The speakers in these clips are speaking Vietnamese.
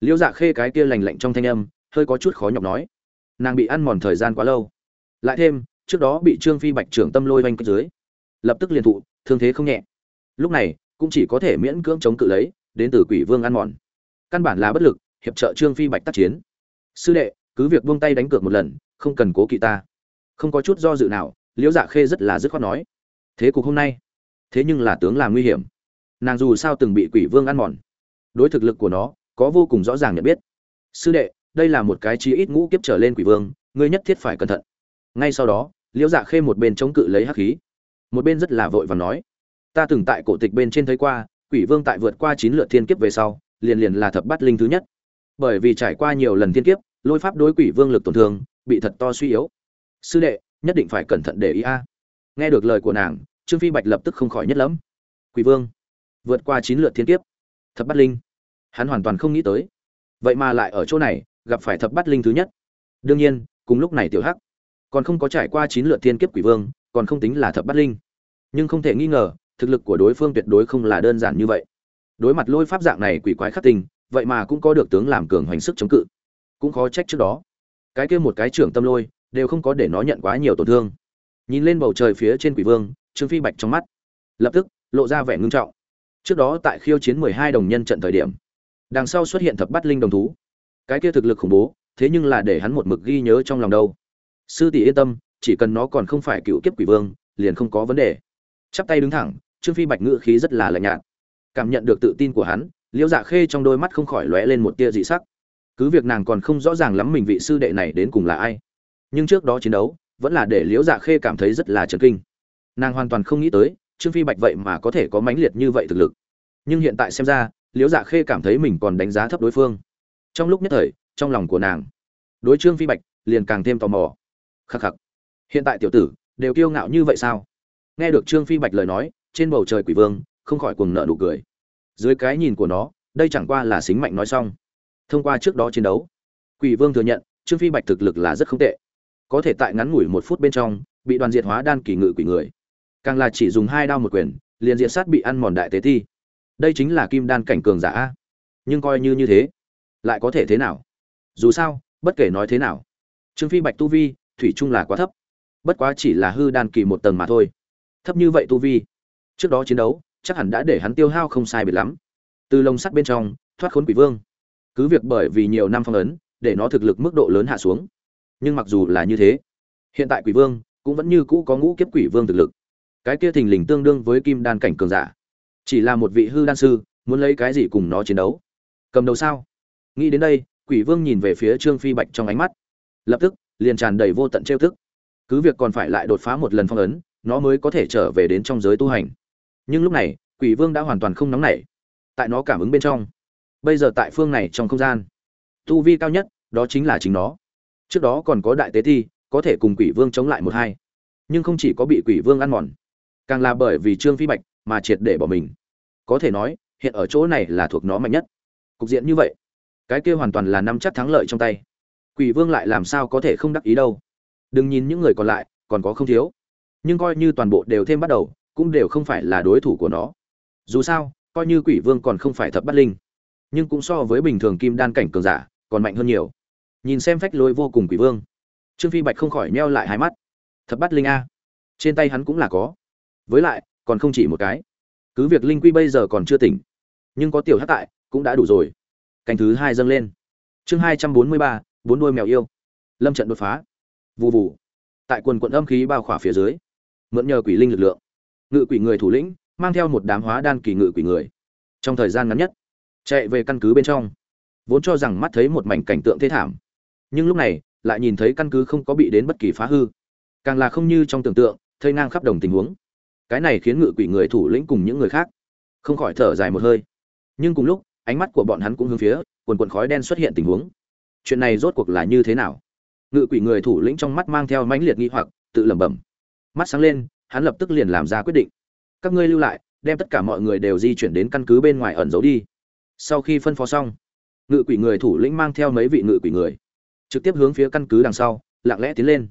liễu dạ khê cái kia lành lạnh trong thanh âm, hơi có chút khó nhọc nói. Nàng bị ăn mòn thời gian quá lâu. Lại thêm, trước đó bị trương phi bạch trưởng tâm lôi vanh cách dưới. Lập tức liền thụ, thương thế không nhẹ. Lúc này, cũng chỉ có thể miễn cưỡng chống cự lấy, đến từ quỷ vương ăn mòn. Căn bản là bất lực, hiệp trợ trương phi bạch tác chiến. Sư đệ, cứ việc buông tay đánh cược một lần, không cần cố kỵ ta. Không có chút do dự nào, liễu dạ khê rất là dứt khoát nói. Thế cục hôm nay, thế nhưng là tướng là nguy hiểm. Nàng dù sao từng bị quỷ vương ăn mòn, đối thực lực của nó có vô cùng rõ ràng nhận biết. Sư đệ, đây là một cái chí ít ngũ kiếp trở lên quỷ vương, ngươi nhất thiết phải cẩn thận. Ngay sau đó, liễu dạ khê một bên chống cự lấy hắc khí. Một bên rất là vội và nói, ta từng tại cổ tịch bên trên thấy qua, quỷ vương tại vượt qua chín lượt thiên kiếp về sau, liền liền là thập bát linh thứ nhất. Bởi vì trải qua nhiều lần thiên kiếp, lôi pháp đối quỷ vương lực tổn thương, bị thật to suy yếu. Sư đệ, nhất định phải cẩn thận để ý a. Nghe được lời của nàng, trương phi bạch lập tức không khỏi nhất lắm quỷ vương, vượt qua chín lượt thiên kiếp, thập bát linh hắn hoàn toàn không nghĩ tới. Vậy mà lại ở chỗ này, gặp phải thập bát linh thứ nhất. Đương nhiên, cùng lúc này tiểu hắc, còn không có trải qua chín lượt thiên kiếp quỷ vương, còn không tính là thập bát linh. Nhưng không thể nghi ngờ, thực lực của đối phương tuyệt đối không là đơn giản như vậy. Đối mặt lôi pháp dạng này quỷ quái khắc tình vậy mà cũng có được tướng làm cường hoành sức chống cự. Cũng khó trách trước đó. Cái kia một cái trưởng tâm lôi, đều không có để nó nhận quá nhiều tổn thương. Nhìn lên bầu trời phía trên quỷ vương, trương phi bạch trong mắt lập tức lộ ra vẻ ngưng trọng. Trước đó tại khiêu chiến mười hai đồng nhân trận thời điểm đằng sau xuất hiện thập bát linh đồng thú. Cái kia thực lực khủng bố, thế nhưng là để hắn một mực ghi nhớ trong lòng đâu. Sư tỷ yên tâm, chỉ cần nó còn không phải cựu kiếp quỷ vương, liền không có vấn đề. Chắp tay đứng thẳng, trương phi bạch ngữ khí rất là lạnh nhạt. Cảm nhận được tự tin của hắn, liễu dạ khê trong đôi mắt không khỏi lóe lên một tia dị sắc. Cứ việc nàng còn không rõ ràng lắm mình vị sư đệ này đến cùng là ai, nhưng trước đó chiến đấu, vẫn là để liễu dạ khê cảm thấy rất là chấn kinh. Nàng hoàn toàn không nghĩ tới, trương phi bạch vậy mà có thể có mãnh liệt như vậy thực lực. Nhưng hiện tại xem ra liễu dạ khê cảm thấy mình còn đánh giá thấp đối phương. Trong lúc nhất thời, trong lòng của nàng, đối trương phi bạch liền càng thêm tò mò. Khắc khắc, hiện tại tiểu tử đều kiêu ngạo như vậy sao? Nghe được trương phi bạch lời nói, trên bầu trời quỷ vương không khỏi cuồng nợ nụ cười. Dưới cái nhìn của nó, đây chẳng qua là xính mạnh nói xong. Thông qua trước đó chiến đấu, quỷ vương thừa nhận trương phi bạch thực lực là rất không tệ. Có thể tại ngắn ngủi một phút bên trong, bị đoàn diệt hóa đan kỳ ngự quỷ người. Càng là chỉ dùng hai đao một quyền, liền diện sát bị ăn mòn đại tế thi đây chính là kim đan cảnh cường giả nhưng coi như như thế, lại có thể thế nào? Dù sao, bất kể nói thế nào, trương phi bạch tu vi, thủy chung là quá thấp. Bất quá chỉ là hư đan kỳ một tầng mà thôi. Thấp như vậy tu vi, trước đó chiến đấu, chắc hẳn đã để hắn tiêu hao không sai biệt lắm. Từ lồng sắt bên trong, thoát khốn quỷ vương. Cứ việc bởi vì nhiều năm phong ấn, để nó thực lực mức độ lớn hạ xuống. Nhưng mặc dù là như thế, hiện tại quỷ vương cũng vẫn như cũ có ngũ kiếp quỷ vương thực lực. Cái kia thình lình tương đương với kim đan cảnh cường giả chỉ là một vị hư đan sư, muốn lấy cái gì cùng nó chiến đấu? Cầm đầu sao? Nghĩ đến đây, quỷ vương nhìn về phía trương phi bạch trong ánh mắt. Lập tức, liền tràn đầy vô tận trêu thức cứ việc còn phải lại đột phá một lần phong ấn, nó mới có thể trở về đến trong giới tu hành. Nhưng lúc này, quỷ vương đã hoàn toàn không nóng nảy, tại nó cảm ứng bên trong. Bây giờ tại phương này trong không gian, tu vi cao nhất, đó chính là chính nó. Trước đó còn có đại tế thi, có thể cùng quỷ vương chống lại một hai. Nhưng không chỉ có bị quỷ vương ăn mòn, càng là bởi vì trương phi bạch mà triệt để bỏ mình. Có thể nói, hiện ở chỗ này là thuộc nó mạnh nhất. Cục diện như vậy, cái kia hoàn toàn là năm chắc thắng lợi trong tay. Quỷ vương lại làm sao có thể không đắc ý đâu? Đừng nhìn những người còn lại, còn có không thiếu. Nhưng coi như toàn bộ đều thêm bắt đầu, cũng đều không phải là đối thủ của nó. Dù sao, coi như quỷ vương còn không phải thập bắt linh, nhưng cũng so với bình thường kim đan cảnh cường giả, còn mạnh hơn nhiều. Nhìn xem phách lối vô cùng quỷ vương. Trương phi bạch không khỏi meo lại hai mắt. Thập bắt linh a. Trên tay hắn cũng là có. Với lại còn không chỉ một cái. Cứ việc linh quy bây giờ còn chưa tỉnh, nhưng có tiểu hát tại, cũng đã đủ rồi. Canh thứ hai dâng lên. Chương hai trăm bốn mươi ba, bốn đuôi mèo yêu. Lâm trận đột phá. Vù vù. tại quần quận âm khí bao khỏa phía dưới, mượn nhờ quỷ linh lực lượng, ngự quỷ người thủ lĩnh, mang theo một đám hóa đan kỳ ngự quỷ người. Trong thời gian ngắn nhất, chạy về căn cứ bên trong. Vốn cho rằng mắt thấy một mảnh cảnh tượng thế thảm, nhưng lúc này, lại nhìn thấy căn cứ không có bị đến bất kỳ phá hư. Càng là không như trong tưởng tượng thây ngang khắp đồng tình huống cái này khiến ngự quỷ người thủ lĩnh cùng những người khác không khỏi thở dài một hơi. Nhưng cùng lúc, ánh mắt của bọn hắn cũng hướng phía quần quần khói đen xuất hiện tình huống. Chuyện này rốt cuộc là như thế nào? Ngự quỷ người thủ lĩnh trong mắt mang theo mãnh liệt nghi hoặc, tự lẩm bẩm. Mắt sáng lên, hắn lập tức liền làm ra quyết định. Các ngươi lưu lại, đem tất cả mọi người đều di chuyển đến căn cứ bên ngoài ẩn giấu đi. Sau khi phân phó xong, ngự quỷ người thủ lĩnh mang theo mấy vị ngự quỷ người, trực tiếp hướng phía căn cứ đằng sau, lặng lẽ tiến lên.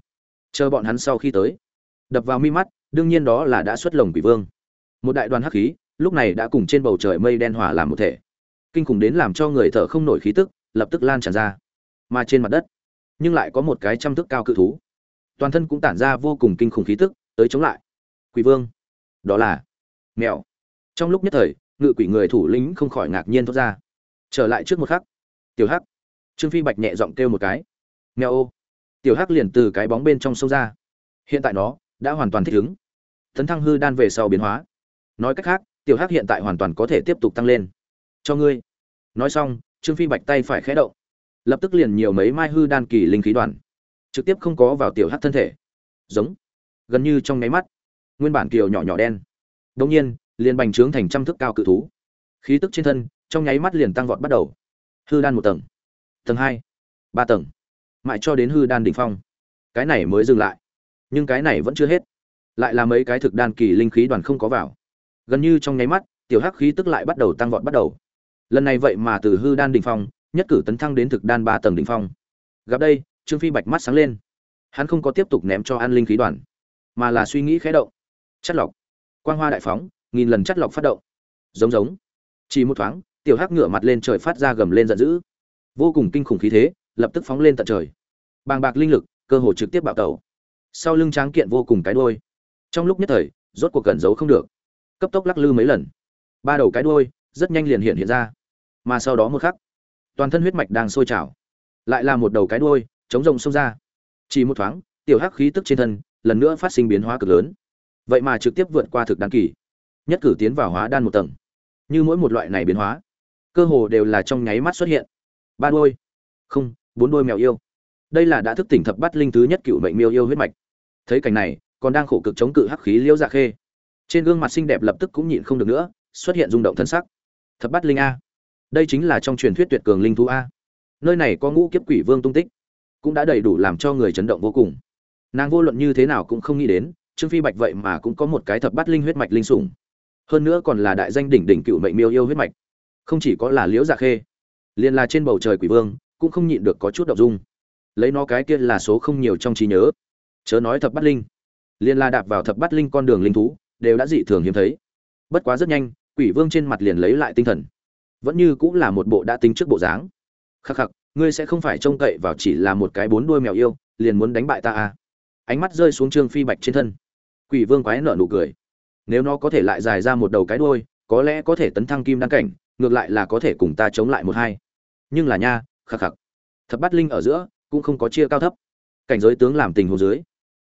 Chờ bọn hắn sau khi tới, đập vào mi mắt đương nhiên đó là đã xuất lồng quỷ vương. Một đại đoàn hắc khí, lúc này đã cùng trên bầu trời mây đen hòa làm một thể. Kinh khủng đến làm cho người thở không nổi khí tức, lập tức lan tràn ra. Mà trên mặt đất, nhưng lại có một cái trăm thức cao cự thú. Toàn thân cũng tản ra vô cùng kinh khủng khí tức, tới chống lại. Quỷ vương, đó là mèo. Trong lúc nhất thời, ngự quỷ người thủ lĩnh không khỏi ngạc nhiên thốt ra. Trở lại trước một khắc, tiểu hắc. Trương phi bạch nhẹ giọng kêu một cái. Mèo ô. Tiểu hắc liền từ cái bóng bên trong sông ra. Hiện tại nó đã hoàn toàn thích ứng. Tấn thăng hư đan về sau biến hóa. Nói cách khác, tiểu hắc hiện tại hoàn toàn có thể tiếp tục tăng lên. Cho ngươi. Nói xong, trương phi bạch tay phải khẽ động. Lập tức liền nhiều mấy mai hư đan kỳ linh khí đoàn. Trực tiếp không có vào tiểu hắc thân thể. Giống. Gần như trong nháy mắt. Nguyên bản kiều nhỏ nhỏ đen. Đông nhiên, liền bành trướng thành trăm thước cao cự thú. Khí tức trên thân, trong nháy mắt liền tăng vọt bắt đầu. Hư đan một tầng. Tầng hai. Ba tầng. Mãi cho đến hư đan đỉnh phong. Cái này mới dừng lại nhưng cái này vẫn chưa hết. Lại là mấy cái thực đan kỳ linh khí đoàn không có vào. Gần như trong nháy mắt, tiểu hắc khí tức lại bắt đầu tăng vọt bắt đầu. Lần này vậy mà từ hư đan đỉnh phong, nhất cử tấn thăng đến thực đan ba tầng đỉnh phong. Gặp đây, trương phi bạch mắt sáng lên. Hắn không có tiếp tục ném cho an linh khí đoàn, mà là suy nghĩ khé động. Chất lọc. Quang hoa đại phóng, nghìn lần chất lọc phát động. Giống giống. Chỉ một thoáng, tiểu hắc ngửa mặt lên trời phát ra gầm lên giận dữ. Vô cùng kinh khủng khí thế, lập tức phóng lên tận trời. Bàng bạc linh lực, cơ hồ trực tiếp bạo tẩu sau lưng tráng kiện vô cùng cái đuôi. Trong lúc nhất thời, rốt cuộc cẩn giấu không được. Cấp tốc lắc lư mấy lần. Ba đầu cái đuôi, rất nhanh liền hiện hiện ra. Mà sau đó một khắc, toàn thân huyết mạch đang sôi trào. Lại là một đầu cái đuôi, chống rồng xông ra. Chỉ một thoáng, tiểu hắc khí tức trên thân, lần nữa phát sinh biến hóa cực lớn. Vậy mà trực tiếp vượt qua thực đan kỳ. Nhất cử tiến vào hóa đan một tầng. Như mỗi một loại này biến hóa, cơ hồ đều là trong nháy mắt xuất hiện. Ba đôi không, bốn đôi mèo yêu đây là đã thức tỉnh thập bắt linh thứ nhất cựu mệnh miêu yêu huyết mạch. Thấy cảnh này, còn đang khổ cực chống cự hắc khí liễu dạ khê. Trên gương mặt xinh đẹp lập tức cũng nhịn không được nữa, xuất hiện rung động thân sắc. Thập bắt linh a. Đây chính là trong truyền thuyết tuyệt cường linh thú a. Nơi này có ngũ kiếp quỷ vương tung tích, cũng đã đầy đủ làm cho người chấn động vô cùng. Nàng vô luận như thế nào cũng không nghĩ đến, trương phi bạch vậy mà cũng có một cái thập bát linh huyết mạch linh sủng. Hơn nữa còn là đại danh đỉnh đỉnh cựu mệnh miêu yêu huyết mạch. Không chỉ có là liễu dạ khê, liền là trên bầu trời quỷ vương, cũng không nhịn được có chút động dung lấy nó cái kia là số không nhiều trong trí nhớ. Chớ nói thập bát linh. Liền là đạp vào thập bát linh con đường linh thú, đều đã dị thường hiếm thấy. Bất quá rất nhanh, quỷ vương trên mặt liền lấy lại tinh thần. Vẫn như cũng là một bộ đã tính trước bộ dáng. Khắc khắc, ngươi sẽ không phải trông cậy vào chỉ là một cái bốn đuôi mèo yêu, liền muốn đánh bại ta à? Ánh mắt rơi xuống trương phi bạch trên thân. Quỷ vương quái nở nụ cười. Nếu nó có thể lại dài ra một đầu cái đuôi, có lẽ có thể tấn thăng kim đăng cảnh, ngược lại là có thể cùng ta chống lại một hai. Nhưng là nha, khắc khắc. Thập bát linh ở giữa cũng không có chia cao thấp. Cảnh giới tướng làm tình huống dưới,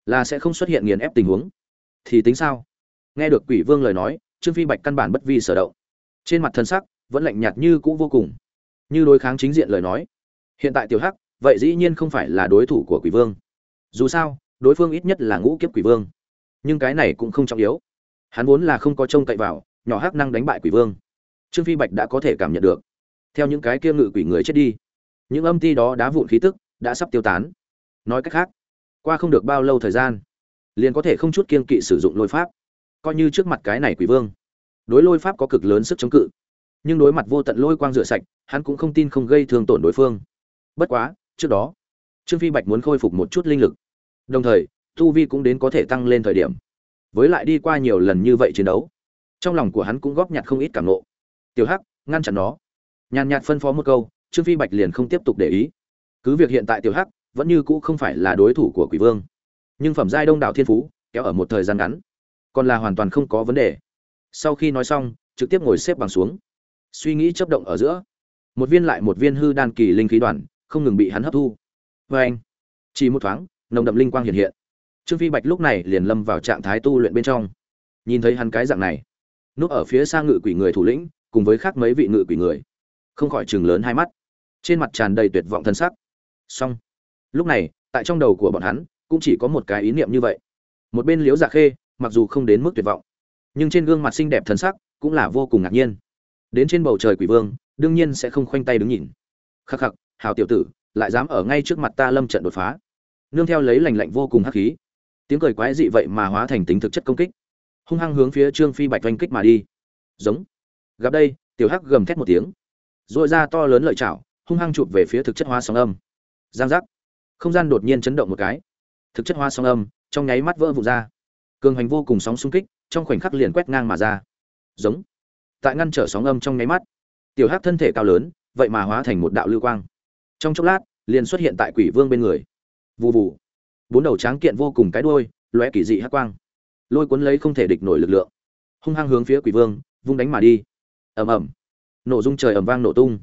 là sẽ không xuất hiện nghiền ép tình huống. Thì tính sao? Nghe được quỷ vương lời nói, trương phi bạch căn bản bất vi sở động. Trên mặt thân sắc vẫn lạnh nhạt như cũ vô cùng. Như đối kháng chính diện lời nói. Hiện tại tiểu hắc, vậy dĩ nhiên không phải là đối thủ của quỷ vương. Dù sao, đối phương ít nhất là ngũ kiếp quỷ vương. Nhưng cái này cũng không trọng yếu. Hắn vốn là không có trông cậy vào, nhỏ hắc năng đánh bại quỷ vương. Trương phi bạch đã có thể cảm nhận được. Theo những cái kia ngự quỷ người chết đi, những âm ti đó đá vụn khí tức đã sắp tiêu tán. Nói cách khác, qua không được bao lâu thời gian, liền có thể không chút kiên kỵ sử dụng lôi pháp. Coi như trước mặt cái này quỷ vương, đối lôi pháp có cực lớn sức chống cự, nhưng đối mặt vô tận lôi quang rửa sạch, hắn cũng không tin không gây thương tổn đối phương. Bất quá, trước đó, trương phi bạch muốn khôi phục một chút linh lực. Đồng thời, tu vi cũng đến có thể tăng lên thời điểm. Với lại đi qua nhiều lần như vậy chiến đấu, trong lòng của hắn cũng góp nhặt không ít cảm nộ. Tiểu hắc, ngăn chặn nó. Nhàn nhạt phân phó một câu, trương phi bạch liền không tiếp tục để ý cứ việc hiện tại tiểu hắc vẫn như cũ không phải là đối thủ của quỷ vương, nhưng phẩm giai đông đảo thiên phú kéo ở một thời gian ngắn, còn là hoàn toàn không có vấn đề. Sau khi nói xong, trực tiếp ngồi xếp bằng xuống. Suy nghĩ chấp động ở giữa, một viên lại một viên hư đan kỳ linh khí đoàn không ngừng bị hắn hấp thu. Vê anh, chỉ một thoáng, nồng đậm linh quang hiện hiện. Trương phi bạch lúc này liền lâm vào trạng thái tu luyện bên trong. Nhìn thấy hắn cái dạng này, núp ở phía xa ngự quỷ người thủ lĩnh, cùng với khác mấy vị ngự quỷ người, không khỏi chừng lớn hai mắt. Trên mặt tràn đầy tuyệt vọng thân sắc xong. Lúc này, tại trong đầu của bọn hắn, cũng chỉ có một cái ý niệm như vậy. Một bên liếu dạ khê, mặc dù không đến mức tuyệt vọng, nhưng trên gương mặt xinh đẹp thần sắc cũng là vô cùng ngạc nhiên. Đến trên bầu trời quỷ vương, đương nhiên sẽ không khoanh tay đứng nhìn. Khắc khắc hào tiểu tử, lại dám ở ngay trước mặt ta lâm trận đột phá. Nương theo lấy lành lạnh vô cùng hắc khí. Tiếng cười quái dị vậy mà hóa thành tính thực chất công kích. Hung hăng hướng phía trương phi bạch oanh kích mà đi. Giống. Gặp đây, tiểu hắc gầm thét một tiếng. Dội ra to lớn lợi chảo, hung hăng chụp về phía thực chất hóa sóng âm giang giác. Không gian đột nhiên chấn động một cái. Thực chất hóa song âm, trong nháy mắt vỡ vụn ra. Cường hành vô cùng sóng xung kích, trong khoảnh khắc liền quét ngang mà ra. Giống. Tại ngăn trở sóng âm trong nháy mắt, tiểu hắc thân thể cao lớn, vậy mà hóa thành một đạo lưu quang. Trong chốc lát, liền xuất hiện tại quỷ vương bên người. Vù vù. Bốn đầu tráng kiện vô cùng cái đuôi, lóe kỳ dị hắc quang. Lôi cuốn lấy không thể địch nổi lực lượng. Hung hăng hướng phía quỷ vương, vung đánh mà đi. Ầm ầm. Nổ dung trời ầm vang nổ tung.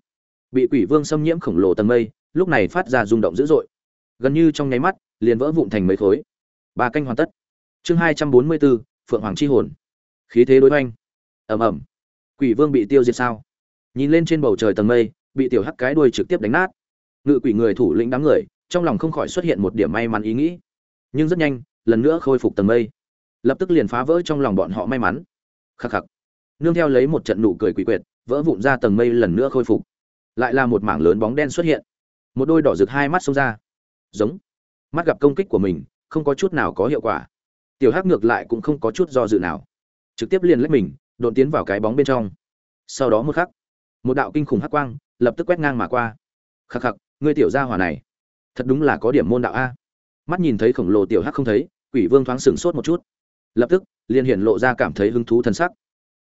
Bị quỷ vương xâm nhiễm khổng lồ tầng mây lúc này phát ra rung động dữ dội. Gần như trong nháy mắt, liền vỡ vụn thành mấy khối. Ba canh hoàn tất. Chương hai trăm bốn mươi bốn, phượng hoàng chi hồn. Khí thế đối oanh ầm ầm. Quỷ vương bị tiêu diệt sao? Nhìn lên trên bầu trời tầng mây, bị tiểu hắc cái đuôi trực tiếp đánh nát. Ngự quỷ người thủ lĩnh đám người, trong lòng không khỏi xuất hiện một điểm may mắn ý nghĩ. Nhưng rất nhanh, lần nữa khôi phục tầng mây. Lập tức liền phá vỡ trong lòng bọn họ may mắn. Khắc khắc. Nương theo lấy một trận nụ cười quỷ quyệt, vỡ vụn ra tầng mây lần nữa khôi phục. Lại là một mảng lớn bóng đen xuất hiện một đôi đỏ rực hai mắt xông ra. Giống. Mắt gặp công kích của mình, không có chút nào có hiệu quả. Tiểu hắc ngược lại cũng không có chút do dự nào. Trực tiếp liền lách mình, đột tiến vào cái bóng bên trong. Sau đó một khắc, một đạo kinh khủng hắc quang lập tức quét ngang mà qua. Khắc khắc, ngươi tiểu gia hỏa này, thật đúng là có điểm môn đạo a. Mắt nhìn thấy khổng lồ tiểu hắc không thấy, quỷ vương thoáng sửng sốt một chút. Lập tức, liền hiện lộ ra cảm thấy hứng thú thân sắc.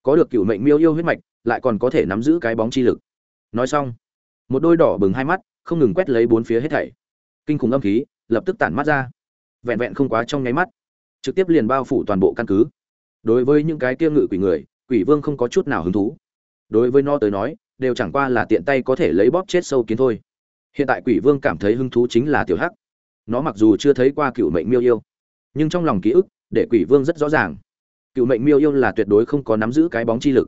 Có được cựu mệnh miêu yêu huyết mạch, lại còn có thể nắm giữ cái bóng chi lực. Nói xong, một đôi đỏ bừng hai mắt không ngừng quét lấy bốn phía hết thảy. Kinh khủng âm khí lập tức tản mắt ra. Vẹn vẹn không quá trong nháy mắt, trực tiếp liền bao phủ toàn bộ căn cứ. Đối với những cái kia ngự quỷ người, quỷ vương không có chút nào hứng thú. Đối với nó tới nói, đều chẳng qua là tiện tay có thể lấy bóp chết sâu kiến thôi. Hiện tại quỷ vương cảm thấy hứng thú chính là tiểu hắc. Nó mặc dù chưa thấy qua cựu mệnh miêu yêu, nhưng trong lòng ký ức để quỷ vương rất rõ ràng. Cựu mệnh miêu yêu là tuyệt đối không có nắm giữ cái bóng chi lực.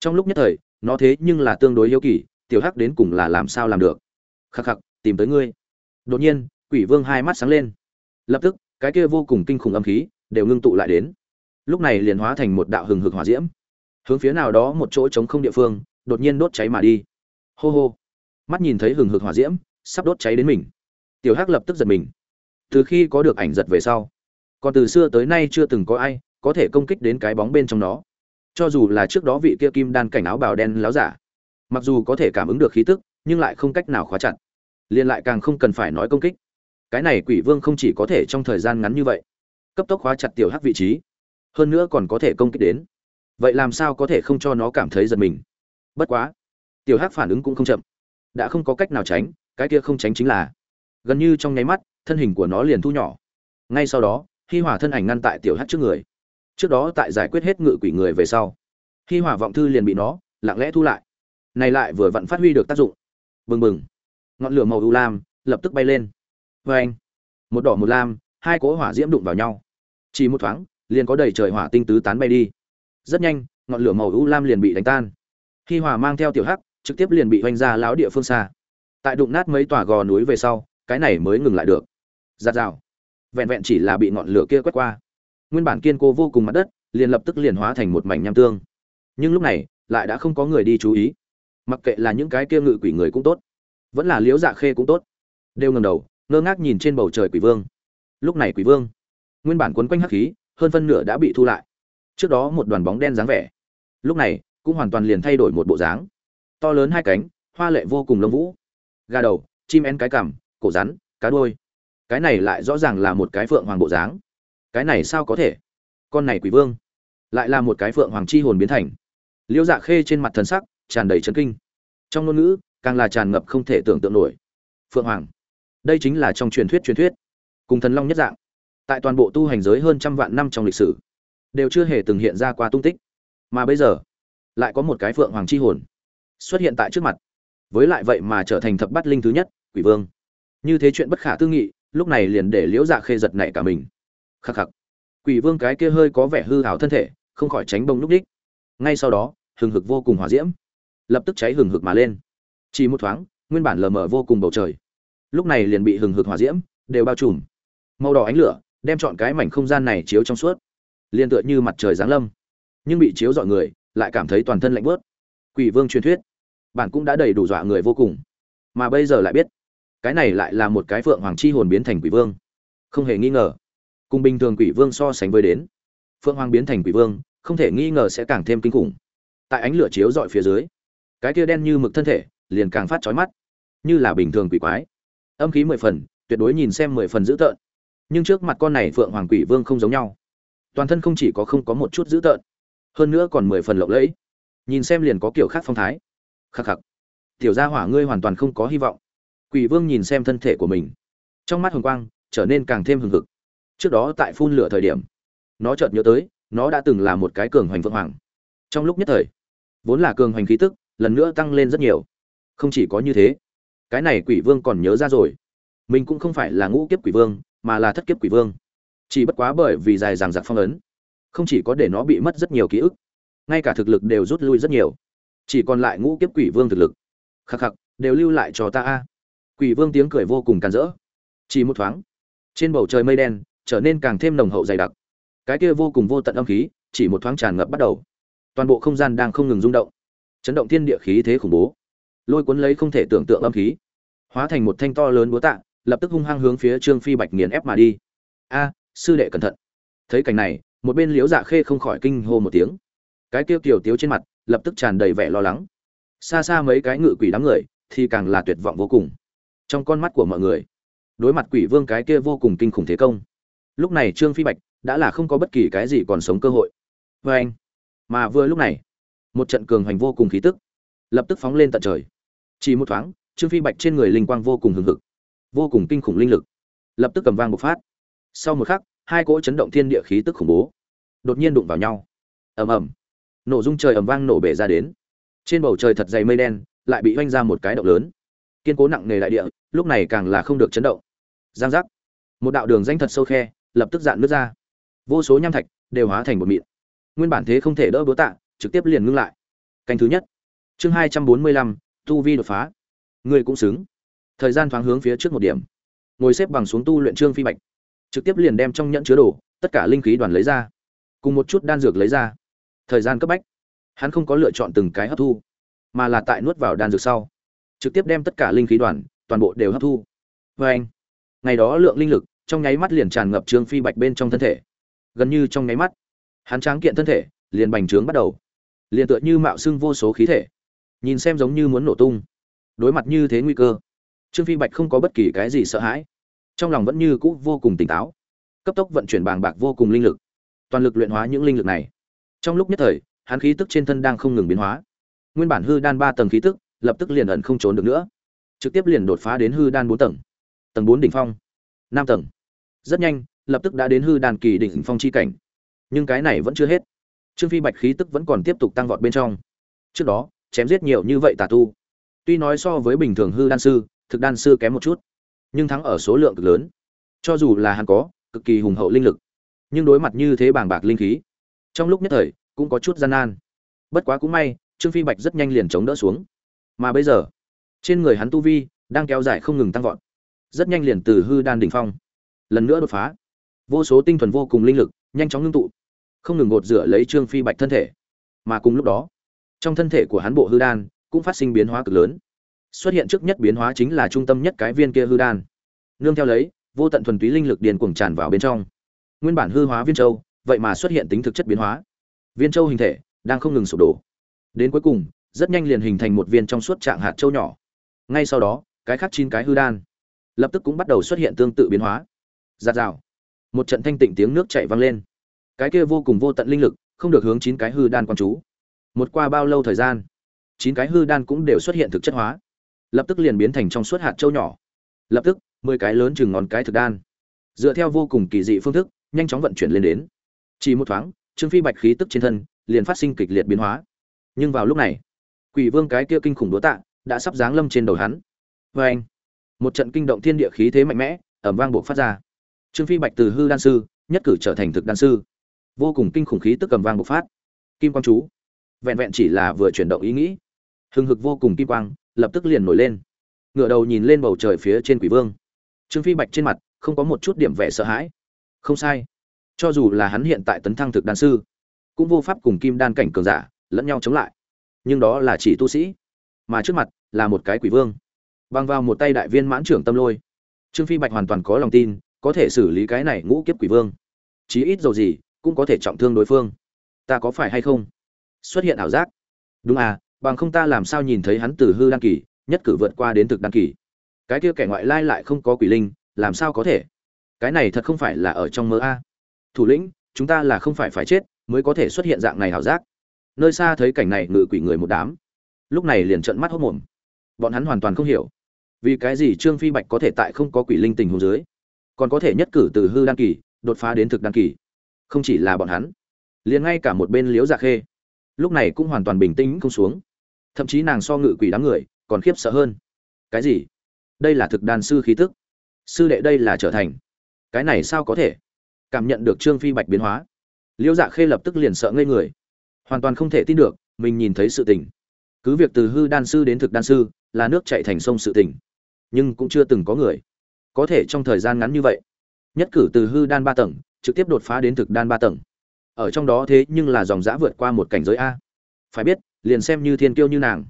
Trong lúc nhất thời, nó thế nhưng là tương đối yêu kỳ, tiểu hắc đến cùng là làm sao làm được? Khắc khắc, tìm tới ngươi. Đột nhiên, quỷ vương hai mắt sáng lên. Lập tức, cái kia vô cùng kinh khủng âm khí đều ngưng tụ lại đến. Lúc này liền hóa thành một đạo hừng hực hỏa diễm. Hướng phía nào đó một chỗ trống không địa phương, đột nhiên đốt cháy mà đi. Hô hô. Mắt nhìn thấy hừng hực hỏa diễm, sắp đốt cháy đến mình. Tiểu hắc lập tức giật mình. Từ khi có được ảnh giật về sau, còn từ xưa tới nay chưa từng có ai có thể công kích đến cái bóng bên trong nó. Cho dù là trước đó vị kia kim đan cảnh áo bào đen láo giả, mặc dù có thể cảm ứng được khí tức, nhưng lại không cách nào khóa chặt liền lại càng không cần phải nói công kích. Cái này quỷ vương không chỉ có thể trong thời gian ngắn như vậy, cấp tốc khóa chặt tiểu hắc vị trí, hơn nữa còn có thể công kích đến. Vậy làm sao có thể không cho nó cảm thấy giật mình? Bất quá, tiểu hắc phản ứng cũng không chậm. Đã không có cách nào tránh, cái kia không tránh chính là, gần như trong nháy mắt, thân hình của nó liền thu nhỏ. Ngay sau đó, hi hòa thân ảnh ngăn tại tiểu hắc trước người. Trước đó tại giải quyết hết ngự quỷ người về sau, hi hòa vọng thư liền bị nó lặng lẽ thu lại. Này lại vừa vặn phát huy được tác dụng. Bừng bừng ngọn lửa màu u lam lập tức bay lên. Vê anh, một đỏ một lam, hai cỗ hỏa diễm đụng vào nhau. Chỉ một thoáng, liền có đầy trời hỏa tinh tứ tán bay đi. Rất nhanh, ngọn lửa màu u lam liền bị đánh tan. Khi hỏa mang theo tiểu hắc, trực tiếp liền bị hoành ra lão địa phương xa. Tại đụng nát mấy tòa gò núi về sau, cái này mới ngừng lại được. Giạt rào. Vẹn vẹn chỉ là bị ngọn lửa kia quét qua. Nguyên bản kiên cố vô cùng mặt đất, liền lập tức liền hóa thành một mảnh nham tương. Nhưng lúc này, lại đã không có người đi chú ý. Mặc kệ là những cái kia ngự quỷ người cũng tốt vẫn là liếu dạ khê cũng tốt. Đều ngầm đầu, ngơ ngác nhìn trên bầu trời quỷ vương. Lúc này quỷ vương, nguyên bản quấn quanh hắc khí, hơn phân nửa đã bị thu lại. Trước đó một đoàn bóng đen dáng vẻ. Lúc này, cũng hoàn toàn liền thay đổi một bộ dáng. To lớn hai cánh, hoa lệ vô cùng lông vũ. Gà đầu, chim én cái cằm, cổ rắn, cá đuôi. Cái này lại rõ ràng là một cái phượng hoàng bộ dáng. Cái này sao có thể? Con này quỷ vương, lại là một cái phượng hoàng chi hồn biến thành. Liễu dạ khê trên mặt thần sắc tràn đầy trấn kinh. Trong ngôn ngữ càng là tràn ngập không thể tưởng tượng nổi. Phượng hoàng, đây chính là trong truyền thuyết truyền thuyết. Cùng thần long nhất dạng. Tại toàn bộ tu hành giới hơn trăm vạn năm trong lịch sử, đều chưa hề từng hiện ra qua tung tích. Mà bây giờ, lại có một cái phượng hoàng chi hồn xuất hiện tại trước mặt. Với lại vậy mà trở thành thập bát linh thứ nhất, quỷ vương. Như thế chuyện bất khả tư nghị, lúc này liền để liễu dạ khê giật nảy cả mình. Khắc khắc. Quỷ vương cái kia hơi có vẻ hư ảo thân thể, không khỏi tránh bông lúc đích. Ngay sau đó, hừng hực vô cùng hỏa diễm, lập tức cháy hừng hực mà lên chỉ một thoáng, nguyên bản lờ mờ vô cùng bầu trời. Lúc này liền bị hừng hực hỏa diễm đều bao trùm. Màu đỏ ánh lửa đem chọn cái mảnh không gian này chiếu trong suốt. Liền tựa như mặt trời giáng lâm. Nhưng bị chiếu dọi người lại cảm thấy toàn thân lạnh bớt quỷ vương truyền thuyết bản cũng đã đầy đủ dọa người vô cùng. Mà bây giờ lại biết, cái này lại là một cái phượng hoàng chi hồn biến thành quỷ vương. Không hề nghi ngờ. Cùng bình thường quỷ vương so sánh với đến, phượng hoàng biến thành quỷ vương, không thể nghi ngờ sẽ càng thêm kinh khủng. Tại ánh lửa chiếu dọi phía dưới, cái kia đen như mực thân thể liền càng phát chói mắt. Như là bình thường quỷ quái. Âm khí mười phần, tuyệt đối nhìn xem mười phần dữ tợn. Nhưng trước mặt con này phượng hoàng quỷ vương không giống nhau. Toàn thân không chỉ có không có một chút dữ tợn, hơn nữa còn mười phần lộng lẫy. Nhìn xem liền có kiểu khác phong thái. Khắc khắc. Tiểu gia hỏa ngươi hoàn toàn không có hy vọng. Quỷ vương nhìn xem thân thể của mình. Trong mắt hồng quang trở nên càng thêm hừng hực. Trước đó tại phun lửa thời điểm, nó chợt nhớ tới, nó đã từng là một cái cường hoành vương hoàng. Trong lúc nhất thời, vốn là cường hoành khí tức, lần nữa tăng lên rất nhiều không chỉ có như thế. Cái này quỷ vương còn nhớ ra rồi. Mình cũng không phải là ngũ kiếp quỷ vương, mà là thất kiếp quỷ vương. Chỉ bất quá bởi vì dài dằng dặc phong ấn, không chỉ có để nó bị mất rất nhiều ký ức, ngay cả thực lực đều rút lui rất nhiều. Chỉ còn lại ngũ kiếp quỷ vương thực lực. Khắc khắc, đều lưu lại cho ta a. Quỷ vương tiếng cười vô cùng càn rỡ. Chỉ một thoáng, trên bầu trời mây đen trở nên càng thêm nồng hậu dày đặc. Cái kia vô cùng vô tận âm khí, chỉ một thoáng tràn ngập bắt đầu. Toàn bộ không gian đang không ngừng rung động. Chấn động thiên địa khí thế khủng bố lôi cuốn lấy không thể tưởng tượng âm khí. Hóa thành một thanh to lớn búa tạ, lập tức hung hăng hướng phía trương phi bạch nghiền ép mà đi. A, sư đệ cẩn thận. Thấy cảnh này, một bên liễu dạ khê không khỏi kinh hô một tiếng. Cái kia kiểu tiếu trên mặt, lập tức tràn đầy vẻ lo lắng. Xa xa mấy cái ngự quỷ đám người, thì càng là tuyệt vọng vô cùng. Trong con mắt của mọi người, đối mặt quỷ vương cái kia vô cùng kinh khủng thế công. Lúc này trương phi bạch đã là không có bất kỳ cái gì còn sống cơ hội. Vê anh mà vừa lúc này, một trận cường hành vô cùng khí tức, lập tức phóng lên tận trời chỉ một thoáng, trương phi bạch trên người linh quang vô cùng hừng hực, vô cùng kinh khủng linh lực, lập tức cầm vang một phát. Sau một khắc, hai cỗ chấn động thiên địa khí tức khủng bố đột nhiên đụng vào nhau. Ầm ầm. Nổ dung trời ầm vang nổ bể ra đến. Trên bầu trời thật dày mây đen lại bị oanh ra một cái động lớn. Kiên cố nặng nề đại địa, lúc này càng là không được chấn động. Giang giác. Một đạo đường danh thật sâu khe, lập tức dạn nước ra. Vô số nham thạch đều hóa thành một mịn. Nguyên bản thế không thể đỡ búa tạ, trực tiếp liền ngưng lại. Canh thứ nhất. Chương hai trăm bốn mươi lăm tu vi đột phá. Người cũng xứng. Thời gian thoáng hướng phía trước một điểm. Ngồi xếp bằng xuống tu luyện trương phi bạch. Trực tiếp liền đem trong nhẫn chứa đồ, tất cả linh khí đoàn lấy ra. Cùng một chút đan dược lấy ra. Thời gian cấp bách. Hắn không có lựa chọn từng cái hấp thu, mà là tại nuốt vào đan dược sau. Trực tiếp đem tất cả linh khí đoàn, toàn bộ đều hấp thu. Vê anh, ngày đó lượng linh lực trong nháy mắt liền tràn ngập trương phi bạch bên trong thân thể. Gần như trong nháy mắt, hắn tráng kiện thân thể liền bành trướng bắt đầu. Liền tựa như mạo xưng vô số khí thể nhìn xem giống như muốn nổ tung. Đối mặt như thế nguy cơ, trương phi bạch không có bất kỳ cái gì sợ hãi. Trong lòng vẫn như cũ vô cùng tỉnh táo. Cấp tốc vận chuyển bàng bạc vô cùng linh lực, toàn lực luyện hóa những linh lực này. Trong lúc nhất thời, hắn khí tức trên thân đang không ngừng biến hóa. Nguyên bản hư đan ba tầng khí tức, lập tức liền ẩn không trốn được nữa. Trực tiếp liền đột phá đến hư đan bốn tầng. Tầng bốn đỉnh phong, năm tầng. Rất nhanh, lập tức đã đến hư đan kỳ đỉnh phong chi cảnh. Nhưng cái này vẫn chưa hết. Trương phi bạch khí tức vẫn còn tiếp tục tăng vọt bên trong. Trước đó chém giết nhiều như vậy tà tu. Tuy nói so với bình thường hư đan sư, thực đan sư kém một chút, nhưng thắng ở số lượng cực lớn. Cho dù là hắn có cực kỳ hùng hậu linh lực, nhưng đối mặt như thế bàng bạc linh khí, trong lúc nhất thời cũng có chút gian nan. Bất quá cũng may, trương phi bạch rất nhanh liền chống đỡ xuống. Mà bây giờ, trên người hắn tu vi đang kéo dài không ngừng tăng vọt, rất nhanh liền từ hư đan đỉnh phong, lần nữa đột phá. Vô số tinh thuần vô cùng linh lực nhanh chóng ngưng tụ, không ngừng gột rửa lấy trương phi bạch thân thể. Mà cùng lúc đó trong thân thể của hắn bộ hư đan cũng phát sinh biến hóa cực lớn. Xuất hiện trước nhất biến hóa chính là trung tâm nhất cái viên kia hư đan. Nương theo lấy, vô tận thuần túy linh lực điền cuồng tràn vào bên trong. Nguyên bản hư hóa viên châu, vậy mà xuất hiện tính thực chất biến hóa. Viên châu hình thể đang không ngừng sụp đổ. Đến cuối cùng, rất nhanh liền hình thành một viên trong suốt trạng hạt châu nhỏ. Ngay sau đó, cái khác chín cái hư đan lập tức cũng bắt đầu xuất hiện tương tự biến hóa. Giạt rào. Một trận thanh tịnh tiếng nước chảy vang lên. Cái kia vô cùng vô tận linh lực không được hướng chín cái hư đan quan chú một qua bao lâu thời gian, chín cái hư đan cũng đều xuất hiện thực chất hóa, lập tức liền biến thành trong suốt hạt châu nhỏ, lập tức mười cái lớn chừng ngón cái thực đan, dựa theo vô cùng kỳ dị phương thức, nhanh chóng vận chuyển lên đến, chỉ một thoáng, trương phi bạch khí tức trên thân liền phát sinh kịch liệt biến hóa, nhưng vào lúc này, quỷ vương cái kia kinh khủng đố tạ đã sắp giáng lâm trên đầu hắn. Vê anh, một trận kinh động thiên địa khí thế mạnh mẽ ẩm vang buộc phát ra. Trương phi bạch từ hư đan sư, nhất cử trở thành thực đan sư. Vô cùng kinh khủng khí tức cầm vang bộc phát. Kim quang chú vẹn vẹn chỉ là vừa chuyển động ý nghĩ. Hừng hực vô cùng kim quang, lập tức liền nổi lên. Ngửa đầu nhìn lên bầu trời phía trên quỷ vương. Trương phi bạch trên mặt không có một chút điểm vẻ sợ hãi. Không sai. Cho dù là hắn hiện tại tấn thăng thực đan sư, cũng vô pháp cùng kim đan cảnh cường giả lẫn nhau chống lại. Nhưng đó là chỉ tu sĩ. Mà trước mặt là một cái quỷ vương. Băng vào một tay đại viên mãn trưởng tâm lôi, trương phi bạch hoàn toàn có lòng tin, có thể xử lý cái này ngũ kiếp quỷ vương. Chí ít dầu gì cũng có thể trọng thương đối phương. Ta có phải hay không? Xuất hiện ảo giác. Đúng à bằng không ta làm sao nhìn thấy hắn từ hư đăng kỳ, nhất cử vượt qua đến thực đăng kỳ. Cái kia kẻ ngoại lai lại không có quỷ linh, làm sao có thể? Cái này thật không phải là ở trong mơ a. Thủ lĩnh, chúng ta là không phải phải chết mới có thể xuất hiện dạng này ảo giác. Nơi xa thấy cảnh này ngự quỷ người một đám. Lúc này liền trợn mắt hốt mồm. Bọn hắn hoàn toàn không hiểu. Vì cái gì trương phi bạch có thể tại không có quỷ linh tình hồ dưới, còn có thể nhất cử từ hư đan kỳ, đột phá đến thực đan kỳ? Không chỉ là bọn hắn, liền ngay cả một bên liễu dạ khê lúc này cũng hoàn toàn bình tĩnh không xuống. Thậm chí nàng so ngự quỷ đám người còn khiếp sợ hơn. Cái gì? Đây là thực đan sư khí tức. Sư đệ đây là trở thành. Cái này sao có thể? Cảm nhận được trương phi bạch biến hóa. Liễu dạ khê lập tức liền sợ ngây người. Hoàn toàn không thể tin được, mình nhìn thấy sự tình. Cứ việc từ hư đan sư đến thực đan sư, là nước chạy thành sông sự tình. Nhưng cũng chưa từng có người. Có thể trong thời gian ngắn như vậy, nhất cử từ hư đan ba tầng, trực tiếp đột phá đến thực đan ba tầng ở trong đó thế nhưng là dòng dã vượt qua một cảnh giới a. Phải biết, liền xem như thiên kiêu như nàng,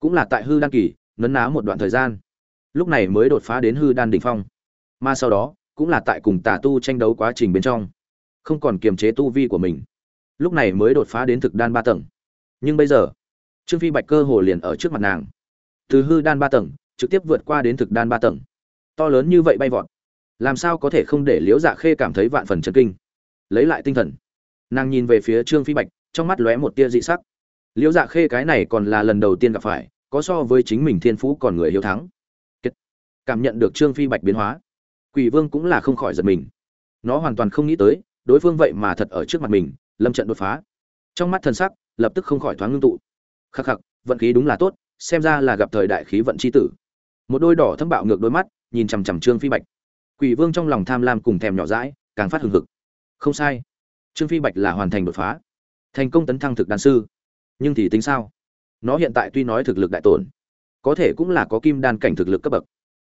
cũng là tại hư đan kỳ, nấn ná một đoạn thời gian. Lúc này mới đột phá đến hư đan đỉnh phong. Mà sau đó, cũng là tại cùng tà tu tranh đấu quá trình bên trong, không còn kiềm chế tu vi của mình. Lúc này mới đột phá đến thực đan ba tầng. Nhưng bây giờ, trương phi bạch cơ hồ liền ở trước mặt nàng. Từ hư đan ba tầng, trực tiếp vượt qua đến thực đan ba tầng. To lớn như vậy bay vọt. Làm sao có thể không để liễu dạ khê cảm thấy vạn phần chân kinh? Lấy lại tinh thần nàng nhìn về phía trương phi bạch, trong mắt lóe một tia dị sắc. Liễu dạ khê cái này còn là lần đầu tiên gặp phải, có so với chính mình thiên phú còn người hiếu thắng. Cảm nhận được trương phi bạch biến hóa, quỷ vương cũng là không khỏi giật mình. Nó hoàn toàn không nghĩ tới, đối phương vậy mà thật ở trước mặt mình, lâm trận đột phá. Trong mắt thần sắc, lập tức không khỏi thoáng ngưng tụ. Khắc khắc, vận khí đúng là tốt, xem ra là gặp thời đại khí vận c h i tử. Một đôi đỏ thâm bạo ngược đôi mắt, nhìn chằm chằm trương phi bạch. Quỷ vương trong lòng tham lam cùng thèm nhỏ rãi càng phát hừng hực. Không sai trương phi bạch là hoàn thành đột phá, thành công tấn thăng thực đan sư. Nhưng thì tính sao? Nó hiện tại tuy nói thực lực đại tổn, có thể cũng là có kim đan cảnh thực lực cấp bậc.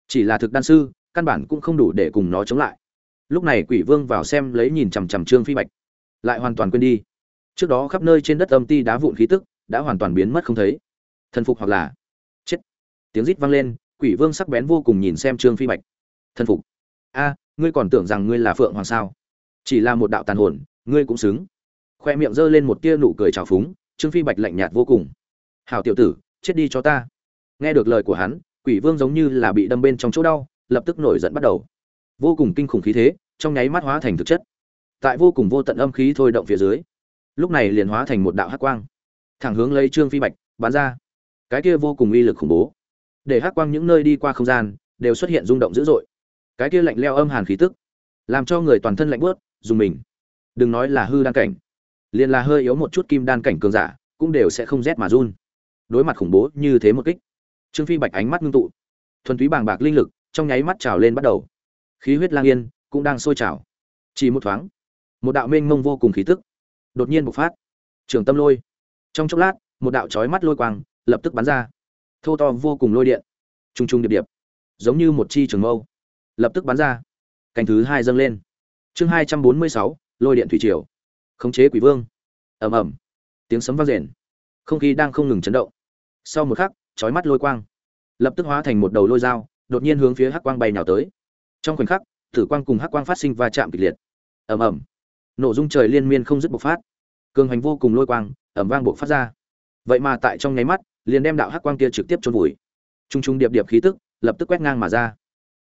Chỉ là thực đan sư, căn bản cũng không đủ để cùng nó chống lại. Lúc này quỷ vương vào xem lấy nhìn chằm chằm trương phi bạch, lại hoàn toàn quên đi. Trước đó khắp nơi trên đất âm ti đá vụn khí tức đã hoàn toàn biến mất không thấy. Thần phục hoặc là chết. Tiếng rít vang lên, quỷ vương sắc bén vô cùng nhìn xem trương phi bạch. Thần phục. A, ngươi còn tưởng rằng ngươi là phượng hoàng sao? Chỉ là một đạo tàn hồn ngươi cũng xứng. Khoe miệng giơ lên một tia nụ cười trào phúng, trương phi bạch lạnh nhạt vô cùng. Hảo tiểu tử, chết đi cho ta. Nghe được lời của hắn, quỷ vương giống như là bị đâm bên trong chỗ đau, lập tức nổi giận bắt đầu. Vô cùng kinh khủng khí thế, trong nháy mắt hóa thành thực chất. Tại vô cùng vô tận âm khí thôi động phía dưới, lúc này liền hóa thành một đạo hắc quang. Thẳng hướng lấy trương phi bạch, bắn ra. Cái kia vô cùng uy lực khủng bố. Để hắc quang những nơi đi qua không gian, đều xuất hiện rung động dữ dội. Cái kia lạnh leo âm hàn khí tức, làm cho người toàn thân lạnh bớt dùng mình đừng nói là hư đan cảnh, liền là hơi yếu một chút kim đan cảnh cường giả, cũng đều sẽ không rét mà run. Đối mặt khủng bố như thế một kích, trương phi bạch ánh mắt ngưng tụ. Thuần túy bàng bạc linh lực trong nháy mắt trào lên bắt đầu. Khí huyết lang yên cũng đang sôi trào. Chỉ một thoáng, một đạo mênh mông vô cùng khí tức đột nhiên bộc phát. Trường tâm lôi. Trong chốc lát, một đạo chói mắt lôi quang lập tức bắn ra. Thô to vô cùng lôi điện trung trung điệp điệp, giống như một chi trường mâu, lập tức bắn ra. Cành thứ hai dâng lên. Chương hai trăm bốn mươi sáu lôi điện thủy triều. Khống chế quỷ vương. Ầm ầm. Tiếng sấm vang rền. Không khí đang không ngừng chấn động. Sau một khắc, chói mắt lôi quang. Lập tức hóa thành một đầu lôi dao, đột nhiên hướng phía hắc quang bay nhào tới. Trong khoảnh khắc, tử quang cùng hắc quang phát sinh va chạm kịch liệt. Ầm ầm. Nổ dung trời liên miên không dứt bộc phát. Cường hành vô cùng lôi quang, ầm vang bộc phát ra. Vậy mà tại trong nháy mắt, liền đem đạo hắc quang kia trực tiếp chôn vùi. Trung trung điệp điệp khí tức, lập tức quét ngang mà ra.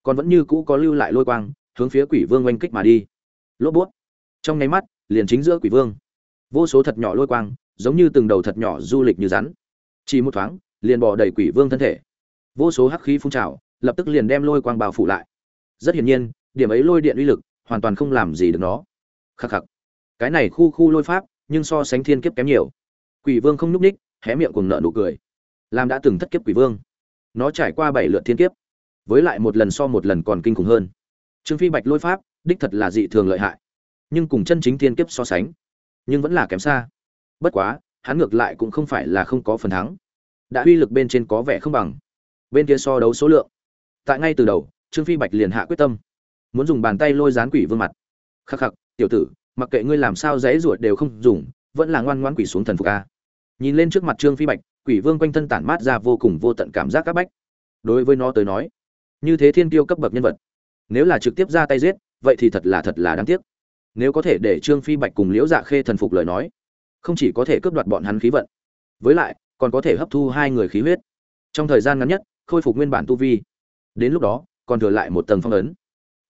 Còn vẫn như cũ có lưu lại lôi quang, hướng phía quỷ vương oanh kích mà đi. Lốp bút trong nháy mắt, liền chính giữa quỷ vương. Vô số thật nhỏ lôi quang, giống như từng đầu thật nhỏ du lịch như rắn. Chỉ một thoáng, liền bỏ đầy quỷ vương thân thể. Vô số hắc khí phun trào, lập tức liền đem lôi quang bao phủ lại. Rất hiển nhiên, điểm ấy lôi điện uy lực, hoàn toàn không làm gì được nó. Khắc khắc. Cái này khu khu lôi pháp, nhưng so sánh thiên kiếp kém nhiều. Quỷ vương không nhúc ních, hé miệng cùng nợ nụ cười. Làm đã từng thất kiếp quỷ vương. Nó trải qua bảy lượt thiên kiếp. Với lại một lần so một lần còn kinh khủng hơn. Trương phi bạch lôi pháp, đích thật là dị thường lợi hại nhưng cùng chân chính thiên kiếp so sánh, nhưng vẫn là kém xa. Bất quá, hắn ngược lại cũng không phải là không có phần thắng. Đã uy lực bên trên có vẻ không bằng. Bên kia so đấu số lượng. Tại ngay từ đầu, trương phi bạch liền hạ quyết tâm. Muốn dùng bàn tay lôi dán quỷ vương mặt. Khắc khắc, tiểu tử, mặc kệ ngươi làm sao dãy ruột đều không dùng, vẫn là ngoan ngoan quỷ xuống thần phục a. Nhìn lên trước mặt trương phi bạch, quỷ vương quanh thân tản mát ra vô cùng vô tận cảm giác các bách. Đối với nó tới nói, như thế thiên tiêu cấp bậc nhân vật, nếu là trực tiếp ra tay giết, vậy thì thật là thật là đáng tiếc nếu có thể để trương phi bạch cùng liễu dạ khê thần phục lời nói, không chỉ có thể cướp đoạt bọn hắn khí vận, với lại, còn có thể hấp thu hai người khí huyết. Trong thời gian ngắn nhất, khôi phục nguyên bản tu vi. Đến lúc đó, còn thừa lại một tầng phong ấn.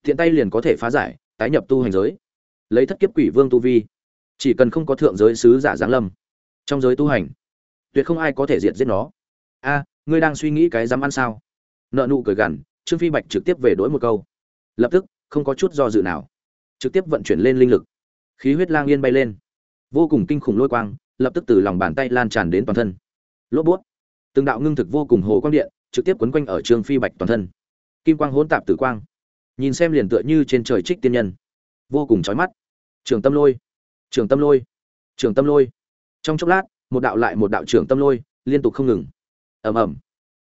Tiện tay liền có thể phá giải, tái nhập tu hành giới. Lấy thất kiếp quỷ vương tu vi. Chỉ cần không có thượng giới sứ giả giáng lâm. Trong giới tu hành, tuyệt không ai có thể diệt giết nó. A, ngươi đang suy nghĩ cái dám ăn sao? Nợ nụ cười gằn, trương phi bạch trực tiếp về đối một câu. Lập tức, không có chút do dự nào trực tiếp vận chuyển lên linh lực. Khí huyết lang yên bay lên. Vô cùng kinh khủng lôi quang, lập tức từ lòng bàn tay lan tràn đến toàn thân. Lốp bút. Từng đạo ngưng thực vô cùng hồ quang điện, trực tiếp quấn quanh ở trường phi bạch toàn thân. Kim quang hỗn tạp tử quang. Nhìn xem liền tựa như trên trời trích tiên nhân. Vô cùng chói mắt. Trường tâm lôi. Trường tâm lôi. Trường tâm lôi. Trong chốc lát, một đạo lại một đạo trường tâm lôi liên tục không ngừng. Ầm ầm.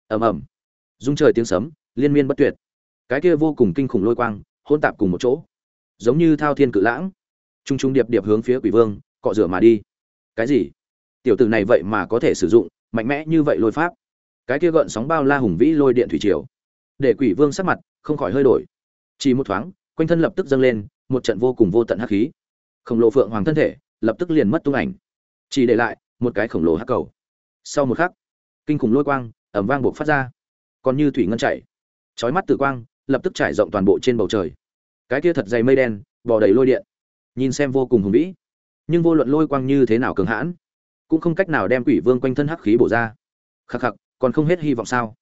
Ầm ầm. Rung trời tiếng sấm, liên miên bất tuyệt. Cái kia vô cùng kinh khủng lôi quang, hỗn tạp cùng một chỗ giống như thao thiên cự lãng. Trung trung điệp điệp hướng phía quỷ vương, cọ rửa mà đi. Cái gì? Tiểu tử này vậy mà có thể sử dụng, mạnh mẽ như vậy lôi pháp. Cái kia gợn sóng bao la hùng vĩ lôi điện thủy triều. Để quỷ vương sắc mặt không khỏi hơi đổi. Chỉ một thoáng, quanh thân lập tức dâng lên một trận vô cùng vô tận hắc khí. Khổng lồ phượng hoàng thân thể lập tức liền mất tung ảnh. Chỉ để lại một cái khổng lồ hắc cầu. Sau một khắc, kinh khủng lôi quang ẩm vang buộc phát ra. Còn như thủy ngân chảy trói mắt tử quang lập tức trải rộng toàn bộ trên bầu trời cái kia thật dày mây đen bò đầy lôi điện. Nhìn xem vô cùng hùng vĩ, nhưng vô luận lôi quang như thế nào cường hãn, cũng không cách nào đem quỷ vương quanh thân hắc khí bổ ra. Khắc khắc, còn không hết hy vọng sao?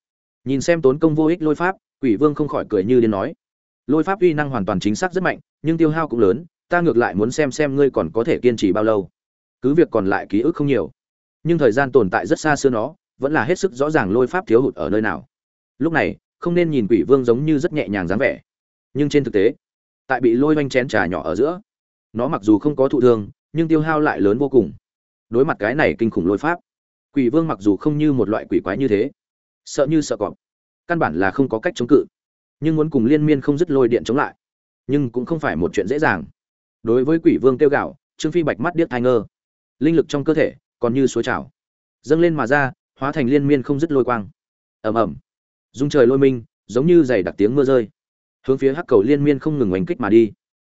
Nhìn xem tốn công vô ích lôi pháp, quỷ vương không khỏi cười như điên nói. Lôi pháp uy năng hoàn toàn chính xác rất mạnh, nhưng tiêu hao cũng lớn, ta ngược lại muốn xem xem ngươi còn có thể kiên trì bao lâu. Cứ việc còn lại ký ức không nhiều, nhưng thời gian tồn tại rất xa xưa nó, vẫn là hết sức rõ ràng lôi pháp thiếu hụt ở nơi nào. Lúc này, không nên nhìn quỷ vương giống như rất nhẹ nhàng dáng vẻ, nhưng trên thực tế tại bị lôi vanh chén trà nhỏ ở giữa. Nó mặc dù không có thụ thương, nhưng tiêu hao lại lớn vô cùng. Đối mặt cái này kinh khủng lôi pháp, quỷ vương mặc dù không như một loại quỷ quái như thế, sợ như sợ cọp, căn bản là không có cách chống cự, nhưng muốn cùng liên miên không dứt lôi điện chống lại, nhưng cũng không phải một chuyện dễ dàng. Đối với quỷ vương tiêu gạo trương phi bạch mắt điếc thai ngơ. Linh lực trong cơ thể còn như suối trào, dâng lên mà ra, hóa thành liên miên không dứt lôi quang. Ầm ầm. Dung trời lôi minh, giống như giày đặc tiếng mưa rơi hướng phía hắc cầu liên miên không ngừng oanh kích mà đi.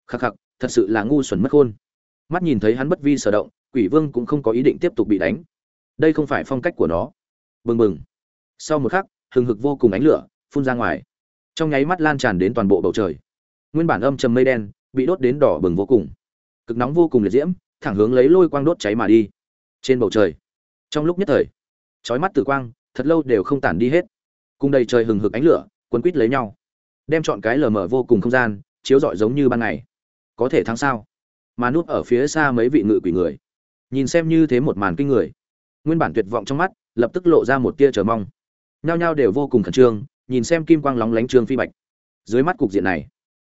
Khắc khắc, thật sự là ngu xuẩn mất khôn. Mắt nhìn thấy hắn bất vi sở động, quỷ vương cũng không có ý định tiếp tục bị đánh. Đây không phải phong cách của nó. Bừng bừng. Sau một khắc, hừng hực vô cùng ánh lửa phun ra ngoài. Trong nháy mắt lan tràn đến toàn bộ bầu trời. Nguyên bản âm trầm mây đen bị đốt đến đỏ bừng vô cùng. Cực nóng vô cùng liệt diễm, thẳng hướng lấy lôi quang đốt cháy mà đi. Trên bầu trời, trong lúc nhất thời, chói mắt tử quang, thật lâu đều không tản đi hết. Cùng đầy trời hừng hực ánh lửa, quấn quít lấy nhau đem chọn cái lờ mờ vô cùng không gian, chiếu rọi giống như ban ngày. Có thể thắng sao? Mà núp ở phía xa mấy vị ngự quỷ người. Nhìn xem như thế một màn kinh người. Nguyên bản tuyệt vọng trong mắt, lập tức lộ ra một tia chờ mong. Nhao nhao đều vô cùng khẩn trương, nhìn xem kim quang lóng lánh trương phi bạch. Dưới mắt cục diện này,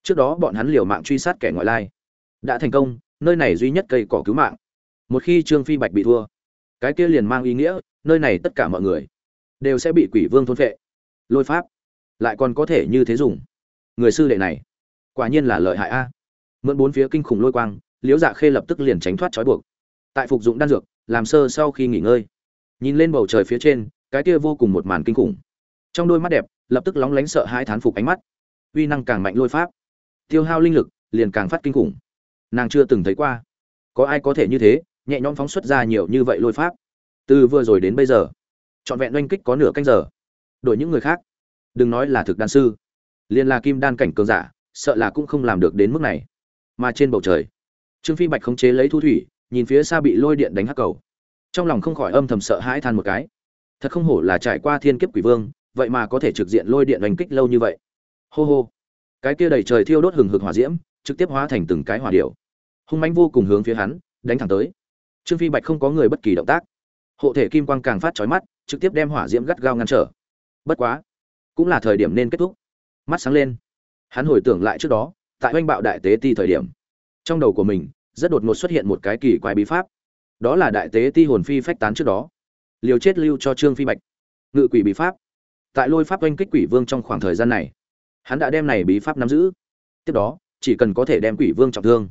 trước đó bọn hắn liều mạng truy sát kẻ ngoại lai. Đã thành công, nơi này duy nhất cây cỏ cứu mạng. Một khi trương phi bạch bị thua, cái kia liền mang ý nghĩa, nơi này tất cả mọi người đều sẽ bị quỷ vương thôn phệ. Lôi pháp lại còn có thể như thế dùng. Người sư đệ này, quả nhiên là lợi hại a. Mượn bốn phía kinh khủng lôi quang, liễu dạ khê lập tức liền tránh thoát trói buộc. Tại phục dụng đan dược, làm sơ sau khi nghỉ ngơi. Nhìn lên bầu trời phía trên, cái kia vô cùng một màn kinh khủng. Trong đôi mắt đẹp, lập tức lóng lánh sợ hai thán phục ánh mắt. Uy năng càng mạnh lôi pháp, tiêu hao linh lực, liền càng phát kinh khủng. Nàng chưa từng thấy qua. Có ai có thể như thế, nhẹ nhõm phóng xuất ra nhiều như vậy lôi pháp? Từ vừa rồi đến bây giờ, trọn vẹn oanh kích có nửa canh giờ. Đổi những người khác đừng nói là thực đan sư, liền là kim đan cảnh cường giả, sợ là cũng không làm được đến mức này. Mà trên bầu trời, trương phi bạch khống chế lấy thu thủy, nhìn phía xa bị lôi điện đánh hắc cầu. Trong lòng không khỏi âm thầm sợ hãi than một cái. Thật không hổ là trải qua thiên kiếp quỷ vương, vậy mà có thể trực diện lôi điện đánh kích lâu như vậy. Hô hô. Cái kia đầy trời thiêu đốt hừng hực hỏa diễm, trực tiếp hóa thành từng cái hỏa điệu hung mãnh vô cùng hướng phía hắn, đánh thẳng tới. Trương phi bạch không có người bất kỳ động tác. Hộ thể kim quang càng phát chói mắt, trực tiếp đem hỏa diễm gắt gao ngăn trở. Bất quá cũng là thời điểm nên kết thúc. Mắt sáng lên. Hắn hồi tưởng lại trước đó, tại oanh bạo đại tế ti thời điểm. Trong đầu của mình, rất đột ngột xuất hiện một cái kỳ quái bí pháp. Đó là đại tế ti hồn phi phách tán trước đó. Liều chết lưu cho trương phi bạch. Ngự quỷ bí pháp. Tại lôi pháp oanh kích quỷ vương trong khoảng thời gian này, hắn đã đem này bí pháp nắm giữ. Tiếp đó, chỉ cần có thể đem quỷ vương trọng thương,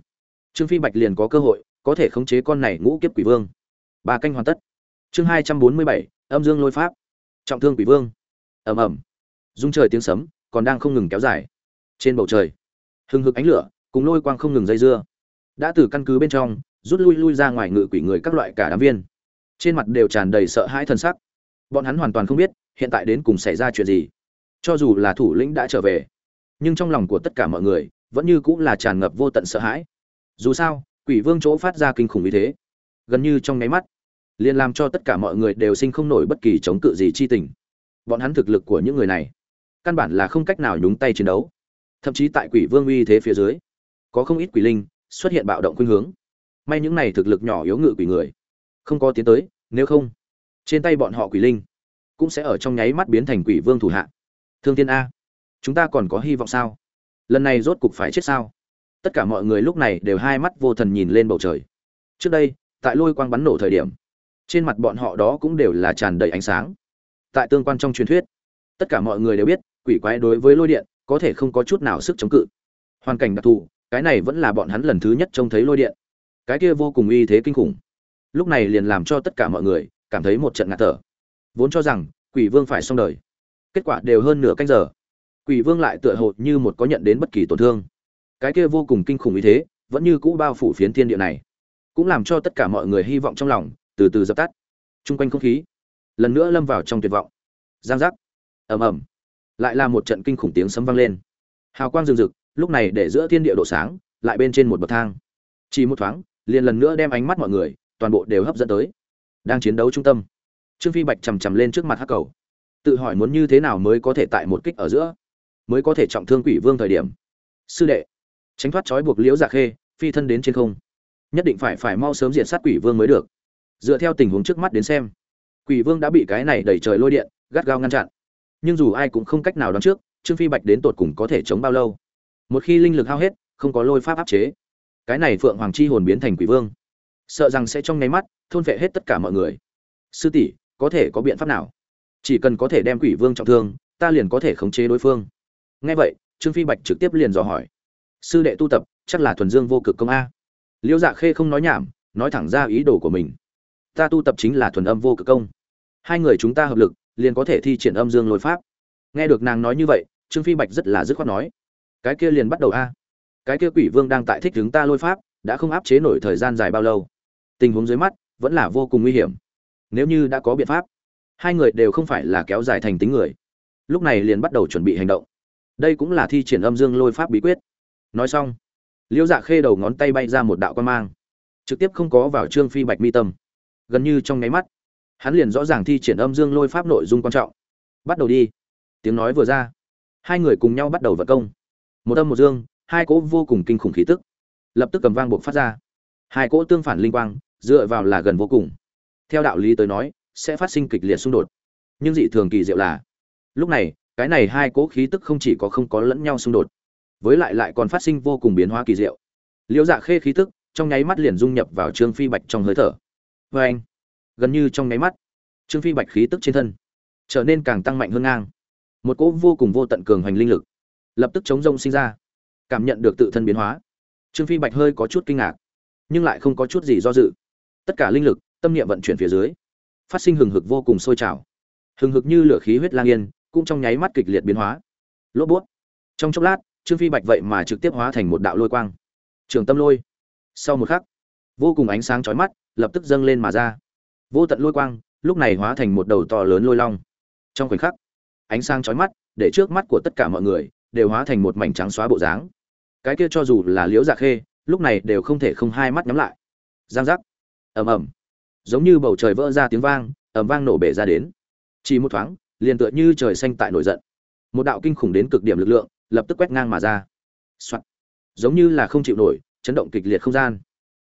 trương phi bạch liền có cơ hội, có thể khống chế con này ngũ kiếp quỷ vương. Ba canh hoàn tất. Chương hai trăm bốn mươi bảy, âm dương lôi pháp. Trọng thương quỷ vương. Ầm ầm dung trời tiếng sấm, còn đang không ngừng kéo dài. Trên bầu trời, hừng hực ánh lửa cùng lôi quang không ngừng dây dưa. Đã từ căn cứ bên trong, rút lui lui ra ngoài ngự quỷ người các loại cả đám viên. Trên mặt đều tràn đầy sợ hãi thân sắc. Bọn hắn hoàn toàn không biết, hiện tại đến cùng xảy ra chuyện gì. Cho dù là thủ lĩnh đã trở về, nhưng trong lòng của tất cả mọi người vẫn như cũng là tràn ngập vô tận sợ hãi. Dù sao, quỷ vương chỗ phát ra kinh khủng như thế, gần như trong nháy mắt, liền làm cho tất cả mọi người đều sinh không nổi bất kỳ chống cự gì chi tình. Bọn hắn thực lực của những người này căn bản là không cách nào nhúng tay chiến đấu. Thậm chí tại quỷ vương uy thế phía dưới, có không ít quỷ linh xuất hiện bạo động khuynh hướng. May những này thực lực nhỏ yếu ngự quỷ người không có tiến tới, nếu không, trên tay bọn họ quỷ linh cũng sẽ ở trong nháy mắt biến thành quỷ vương thủ hạ. Thương thiên a, chúng ta còn có hy vọng sao? Lần này rốt cục phải chết sao? Tất cả mọi người lúc này đều hai mắt vô thần nhìn lên bầu trời. Trước đây, tại lôi quang bắn nổ thời điểm, trên mặt bọn họ đó cũng đều là tràn đầy ánh sáng. Tại tương quan trong truyền thuyết, tất cả mọi người đều biết quỷ quái đối với lôi điện, có thể không có chút nào sức chống cự. Hoàn cảnh đặc thù, cái này vẫn là bọn hắn lần thứ nhất trông thấy lôi điện. Cái kia vô cùng uy thế kinh khủng. Lúc này liền làm cho tất cả mọi người cảm thấy một trận ngạt thở. Vốn cho rằng, quỷ vương phải xong đời. Kết quả đều hơn nửa canh giờ. Quỷ vương lại tựa hồ như một có nhận đến bất kỳ tổn thương. Cái kia vô cùng kinh khủng ý thế, vẫn như cũ bao phủ phiến thiên địa này. Cũng làm cho tất cả mọi người hy vọng trong lòng, từ từ dập tắt. Chung quanh không khí, lần nữa lâm vào trong tuyệt vọng. Giang giác. Ầm ầm lại là một trận kinh khủng tiếng sấm vang lên. Hào quang rừng rực, lúc này để giữa thiên địa độ sáng, lại bên trên một bậc thang. Chỉ một thoáng, liền lần nữa đem ánh mắt mọi người, toàn bộ đều hấp dẫn tới. Đang chiến đấu trung tâm, trương phi bạch chằm chằm lên trước mặt hắc cầu. Tự hỏi muốn như thế nào mới có thể tại một kích ở giữa, mới có thể trọng thương quỷ vương thời điểm. Sư đệ, tránh thoát trói buộc liễu dạ khê, phi thân đến trên không. Nhất định phải phải mau sớm diện sát quỷ vương mới được. Dựa theo tình huống trước mắt đến xem, quỷ vương đã bị cái này đẩy trời lôi điện, gắt gao ngăn chặn nhưng dù ai cũng không cách nào đoán trước, trương phi bạch đến tột cùng có thể chống bao lâu. Một khi linh lực hao hết, không có lôi pháp áp chế, cái này phượng hoàng chi hồn biến thành quỷ vương. Sợ rằng sẽ trong nháy mắt thôn vệ hết tất cả mọi người. Sư tỷ, có thể có biện pháp nào? Chỉ cần có thể đem quỷ vương trọng thương, ta liền có thể khống chế đối phương. Nghe vậy, trương phi bạch trực tiếp liền dò hỏi. Sư đệ tu tập, chắc là thuần dương vô cực công a. Liễu dạ khê không nói nhảm, nói thẳng ra ý đồ của mình. Ta tu tập chính là thuần âm vô cực công. Hai người chúng ta hợp lực liền có thể thi triển âm dương lôi pháp. Nghe được nàng nói như vậy, trương phi bạch rất là dứt khoát nói, cái kia liền bắt đầu a. Cái kia quỷ vương đang tại thích chúng ta lôi pháp, đã không áp chế nổi thời gian dài bao lâu. Tình huống dưới mắt, vẫn là vô cùng nguy hiểm. Nếu như đã có biện pháp, hai người đều không phải là kéo dài thành tính người. Lúc này liền bắt đầu chuẩn bị hành động. Đây cũng là thi triển âm dương lôi pháp bí quyết. Nói xong liễu dạ khê đầu ngón tay bay ra một đạo quan mang, trực tiếp không có vào trương phi bạch mi tâm. Gần như trong nháy mắt hắn liền rõ ràng thi triển âm dương lôi pháp nội dung quan trọng. Bắt đầu đi. Tiếng nói vừa ra. Hai người cùng nhau bắt đầu vận công. Một âm một dương, hai cỗ vô cùng kinh khủng khí tức. Lập tức cầm vang buộc phát ra. Hai cỗ tương phản linh quang, dựa vào là gần vô cùng. Theo đạo lý tới nói, sẽ phát sinh kịch liệt xung đột. Nhưng dị thường kỳ diệu là, lúc này, cái này hai cỗ khí tức không chỉ có không có lẫn nhau xung đột, với lại lại còn phát sinh vô cùng biến hóa kỳ diệu. Liễu dạ khê khí tức, trong nháy mắt liền dung nhập vào trương phi bạch trong hơi thở. Vê anh gần như trong nháy mắt, trương phi bạch khí tức trên thân trở nên càng tăng mạnh hơn ngang. Một cỗ vô cùng vô tận cường hoành linh lực lập tức chống rông sinh ra, cảm nhận được tự thân biến hóa. Trương phi bạch hơi có chút kinh ngạc, nhưng lại không có chút gì do dự. Tất cả linh lực, tâm niệm vận chuyển phía dưới, phát sinh hừng hực vô cùng sôi trào. Hừng hực như lửa khí huyết lang yên, cũng trong nháy mắt kịch liệt biến hóa. Lốp bút. Trong chốc lát, trương phi bạch vậy mà trực tiếp hóa thành một đạo lôi quang. Trường tâm lôi. Sau một khắc, vô cùng ánh sáng chói mắt lập tức dâng lên mà ra vô tận lôi quang, lúc này hóa thành một đầu to lớn lôi long. Trong khoảnh khắc, ánh sáng chói mắt để trước mắt của tất cả mọi người đều hóa thành một mảnh trắng xóa bộ dáng. Cái kia cho dù là liễu dạ khê, lúc này đều không thể không hai mắt nhắm lại. Giang giác. Ầm ầm. Giống như bầu trời vỡ ra tiếng vang, ầm vang nổ bể ra đến. Chỉ một thoáng, liền tựa như trời xanh tại nổi giận. Một đạo kinh khủng đến cực điểm lực lượng, lập tức quét ngang mà ra. Soạn. giống như là không chịu nổi, chấn động kịch liệt không gian.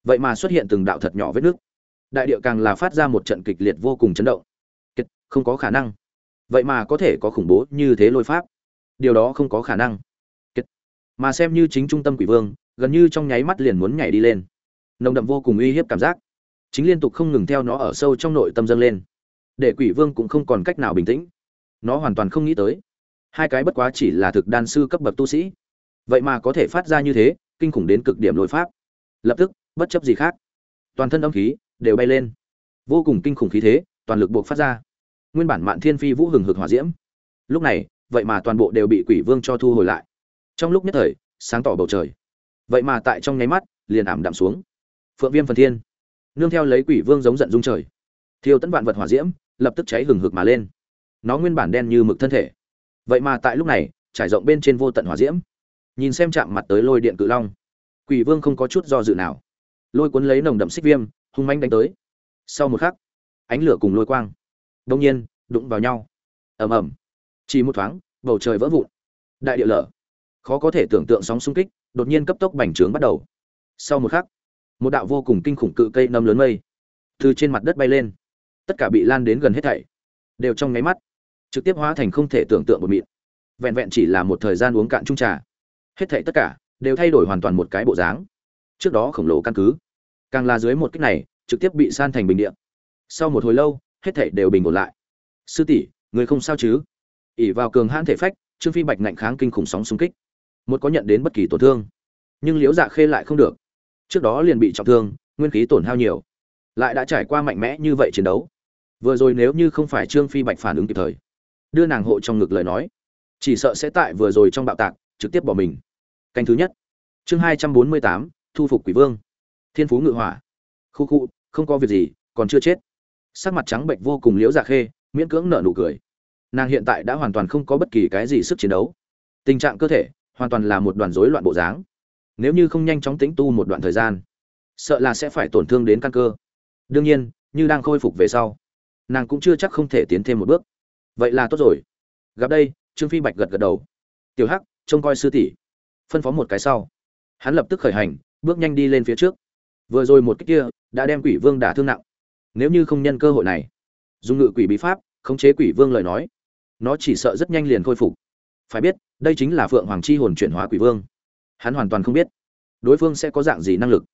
Vậy mà xuất hiện từng đạo thật nhỏ vết nước đại địa càng là phát ra một trận kịch liệt vô cùng chấn động. Kiệt, không có khả năng. Vậy mà có thể có khủng bố như thế lôi pháp. Điều đó không có khả năng. Kiệt. mà xem như chính trung tâm quỷ vương gần như trong nháy mắt liền muốn nhảy đi lên. Nồng đậm vô cùng uy hiếp cảm giác. Chính liên tục không ngừng theo nó ở sâu trong nội tâm dâng lên. Để quỷ vương cũng không còn cách nào bình tĩnh. Nó hoàn toàn không nghĩ tới. Hai cái bất quá chỉ là thực đan sư cấp bậc tu sĩ. Vậy mà có thể phát ra như thế kinh khủng đến cực điểm lôi pháp. Lập tức bất chấp gì khác. Toàn thân âm khí đều bay lên. Vô cùng kinh khủng khí thế, toàn lực buộc phát ra. Nguyên bản mạn thiên phi vũ hừng hực hỏa diễm. Lúc này, vậy mà toàn bộ đều bị quỷ vương cho thu hồi lại. Trong lúc nhất thời, sáng tỏ bầu trời. Vậy mà tại trong nháy mắt, liền ảm đạm xuống. Phượng viêm phần thiên. Nương theo lấy quỷ vương giống giận dung trời. Thiêu tấn vạn vật hỏa diễm, lập tức cháy hừng hực mà lên. Nó nguyên bản đen như mực thân thể. Vậy mà tại lúc này, trải rộng bên trên vô tận hỏa diễm. Nhìn xem chạm mặt tới lôi điện cự long. Quỷ vương không có chút do dự nào. Lôi cuốn lấy nồng đậm xích viêm hung manh đánh tới. Sau một khắc, ánh lửa cùng lôi quang đông nhiên đụng vào nhau. Ầm ầm. Chỉ một thoáng, bầu trời vỡ vụn. Đại địa lở. Khó có thể tưởng tượng sóng xung kích đột nhiên cấp tốc bành trướng bắt đầu. Sau một khắc, một đạo vô cùng kinh khủng cự cây nâm lớn mây từ trên mặt đất bay lên. Tất cả bị lan đến gần hết thảy đều trong nháy mắt trực tiếp hóa thành không thể tưởng tượng một mịn. Vẹn vẹn chỉ là một thời gian uống cạn chung trà, hết thảy tất cả đều thay đổi hoàn toàn một cái bộ dáng. Trước đó khổng lồ căn cứ càng là dưới một kích này, trực tiếp bị san thành bình địa. Sau một hồi lâu, hết thảy đều bình ổn lại. Sư tỷ, người không sao chứ? ỉ vào cường hãn thể phách, trương phi bạch ngạnh kháng kinh khủng sóng xung kích. Một có nhận đến bất kỳ tổn thương. Nhưng liễu dạ khê lại không được. Trước đó liền bị trọng thương, nguyên khí tổn hao nhiều. Lại đã trải qua mạnh mẽ như vậy chiến đấu. Vừa rồi nếu như không phải trương phi bạch phản ứng kịp thời, đưa nàng hộ trong ngực lời nói, chỉ sợ sẽ tại vừa rồi trong bạo tạc, trực tiếp bỏ mình. Canh thứ nhất. Chương hai trăm bốn mươi tám, thu phục quỷ vương thiên phú ngự hỏa. Khu khu, không có việc gì, còn chưa chết. Sắc mặt trắng bệnh vô cùng liễu dạ khê, miễn cưỡng nở nụ cười. Nàng hiện tại đã hoàn toàn không có bất kỳ cái gì sức chiến đấu. Tình trạng cơ thể hoàn toàn là một đoàn rối loạn bộ dáng. Nếu như không nhanh chóng tĩnh tu một đoạn thời gian, sợ là sẽ phải tổn thương đến căn cơ. Đương nhiên, như đang khôi phục về sau, nàng cũng chưa chắc không thể tiến thêm một bước. Vậy là tốt rồi. Gặp đây, trương phi bạch gật gật đầu. Tiểu hắc, trông coi sư tỷ. Phân phó một cái sau. Hắn lập tức khởi hành, bước nhanh đi lên phía trước vừa rồi một cách kia đã đem quỷ vương đả thương nặng. Nếu như không nhân cơ hội này, dùng ngự quỷ bí pháp, khống chế quỷ vương lời nói, nó chỉ sợ rất nhanh liền khôi phục. Phải biết, đây chính là phượng hoàng chi hồn chuyển hóa quỷ vương. Hắn hoàn toàn không biết, đối phương sẽ có dạng gì năng lực.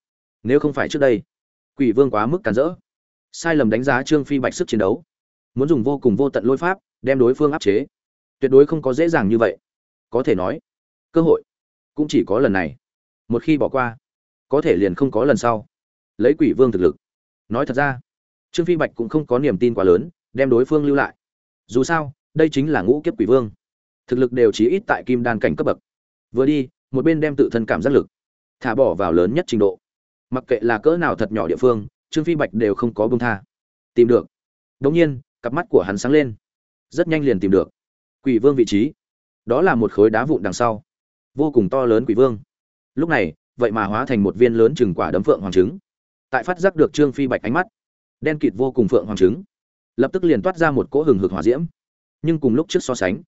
Nếu không phải trước đây, quỷ vương quá mức cản rỡ. Sai lầm đánh giá trương phi bạch sức chiến đấu. Muốn dùng vô cùng vô tận lôi pháp, đem đối phương áp chế. Tuyệt đối không có dễ dàng như vậy. Có thể nói, cơ hội cũng chỉ có lần này. Một khi bỏ qua có thể liền không có lần sau. Lấy quỷ vương thực lực. Nói thật ra, trương phi bạch cũng không có niềm tin quá lớn, đem đối phương lưu lại. Dù sao, đây chính là ngũ kiếp quỷ vương. Thực lực đều chỉ ít tại kim đan cảnh cấp bậc. Vừa đi, một bên đem tự thân cảm giác lực thả bỏ vào lớn nhất trình độ. Mặc kệ là cỡ nào thật nhỏ địa phương, trương phi bạch đều không có bông tha. Tìm được. Đống nhiên, cặp mắt của hắn sáng lên. Rất nhanh liền tìm được. Quỷ vương vị trí. Đó là một khối đá vụn đằng sau. Vô cùng to lớn quỷ vương. Lúc này vậy mà hóa thành một viên lớn chừng quả đấm phượng hoàng trứng. Tại phát giác được trương phi bạch ánh mắt, đen kịt vô cùng phượng hoàng trứng, lập tức liền toát ra một cỗ hừng hực hỏa diễm. Nhưng cùng lúc trước so sánh,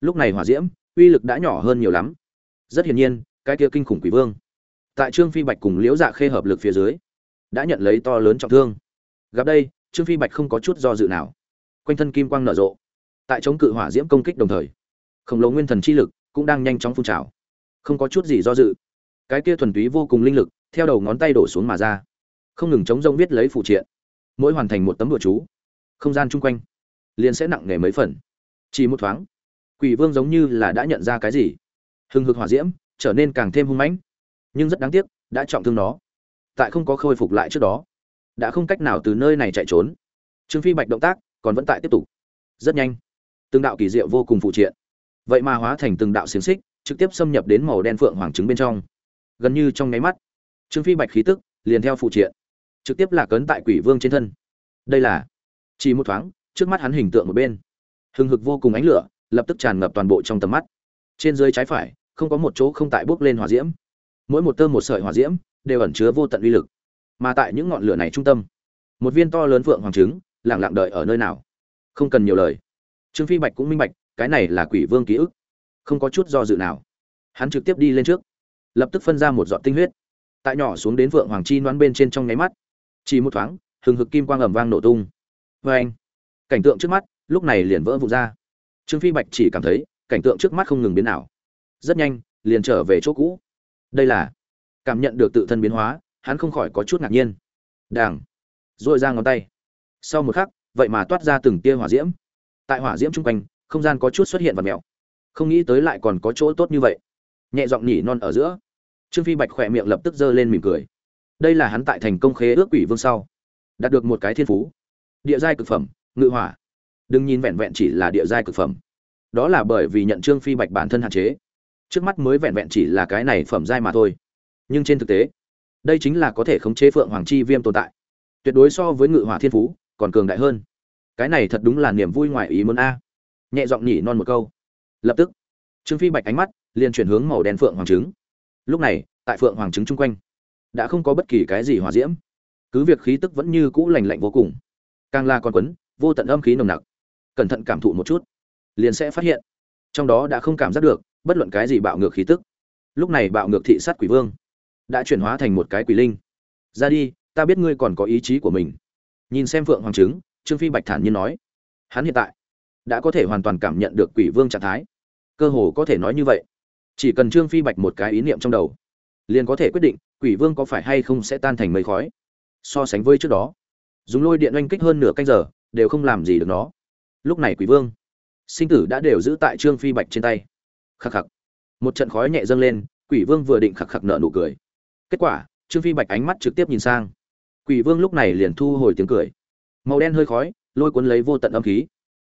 lúc này hỏa diễm, uy lực đã nhỏ hơn nhiều lắm. Rất hiển nhiên, cái kia kinh khủng quỷ vương, tại trương phi bạch cùng liễu dạ khê hợp lực phía dưới, đã nhận lấy to lớn trọng thương. Gặp đây, trương phi bạch không có chút do dự nào. Quanh thân kim quang nở rộ, tại chống cự hỏa diễm công kích đồng thời, khổng lồ nguyên thần chi lực cũng đang nhanh chóng phun trào. Không có chút gì do dự cái kia thuần túy vô cùng linh lực, theo đầu ngón tay đổ xuống mà ra. Không ngừng chống rông viết lấy phụ triện. Mỗi hoàn thành một tấm bụa chú, không gian chung quanh liền sẽ nặng nề mấy phần. Chỉ một thoáng, quỷ vương giống như là đã nhận ra cái gì. Hừng hực hỏa diễm, trở nên càng thêm hung mãnh, nhưng rất đáng tiếc, đã trọng thương nó. Tại không có khôi phục lại trước đó, đã không cách nào từ nơi này chạy trốn. Trương phi bạch động tác còn vẫn tại tiếp tục. Rất nhanh, từng đạo kỳ diệu vô cùng phụ triện. Vậy mà hóa thành từng đạo xiềng xích, trực tiếp xâm nhập đến màu đen phượng hoàng trứng bên trong gần như trong nháy mắt, trương phi bạch khí tức liền theo phụ triện, trực tiếp là cấn tại quỷ vương trên thân. Đây là, chỉ một thoáng, trước mắt hắn hình tượng một bên, hừng hực vô cùng ánh lửa lập tức tràn ngập toàn bộ trong tầm mắt. Trên dưới trái phải, không có một chỗ không tại bốc lên hỏa diễm. Mỗi một tơ một sợi hỏa diễm đều ẩn chứa vô tận uy lực, mà tại những ngọn lửa này trung tâm, một viên to lớn phượng hoàng trứng lẳng lặng đợi ở nơi nào? Không cần nhiều lời. Trương phi bạch cũng minh bạch, cái này là quỷ vương ký ức, không có chút do dự nào. Hắn trực tiếp đi lên trước lập tức phân ra một giọt tinh huyết. Tại nhỏ xuống đến vượng hoàng chi đoán bên trên trong nháy mắt, chỉ một thoáng, hừng hực kim quang ầm vang nổ tung. Vê anh cảnh tượng trước mắt, lúc này liền vỡ vụn ra. Trương phi bạch chỉ cảm thấy, cảnh tượng trước mắt không ngừng biến ảo. Rất nhanh, liền trở về chỗ cũ. Đây là, cảm nhận được tự thân biến hóa, hắn không khỏi có chút ngạc nhiên. Đảng dội ra ngón tay. Sau một khắc, vậy mà toát ra từng tia hỏa diễm. Tại hỏa diễm chung quanh, không gian có chút xuất hiện và mèo không nghĩ tới lại còn có chỗ tốt như vậy. Nhẹ giọng nhỉ non ở giữa trương phi bạch khỏe miệng lập tức giơ lên mỉm cười. Đây là hắn tại thành công khế ước quỷ vương sau. Đạt được một cái thiên phú. Địa giai cực phẩm, ngự hỏa. Đừng nhìn vẹn vẹn chỉ là địa giai cực phẩm. Đó là bởi vì nhận trương phi bạch bản thân hạn chế. Trước mắt mới vẹn vẹn chỉ là cái này phẩm giai mà thôi. Nhưng trên thực tế, đây chính là có thể khống chế phượng hoàng chi viêm tồn tại. Tuyệt đối so với ngự hỏa thiên phú, còn cường đại hơn. Cái này thật đúng là niềm vui ngoài ý muốn a. Nhẹ giọng nhỉ non một câu. Lập tức, trương phi bạch ánh mắt liền chuyển hướng màu đen phượng hoàng trứng lúc này, tại phượng hoàng trứng chung quanh, đã không có bất kỳ cái gì hòa diễm. Cứ việc khí tức vẫn như cũ lành lạnh vô cùng, càng là con quấn, vô tận âm khí nồng nặc. Cẩn thận cảm thụ một chút, liền sẽ phát hiện, trong đó đã không cảm giác được bất luận cái gì bạo ngược khí tức. Lúc này bạo ngược thị sát quỷ vương đã chuyển hóa thành một cái quỷ linh. Ra đi, ta biết ngươi còn có ý chí của mình. Nhìn xem phượng hoàng trứng, trương phi bạch thản nhiên nói. Hắn hiện tại đã có thể hoàn toàn cảm nhận được quỷ vương trạng thái. Cơ hồ có thể nói như vậy chỉ cần trương phi bạch một cái ý niệm trong đầu, liền có thể quyết định quỷ vương có phải hay không sẽ tan thành mây khói. So sánh với trước đó, dùng lôi điện oanh kích hơn nửa canh giờ, đều không làm gì được nó. Lúc này quỷ vương, sinh tử đã đều giữ tại trương phi bạch trên tay. Khắc khắc. Một trận khói nhẹ dâng lên, quỷ vương vừa định khắc khắc nợ nụ cười. Kết quả, trương phi bạch ánh mắt trực tiếp nhìn sang. Quỷ vương lúc này liền thu hồi tiếng cười. Màu đen hơi khói, lôi cuốn lấy vô tận âm khí.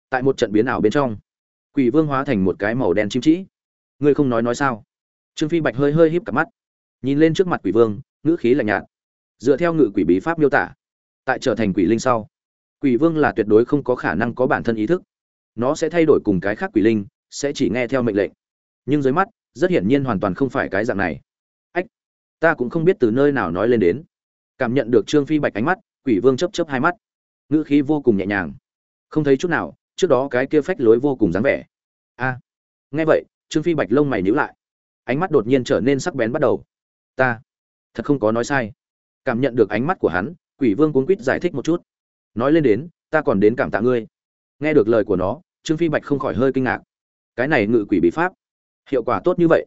Tại một trận biến ảo bên trong, quỷ vương hóa thành một cái màu đen chim trĩ ngươi không nói nói sao? Trương phi bạch hơi hơi híp cặp mắt. Nhìn lên trước mặt quỷ vương, ngữ khí lạnh nhạt. Dựa theo ngự quỷ bí pháp miêu tả, tại trở thành quỷ linh sau, quỷ vương là tuyệt đối không có khả năng có bản thân ý thức. Nó sẽ thay đổi cùng cái khác quỷ linh, sẽ chỉ nghe theo mệnh lệnh. Nhưng dưới mắt, rất hiển nhiên hoàn toàn không phải cái dạng này. Ách, ta cũng không biết từ nơi nào nói lên đến. Cảm nhận được trương phi bạch ánh mắt, quỷ vương chấp chấp hai mắt. Ngữ khí vô cùng nhẹ nhàng. Không thấy chút nào, trước đó cái kia phách lối vô cùng dáng vẻ. A, nghe vậy trương phi bạch lông mày nhíu lại. Ánh mắt đột nhiên trở nên sắc bén bắt đầu. Ta, thật không có nói sai. Cảm nhận được ánh mắt của hắn, quỷ vương cuốn quýt giải thích một chút. Nói lên đến, ta còn đến cảm tạ ngươi. Nghe được lời của nó, trương phi bạch không khỏi hơi kinh ngạc. Cái này ngự quỷ bí pháp, hiệu quả tốt như vậy.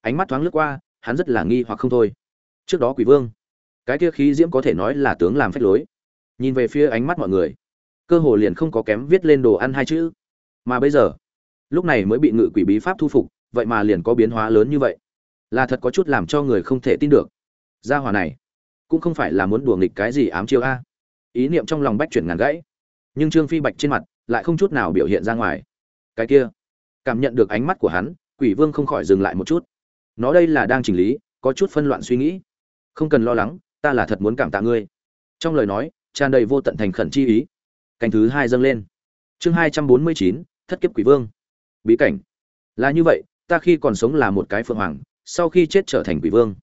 Ánh mắt thoáng lướt qua, hắn rất là nghi hoặc không thôi. Trước đó quỷ vương, cái kia khí diễm có thể nói là tướng làm phách lối. Nhìn về phía ánh mắt mọi người, cơ hồ liền không có kém viết lên đồ ăn hai chữ. Mà bây giờ lúc này mới bị ngự quỷ bí pháp thu phục, vậy mà liền có biến hóa lớn như vậy. Là thật có chút làm cho người không thể tin được. Gia hỏa này, cũng không phải là muốn đùa nghịch cái gì ám chiêu a. Ý niệm trong lòng bách chuyển ngàn gãy. Nhưng trương phi bạch trên mặt lại không chút nào biểu hiện ra ngoài. Cái kia, cảm nhận được ánh mắt của hắn, quỷ vương không khỏi dừng lại một chút. Nó đây là đang chỉnh lý, có chút phân loạn suy nghĩ. Không cần lo lắng, ta là thật muốn cảm tạ ngươi. Trong lời nói, tràn đầy vô tận thành khẩn chi ý. Cảnh thứ hai dâng lên. Chương hai trăm bốn mươi chín, thất kiếp quỷ vương bí cảnh. Là như vậy, ta khi còn sống là một cái phượng hoàng, sau khi chết trở thành quỷ vương.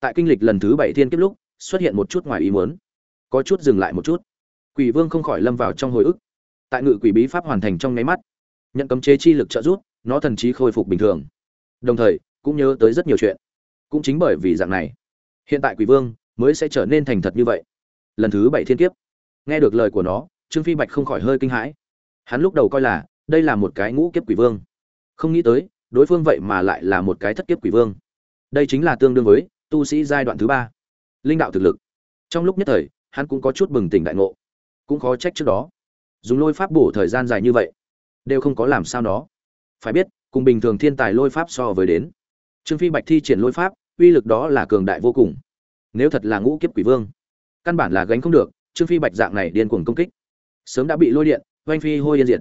Tại kinh lịch lần thứ bảy thiên kiếp lúc, xuất hiện một chút ngoài ý muốn. Có chút dừng lại một chút. Quỷ vương không khỏi lâm vào trong hồi ức. Tại ngự quỷ bí pháp hoàn thành trong nháy mắt, nhận cấm chế chi lực trợ giúp, nó thần trí khôi phục bình thường. Đồng thời, cũng nhớ tới rất nhiều chuyện. Cũng chính bởi vì dạng này, hiện tại quỷ vương mới sẽ trở nên thành thật như vậy. Lần thứ bảy thiên kiếp, nghe được lời của nó, trương phi bạch không khỏi hơi kinh hãi. Hắn lúc đầu coi là, đây là một cái ngũ kiếp quỷ vương không nghĩ tới, đối phương vậy mà lại là một cái thất kiếp quỷ vương. Đây chính là tương đương với tu sĩ giai đoạn thứ ba. Linh đạo thực lực. Trong lúc nhất thời, hắn cũng có chút bừng tỉnh đại ngộ. Cũng khó trách trước đó. Dùng lôi pháp bổ thời gian dài như vậy, đều không có làm sao nó. Phải biết, cùng bình thường thiên tài lôi pháp so với đến. Trương phi bạch thi triển lôi pháp, uy lực đó là cường đại vô cùng. Nếu thật là ngũ kiếp quỷ vương, căn bản là gánh không được, trương phi bạch dạng này điên cuồng công kích. Sớm đã bị lôi điện, oanh phi hôi yên diệt.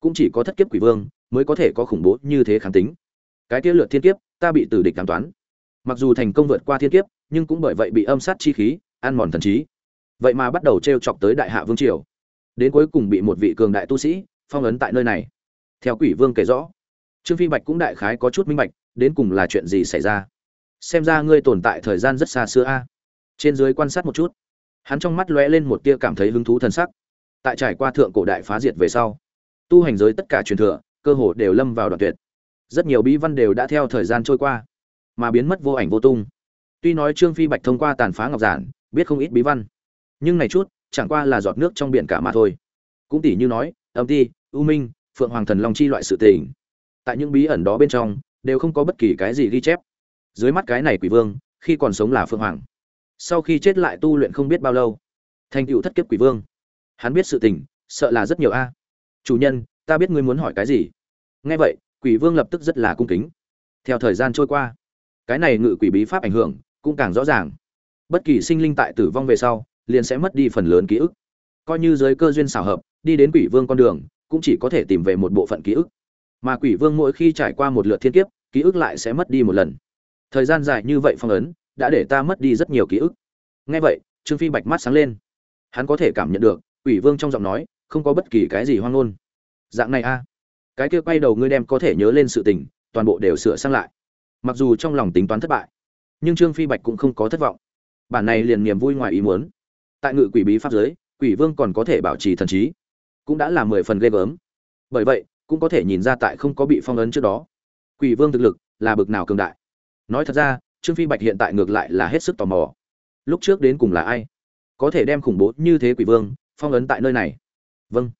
Cũng chỉ có thất kiếp quỷ vương mới có thể có khủng bố như thế kháng tính. Cái kia lượt thiên kiếp, ta bị tử địch cảm toán. Mặc dù thành công vượt qua thiên kiếp, nhưng cũng bởi vậy bị âm sát chi khí, ăn mòn thần trí. Vậy mà bắt đầu t r e o chọc tới đại hạ vương triều. Đến cuối cùng bị một vị cường đại tu sĩ phong ấn tại nơi này. Theo quỷ vương kể rõ, trương phi bạch cũng đại khái có chút minh bạch, đến cùng là chuyện gì xảy ra. Xem ra ngươi tồn tại thời gian rất xa xưa a. Trên dưới quan sát một chút, hắn trong mắt lóe lên một tia cảm thấy hứng thú t sắc. Tại trải qua thượng cổ đại phá diệt về sau, tu hành giới tất cả truyền thừa cơ hồ đều lâm vào đoạn tuyệt. Rất nhiều bí văn đều đã theo thời gian trôi qua, mà biến mất vô ảnh vô tung. Tuy nói trương phi bạch thông qua tàn phá ngọc giản, biết không ít bí văn, nhưng này chút chẳng qua là giọt nước trong biển cả mà thôi. Cũng tỷ như nói, âm ti, u minh, phượng hoàng thần long chi loại sự tình. Tại những bí ẩn đó bên trong, đều không có bất kỳ cái gì ghi chép. Dưới mắt cái này quỷ vương, khi còn sống là phượng hoàng. Sau khi chết lại tu luyện không biết bao lâu, thành tựu thất kiếp quỷ vương. Hắn biết sự tình, sợ là rất nhiều a. Chủ nhân ta biết ngươi muốn hỏi cái gì. Nghe vậy, quỷ vương lập tức rất là cung kính. Theo thời gian trôi qua, cái này ngự quỷ bí pháp ảnh hưởng cũng càng rõ ràng. Bất kỳ sinh linh tại tử vong về sau, liền sẽ mất đi phần lớn ký ức. Coi như giới cơ duyên xảo hợp, đi đến quỷ vương con đường, cũng chỉ có thể tìm về một bộ phận ký ức. Mà quỷ vương mỗi khi trải qua một lượt thiên kiếp, ký ức lại sẽ mất đi một lần. Thời gian dài như vậy phong ấn, đã để ta mất đi rất nhiều ký ức. Nghe vậy, trương phi bạch mắt sáng lên. Hắn có thể cảm nhận được, quỷ vương trong giọng nói, không có bất kỳ cái gì hoang ngôn dạng này a. Cái kia quay đầu ngươi đem có thể nhớ lên sự tình, toàn bộ đều sửa sang lại. Mặc dù trong lòng tính toán thất bại, nhưng trương phi bạch cũng không có thất vọng. Bản này liền niềm vui ngoài ý muốn. Tại ngự quỷ bí pháp giới, quỷ vương còn có thể bảo trì thần trí, cũng đã là mười phần ghê gớm. Bởi vậy, cũng có thể nhìn ra tại không có bị phong ấn trước đó. Quỷ vương thực lực là bực nào cường đại. Nói thật ra, trương phi bạch hiện tại ngược lại là hết sức tò mò. Lúc trước đến cùng là ai? Có thể đem khủng bố như thế quỷ vương phong ấn tại nơi này. Vâng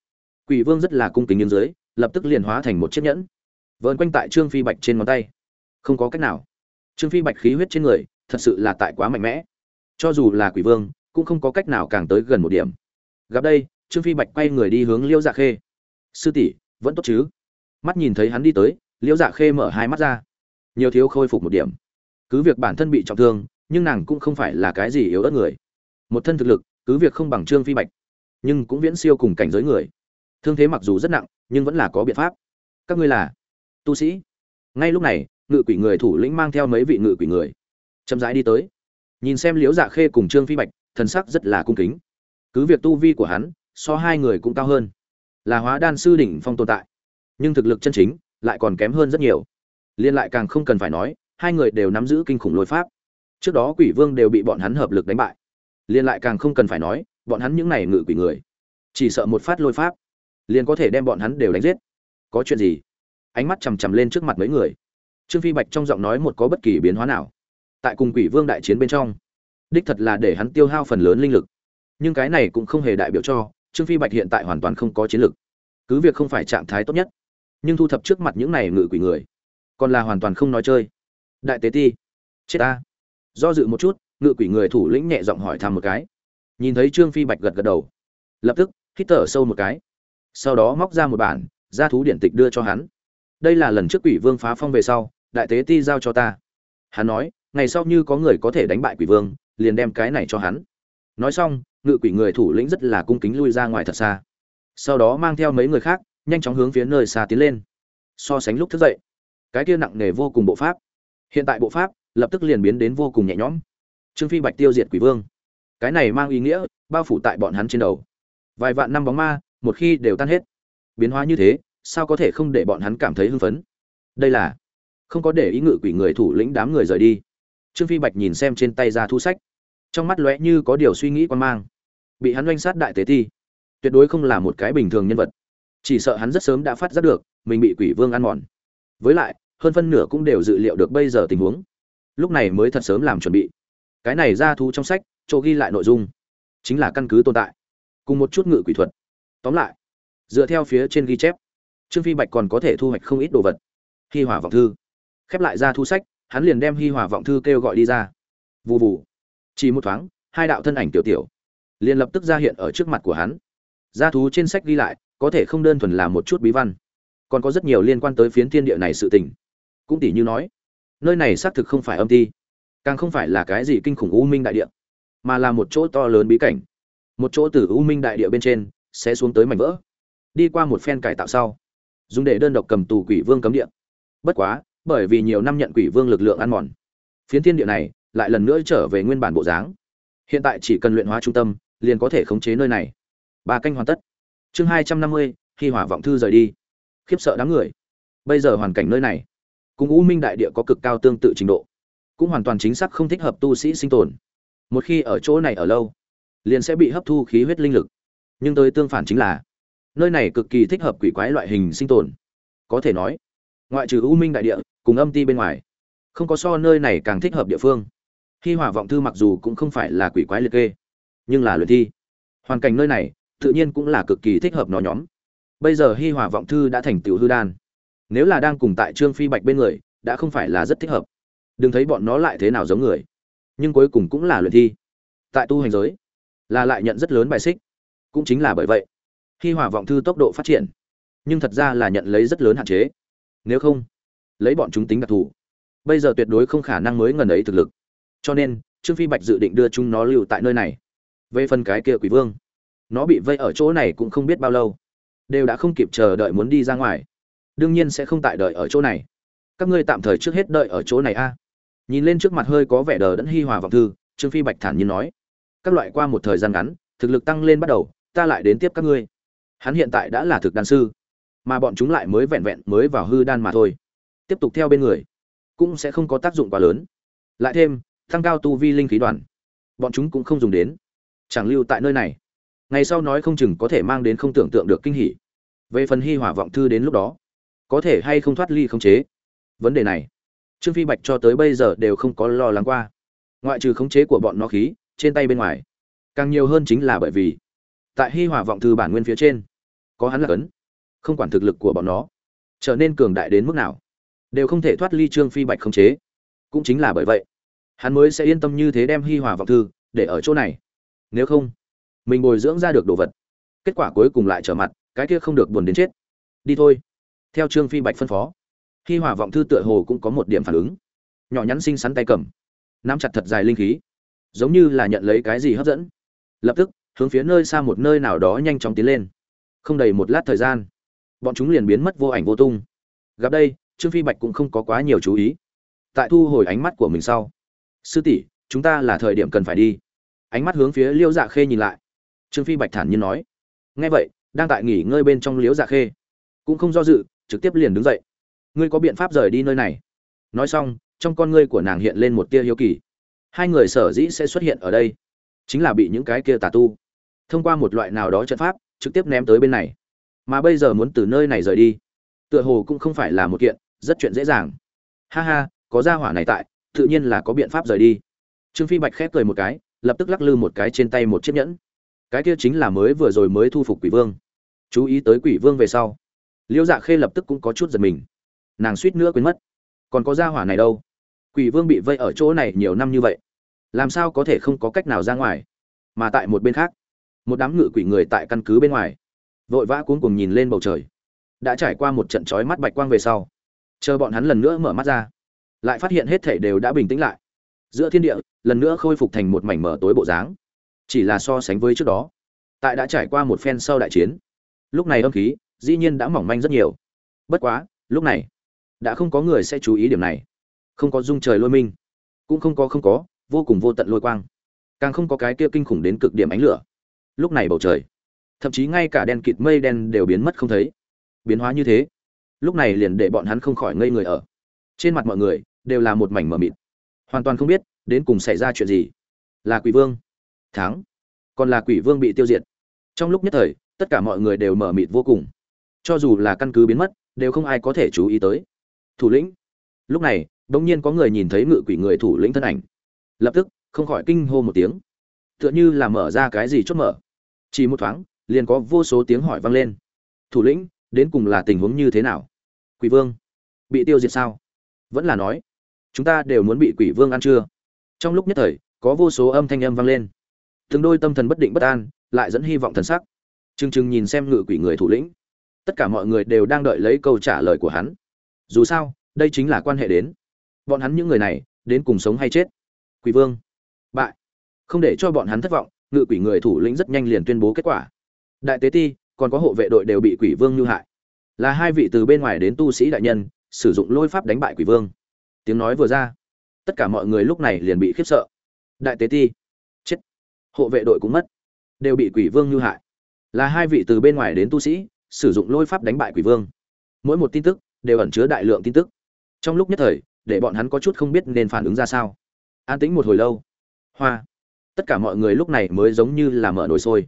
quỷ vương rất là cung kính nghiêng dưới, lập tức liền hóa thành một chiếc nhẫn vợn quanh tại trương phi bạch trên ngón tay. Không có cách nào. Trương phi bạch khí huyết trên người, thật sự là tại quá mạnh mẽ. Cho dù là quỷ vương, cũng không có cách nào càng tới gần một điểm. Gặp đây, trương phi bạch quay người đi hướng liễu dạ khê. Sư tỷ, vẫn tốt chứ? Mắt nhìn thấy hắn đi tới liễu dạ khê mở hai mắt ra. Nhiều thiếu khôi phục một điểm. Cứ việc bản thân bị trọng thương, nhưng nàng cũng không phải là cái gì yếu ớt người. Một thân thực lực, cứ việc không bằng trương phi bạch, nhưng cũng viễn siêu cùng cảnh giới người thương thế mặc dù rất nặng, nhưng vẫn là có biện pháp. Các ngươi là tu sĩ. Ngay lúc này, ngự quỷ người thủ lĩnh mang theo mấy vị ngự quỷ người, chậm rãi đi tới. Nhìn xem liễu dạ khê cùng trương phi bạch, thần sắc rất là cung kính. Cứ việc tu vi của hắn so hai người cũng cao hơn, là hóa đan sư đỉnh phong tồn tại, nhưng thực lực chân chính lại còn kém hơn rất nhiều. Liên lại càng không cần phải nói, hai người đều nắm giữ kinh khủng lôi pháp. Trước đó quỷ vương đều bị bọn hắn hợp lực đánh bại. Liên lại càng không cần phải nói, bọn hắn những này ngự quỷ người, chỉ sợ một phát lôi pháp liền có thể đem bọn hắn đều đánh giết. Có chuyện gì? Ánh mắt chằm chằm lên trước mặt mấy người. Trương phi bạch trong giọng nói một có bất kỳ biến hóa nào. Tại cùng quỷ vương đại chiến bên trong, đích thật là để hắn tiêu hao phần lớn linh lực. Nhưng cái này cũng không hề đại biểu cho trương phi bạch hiện tại hoàn toàn không có chiến lực. Cứ việc không phải trạng thái tốt nhất, nhưng thu thập trước mặt những này ngự quỷ người, còn là hoàn toàn không nói chơi. Đại tế ti, chết ta. Do dự một chút, ngự quỷ người thủ lĩnh nhẹ giọng hỏi thăm một cái. Nhìn thấy trương phi bạch gật gật đầu. Lập tức, hít thở sâu một cái sau đó móc ra một bản gia thú điện tịch đưa cho hắn. Đây là lần trước quỷ vương phá phong về sau, đại tế ti giao cho ta. Hắn nói, ngày sau như có người có thể đánh bại quỷ vương, liền đem cái này cho hắn. Nói xong, ngự quỷ người thủ lĩnh rất là cung kính lui ra ngoài thật xa. Sau đó mang theo mấy người khác, nhanh chóng hướng phía nơi xa tiến lên. So sánh lúc thức dậy, cái kia nặng nề vô cùng bộ pháp. Hiện tại bộ pháp, lập tức liền biến đến vô cùng nhẹ nhõm. Trương phi bạch tiêu diệt quỷ vương. Cái này mang ý nghĩa, bao phủ tại bọn hắn trên đầu. Vài vạn năm bóng ma một khi đều tan hết. Biến hóa như thế, sao có thể không để bọn hắn cảm thấy hưng phấn? Đây là, không có để ý ngự quỷ người thủ lĩnh đám người rời đi. Trương phi bạch nhìn xem trên tay ra thu sách. Trong mắt lóe như có điều suy nghĩ quan mang. Bị hắn oanh sát đại tế thi. Tuyệt đối không là một cái bình thường nhân vật. Chỉ sợ hắn rất sớm đã phát giác được, mình bị quỷ vương ăn mòn. Với lại, hơn phân nửa cũng đều dự liệu được bây giờ tình huống. Lúc này mới thật sớm làm chuẩn bị. Cái này ra thu trong sách, chỗ ghi lại nội dung. Chính là căn cứ tồn tại. Cùng một chút ngự quỷ thuật tóm lại, dựa theo phía trên ghi chép, trương phi bạch còn có thể thu hoạch không ít đồ vật. Hi hỏa vọng thư. Khép lại ra thu sách, hắn liền đem hi hỏa vọng thư kêu gọi đi ra. Vụ vụ chỉ một thoáng, hai đạo thân ảnh tiểu tiểu liền lập tức ra hiện ở trước mặt của hắn. Gia thú trên sách ghi lại, có thể không đơn thuần là một chút bí văn, còn có rất nhiều liên quan tới phiến thiên địa này sự tình. Cũng tỷ như nói, nơi này xác thực không phải âm ti, càng không phải là cái gì kinh khủng u minh đại địa, mà là một chỗ to lớn bí cảnh. Một chỗ từ u minh đại địa bên trên sẽ xuống tới mảnh vỡ. Đi qua một phen cải tạo sau, dùng để đơn độc cầm tù quỷ vương cấm địa. Bất quá, bởi vì nhiều năm nhận quỷ vương lực lượng ăn mòn, phiến thiên địa này lại lần nữa trở về nguyên bản bộ dáng. Hiện tại chỉ cần luyện hóa trung tâm, liền có thể khống chế nơi này. Ba canh hoàn tất. Chương hai trăm năm mươi, khi hỏa vọng thư rời đi. Khiếp sợ đám người. Bây giờ hoàn cảnh nơi này, cùng u minh đại địa có cực cao tương tự trình độ, cũng hoàn toàn chính xác không thích hợp tu sĩ sinh tồn. Một khi ở chỗ này ở lâu, liền sẽ bị hấp thu khí huyết linh lực nhưng tới tương phản chính là, nơi này cực kỳ thích hợp quỷ quái loại hình sinh tồn. Có thể nói, ngoại trừ u minh đại địa, cùng âm ti bên ngoài, không có so nơi này càng thích hợp địa phương. Khi hỏa vọng thư mặc dù cũng không phải là quỷ quái liệt kê, nhưng là luyện thi. Hoàn cảnh nơi này, tự nhiên cũng là cực kỳ thích hợp nó nhóm. Bây giờ hi hòa vọng thư đã thành tiểu hư đan. Nếu là đang cùng tại trương phi bạch bên người, đã không phải là rất thích hợp. Đừng thấy bọn nó lại thế nào giống người. Nhưng cuối cùng cũng là luyện thi. Tại tu hành giới, là lại nhận rất lớn bài xích cũng chính là bởi vậy. Hi hòa vọng thư tốc độ phát triển, nhưng thật ra là nhận lấy rất lớn hạn chế. Nếu không, lấy bọn chúng tính đặc thù, bây giờ tuyệt đối không khả năng mới ngần ấy thực lực. Cho nên, trương phi bạch dự định đưa chúng nó lưu tại nơi này. Về phần cái kia quỷ vương, nó bị vây ở chỗ này cũng không biết bao lâu, đều đã không kịp chờ đợi muốn đi ra ngoài. Đương nhiên sẽ không tại đợi ở chỗ này. Các ngươi tạm thời trước hết đợi ở chỗ này a. Nhìn lên trước mặt hơi có vẻ đờ đẫn hi hòa vọng thư, trương phi bạch thản nhiên nói, các loại qua một thời gian ngắn, thực lực tăng lên bắt đầu ta lại đến tiếp các ngươi. Hắn hiện tại đã là thực đan sư, mà bọn chúng lại mới vẹn vẹn mới vào hư đan mà thôi. Tiếp tục theo bên người, cũng sẽ không có tác dụng quá lớn. Lại thêm tăng cao tu vi linh khí đoàn, bọn chúng cũng không dùng đến. Chẳng lưu tại nơi này. Ngày sau nói không chừng có thể mang đến không tưởng tượng được kinh hỉ. Về phần hy hỏa vọng thư đến lúc đó, có thể hay không thoát ly không chế? Vấn đề này, trương phi bạch cho tới bây giờ đều không có lo lắng qua. Ngoại trừ khống chế của bọn nó khí, trên tay bên ngoài, càng nhiều hơn chính là bởi vì tại hi Hòa vọng thư bản nguyên phía trên. Có hắn là cấn. Không quản thực lực của bọn nó. Trở nên cường đại đến mức nào. Đều không thể thoát ly trương phi bạch khống chế. Cũng chính là bởi vậy, hắn mới sẽ yên tâm như thế đem hi hòa vọng thư để ở chỗ này. Nếu không, mình bồi dưỡng ra được đồ vật. Kết quả cuối cùng lại trở mặt, cái kia không được buồn đến chết. Đi thôi. Theo trương phi bạch phân phó, hi hòa vọng thư tựa hồ cũng có một điểm phản ứng. Nhỏ nhắn xinh xắn tay cầm, nắm chặt thật dài linh khí, giống như là nhận lấy cái gì hấp dẫn. Lập tức hướng phía nơi xa một nơi nào đó nhanh chóng tiến lên. Không đầy một lát thời gian, bọn chúng liền biến mất vô ảnh vô tung. Gặp đây, trương phi bạch cũng không có quá nhiều chú ý. Tại thu hồi ánh mắt của mình sau, sư tỷ, chúng ta là thời điểm cần phải đi. Ánh mắt hướng phía liễu dạ khê nhìn lại. Trương phi bạch thản nhiên nói, nghe vậy, đang tại nghỉ ngơi bên trong liễu dạ khê, cũng không do dự, trực tiếp liền đứng dậy. Ngươi có biện pháp rời đi nơi này? Nói xong, trong con ngươi của nàng hiện lên một tia hiếu kỳ. Hai người sở dĩ sẽ xuất hiện ở đây, chính là bị những cái kia tà tu thông qua một loại nào đó trận pháp, trực tiếp ném tới bên này. Mà bây giờ muốn từ nơi này rời đi, tựa hồ cũng không phải là một kiện rất chuyện dễ dàng. Ha ha, có gia hỏa này tại, tự nhiên là có biện pháp rời đi. Trương phi bạch khép cười một cái, lập tức lắc lư một cái trên tay một chiếc nhẫn. Cái kia chính là mới vừa rồi mới thu phục quỷ vương. Chú ý tới quỷ vương về sau liễu dạ khê lập tức cũng có chút giật mình. Nàng suýt nữa quên mất. Còn có gia hỏa này đâu? Quỷ vương bị vây ở chỗ này nhiều năm như vậy, làm sao có thể không có cách nào ra ngoài, mà tại một bên khác một đám ngự quỷ người tại căn cứ bên ngoài. Vội vã cuống cuồng nhìn lên bầu trời. Đã trải qua một trận chói mắt bạch quang về sau, chờ bọn hắn lần nữa mở mắt ra, lại phát hiện hết thể đều đã bình tĩnh lại. Giữa thiên địa, lần nữa khôi phục thành một mảnh mở tối bộ dáng. Chỉ là so sánh với trước đó, tại đã trải qua một phen sau đại chiến, lúc này âm khí, dĩ nhiên đã mỏng manh rất nhiều. Bất quá, lúc này, đã không có người sẽ chú ý điểm này. Không có dung trời lôi minh, cũng không có không có, vô cùng vô tận lôi quang. Càng không có cái kia kinh khủng đến cực điểm ánh lửa lúc này bầu trời, thậm chí ngay cả đen kịt mây đen đều biến mất không thấy. Biến hóa như thế, lúc này liền để bọn hắn không khỏi ngây người ở. Trên mặt mọi người đều là một mảnh mờ mịt. Hoàn toàn không biết đến cùng xảy ra chuyện gì. Là quỷ vương, thắng, còn là quỷ vương bị tiêu diệt. Trong lúc nhất thời, tất cả mọi người đều mờ mịt vô cùng. Cho dù là căn cứ biến mất, đều không ai có thể chú ý tới. Thủ lĩnh, lúc này đ ỗ n g nhiên có người nhìn thấy ngự quỷ người thủ lĩnh thân ảnh. Lập tức, không khỏi kinh hô một tiếng. Tựa như là mở ra cái gì chốt mở chỉ một thoáng, liền có vô số tiếng hỏi vang lên. Thủ lĩnh, đến cùng là tình huống như thế nào? Quỷ vương, bị tiêu diệt sao? Vẫn là nói, chúng ta đều muốn bị quỷ vương ăn chưa? Trong lúc nhất thời, có vô số âm thanh âm vang lên. Từng đôi tâm thần bất định bất an, lại dẫn hy vọng thần sắc. Chừng chừng nhìn xem ngự quỷ người thủ lĩnh. Tất cả mọi người đều đang đợi lấy câu trả lời của hắn. Dù sao, đây chính là quan hệ đến. Bọn hắn những người này, đến cùng sống hay chết? Quỷ vương, bại. Không để cho bọn hắn thất vọng ngự quỷ người thủ lĩnh rất nhanh liền tuyên bố kết quả. Đại tế ti, còn có hộ vệ đội đều bị quỷ vương như hại. Là hai vị từ bên ngoài đến tu sĩ đại nhân, sử dụng lôi pháp đánh bại quỷ vương. Tiếng nói vừa ra, tất cả mọi người lúc này liền bị khiếp sợ. Đại tế ti, chết. Hộ vệ đội cũng mất. Đều bị quỷ vương như hại. Là hai vị từ bên ngoài đến tu sĩ, sử dụng lôi pháp đánh bại quỷ vương. Mỗi một tin tức đều ẩn chứa đại lượng tin tức. Trong lúc nhất thời, để bọn hắn có chút không biết nên phản ứng ra sao. An tĩnh một hồi lâu. Hoa tất cả mọi người lúc này mới giống như là mở nồi sôi.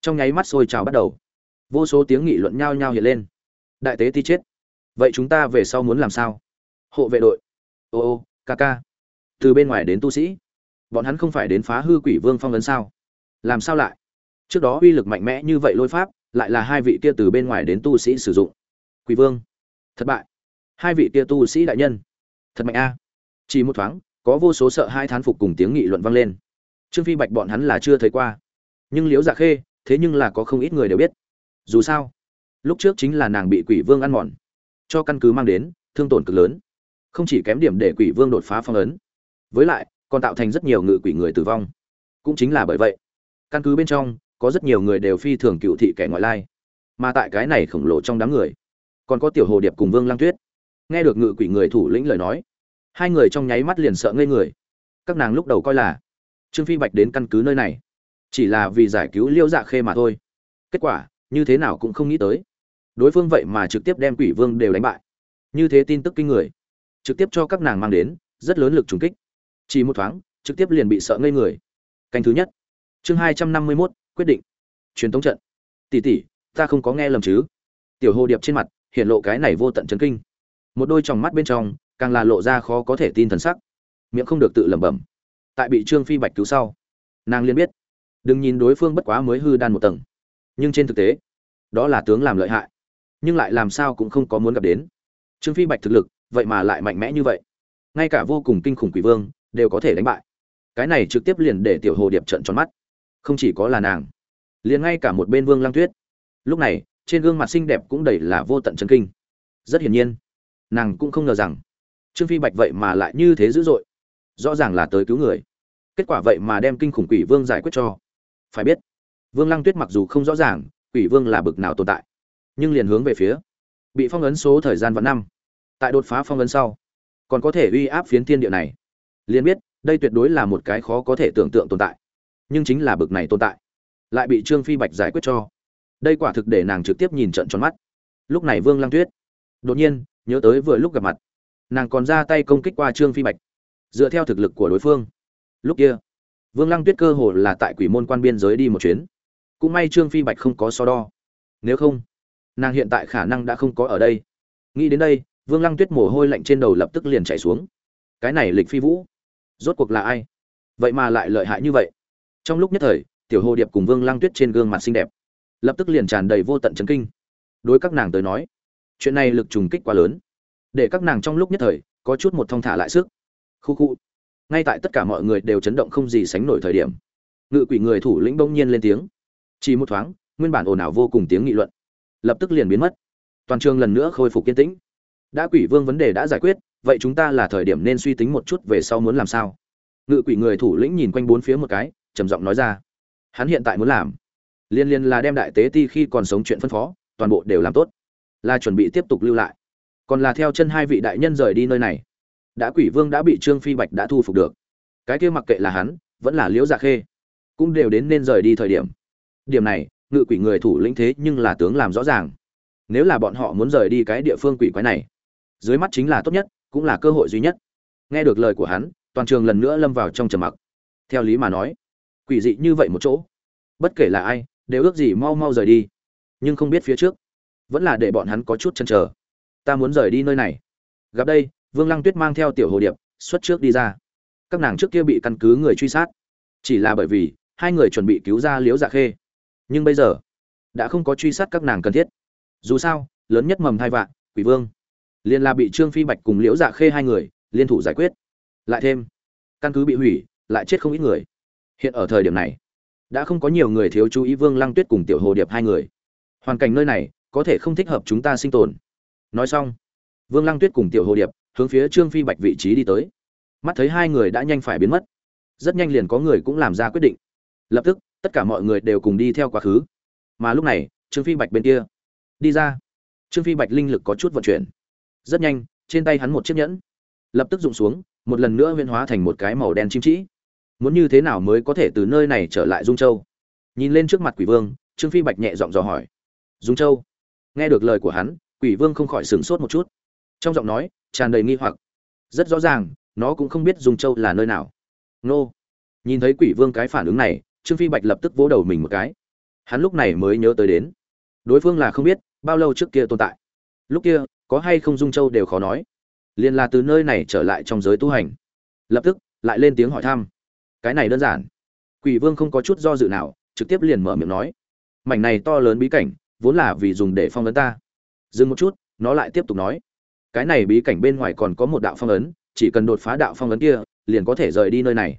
Trong nháy mắt sôi trào bắt đầu. Vô số tiếng nghị luận nhao nhao hiện lên. Đại tế ti chết. Vậy chúng ta về sau muốn làm sao? Hộ vệ đội. Ô ô, ca ca. Từ bên ngoài đến tu sĩ. Bọn hắn không phải đến phá hư quỷ vương phong ấn sao? Làm sao lại? Trước đó uy lực mạnh mẽ như vậy lôi pháp, lại là hai vị kia từ bên ngoài đến tu sĩ sử dụng. Quỷ vương. Thất bại. Hai vị kia tu sĩ đại nhân. Thật mạnh a. Chỉ một thoáng, có vô số sợ hai thán phục cùng tiếng nghị luận vang lên trương phi bạch bọn hắn là chưa thấy qua. Nhưng liễu dạ khê, thế nhưng là có không ít người đều biết. Dù sao, lúc trước chính là nàng bị quỷ vương ăn mòn. Cho căn cứ mang đến, thương tổn cực lớn. Không chỉ kém điểm để quỷ vương đột phá phong ấn. Với lại, còn tạo thành rất nhiều ngự quỷ người tử vong. Cũng chính là bởi vậy, căn cứ bên trong, có rất nhiều người đều phi thường cựu thị kẻ ngoại lai. Mà tại cái này khổng lồ trong đám người, còn có tiểu hồ điệp cùng vương lang tuyết. Nghe được ngự quỷ người thủ lĩnh lời nói, hai người trong nháy mắt liền sợ ngây người. Các nàng lúc đầu coi là trương phi bạch đến căn cứ nơi này. Chỉ là vì giải cứu liêu dạ khê mà thôi. Kết quả, như thế nào cũng không nghĩ tới. Đối phương vậy mà trực tiếp đem quỷ vương đều đánh bại. Như thế tin tức kinh người. Trực tiếp cho các nàng mang đến, rất lớn lực trùng kích. Chỉ một thoáng, trực tiếp liền bị sợ ngây người. Canh thứ nhất. Chương hai trăm năm mươi mốt, quyết định. Truyền thống trận. Tỷ tỷ, ta không có nghe lầm chứ? Tiểu hồ điệp trên mặt, hiện lộ cái này vô tận chấn kinh. Một đôi tròng mắt bên trong, càng là lộ ra khó có thể tin thần sắc. Miệng không được tự lẩm bẩm tại bị trương phi bạch cứu sau. Nàng liên biết, đừng nhìn đối phương bất quá mới hư đan một tầng, nhưng trên thực tế, đó là tướng làm lợi hại, nhưng lại làm sao cũng không có muốn gặp đến. Trương phi bạch thực lực, vậy mà lại mạnh mẽ như vậy. Ngay cả vô cùng kinh khủng quỷ vương đều có thể đánh bại. Cái này trực tiếp liền để tiểu hồ điệp trận tròn mắt. Không chỉ có là nàng, liền ngay cả một bên vương lang tuyết. Lúc này, trên gương mặt xinh đẹp cũng đầy là vô tận chân kinh. Rất hiển nhiên, nàng cũng không ngờ rằng trương phi bạch vậy mà lại như thế dữ dội rõ ràng là tới cứu người. Kết quả vậy mà đem kinh khủng quỷ vương giải quyết cho. Phải biết, vương lăng tuyết mặc dù không rõ ràng quỷ vương là bực nào tồn tại, nhưng liền hướng về phía bị phong ấn số thời gian vẫn năm. Tại đột phá phong ấn sau, còn có thể uy áp phiến thiên địa này. Liền biết, đây tuyệt đối là một cái khó có thể tưởng tượng tồn tại, nhưng chính là bực này tồn tại, lại bị trương phi bạch giải quyết cho. Đây quả thực để nàng trực tiếp nhìn trận tròn mắt. Lúc này vương lăng tuyết, đột nhiên, nhớ tới vừa lúc gặp mặt, nàng còn ra tay công kích qua trương phi bạch dựa theo thực lực của đối phương. Lúc kia, vương lăng tuyết cơ hồ là tại quỷ môn quan biên giới đi một chuyến. Cũng may trương phi bạch không có so đo. Nếu không, nàng hiện tại khả năng đã không có ở đây. Nghĩ đến đây, vương lăng tuyết mồ hôi lạnh trên đầu lập tức liền chảy xuống. Cái này lịch phi vũ, rốt cuộc là ai? Vậy mà lại lợi hại như vậy. Trong lúc nhất thời, tiểu hồ điệp cùng vương lăng tuyết trên gương mặt xinh đẹp, lập tức liền tràn đầy vô tận chấn kinh. Đối các nàng tới nói, chuyện này lực trùng kích quá lớn. Để các nàng trong lúc nhất thời, có chút một thong thả lại sức khu khu. Ngay tại tất cả mọi người đều chấn động không gì sánh nổi thời điểm, ngự quỷ người thủ lĩnh bỗng nhiên lên tiếng. Chỉ một thoáng, nguyên bản ồn ào vô cùng tiếng nghị luận, lập tức liền biến mất. Toàn trường lần nữa khôi phục kiên tĩnh. Đã quỷ vương vấn đề đã giải quyết, vậy chúng ta là thời điểm nên suy tính một chút về sau muốn làm sao? Ngự quỷ người thủ lĩnh nhìn quanh bốn phía một cái, trầm giọng nói ra. Hắn hiện tại muốn làm, liên liên là đem đại tế ti khi còn sống chuyện phân phó, toàn bộ đều làm tốt, là chuẩn bị tiếp tục lưu lại. Còn là theo chân hai vị đại nhân rời đi nơi này đã quỷ vương đã bị trương phi bạch đã thu phục được. Cái kia mặc kệ là hắn, vẫn là liễu dạ khê, cũng đều đến nên rời đi thời điểm. Điểm này, ngự quỷ người thủ lĩnh thế nhưng là tướng làm rõ ràng. Nếu là bọn họ muốn rời đi cái địa phương quỷ quái này, dưới mắt chính là tốt nhất, cũng là cơ hội duy nhất. Nghe được lời của hắn, toàn trường lần nữa lâm vào trong trầm mặc. Theo lý mà nói, quỷ dị như vậy một chỗ, bất kể là ai, đều ước gì mau mau rời đi. Nhưng không biết phía trước, vẫn là để bọn hắn có chút chăn trở ta muốn rời đi nơi này. Gặp đây vương lăng tuyết mang theo tiểu hồ điệp, xuất trước đi ra. Các nàng trước kia bị căn cứ người truy sát. Chỉ là bởi vì, hai người chuẩn bị cứu ra liễu dạ khê. Nhưng bây giờ, đã không có truy sát các nàng cần thiết. Dù sao, lớn nhất mầm thai vạn, quỷ vương. Liên là bị trương phi bạch cùng liễu dạ khê hai người, liên thủ giải quyết. Lại thêm, căn cứ bị hủy, lại chết không ít người. Hiện ở thời điểm này, đã không có nhiều người thiếu chú ý vương lăng tuyết cùng tiểu hồ điệp hai người. Hoàn cảnh nơi này, có thể không thích hợp chúng ta sinh tồn. Nói xong vương lăng tuyết cùng tiểu hồ điệp hướng phía trương phi bạch vị trí đi tới. Mắt thấy hai người đã nhanh phải biến mất, rất nhanh liền có người cũng làm ra quyết định. Lập tức, tất cả mọi người đều cùng đi theo quá khứ. Mà lúc này, trương phi bạch bên kia đi ra. Trương phi bạch linh lực có chút vận chuyển. Rất nhanh, trên tay hắn một chiếc nhẫn lập tức rụng xuống, một lần nữa huyên hóa thành một cái màu đen chim trĩ muốn như thế nào mới có thể từ nơi này trở lại dung châu? Nhìn lên trước mặt quỷ vương, trương phi bạch nhẹ giọng dò hỏi. Dung châu? Nghe được lời của hắn, quỷ vương không khỏi sửng sốt một chút trong giọng nói, tràn đầy nghi hoặc. Rất rõ ràng, nó cũng không biết dung châu là nơi nào. Nô. Nhìn thấy quỷ vương cái phản ứng này, trương phi bạch lập tức vỗ đầu mình một cái. Hắn lúc này mới nhớ tới đến. Đối phương là không biết bao lâu trước kia tồn tại. Lúc kia, có hay không dung châu đều khó nói. Liền là từ nơi này trở lại trong giới tu hành. Lập tức, lại lên tiếng hỏi thăm. Cái này đơn giản. Quỷ vương không có chút do dự nào, trực tiếp liền mở miệng nói. Mảnh này to lớn bí cảnh, vốn là vì dùng để phong ấn ta. Dừng một chút, nó lại tiếp tục nói cái này bí cảnh bên ngoài còn có một đạo phong ấn, chỉ cần đột phá đạo phong ấn kia, liền có thể rời đi nơi này.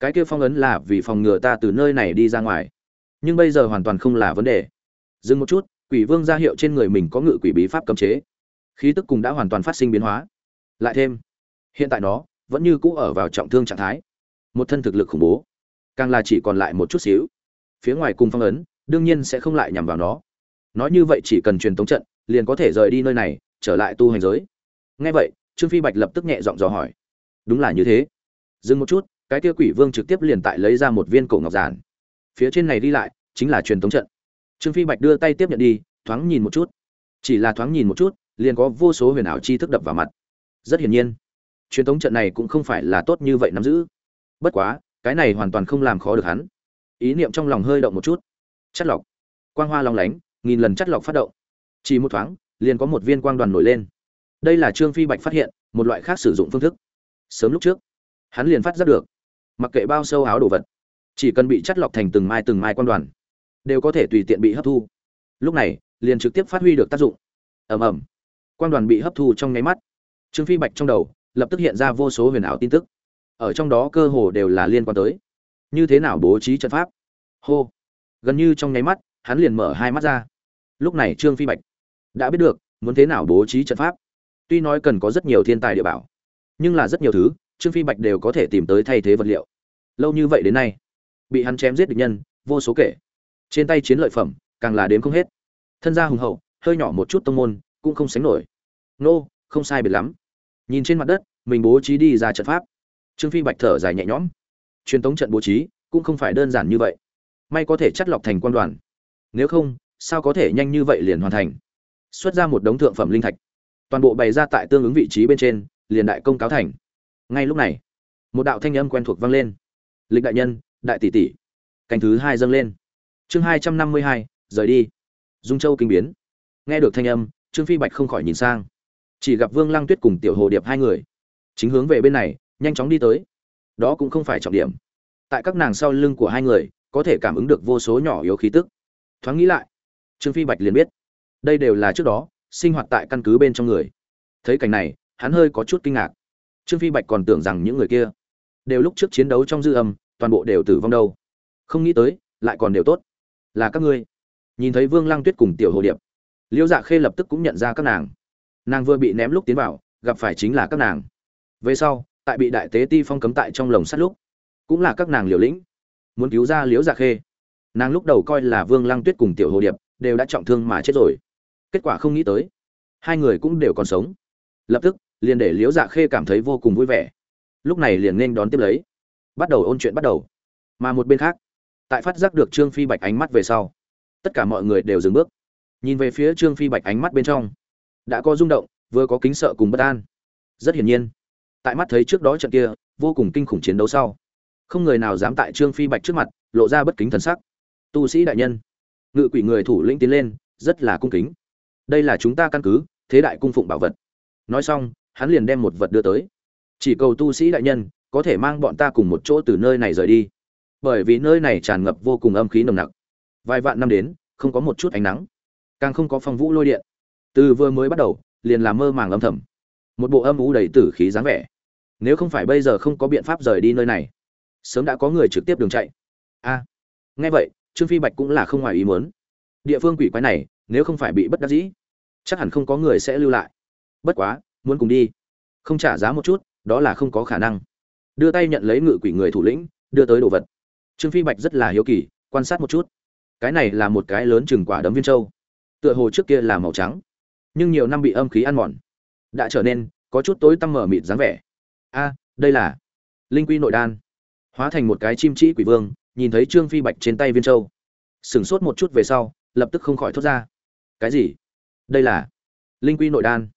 Cái kia phong ấn là vì phòng ngừa ta từ nơi này đi ra ngoài. Nhưng bây giờ hoàn toàn không là vấn đề. Dừng một chút, quỷ vương ra hiệu trên người mình có ngự quỷ bí pháp cấm chế. Khí tức cùng đã hoàn toàn phát sinh biến hóa. Lại thêm, hiện tại nó vẫn như cũ ở vào trọng thương trạng thái. Một thân thực lực khủng bố. Càng là chỉ còn lại một chút xíu. Phía ngoài cùng phong ấn, đương nhiên sẽ không lại nhằm vào nó. Nói như vậy chỉ cần truyền tống trận, liền có thể rời đi nơi này trở lại tu hành giới. Ngay vậy, trương phi bạch lập tức nhẹ giọng dò hỏi. Đúng là như thế. Dừng một chút, cái kia quỷ vương trực tiếp liền tại lấy ra một viên cổ ngọc giản. Phía trên này đi lại, chính là truyền thống trận. Trương phi bạch đưa tay tiếp nhận đi, thoáng nhìn một chút. Chỉ là thoáng nhìn một chút, liền có vô số huyền ảo chi thức đập vào mặt. Rất hiển nhiên, truyền thống trận này cũng không phải là tốt như vậy nắm giữ. Bất quá, cái này hoàn toàn không làm khó được hắn. Ý niệm trong lòng hơi động một chút. Chất lọc. Quang hoa long lánh, nghìn lần chất lọc phát động. Chỉ một thoáng liền có một viên quang đoàn nổi lên. Đây là trương phi bạch phát hiện, một loại khác sử dụng phương thức. Sớm lúc trước, hắn liền phát giác được. Mặc kệ bao sâu áo đồ vật, chỉ cần bị chắt lọc thành từng mai từng mai quang đoàn, đều có thể tùy tiện bị hấp thu. Lúc này, liền trực tiếp phát huy được tác dụng. Ầm ầm. Quang đoàn bị hấp thu trong nháy mắt. Trương phi bạch trong đầu, lập tức hiện ra vô số huyền ảo tin tức. Ở trong đó cơ hồ đều là liên quan tới. Như thế nào bố trí trận pháp? Hô. Gần như trong nháy mắt, hắn liền mở hai mắt ra. Lúc này trương phi bạch đã biết được, muốn thế nào bố trí trận pháp. Tuy nói cần có rất nhiều thiên tài địa bảo, nhưng là rất nhiều thứ, trương phi bạch đều có thể tìm tới thay thế vật liệu. Lâu như vậy đến nay, bị hắn chém giết địch nhân, vô số kể. Trên tay chiến lợi phẩm, càng là đếm không hết. Thân gia hùng hậu, hơi nhỏ một chút tông môn, cũng không sánh nổi. Nô, không sai biệt lắm. Nhìn trên mặt đất, mình bố trí đi ra trận pháp. Trương phi bạch thở dài nhẹ nhõm. Truyền thống trận bố trí, cũng không phải đơn giản như vậy. May có thể chắt lọc thành quan đoàn. Nếu không, sao có thể nhanh như vậy liền hoàn thành? Xuất ra một đống thượng phẩm linh thạch. Toàn bộ bày ra tại tương ứng vị trí bên trên, liền đại công cáo thành. Ngay lúc này, một đạo thanh âm quen thuộc vang lên. Lịch đại nhân, đại tỷ tỷ. Canh thứ hai dâng lên. Chương hai trăm năm mươi hai, rời đi. Dung châu kinh biến. Nghe được thanh âm, trương phi bạch không khỏi nhìn sang. Chỉ gặp vương lăng tuyết cùng tiểu hồ điệp hai người. Chính hướng về bên này, nhanh chóng đi tới. Đó cũng không phải trọng điểm. Tại các nàng sau lưng của hai người, có thể cảm ứng được vô số nhỏ yếu khí tức. Thoáng nghĩ lại, trương phi bạch liền biết đây đều là trước đó, sinh hoạt tại căn cứ bên trong người. Thấy cảnh này, hắn hơi có chút kinh ngạc. Trương phi bạch còn tưởng rằng những người kia đều lúc trước chiến đấu trong dư âm, toàn bộ đều tử vong đâu. Không nghĩ tới, lại còn đều tốt. Là các ngươi. Nhìn thấy vương lăng tuyết cùng tiểu hồ điệp liễu dạ khê lập tức cũng nhận ra các nàng. Nàng vừa bị ném lúc tiến vào, gặp phải chính là các nàng. Về sau, tại bị đại tế ti phong cấm tại trong lồng sắt lúc, cũng là các nàng liều lĩnh, muốn cứu ra liễu dạ khê. Nàng lúc đầu coi là vương lăng tuyết cùng tiểu hồ điệp đều đã trọng thương mà chết rồi kết quả không nghĩ tới. Hai người cũng đều còn sống. Lập tức, liền để liễu dạ khê cảm thấy vô cùng vui vẻ. Lúc này liền nên đón tiếp lấy. Bắt đầu ôn chuyện bắt đầu. Mà một bên khác, tại phát giác được trương phi bạch ánh mắt về sau, tất cả mọi người đều dừng bước. Nhìn về phía trương phi bạch ánh mắt bên trong, đã có rung động, vừa có kính sợ cùng bất an. Rất hiển nhiên, tại mắt thấy trước đó trận kia, vô cùng kinh khủng chiến đấu sau, không người nào dám tại trương phi bạch trước mặt, lộ ra bất kính thần sắc. Tu sĩ đại nhân, ngự quỷ người thủ lĩnh tiến lên, rất là cung kính đây là chúng ta căn cứ, thế đại cung phụng bảo vật. Nói xong, hắn liền đem một vật đưa tới. Chỉ cầu tu sĩ đại nhân, có thể mang bọn ta cùng một chỗ từ nơi này rời đi. Bởi vì nơi này tràn ngập vô cùng âm khí nồng nặc. Vài vạn năm đến, không có một chút ánh nắng. Càng không có phong vũ lôi điện. Từ vừa mới bắt đầu, liền làm mơ màng âm thầm. Một bộ âm u đầy tử khí dáng vẻ. Nếu không phải bây giờ không có biện pháp rời đi nơi này, sớm đã có người trực tiếp đường chạy. A, nghe vậy, trương phi bạch cũng là không ngoài ý muốn địa phương quỷ quái này, nếu không phải bị bất đắc dĩ, chắc hẳn không có người sẽ lưu lại. Bất quá, muốn cùng đi. Không trả giá một chút, đó là không có khả năng. Đưa tay nhận lấy ngự quỷ người thủ lĩnh, đưa tới đồ vật. Trương phi bạch rất là hiếu kỳ, quan sát một chút. Cái này là một cái lớn chừng quả đấm viên trâu. Tựa hồ trước kia là màu trắng, nhưng nhiều năm bị âm khí ăn mòn. Đã trở nên có chút tối tăm mở mịt dáng vẻ. A, đây là linh quy nội đan. Hóa thành một cái chim trĩ quỷ vương, nhìn thấy trương phi bạch trên tay viên trâu. Sửng sốt một chút về sau lập tức không khỏi thốt ra. Cái gì? Đây là linh quy nội đan.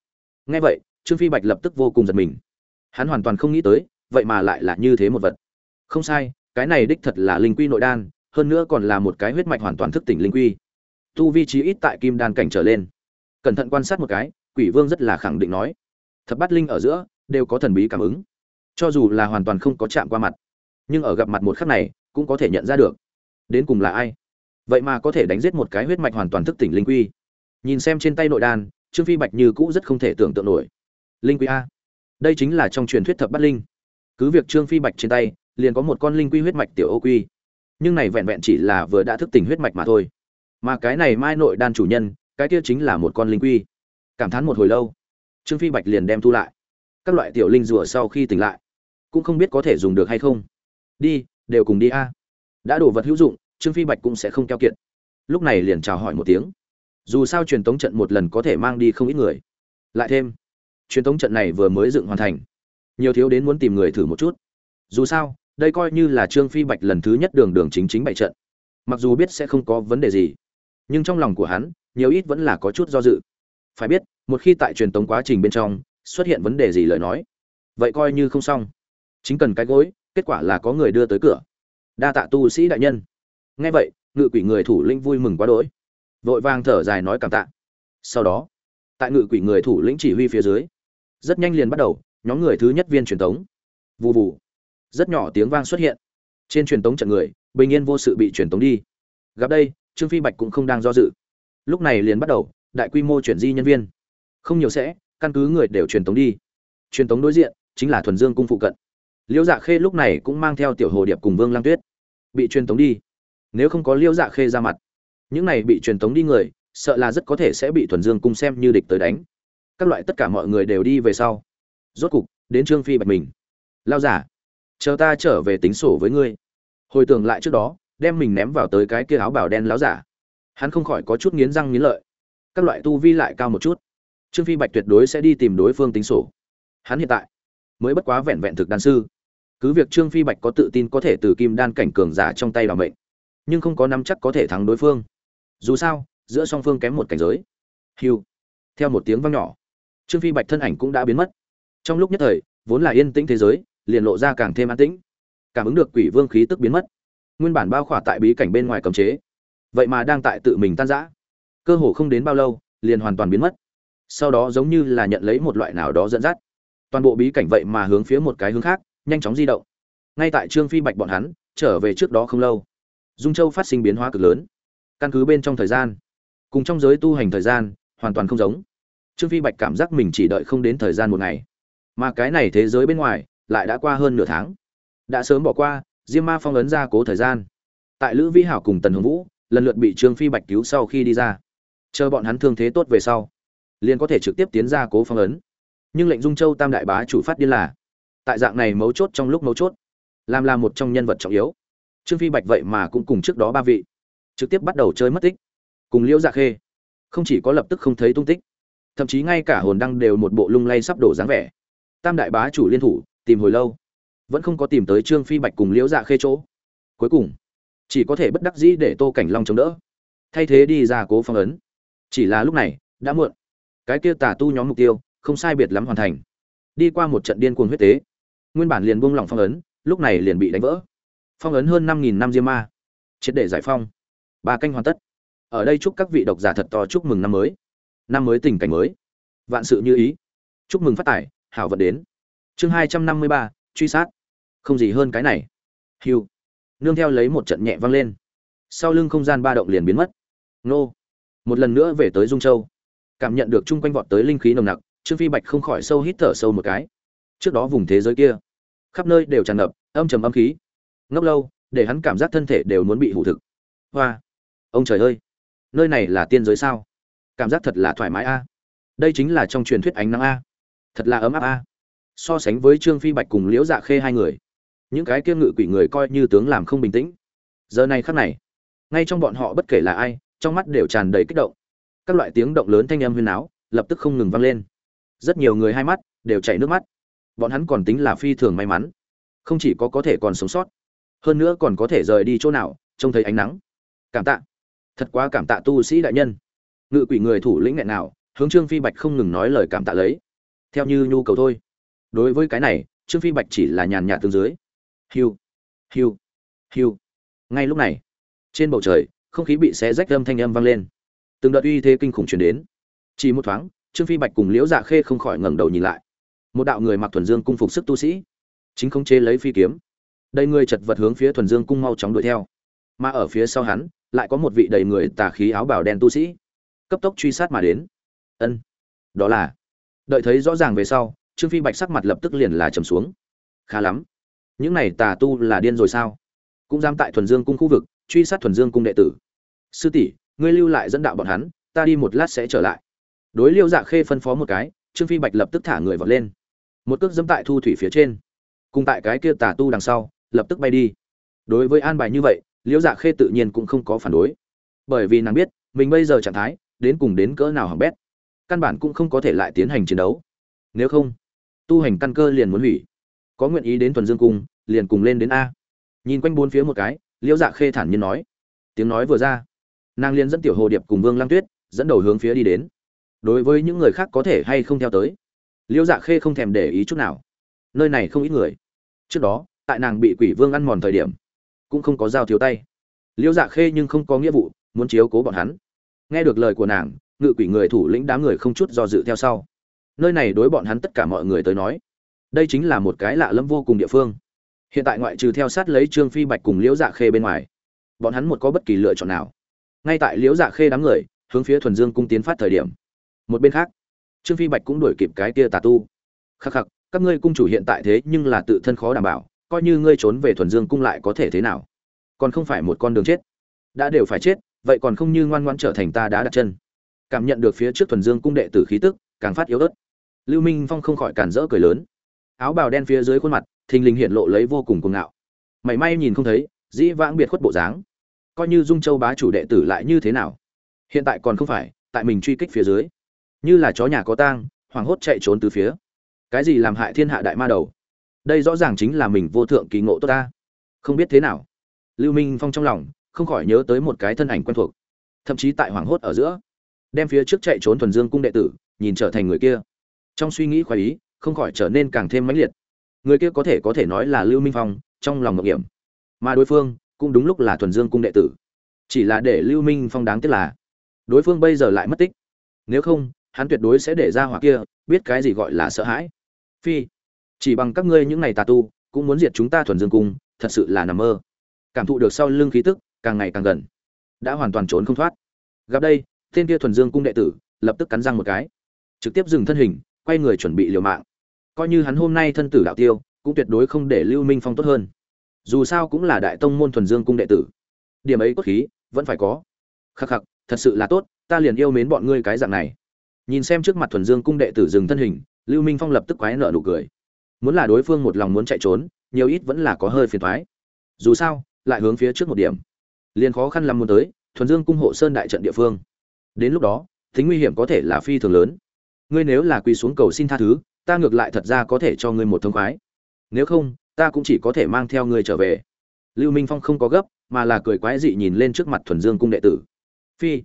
Nghe vậy, trương phi bạch lập tức vô cùng giật mình. Hắn hoàn toàn không nghĩ tới, vậy mà lại là như thế một vật. Không sai, cái này đích thật là linh quy nội đan, hơn nữa còn là một cái huyết mạch hoàn toàn thức tỉnh linh quy. Tu vi trí ít tại kim đan cảnh trở lên. Cẩn thận quan sát một cái, quỷ vương rất là khẳng định nói. Thập bát linh ở giữa, đều có thần bí cảm ứng. Cho dù là hoàn toàn không có chạm qua mặt, nhưng ở gặp mặt một khắc này, cũng có thể nhận ra được. Đến cùng là ai? Vậy mà có thể đánh giết một cái huyết mạch hoàn toàn thức tỉnh linh quy. Nhìn xem trên tay nội đan, trương phi bạch như cũ rất không thể tưởng tượng nổi. Linh quy a. Đây chính là trong truyền thuyết thập bát linh. Cứ việc trương phi bạch trên tay, liền có một con linh quy huyết mạch tiểu ô quy. Nhưng này vẹn vẹn chỉ là vừa đã thức tỉnh huyết mạch mà thôi. Mà cái này mai nội đan chủ nhân, cái kia chính là một con linh quy. Cảm thán một hồi lâu, trương phi bạch liền đem thu lại. Các loại tiểu linh rùa sau khi tỉnh lại, cũng không biết có thể dùng được hay không. Đi, đều cùng đi a. Đã đổ vật hữu dụng trương phi bạch cũng sẽ không keo kiện lúc này liền chào hỏi một tiếng. Dù sao truyền tống trận một lần có thể mang đi không ít người. Lại thêm, truyền tống trận này vừa mới dựng hoàn thành. Nhiều thiếu đến muốn tìm người thử một chút. Dù sao, đây coi như là trương phi bạch lần thứ nhất đường đường chính chính bại trận. Mặc dù biết sẽ không có vấn đề gì, nhưng trong lòng của hắn, nhiều ít vẫn là có chút do dự. Phải biết, một khi tại truyền tống quá trình bên trong, xuất hiện vấn đề gì lời nói, vậy coi như không xong. Chính cần cái gối, kết quả là có người đưa tới cửa. Đa tạ tu sĩ đại nhân nghe vậy, ngự quỷ người thủ lĩnh vui mừng quá đỗi. Vội vàng thở dài nói cảm tạ. Sau đó, tại ngự quỷ người thủ lĩnh chỉ huy phía dưới, rất nhanh liền bắt đầu, nhóm người thứ nhất viên truyền tống. Vụ vụ rất nhỏ tiếng vang xuất hiện. Trên truyền tống trận người, bình yên vô sự bị truyền tống đi. Gặp đây, trương phi bạch cũng không đang do dự. Lúc này liền bắt đầu, đại quy mô chuyển di nhân viên. Không nhiều sẽ, căn cứ người đều truyền tống đi. Truyền tống đối diện, chính là thuần dương cung phụ cận. Liễu dạ khê lúc này cũng mang theo tiểu hồ điệp cùng vương lang tuyết. Bị truyền tống đi nếu không có liễu dạ khê ra mặt. Những này bị truyền tống đi người, sợ là rất có thể sẽ bị thuần dương cung xem như địch tới đánh. Các loại tất cả mọi người đều đi về sau. Rốt cục, đến trương phi bạch mình. Lao giả, chờ ta trở về tính sổ với ngươi. Hồi tưởng lại trước đó, đem mình ném vào tới cái kia áo bào đen láo giả. Hắn không khỏi có chút nghiến răng nghiến lợi. Các loại tu vi lại cao một chút. Trương phi bạch tuyệt đối sẽ đi tìm đối phương tính sổ. Hắn hiện tại mới bất quá vẹn vẹn thực đan sư. Cứ việc trương phi bạch có tự tin có thể từ kim đan cảnh cường giả trong tay bảo mệnh nhưng không có nắm chắc có thể thắng đối phương. Dù sao, giữa song phương kém một cảnh giới. Hiu. Theo một tiếng vang nhỏ, trương phi bạch thân ảnh cũng đã biến mất. Trong lúc nhất thời, vốn là yên tĩnh thế giới, liền lộ ra càng thêm an tĩnh. Cảm ứng được quỷ vương khí tức biến mất. Nguyên bản bao khỏa tại bí cảnh bên ngoài cấm chế. Vậy mà đang tại tự mình tan rã. Cơ hồ không đến bao lâu, liền hoàn toàn biến mất. Sau đó giống như là nhận lấy một loại nào đó dẫn dắt. Toàn bộ bí cảnh vậy mà hướng phía một cái hướng khác, nhanh chóng di động. Ngay tại trương phi bạch bọn hắn, trở về trước đó không lâu dung châu phát sinh biến hóa cực lớn. Căn cứ bên trong thời gian, cùng trong giới tu hành thời gian, hoàn toàn không giống. Trương phi bạch cảm giác mình chỉ đợi không đến thời gian một ngày. Mà cái này thế giới bên ngoài, lại đã qua hơn nửa tháng. Đã sớm bỏ qua, diêm ma phong ấn ra cố thời gian. Tại lữ vĩ hảo cùng tần hồng vũ, lần lượt bị trương phi bạch cứu sau khi đi ra. Chờ bọn hắn thương thế tốt về sau, liền có thể trực tiếp tiến ra cố phong ấn. Nhưng lệnh dung châu tam đại bá chủ phát điên là, tại dạng này mấu chốt trong lúc mấu chốt, làm là một trong nhân vật trọng yếu trương phi bạch vậy mà cũng cùng trước đó ba vị. Trực tiếp bắt đầu chơi mất tích. Cùng liễu dạ khê. Không chỉ có lập tức không thấy tung tích, thậm chí ngay cả hồn đăng đều một bộ lung lay sắp đổ dáng vẻ. Tam đại bá chủ liên thủ, tìm hồi lâu. Vẫn không có tìm tới trương phi bạch cùng liễu dạ khê chỗ. Cuối cùng, chỉ có thể bất đắc dĩ để tô cảnh long chống đỡ. Thay thế đi ra cố phong ấn. Chỉ là lúc này, đã muộn. Cái kia tà tu nhóm mục tiêu, không sai biệt lắm hoàn thành. Đi qua một trận điên cuồng huyết tế. Nguyên bản liền buông lỏng phong ấn, lúc này liền bị đánh vỡ phong ấn hơn năm nghìn năm diêm ma. Triệt để giải phong. Ba canh hoàn tất. Ở đây chúc các vị độc giả thật to chúc mừng năm mới. Năm mới tình cảnh mới. Vạn sự như ý. Chúc mừng phát tải hảo vận đến. Chương hai trăm năm mươi ba, truy sát. Không gì hơn cái này. Hiu nương theo lấy một trận nhẹ vang lên. Sau lưng không gian ba động liền biến mất. Nô. Một lần nữa về tới dung châu. Cảm nhận được chung quanh vọt tới linh khí nồng nặc, trương phi bạch không khỏi sâu hít thở sâu một cái. Trước đó vùng thế giới kia, khắp nơi đều tràn ngập, âm trầm âm khí ngốc lâu, để hắn cảm giác thân thể đều muốn bị hủ thực. Hoa, ông trời ơi, nơi này là tiên giới sao? Cảm giác thật là thoải mái a. Đây chính là trong truyền thuyết ánh nắng a. Thật là ấm áp a. So sánh với trương phi bạch cùng liễu dạ khê hai người, những cái kia ngự quỷ người coi như tướng làm không bình tĩnh. Giờ này khắc này, ngay trong bọn họ bất kể là ai, trong mắt đều tràn đầy kích động. Các loại tiếng động lớn thanh âm huyên áo lập tức không ngừng vang lên. Rất nhiều người hai mắt đều chảy nước mắt. Bọn hắn còn tính là phi thường may mắn, không chỉ có có thể còn sống sót hơn nữa còn có thể rời đi chỗ nào, trông thấy ánh nắng. Cảm tạ. Thật quá cảm tạ tu sĩ đại nhân. Ngự quỷ người thủ lĩnh nghẹn nào, hướng trương phi bạch không ngừng nói lời cảm tạ lấy. Theo như nhu cầu thôi. Đối với cái này, trương phi bạch chỉ là nhàn nhạt tương dưới. Hiu hiu hiu. Ngay lúc này, trên bầu trời, không khí bị xé rách âm thanh âm vang lên. Từng đợt uy thế kinh khủng truyền đến. Chỉ một thoáng, trương phi bạch cùng liễu dạ khê không khỏi ngẩng đầu nhìn lại. Một đạo người mặc thuần dương cung phục sức tu sĩ, chính không chế lấy phi kiếm đầy người chật vật hướng phía thuần dương cung mau chóng đuổi theo. Mà ở phía sau hắn, lại có một vị đầy người tà khí áo bào đen tu sĩ. Cấp tốc truy sát mà đến. Ân, đó là. Đợi thấy rõ ràng về sau, trương phi bạch sắc mặt lập tức liền là trầm xuống. Khá lắm. Những này tà tu là điên rồi sao? Cũng dám tại thuần dương cung khu vực, truy sát thuần dương cung đệ tử. Sư tỷ, ngươi lưu lại dẫn đạo bọn hắn, ta đi một lát sẽ trở lại. Đối liêu dạ khê phân phó một cái, trương phi bạch lập tức thả người vọt lên. Một cước dẫm tại thu thủy phía trên. Cùng tại cái kia tà tu đằng sau lập tức bay đi. Đối với an bài như vậy, liễu dạ khê tự nhiên cũng không có phản đối. Bởi vì nàng biết, mình bây giờ trạng thái, đến cùng đến cỡ nào hỏng bét, căn bản cũng không có thể lại tiến hành chiến đấu. Nếu không, tu hành căn cơ liền muốn hủy. Có nguyện ý đến tuần dương cung, liền cùng lên đến a. Nhìn quanh bốn phía một cái, liễu dạ khê thản nhiên nói. Tiếng nói vừa ra, nàng liền dẫn tiểu hồ điệp cùng vương lang tuyết, dẫn đầu hướng phía đi đến. Đối với những người khác có thể hay không theo tới, liễu dạ khê không thèm để ý chút nào. Nơi này không ít người. Trước đó tại nàng bị quỷ vương ăn mòn thời điểm, cũng không có dao thiếu tay. Liễu dạ khê nhưng không có nghĩa vụ, muốn chiếu cố bọn hắn. Nghe được lời của nàng, ngự quỷ người thủ lĩnh đám người không chút do dự theo sau. Nơi này đối bọn hắn tất cả mọi người tới nói, đây chính là một cái lạ lẫm vô cùng địa phương. Hiện tại ngoại trừ theo sát lấy trương phi bạch cùng liễu dạ khê bên ngoài, bọn hắn một có bất kỳ lựa chọn nào. Ngay tại liễu dạ khê đám người, hướng phía thuần dương cung tiến phát thời điểm, một bên khác, trương phi bạch cũng đuổi kịp cái kia tà tu. Khắc khắc, các ngươi cung chủ hiện tại thế nhưng là tự thân khó đảm bảo coi như ngươi trốn về thuần dương cung lại có thể thế nào? Còn không phải một con đường chết. Đã đều phải chết, vậy còn không như ngoan ngoan trở thành ta đã đặt chân. Cảm nhận được phía trước thuần dương cung đệ tử khí tức, càng phát yếu ớt. Lưu minh phong không khỏi cản rỡ cười lớn. Áo bào đen phía dưới khuôn mặt, thình lình hiện lộ lấy vô cùng cuồng ngạo. Mảy may nhìn không thấy, dĩ vãng biệt khuất bộ dáng. Coi như dung châu bá chủ đệ tử lại như thế nào? Hiện tại còn không phải, tại mình truy kích phía dưới. Như là chó nhà có tang, hoảng hốt chạy trốn từ phía. Cái gì làm hại thiên hạ đại ma đầu? Đây rõ ràng chính là mình vô thượng kỳ ngộ tốt ta. Không biết thế nào. Lưu minh phong trong lòng, không khỏi nhớ tới một cái thân ảnh quen thuộc. Thậm chí tại hoảng hốt ở giữa, đem phía trước chạy trốn thuần dương cung đệ tử, nhìn trở thành người kia. Trong suy nghĩ khoái ý, không khỏi trở nên càng thêm mãnh liệt. Người kia có thể có thể nói là lưu minh phong, trong lòng ngọc hiểm mà đối phương, cũng đúng lúc là thuần dương cung đệ tử. Chỉ là để lưu minh phong đáng tiếc là, đối phương bây giờ lại mất tích. Nếu không, hắn tuyệt đối sẽ để ra hỏa kia, biết cái gì gọi là sợ hãi. Phi chỉ bằng các ngươi những ngày tà tu, cũng muốn diệt chúng ta thuần dương cung, thật sự là nằm mơ. Cảm thụ được sau lưng khí tức, càng ngày càng gần. Đã hoàn toàn trốn không thoát. Gặp đây, tên kia thuần dương cung đệ tử, lập tức cắn răng một cái. Trực tiếp dừng thân hình, quay người chuẩn bị liều mạng. Coi như hắn hôm nay thân tử đạo tiêu, cũng tuyệt đối không để lưu minh phong tốt hơn. Dù sao cũng là đại tông môn thuần dương cung đệ tử. Điểm ấy cốt khí, vẫn phải có. Khắc khắc, thật sự là tốt, ta liền yêu mến bọn ngươi cái dạng này. Nhìn xem trước mặt thuần dương cung đệ tử dừng thân hình, lưu minh phong lập tức quái nợ nụ cười muốn là đối phương một lòng muốn chạy trốn, nhiều ít vẫn là có hơi phiền thoái. Dù sao, lại hướng phía trước một điểm. Liền khó khăn lắm muốn tới, thuần dương cung hộ sơn đại trận địa phương. Đến lúc đó, tính nguy hiểm có thể là phi thường lớn. Ngươi nếu là quỳ xuống cầu xin tha thứ, ta ngược lại thật ra có thể cho ngươi một thông khoái. Nếu không, ta cũng chỉ có thể mang theo ngươi trở về. Lưu minh phong không có gấp, mà là cười quái dị nhìn lên trước mặt thuần dương cung đệ tử. Phi,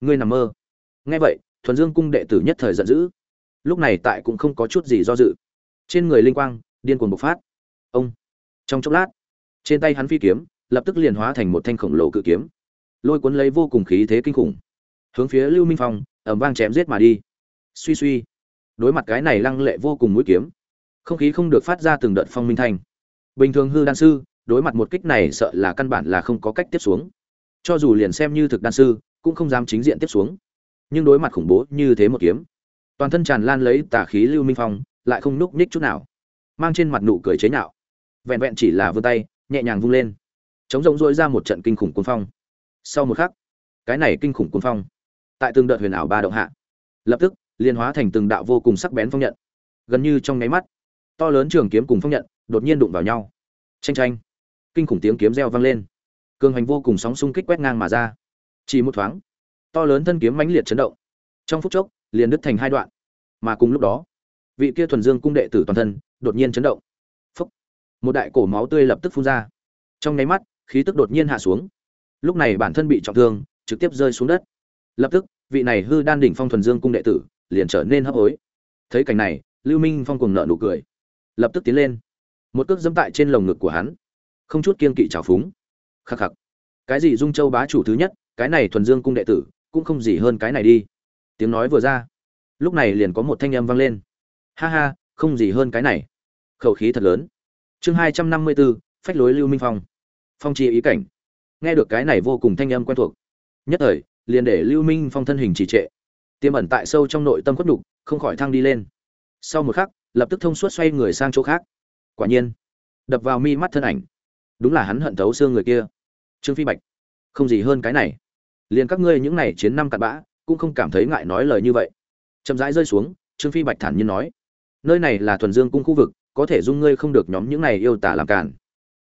ngươi nằm mơ. Nghe vậy, thuần dương cung đệ tử nhất thời giận dữ. Lúc này tại cũng không có chút gì do dự trên người linh quang, điên cuồng bộc phát. Ông. Trong chốc lát, trên tay hắn phi kiếm, lập tức liền hóa thành một thanh khổng lồ cự kiếm. Lôi cuốn lấy vô cùng khí thế kinh khủng. Hướng phía lưu minh phong ẩm vang chém giết mà đi. Suy suy. Đối mặt cái này lăng lệ vô cùng mũi kiếm, không khí không được phát ra từng đợt phong minh thanh. Bình thường hư đan sư, đối mặt một kích này sợ là căn bản là không có cách tiếp xuống. Cho dù liền xem như thực đan sư, cũng không dám chính diện tiếp xuống. Nhưng đối mặt khủng bố như thế một kiếm, toàn thân tràn lan lấy tà khí lưu minh phong lại không núc ních chút nào. Mang trên mặt nụ cười chế nhạo. Vẹn vẹn chỉ là vươn tay, nhẹ nhàng vung lên. Chống rỗng dỗi ra một trận kinh khủng cuốn phong. Sau một khắc, cái này kinh khủng cuốn phong, tại từng đợt huyền ảo ba động hạ, lập tức liên hóa thành từng đạo vô cùng sắc bén phong nhận. Gần như trong nháy mắt, to lớn trường kiếm cùng phong nhận đột nhiên đụng vào nhau. Tranh tranh kinh khủng tiếng kiếm reo vang lên. Cường hành vô cùng sóng xung kích quét ngang mà ra. Chỉ một thoáng, to lớn thân kiếm mãnh liệt chấn động. Trong phút chốc, liền đứt thành hai đoạn. Mà cùng lúc đó vị kia thuần dương cung đệ tử toàn thân đột nhiên chấn động. Phúc. Một đại cổ máu tươi lập tức phun ra. Trong nháy mắt, khí tức đột nhiên hạ xuống. Lúc này bản thân bị trọng thương, trực tiếp rơi xuống đất. Lập tức, vị này hư đan đỉnh phong thuần dương cung đệ tử liền trở nên hấp hối. Thấy cảnh này, lưu minh phong cùng nợ nụ cười. Lập tức tiến lên. Một cước dẫm tại trên lồng ngực của hắn. Không chút kiên kỵ trào phúng. Khắc khắc. Cái gì dung châu bá chủ thứ nhất, cái này thuần dương cung đệ tử, cũng không gì hơn cái này đi. Tiếng nói vừa ra. Lúc này liền có một thanh âm vang lên ha ha, không gì hơn cái này. Khẩu khí thật lớn. Chương hai trăm năm mươi bốn phách lối lưu minh phong. Phong chi ý cảnh. Nghe được cái này vô cùng thanh âm quen thuộc. Nhất thời, liền để lưu minh phong thân hình trì trệ. Tiềm ẩn tại sâu trong nội tâm khuất đục không khỏi thăng đi lên. Sau một khắc, lập tức thông suốt xoay người sang chỗ khác. Quả nhiên, đập vào mi mắt thân ảnh. Đúng là hắn hận thấu xương người kia. Trương phi bạch, không gì hơn cái này. Liền các ngươi những này chiến năm cặn bã, cũng không cảm thấy ngại nói lời như vậy. Chậm rãi rơi xuống, trương phi bạch thản nhiên nói nơi này là thuần dương cung khu vực, có thể dung ngươi không được nhóm những này yêu tả làm cản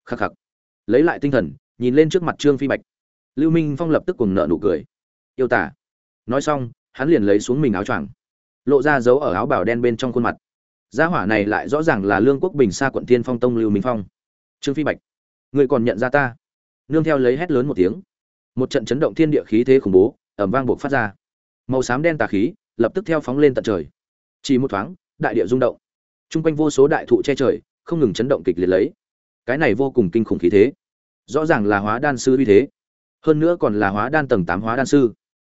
khắc khắc. Lấy lại tinh thần, nhìn lên trước mặt trương phi bạch. Lưu minh phong lập tức cùng nợ nụ cười. Yêu tả. Nói xong, hắn liền lấy xuống mình áo choàng, lộ ra dấu ở áo bảo đen bên trong khuôn mặt. Gia hỏa này lại rõ ràng là lương quốc bình xa quận thiên phong tông lưu minh phong. Trương phi bạch người còn nhận ra ta? Nương theo lấy hét lớn một tiếng. Một trận chấn động thiên địa khí thế khủng bố ẩm vang buộc phát ra. Màu xám đen tà khí lập tức theo phóng lên tận trời. Chỉ một thoáng đại địa rung động. Chung quanh vô số đại thụ che trời, không ngừng chấn động kịch liệt lấy. Cái này vô cùng kinh khủng khí thế. Rõ ràng là hóa đan sư uy thế. Hơn nữa còn là hóa đan tầng tám hóa đan sư.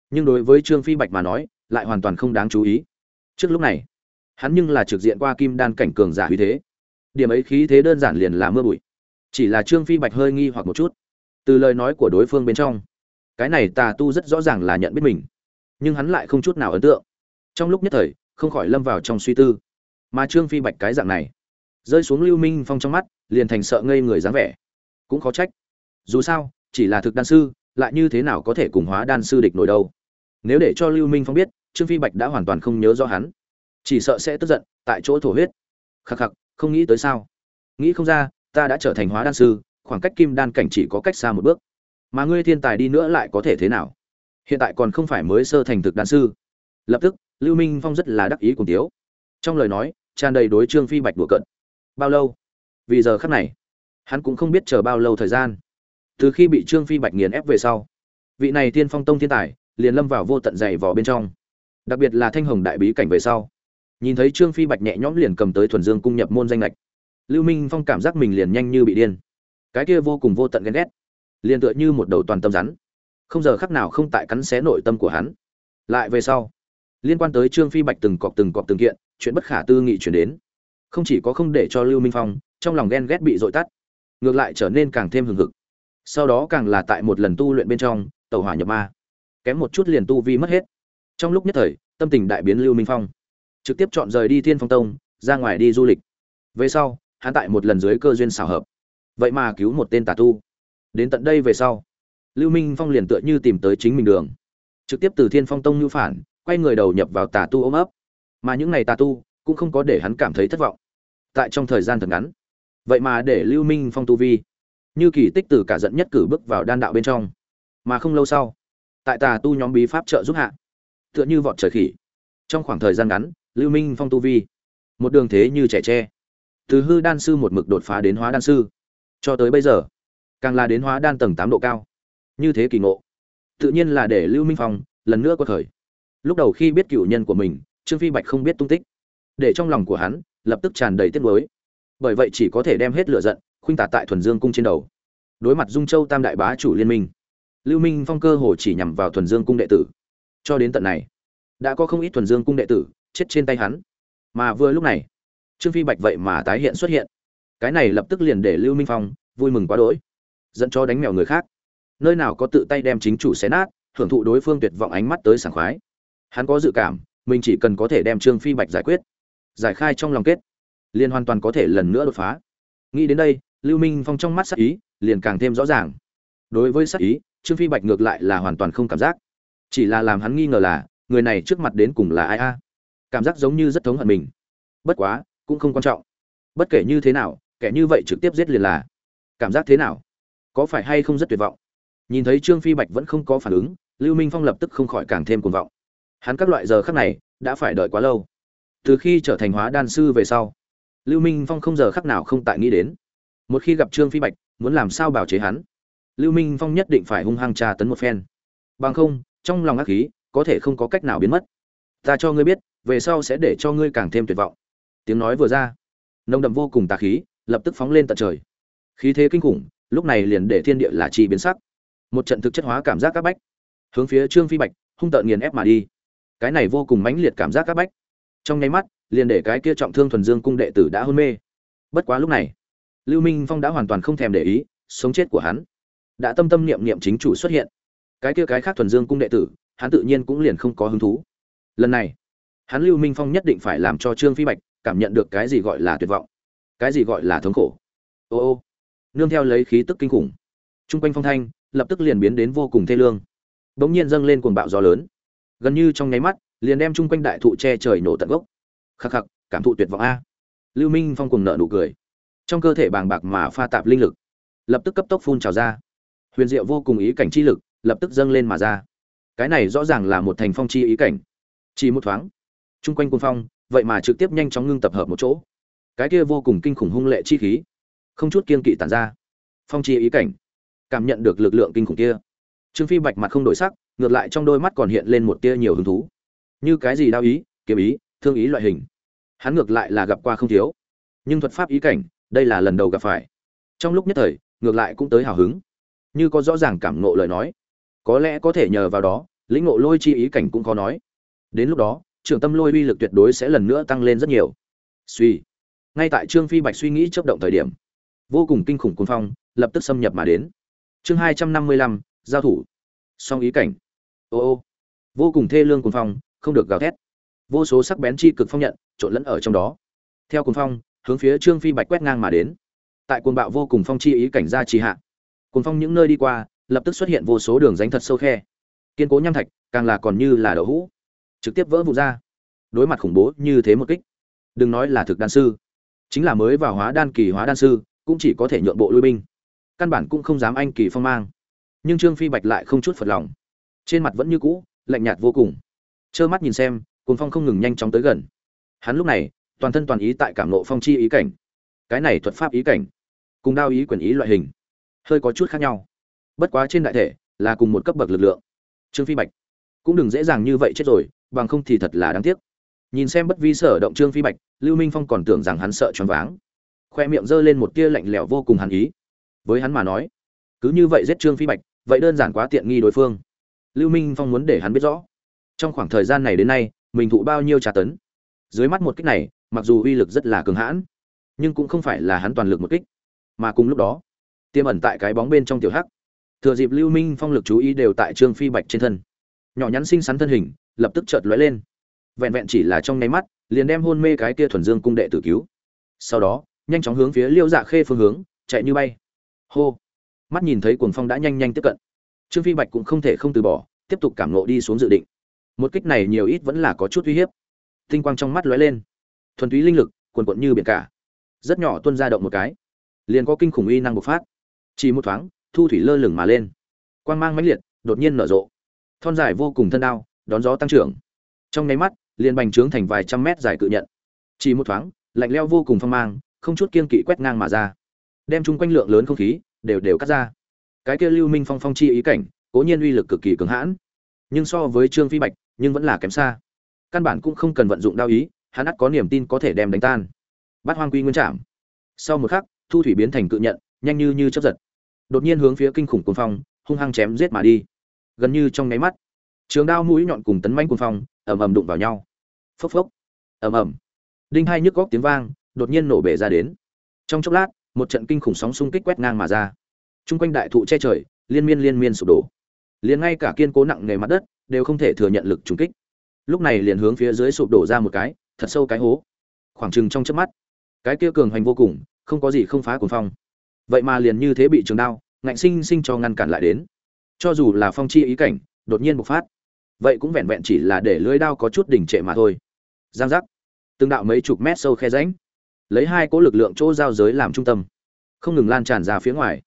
Nhưng đối với trương phi bạch mà nói, lại hoàn toàn không đáng chú ý. Trước lúc này, hắn nhưng là trực diện qua kim đan cảnh cường giả uy thế. Điểm ấy khí thế đơn giản liền là mưa bụi. Chỉ là trương phi bạch hơi nghi hoặc một chút. Từ lời nói của đối phương bên trong, cái này tà tu rất rõ ràng là nhận biết mình. Nhưng hắn lại không chút nào ấn tượng. Trong lúc nhất thời không khỏi lâm vào trong suy tư. Mà trương phi bạch cái dạng này, rơi xuống lưu minh phong trong mắt, liền thành sợ ngây người dáng vẻ. Cũng khó trách. Dù sao, chỉ là thực đan sư, lại như thế nào có thể cùng hóa đan sư địch nổi đâu? Nếu để cho lưu minh phong biết, trương phi bạch đã hoàn toàn không nhớ rõ hắn. Chỉ sợ sẽ tức giận, tại chỗ thổ huyết. Khắc khắc, không nghĩ tới sao? Nghĩ không ra, ta đã trở thành hóa đan sư, khoảng cách kim đan cảnh chỉ có cách xa một bước. Mà ngươi thiên tài đi nữa lại có thể thế nào? Hiện tại còn không phải mới sơ thành thực đan sư. Lập tức lưu minh phong rất là đắc ý cùng tiếu. Trong lời nói, tràn đầy đối trương phi bạch đùa cận bao lâu? Vì giờ khắc này, hắn cũng không biết chờ bao lâu thời gian. Từ khi bị trương phi bạch nghiền ép về sau, vị này tiên phong tông thiên tài liền lâm vào vô tận dày vò bên trong. Đặc biệt là thanh hồng đại bí cảnh về sau, nhìn thấy trương phi bạch nhẹ nhõm liền cầm tới thuần dương cung nhập môn danh lệch. Lưu minh phong cảm giác mình liền nhanh như bị điên. Cái kia vô cùng vô tận ghen ghét, liền tựa như một đầu toàn tâm rắn. Không giờ khắc nào không tại cắn xé nội tâm của hắn. Lại về sau liên quan tới trương phi bạch từng cọp từng cọp từng kiện, chuyện bất khả tư nghị chuyển đến. Không chỉ có không để cho lưu minh phong, trong lòng ghen ghét bị dội tắt, ngược lại trở nên càng thêm hừng hực. Sau đó càng là tại một lần tu luyện bên trong tàu hỏa nhập ma. Kém một chút liền tu vi mất hết. Trong lúc nhất thời, tâm tình đại biến lưu minh phong. Trực tiếp chọn rời đi thiên phong tông, ra ngoài đi du lịch. Về sau, hắn tại một lần dưới cơ duyên xảo hợp. Vậy mà cứu một tên tà tu. Đến tận đây về sau, lưu minh phong liền tựa như tìm tới chính mình đường. Trực tiếp từ thiên phong tông nhu phản quay người đầu nhập vào tà tu ôm ấp. Mà những ngày tà tu cũng không có để hắn cảm thấy thất vọng. Tại trong thời gian thật ngắn, vậy mà để lưu minh phong tu vi, như kỳ tích từ cả giận nhất cử bước vào đan đạo bên trong. Mà không lâu sau, tại tà tu nhóm bí pháp trợ giúp hạ, tựa như vọt trời khỉ. Trong khoảng thời gian ngắn, lưu minh phong tu vi, một đường thế như trẻ tre. Từ hư đan sư một mực đột phá đến hóa đan sư, cho tới bây giờ, càng là đến hóa đan tầng tám độ cao. Như thế kỳ ngộ, tự nhiên là để lưu minh phong lần nữa có thời lúc đầu khi biết cựu nhân của mình, trương phi bạch không biết tung tích. Để trong lòng của hắn, lập tức tràn đầy tiếc nuối. Bởi vậy chỉ có thể đem hết lửa giận, khuynh tả tại thuần dương cung trên đầu. Đối mặt dung châu tam đại bá chủ liên minh, lưu minh phong cơ hồ chỉ nhằm vào thuần dương cung đệ tử. Cho đến tận này, đã có không ít thuần dương cung đệ tử chết trên tay hắn. Mà vừa lúc này, trương phi bạch vậy mà tái hiện xuất hiện. Cái này lập tức liền để lưu minh phong vui mừng quá đỗi, dẫn cho đánh mèo người khác. Nơi nào có tự tay đem chính chủ xé nát, hưởng thụ đối phương tuyệt vọng ánh mắt tới sảng khoái hắn có dự cảm, mình chỉ cần có thể đem trương phi bạch giải quyết, giải khai trong lòng kết, liền hoàn toàn có thể lần nữa đột phá. Nghĩ đến đây, lưu minh phong trong mắt sắc ý liền càng thêm rõ ràng. Đối với sắc ý, trương phi bạch ngược lại là hoàn toàn không cảm giác. Chỉ là làm hắn nghi ngờ là, người này trước mặt đến cùng là ai a? Cảm giác giống như rất thống hận mình. Bất quá, cũng không quan trọng. Bất kể như thế nào, kẻ như vậy trực tiếp giết liền là. Cảm giác thế nào? Có phải hay không rất tuyệt vọng? Nhìn thấy trương phi bạch vẫn không có phản ứng, lưu minh phong lập tức không khỏi càng thêm cuồng vọng hắn các loại giờ khắc này đã phải đợi quá lâu. Từ khi trở thành hóa đan sư về sau, lưu minh phong không giờ khắc nào không tại nghĩ đến. Một khi gặp trương phi bạch, muốn làm sao bảo chế hắn? Lưu minh phong nhất định phải hung hăng tra tấn một phen. Bằng không, trong lòng ác khí có thể không có cách nào biến mất. Ta cho ngươi biết, về sau sẽ để cho ngươi càng thêm tuyệt vọng. Tiếng nói vừa ra, nồng đậm vô cùng tà khí lập tức phóng lên tận trời. Khí thế kinh khủng, lúc này liền để thiên địa là chi biến sắc. Một trận thực chất hóa cảm giác các bách, hướng phía trương phi bạch hung tợn nghiền ép mà đi cái này vô cùng mãnh liệt cảm giác các bách. Trong nháy mắt, liền để cái kia trọng thương thuần dương cung đệ tử đã hôn mê. Bất quá lúc này, lưu minh phong đã hoàn toàn không thèm để ý, sống chết của hắn. Đã tâm tâm niệm niệm chính chủ xuất hiện. Cái kia cái khác thuần dương cung đệ tử, hắn tự nhiên cũng liền không có hứng thú. Lần này, hắn lưu minh phong nhất định phải làm cho trương phi bạch cảm nhận được cái gì gọi là tuyệt vọng, cái gì gọi là thống khổ. Ô ô, nương theo lấy khí tức kinh khủng, chung quanh phong thanh, lập tức liền biến đến vô cùng thê lương. Bỗng nhiên dâng lên cuồng bạo gió lớn gần như trong nháy mắt, liền đem chung quanh đại thụ che trời nổ tận gốc. Khắc khắc, cảm thụ tuyệt vọng a. Lưu minh phong cùng nợ nụ cười. Trong cơ thể bàng bạc mà pha tạp linh lực, lập tức cấp tốc phun trào ra. Huyền diệu vô cùng ý cảnh chi lực, lập tức dâng lên mà ra. Cái này rõ ràng là một thành phong chi ý cảnh. Chỉ một thoáng, chung quanh cuồng phong, vậy mà trực tiếp nhanh chóng ngưng tập hợp một chỗ. Cái kia vô cùng kinh khủng hung lệ chi khí, không chút kiên kỵ tản ra. Phong chi ý cảnh, cảm nhận được lực lượng kinh khủng kia trương phi bạch mặt không đổi sắc, ngược lại trong đôi mắt còn hiện lên một tia nhiều hứng thú. Như cái gì đao ý, kiếm ý, thương ý loại hình. Hắn ngược lại là gặp qua không thiếu. Nhưng thuật pháp ý cảnh, đây là lần đầu gặp phải. Trong lúc nhất thời, ngược lại cũng tới hào hứng. Như có rõ ràng cảm ngộ lời nói. Có lẽ có thể nhờ vào đó, lĩnh ngộ lôi chi ý cảnh cũng có nói. Đến lúc đó trường tâm lôi uy lực tuyệt đối sẽ lần nữa tăng lên rất nhiều. Suy. Ngay tại trương phi bạch suy nghĩ chấp động thời điểm, vô cùng kinh khủng cuồng phong lập tức xâm nhập mà đến. Chương hai trăm năm mươi lăm giao thủ. Song ý cảnh. Ô ô. Vô cùng thê lương cuồng phong, không được gào thét. Vô số sắc bén chi cực phong nhận, trộn lẫn ở trong đó. Theo cuồng phong, hướng phía trương phi bạch quét ngang mà đến. Tại cuồng bạo vô cùng phong chi ý cảnh ra trì hạ, cuồng phong những nơi đi qua, lập tức xuất hiện vô số đường ránh thật sâu khe. Kiên cố nham thạch, càng là còn như là đậu hũ. Trực tiếp vỡ vụn ra. Đối mặt khủng bố như thế một kích. Đừng nói là thực đan sư. Chính là mới vào hóa đan kỳ hóa đan sư, cũng chỉ có thể nhượng bộ lui binh. Căn bản cũng không dám anh kỳ phong mang nhưng trương phi bạch lại không chút phật lòng trên mặt vẫn như cũ lạnh nhạt vô cùng trơ mắt nhìn xem cuồng phong không ngừng nhanh chóng tới gần hắn lúc này toàn thân toàn ý tại cảm nộ phong chi ý cảnh cái này thuật pháp ý cảnh cùng đao ý quyền ý loại hình hơi có chút khác nhau bất quá trên đại thể là cùng một cấp bậc lực lượng trương phi bạch cũng đừng dễ dàng như vậy chết rồi bằng không thì thật là đáng tiếc nhìn xem bất vi sở động trương phi bạch lưu minh phong còn tưởng rằng hắn sợ choáng váng khoe miệng giơ lên một tia lạnh lẽo vô cùng hàn ý với hắn mà nói cứ như vậy giết trương phi bạch vậy đơn giản quá tiện nghi đối phương. Lưu minh phong muốn để hắn biết rõ, trong khoảng thời gian này đến nay, mình thụ bao nhiêu trà tấn. Dưới mắt một kích này, mặc dù uy lực rất là cường hãn, nhưng cũng không phải là hắn toàn lực một kích. Mà cùng lúc đó tiêm ẩn tại cái bóng bên trong tiểu hắc. Thừa dịp lưu minh phong lực chú ý đều tại trương phi bạch trên thân. Nhỏ nhắn xinh xắn thân hình, lập tức chợt lóe lên. Vẹn vẹn chỉ là trong nháy mắt, liền đem hôn mê cái kia thuần dương cung đệ tử cứu. Sau đó, nhanh chóng hướng phía liêu dạ khê phương hướng, chạy như bay. Hô! Mắt nhìn thấy cuồng phong đã nhanh nhanh tiếp cận. Trương phi bạch cũng không thể không từ bỏ, tiếp tục cảm nộ đi xuống dự định. Một kích này nhiều ít vẫn là có chút uy hiếp. Tinh quang trong mắt lóe lên. Thuần túy linh lực quần cuộn như biển cả. Rất nhỏ tuôn ra động một cái. Liền có kinh khủng uy năng bộc phát. Chỉ một thoáng, thu thủy lơ lửng mà lên. Quang mang mãnh liệt, đột nhiên nở rộ. Thon dài vô cùng thân đao, đón gió tăng trưởng. Trong nháy mắt, liền bành trướng thành vài trăm mét dài cự nhận. Chỉ một thoáng, lạnh leo vô cùng phong mang, không chút kiên kỵ quét ngang mà ra. Đem chung quanh lượng lớn không khí đều đều cắt ra. Cái kia lưu minh phong phong chi ý cảnh, cố nhiên uy lực cực kỳ cường hãn. Nhưng so với trương phi bạch, nhưng vẫn là kém xa. Căn bản cũng không cần vận dụng đao ý, hắn ắt có niềm tin có thể đem đánh tan. Bắt hoang quy nguyên trảm. Sau một khắc, thu thủy biến thành cự nhận, nhanh như như chấp giật. Đột nhiên hướng phía kinh khủng cuồng phong, hung hăng chém giết mà đi. Gần như trong nháy mắt, trường đao mũi nhọn cùng tấn manh cuồng phong ầm ầm đụng vào nhau. Phốc phốc. Ầm ầm. Đinh hai nhức góc tiếng vang đột nhiên nổ bể ra đến. Trong chốc lát một trận kinh khủng sóng xung kích quét ngang mà ra. Chung quanh đại thụ che trời, liên miên liên miên sụp đổ. Liền ngay cả kiên cố nặng nề mặt đất đều không thể thừa nhận lực trùng kích. Lúc này liền hướng phía dưới sụp đổ ra một cái, thật sâu cái hố. Khoảng chừng trong chớp mắt, cái kia cường hành vô cùng, không có gì không phá cuồng phong. Vậy mà liền như thế bị trường đao, ngạnh sinh sinh cho ngăn cản lại đến. Cho dù là phong chi ý cảnh, đột nhiên bộc phát, vậy cũng vẹn vẹn chỉ là để lưới đao có chút đỉnh trệ mà thôi. Giang giác. Từng đạo mấy chục mét sâu khe rãnh lấy hai cỗ lực lượng chỗ giao giới làm trung tâm. Không ngừng lan tràn ra phía ngoài.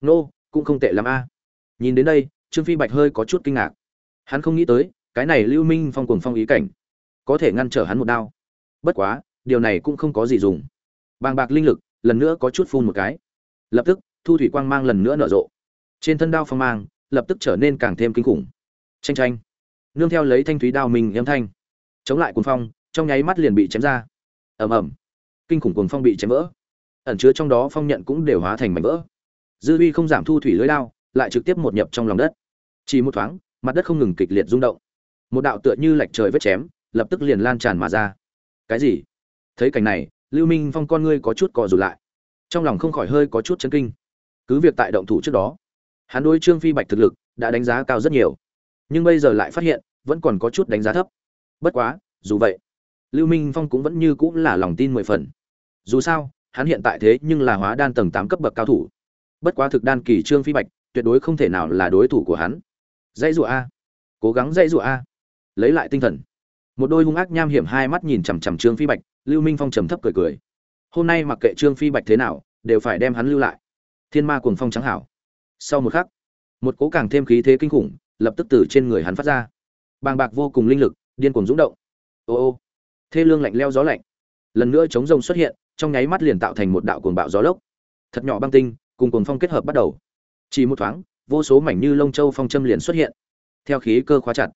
Nô, cũng không tệ lắm a. Nhìn đến đây, trương phi bạch hơi có chút kinh ngạc. Hắn không nghĩ tới, cái này lưu minh phong cuồng phong ý cảnh, có thể ngăn trở hắn một đao. Bất quá, điều này cũng không có gì dùng. Bàng bạc linh lực, lần nữa có chút phun một cái. Lập tức, thu thủy quang mang lần nữa nở rộ. Trên thân đao phong mang, lập tức trở nên càng thêm kinh khủng. Tranh tranh nương theo lấy thanh thúy đao mình âm thanh. Chống lại cuồng phong, trong nháy mắt liền bị chém ra. Ầm ầm kinh khủng cuồng phong bị chém vỡ. Ẩn chứa trong đó phong nhận cũng đều hóa thành mảnh vỡ. Dư uy không giảm thu thủy lưới lao, lại trực tiếp một nhập trong lòng đất. Chỉ một thoáng mặt đất không ngừng kịch liệt rung động. Một đạo tựa như lạch trời vết chém lập tức liền lan tràn mà ra. Cái gì? Thấy cảnh này lưu minh phong con ngươi có chút cò rụt lại. Trong lòng không khỏi hơi có chút chấn kinh. Cứ việc tại động thủ trước đó hắn đối trương phi bạch thực lực đã đánh giá cao rất nhiều. Nhưng bây giờ lại phát hiện vẫn còn có chút đánh giá thấp. Bất quá dù vậy lưu minh phong cũng vẫn như cũng là lòng tin mười phần dù sao, hắn hiện tại thế nhưng là hóa đan tầng tám cấp bậc cao thủ. Bất quá thực đan kỳ trương phi bạch, tuyệt đối không thể nào là đối thủ của hắn. Dãy rụa a. Cố gắng dãy rụa a. Lấy lại tinh thần. Một đôi hung ác nham hiểm hai mắt nhìn chằm chằm trương phi bạch, lưu minh phong trầm thấp cười cười. Hôm nay mặc kệ trương phi bạch thế nào, đều phải đem hắn lưu lại. Thiên ma cuồng phong trắng hảo. Sau một khắc, một cố càng thêm khí thế kinh khủng, lập tức từ trên người hắn phát ra. Bàng bạc vô cùng linh lực, điên cuồng dũng động. Ô ô. Thê lương lạnh leo gió lạnh. Lần nữa chống rồng xuất hiện trong nháy mắt liền tạo thành một đạo cuồng bạo gió lốc. Thật nhỏ băng tinh, cùng cuồng phong kết hợp bắt đầu. Chỉ một thoáng, vô số mảnh như lông châu phong châm liền xuất hiện. Theo khí cơ khóa chặt,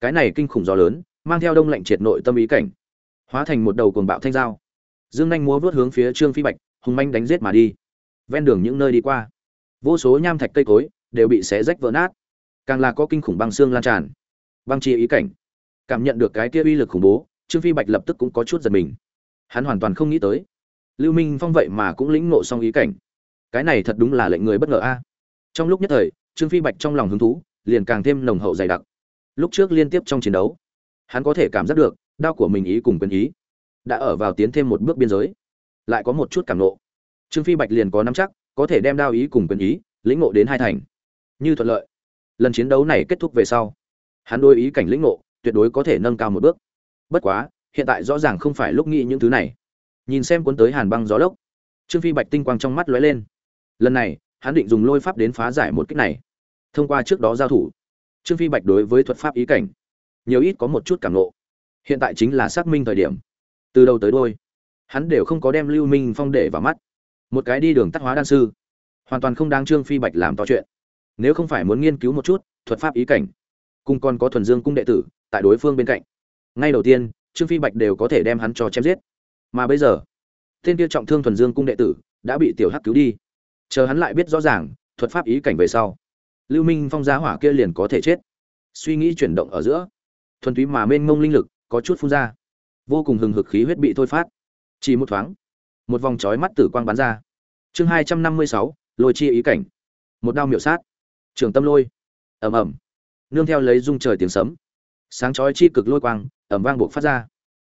cái này kinh khủng gió lớn, mang theo đông lạnh triệt nội tâm ý cảnh, hóa thành một đầu cuồng bạo thanh dao. Dương nhanh múa vớt hướng phía trương phi bạch hùng manh đánh giết mà đi. Ven đường những nơi đi qua, vô số nham thạch cây cối đều bị xé rách vỡ nát. Càng là có kinh khủng băng xương lan tràn. Băng chi ý cảnh, cảm nhận được cái kia uy lực khủng bố, trương phi bạch lập tức cũng có chút giật mình. Hắn hoàn toàn không nghĩ tới lưu minh phong vậy mà cũng lĩnh ngộ xong ý cảnh. Cái này thật đúng là lệnh người bất ngờ a. Trong lúc nhất thời, trương phi bạch trong lòng hứng thú, liền càng thêm nồng hậu dày đặc. Lúc trước liên tiếp trong chiến đấu, hắn có thể cảm giác được đao của mình ý cùng quyền ý đã ở vào tiến thêm một bước biên giới. Lại có một chút cảm nộ. Trương phi bạch liền có nắm chắc, có thể đem đao ý cùng quyền ý lĩnh ngộ đến hai thành. Như thuận lợi. Lần chiến đấu này kết thúc về sau, hắn đôi ý cảnh lĩnh ngộ tuyệt đối có thể nâng cao một bước. Bất quá, hiện tại rõ ràng không phải lúc nghĩ những thứ này nhìn xem cuốn tới hàn băng gió lốc. Trương phi bạch tinh quang trong mắt lóe lên. Lần này, hắn định dùng lôi pháp đến phá giải một kích này. Thông qua trước đó giao thủ, trương phi bạch đối với thuật pháp ý cảnh, nhiều ít có một chút cảm nộ hiện tại chính là xác minh thời điểm. Từ đầu tới đôi hắn đều không có đem lưu minh phong để vào mắt. Một cái đi đường tắc hóa đan sư, hoàn toàn không đáng trương phi bạch làm to chuyện. Nếu không phải muốn nghiên cứu một chút thuật pháp ý cảnh cung còn có thuần dương cung đệ tử tại đối phương bên cạnh. Ngay đầu tiên, trương phi bạch đều có thể đem hắn cho chém giết mà bây giờ, tên kia trọng thương thuần dương cung đệ tử đã bị tiểu hắc cứu đi. Chờ hắn lại biết rõ ràng thuật pháp ý cảnh về sau, lưu minh phong giá hỏa kia liền có thể chết. Suy nghĩ chuyển động ở giữa, thuần túy mà mênh mông linh lực có chút phun ra, vô cùng hừng hực khí huyết bị thôi phát. Chỉ một thoáng, một vòng chói mắt tử quang bắn ra. Chương hai trăm năm mươi sáu, lôi chi ý cảnh. Một đao miểu sát. Trường tâm lôi. Ầm ầm. Nương theo lấy rung trời tiếng sấm, sáng chói chi cực lôi quang, ầm vang buộc phát ra.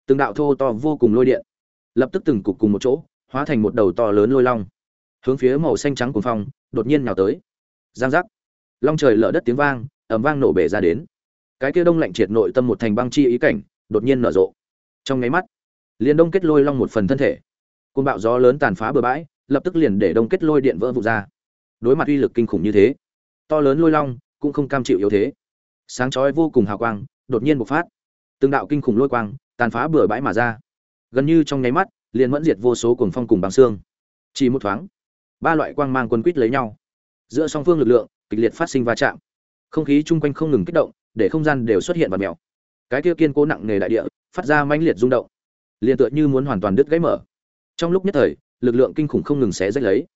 Từng đạo thô to vô cùng lôi điện lập tức từng cục cùng một chỗ, hóa thành một đầu to lớn lôi long. Hướng phía màu xanh trắng cuồng phong, đột nhiên nhào tới. Giang giác. Long trời lở đất tiếng vang, ầm vang nổ bể ra đến. Cái kia đông lạnh triệt nội tâm một thành băng chi ý cảnh, đột nhiên nở rộ. Trong nháy mắt, liền đông kết lôi long một phần thân thể. Côn bạo gió lớn tàn phá bừa bãi, lập tức liền để đông kết lôi điện vỡ vụt ra. Đối mặt uy lực kinh khủng như thế, to lớn lôi long cũng không cam chịu yếu thế. Sáng chói vô cùng hào quang, đột nhiên bộc phát. Từng đạo kinh khủng lôi quang tàn phá bừa bãi mà ra gần như trong nháy mắt, liền mẫn diệt vô số cuồng phong cùng bằng xương. Chỉ một thoáng, ba loại quang mang quân quýt lấy nhau. Giữa song phương lực lượng kịch liệt phát sinh va chạm. Không khí chung quanh không ngừng kích động, để không gian đều xuất hiện và mèo. Cái kia kiên cố nặng nề đại địa phát ra mãnh liệt rung động, liền tựa như muốn hoàn toàn đứt gãy mở. Trong lúc nhất thời, lực lượng kinh khủng không ngừng xé rách lấy,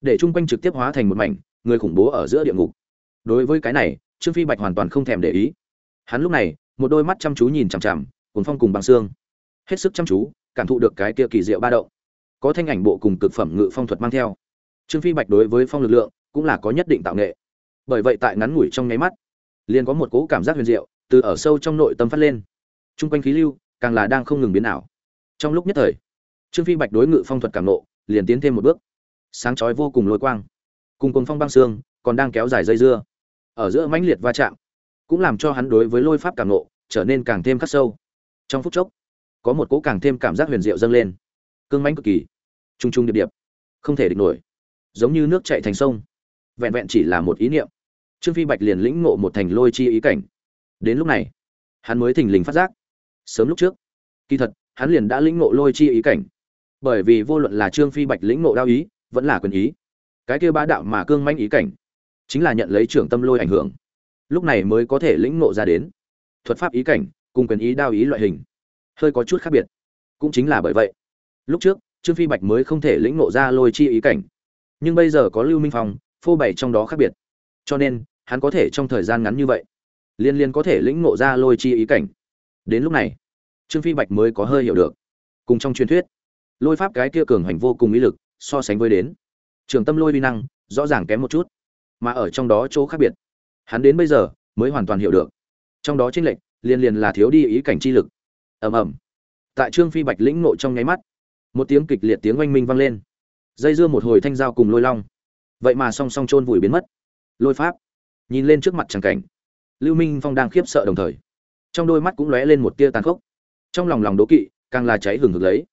để chung quanh trực tiếp hóa thành một mảnh, người khủng bố ở giữa địa ngục. Đối với cái này, trương phi bạch hoàn toàn không thèm để ý. Hắn lúc này, một đôi mắt chăm chú nhìn chằm chằm cuốn phong cùng bằng xương. Hết sức chăm chú cảm thụ được cái kia kỳ diệu ba động. Có thanh ảnh bộ cùng cực phẩm ngự phong thuật mang theo. Trương phi bạch đối với phong lực lượng cũng là có nhất định tạo nghệ. Bởi vậy tại ngắn ngủi trong nháy mắt, liền có một cố cảm giác huyền diệu từ ở sâu trong nội tâm phát lên. Trung quanh khí lưu càng là đang không ngừng biến ảo. Trong lúc nhất thời, trương phi bạch đối ngự phong thuật cảm nộ liền tiến thêm một bước. Sáng chói vô cùng lôi quang, cùng cồn phong băng xương còn đang kéo dài dây dưa. Ở giữa mãnh liệt va chạm cũng làm cho hắn đối với lôi pháp cảm nộ trở nên càng thêm khắc sâu. Trong phút chốc có một cỗ càng thêm cảm giác huyền diệu dâng lên. Cương mãnh cực kỳ. Trung trung điệp điệp. Không thể địch nổi. Giống như nước chảy thành sông. Vẹn vẹn chỉ là một ý niệm. Trương phi bạch liền lĩnh ngộ một thành lôi chi ý cảnh. Đến lúc này, hắn mới thình lình phát giác. Sớm lúc trước, kỳ thật, hắn liền đã lĩnh ngộ lôi chi ý cảnh. Bởi vì vô luận là trương phi bạch lĩnh ngộ đao ý, vẫn là quyền ý, cái kia bá đạo mà cương manh ý cảnh, chính là nhận lấy trưởng tâm lôi ảnh hưởng. Lúc này mới có thể lĩnh ngộ ra đến. Thuật pháp ý cảnh cùng quyền ý đao ý loại hình hơi có chút khác biệt. Cũng chính là bởi vậy. Lúc trước, trương phi bạch mới không thể lĩnh ngộ ra lôi chi ý cảnh. Nhưng bây giờ có lưu minh phong, phô bày trong đó khác biệt. Cho nên, hắn có thể trong thời gian ngắn như vậy, liên liên có thể lĩnh ngộ ra lôi chi ý cảnh. Đến lúc này, trương phi bạch mới có hơi hiểu được. Cùng trong truyền thuyết, lôi pháp cái kia cường hành vô cùng ý lực, so sánh với đến. Trường tâm lôi vi năng, rõ ràng kém một chút, mà ở trong đó chỗ khác biệt. Hắn đến bây giờ, mới hoàn toàn hiểu được. Trong đó tranh lệch, liên liên là thiếu đi ý cảnh chi lực ầm ầm. Tại trương phi bạch lĩnh nộ trong nháy mắt, một tiếng kịch liệt tiếng oanh minh vang lên. Dây dưa một hồi thanh dao cùng lôi long. Vậy mà song song chôn vùi biến mất. Lôi pháp nhìn lên trước mặt tràng cảnh. Lưu minh phong đang khiếp sợ đồng thời, trong đôi mắt cũng lóe lên một tia tàn khốc. Trong lòng lòng đố kỵ, càng là cháy hừng hực lấy.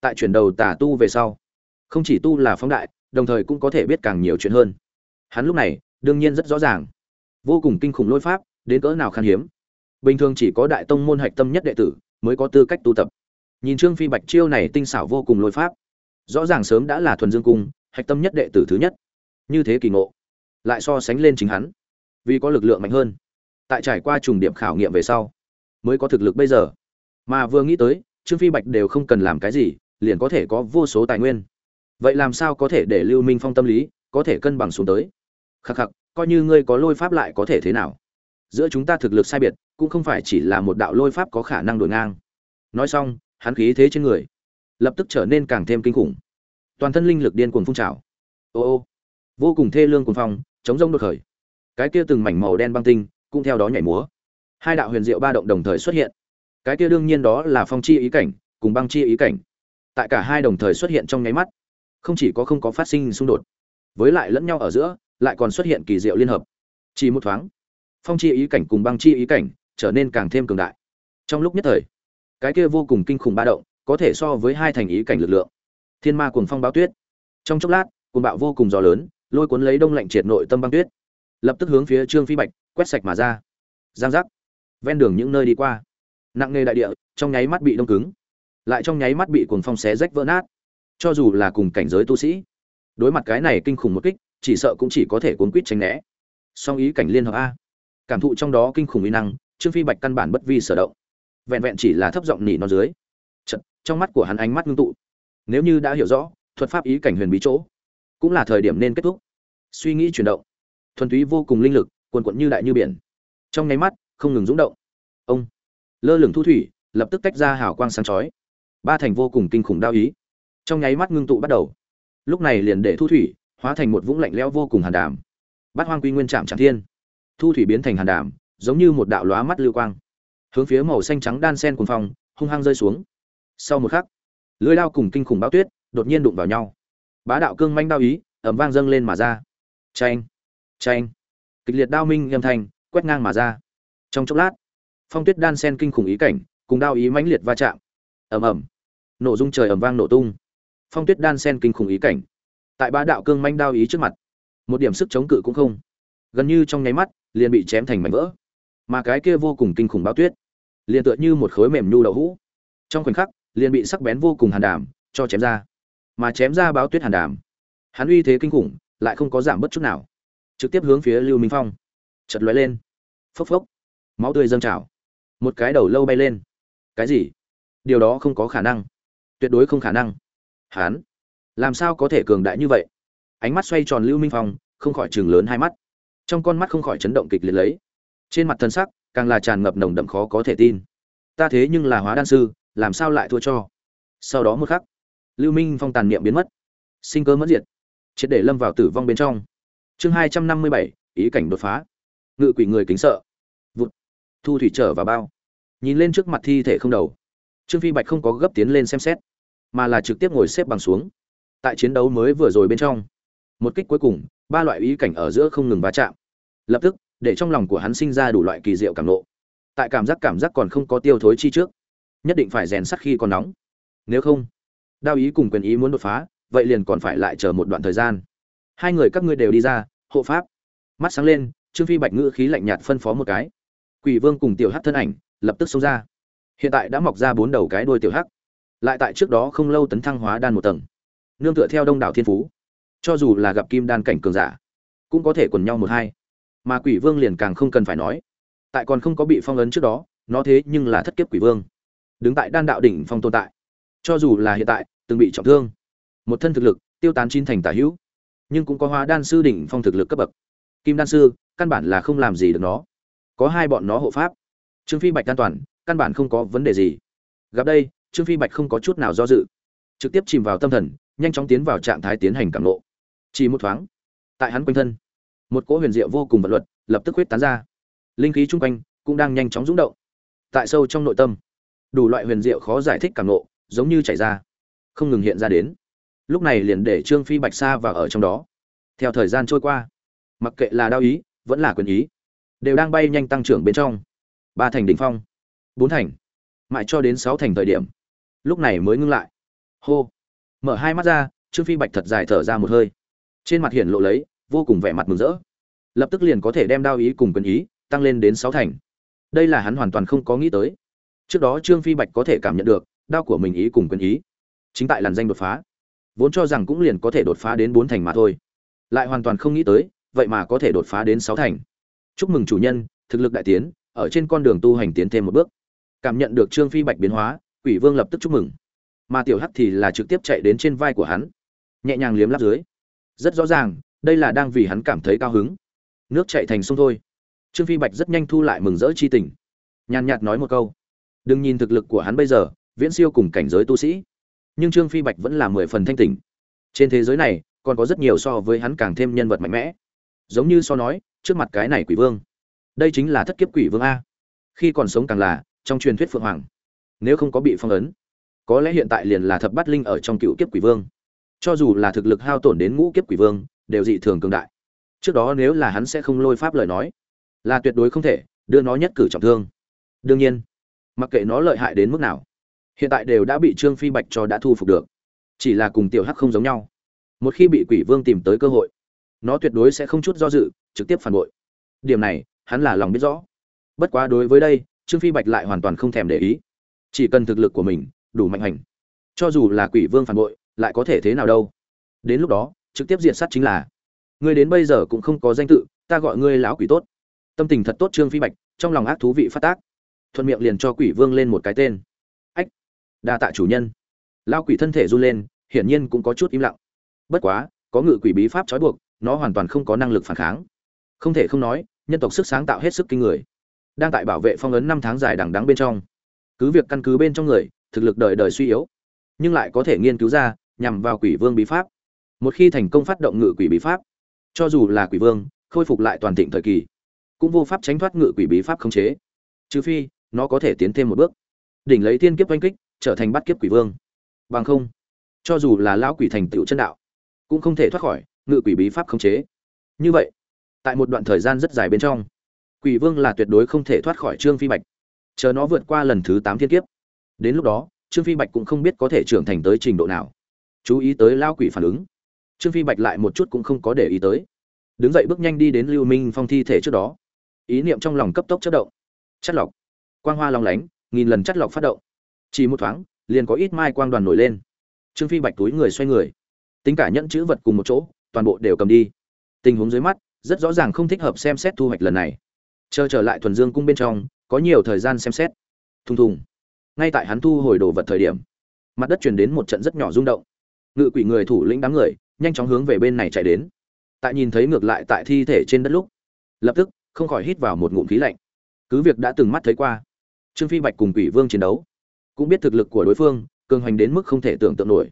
Tại chuyển đầu tả tu về sau, không chỉ tu là phóng đại, đồng thời cũng có thể biết càng nhiều chuyện hơn. Hắn lúc này, đương nhiên rất rõ ràng. Vô cùng kinh khủng lôi pháp, đến cỡ nào khan hiếm. Bình thường chỉ có đại tông môn hạch tâm nhất đệ tử mới có tư cách tu tập. Nhìn trương phi bạch chiêu này tinh xảo vô cùng lôi pháp. Rõ ràng sớm đã là thuần dương cung, hạch tâm nhất đệ tử thứ nhất. Như thế kỳ ngộ, lại so sánh lên chính hắn, vì có lực lượng mạnh hơn. Tại trải qua trùng điểm khảo nghiệm về sau, mới có thực lực bây giờ. Mà vừa nghĩ tới, trương phi bạch đều không cần làm cái gì, liền có thể có vô số tài nguyên. Vậy làm sao có thể để lưu minh phong tâm lý có thể cân bằng xuống tới? Khắc khắc, coi như ngươi có lôi pháp lại có thể thế nào? Giữa chúng ta thực lực sai biệt, cũng không phải chỉ là một đạo lôi pháp có khả năng đổi ngang. Nói xong, hắn khí thế trên người lập tức trở nên càng thêm kinh khủng. Toàn thân linh lực điên cuồng phun trào. Ô ô, vô cùng thê lương cuồng phong, chống rông đột khởi. Cái kia từng mảnh màu đen băng tinh cũng theo đó nhảy múa. Hai đạo huyền diệu ba động đồng thời xuất hiện. Cái kia đương nhiên đó là phong chi ý cảnh cùng băng chi ý cảnh. Tại cả hai đồng thời xuất hiện trong nháy mắt. Không chỉ có không có phát sinh xung đột, với lại lẫn nhau ở giữa, lại còn xuất hiện kỳ diệu liên hợp. Chỉ một thoáng phong chi ý cảnh cùng băng chi ý cảnh trở nên càng thêm cường đại. Trong lúc nhất thời, cái kia vô cùng kinh khủng ba động có thể so với hai thành ý cảnh lực lượng. Thiên ma cuồng phong báo tuyết. Trong chốc lát, cuồng bạo vô cùng gió lớn, lôi cuốn lấy đông lạnh triệt nội tâm băng tuyết. Lập tức hướng phía trương phi bạch quét sạch mà ra. Giang giác. Ven đường những nơi đi qua. Nặng nề đại địa, trong nháy mắt bị đông cứng. Lại trong nháy mắt bị cuồng phong xé rách vỡ nát. Cho dù là cùng cảnh giới tu sĩ, đối mặt cái này kinh khủng một kích, chỉ sợ cũng chỉ có thể cuốn quýt tránh né. Song ý cảnh liên hợp a cảm thụ trong đó kinh khủng uy năng trương phi bạch căn bản bất vi sở động. Vẹn vẹn chỉ là thấp giọng nỉ nó dưới. Chật, trong mắt của hắn ánh mắt ngưng tụ. Nếu như đã hiểu rõ thuật pháp ý cảnh huyền bí chỗ cũng là thời điểm nên kết thúc. Suy nghĩ chuyển động. Thuần túy vô cùng linh lực cuồn cuộn như đại như biển. Trong nháy mắt không ngừng rung động. Ông. Lơ lửng thu thủy lập tức tách ra hào quang sáng chói. Ba thành vô cùng kinh khủng đao ý. Trong nháy mắt ngưng tụ bắt đầu. Lúc này liền để thu thủy hóa thành một vũng lạnh lẽo vô cùng hàn đàm. Bát hoang quy nguyên trạm trạm thiên thu thủy biến thành hàn đàm, giống như một đạo lóa mắt lưu quang. Hướng phía màu xanh trắng đan sen cuồng phong, hung hăng rơi xuống. Sau một khắc, lưỡi đao cùng kinh khủng bão tuyết đột nhiên đụng vào nhau. Bá đạo cương manh đao ý ẩm vang dâng lên mà ra. Tranh tranh kịch liệt đao minh âm thanh, quét ngang mà ra. Trong chốc lát, phong tuyết đan sen kinh khủng ý cảnh cùng đao ý mãnh liệt va chạm. Ầm ầm. Nổ dung trời ầm vang nổ tung. Phong tuyết đan sen kinh khủng ý cảnh tại bá đạo cương manh đao ý trước mặt. Một điểm sức chống cự cũng không. Gần như trong nháy mắt liền bị chém thành mảnh vỡ. Mà cái kia vô cùng kinh khủng bao tuyết, liền tựa như một khối mềm nhu đậu hũ. Trong khoảnh khắc, liền bị sắc bén vô cùng hàn đàm cho chém ra. Mà chém ra báo tuyết hàn đàm, hắn uy thế kinh khủng, lại không có giảm bất chút nào. Trực tiếp hướng phía lưu minh phong. Chật lóe lên. Phốc phốc. Máu tươi dâng trào. Một cái đầu lâu bay lên. Cái gì? Điều đó không có khả năng. Tuyệt đối không khả năng. Hắn, làm sao có thể cường đại như vậy? Ánh mắt xoay tròn lưu minh phong, không khỏi chừng lớn hai mắt trong con mắt không khỏi chấn động kịch liệt lấy. Trên mặt thân sắc, càng là tràn ngập nồng đậm khó có thể tin. Ta thế nhưng là hóa đan sư, làm sao lại thua cho? Sau đó một khắc, lưu minh phong tàn niệm biến mất. Sinh cơ mất diệt, triệt để lâm vào tử vong bên trong. Chương hai trăm năm mươi bảy, ý cảnh đột phá. Ngự quỷ người kính sợ. Vụt. Thu thủy trở vào bao. Nhìn lên trước mặt thi thể không đầu. Trương phi bạch không có gấp tiến lên xem xét, mà là trực tiếp ngồi xếp bằng xuống. Tại chiến đấu mới vừa rồi bên trong, một kích cuối cùng ba loại ý cảnh ở giữa không ngừng va chạm. Lập tức, để trong lòng của hắn sinh ra đủ loại kỳ diệu cảm nộ. Tại cảm giác cảm giác còn không có tiêu thối chi trước, nhất định phải rèn sắt khi còn nóng. Nếu không, đao ý cùng quyền ý muốn đột phá, vậy liền còn phải lại chờ một đoạn thời gian. Hai người các ngươi đều đi ra, hộ pháp. Mắt sáng lên, trương phi bạch ngữ khí lạnh nhạt phân phó một cái. Quỷ vương cùng tiểu hắc thân ảnh lập tức xông ra. Hiện tại đã mọc ra bốn đầu cái đuôi tiểu hắc. Lại tại trước đó không lâu tấn thăng hóa đan một tầng. Nương tựa theo đông đảo thiên phú cho dù là gặp kim đan cảnh cường giả, cũng có thể quần nhau một hai. Mà quỷ vương liền càng không cần phải nói. Tại còn không có bị phong ấn trước đó, nó thế nhưng là thất kiếp quỷ vương. Đứng tại đan đạo đỉnh phong tồn tại. Cho dù là hiện tại, từng bị trọng thương. Một thân thực lực, tiêu tán chín thành tả hữu. Nhưng cũng có hóa đan sư đỉnh phong thực lực cấp bậc. Kim đan sư, căn bản là không làm gì được nó. Có hai bọn nó hộ pháp. Trương phi bạch an toàn, căn bản không có vấn đề gì. Gặp đây, trương phi bạch không có chút nào do dự. Trực tiếp chìm vào tâm thần, nhanh chóng tiến vào trạng thái tiến hành cảm lộ chỉ một thoáng, tại hắn quanh thân, một cỗ huyền diệu vô cùng vật luật lập tức huyết tán ra. Linh khí chung quanh cũng đang nhanh chóng rúng động. Tại sâu trong nội tâm, đủ loại huyền diệu khó giải thích cảm nộ giống như chảy ra, không ngừng hiện ra đến. Lúc này liền để trương phi bạch sa vào ở trong đó. Theo thời gian trôi qua, mặc kệ là đao ý, vẫn là quyền ý, đều đang bay nhanh tăng trưởng bên trong. Ba thành đ ỉ n h phong, bốn thành, mãi cho đến sáu thành thời điểm, lúc này mới ngưng lại. Hô, mở hai mắt ra, trương phi bạch thật dài thở ra một hơi trên mặt hiển lộ lấy, vô cùng vẻ mặt mừng rỡ. Lập tức liền có thể đem đao ý cùng quyền ý tăng lên đến sáu thành. Đây là hắn hoàn toàn không có nghĩ tới. Trước đó trương phi bạch có thể cảm nhận được đao của mình ý cùng quyền ý. Chính tại làn danh đột phá, vốn cho rằng cũng liền có thể đột phá đến bốn thành mà thôi. Lại hoàn toàn không nghĩ tới, vậy mà có thể đột phá đến sáu thành. Chúc mừng chủ nhân, thực lực đại tiến, ở trên con đường tu hành tiến thêm một bước. Cảm nhận được trương phi bạch biến hóa, quỷ vương lập tức chúc mừng. Mà tiểu hắc thì là trực tiếp chạy đến trên vai của hắn, nhẹ nhàng liếm lắp dưới rất rõ ràng, đây là đang vì hắn cảm thấy cao hứng. Nước chạy thành sông thôi. Trương phi bạch rất nhanh thu lại mừng rỡ chi tình. Nhàn nhạt nói một câu. Đừng nhìn thực lực của hắn bây giờ, viễn siêu cùng cảnh giới tu sĩ. Nhưng trương phi bạch vẫn là mười phần thanh tỉnh. Trên thế giới này, còn có rất nhiều so với hắn càng thêm nhân vật mạnh mẽ. Giống như so nói, trước mặt cái này quỷ vương. Đây chính là thất kiếp quỷ vương a. Khi còn sống càng là, trong truyền thuyết phượng hoàng. Nếu không có bị phong ấn, có lẽ hiện tại liền là thập bát linh ở trong cựu kiếp quỷ vương cho dù là thực lực hao tổn đến ngũ kiếp quỷ vương, đều dị thường cường đại. Trước đó nếu là hắn sẽ không lôi pháp lời nói, là tuyệt đối không thể, đưa nó nhất cử trọng thương. Đương nhiên, mặc kệ nó lợi hại đến mức nào, hiện tại đều đã bị trương phi bạch cho đã thu phục được. Chỉ là cùng tiểu hắc không giống nhau. Một khi bị quỷ vương tìm tới cơ hội, nó tuyệt đối sẽ không chút do dự, trực tiếp phản bội. Điểm này, hắn là lòng biết rõ. Bất quá đối với đây, trương phi bạch lại hoàn toàn không thèm để ý. Chỉ cần thực lực của mình đủ mạnh hành, cho dù là quỷ vương phản bội lại có thể thế nào đâu. Đến lúc đó, trực tiếp diện sát chính là, ngươi đến bây giờ cũng không có danh tự, ta gọi ngươi lão quỷ tốt. Tâm tình thật tốt trương phi bạch, trong lòng ác thú vị phát tác. Thuận miệng liền cho quỷ vương lên một cái tên. Ách, đa tạ chủ nhân. Lão quỷ thân thể run lên, hiển nhiên cũng có chút im lặng. Bất quá, có ngự quỷ bí pháp trói buộc, nó hoàn toàn không có năng lực phản kháng. Không thể không nói, nhân tộc sức sáng tạo hết sức kinh người. Đang tại bảo vệ phong ấn năm tháng dài đằng đắng bên trong. Cứ việc căn cứ bên trong người, thực lực đời đời suy yếu, nhưng lại có thể nghiên cứu ra nhằm vào quỷ vương bí pháp. Một khi thành công phát động ngự quỷ bí pháp, cho dù là quỷ vương, khôi phục lại toàn thịnh thời kỳ, cũng vô pháp tránh thoát ngự quỷ bí pháp khống chế. Trừ phi, nó có thể tiến thêm một bước, đỉnh lấy thiên kiếp oanh kích, trở thành bắt kiếp quỷ vương. Bằng không, cho dù là lão quỷ thành tựu chân đạo, cũng không thể thoát khỏi ngự quỷ bí pháp khống chế. Như vậy, tại một đoạn thời gian rất dài bên trong, quỷ vương là tuyệt đối không thể thoát khỏi trương phi bạch. Chờ nó vượt qua lần thứ tám thiên kiếp, đến lúc đó, trương phi bạch cũng không biết có thể trưởng thành tới trình độ nào chú ý tới lao quỷ phản ứng. Trương phi bạch lại một chút cũng không có để ý tới. Đứng dậy bước nhanh đi đến lưu minh phong thi thể trước đó. Ý niệm trong lòng cấp tốc chất động. Chất lọc. Quang hoa long lánh, nghìn lần chất lọc phát động. Chỉ một thoáng, liền có ít mai quang đoàn nổi lên. Trương phi bạch túi người xoay người. Tính cả nhẫn chữ vật cùng một chỗ, toàn bộ đều cầm đi. Tình huống dưới mắt, rất rõ ràng không thích hợp xem xét thu hoạch lần này. Chờ trở lại thuần dương cung bên trong, có nhiều thời gian xem xét. Thùng thùng. Ngay tại hắn thu hồi đồ vật thời điểm, mặt đất chuyển đến một trận rất nhỏ rung động ngự quỷ người thủ lĩnh đám người, nhanh chóng hướng về bên này chạy đến. Tại nhìn thấy ngược lại tại thi thể trên đất lúc, lập tức không khỏi hít vào một ngụm khí lạnh. Cứ việc đã từng mắt thấy qua, trương phi bạch cùng quỷ vương chiến đấu, cũng biết thực lực của đối phương, cường hoành đến mức không thể tưởng tượng nổi.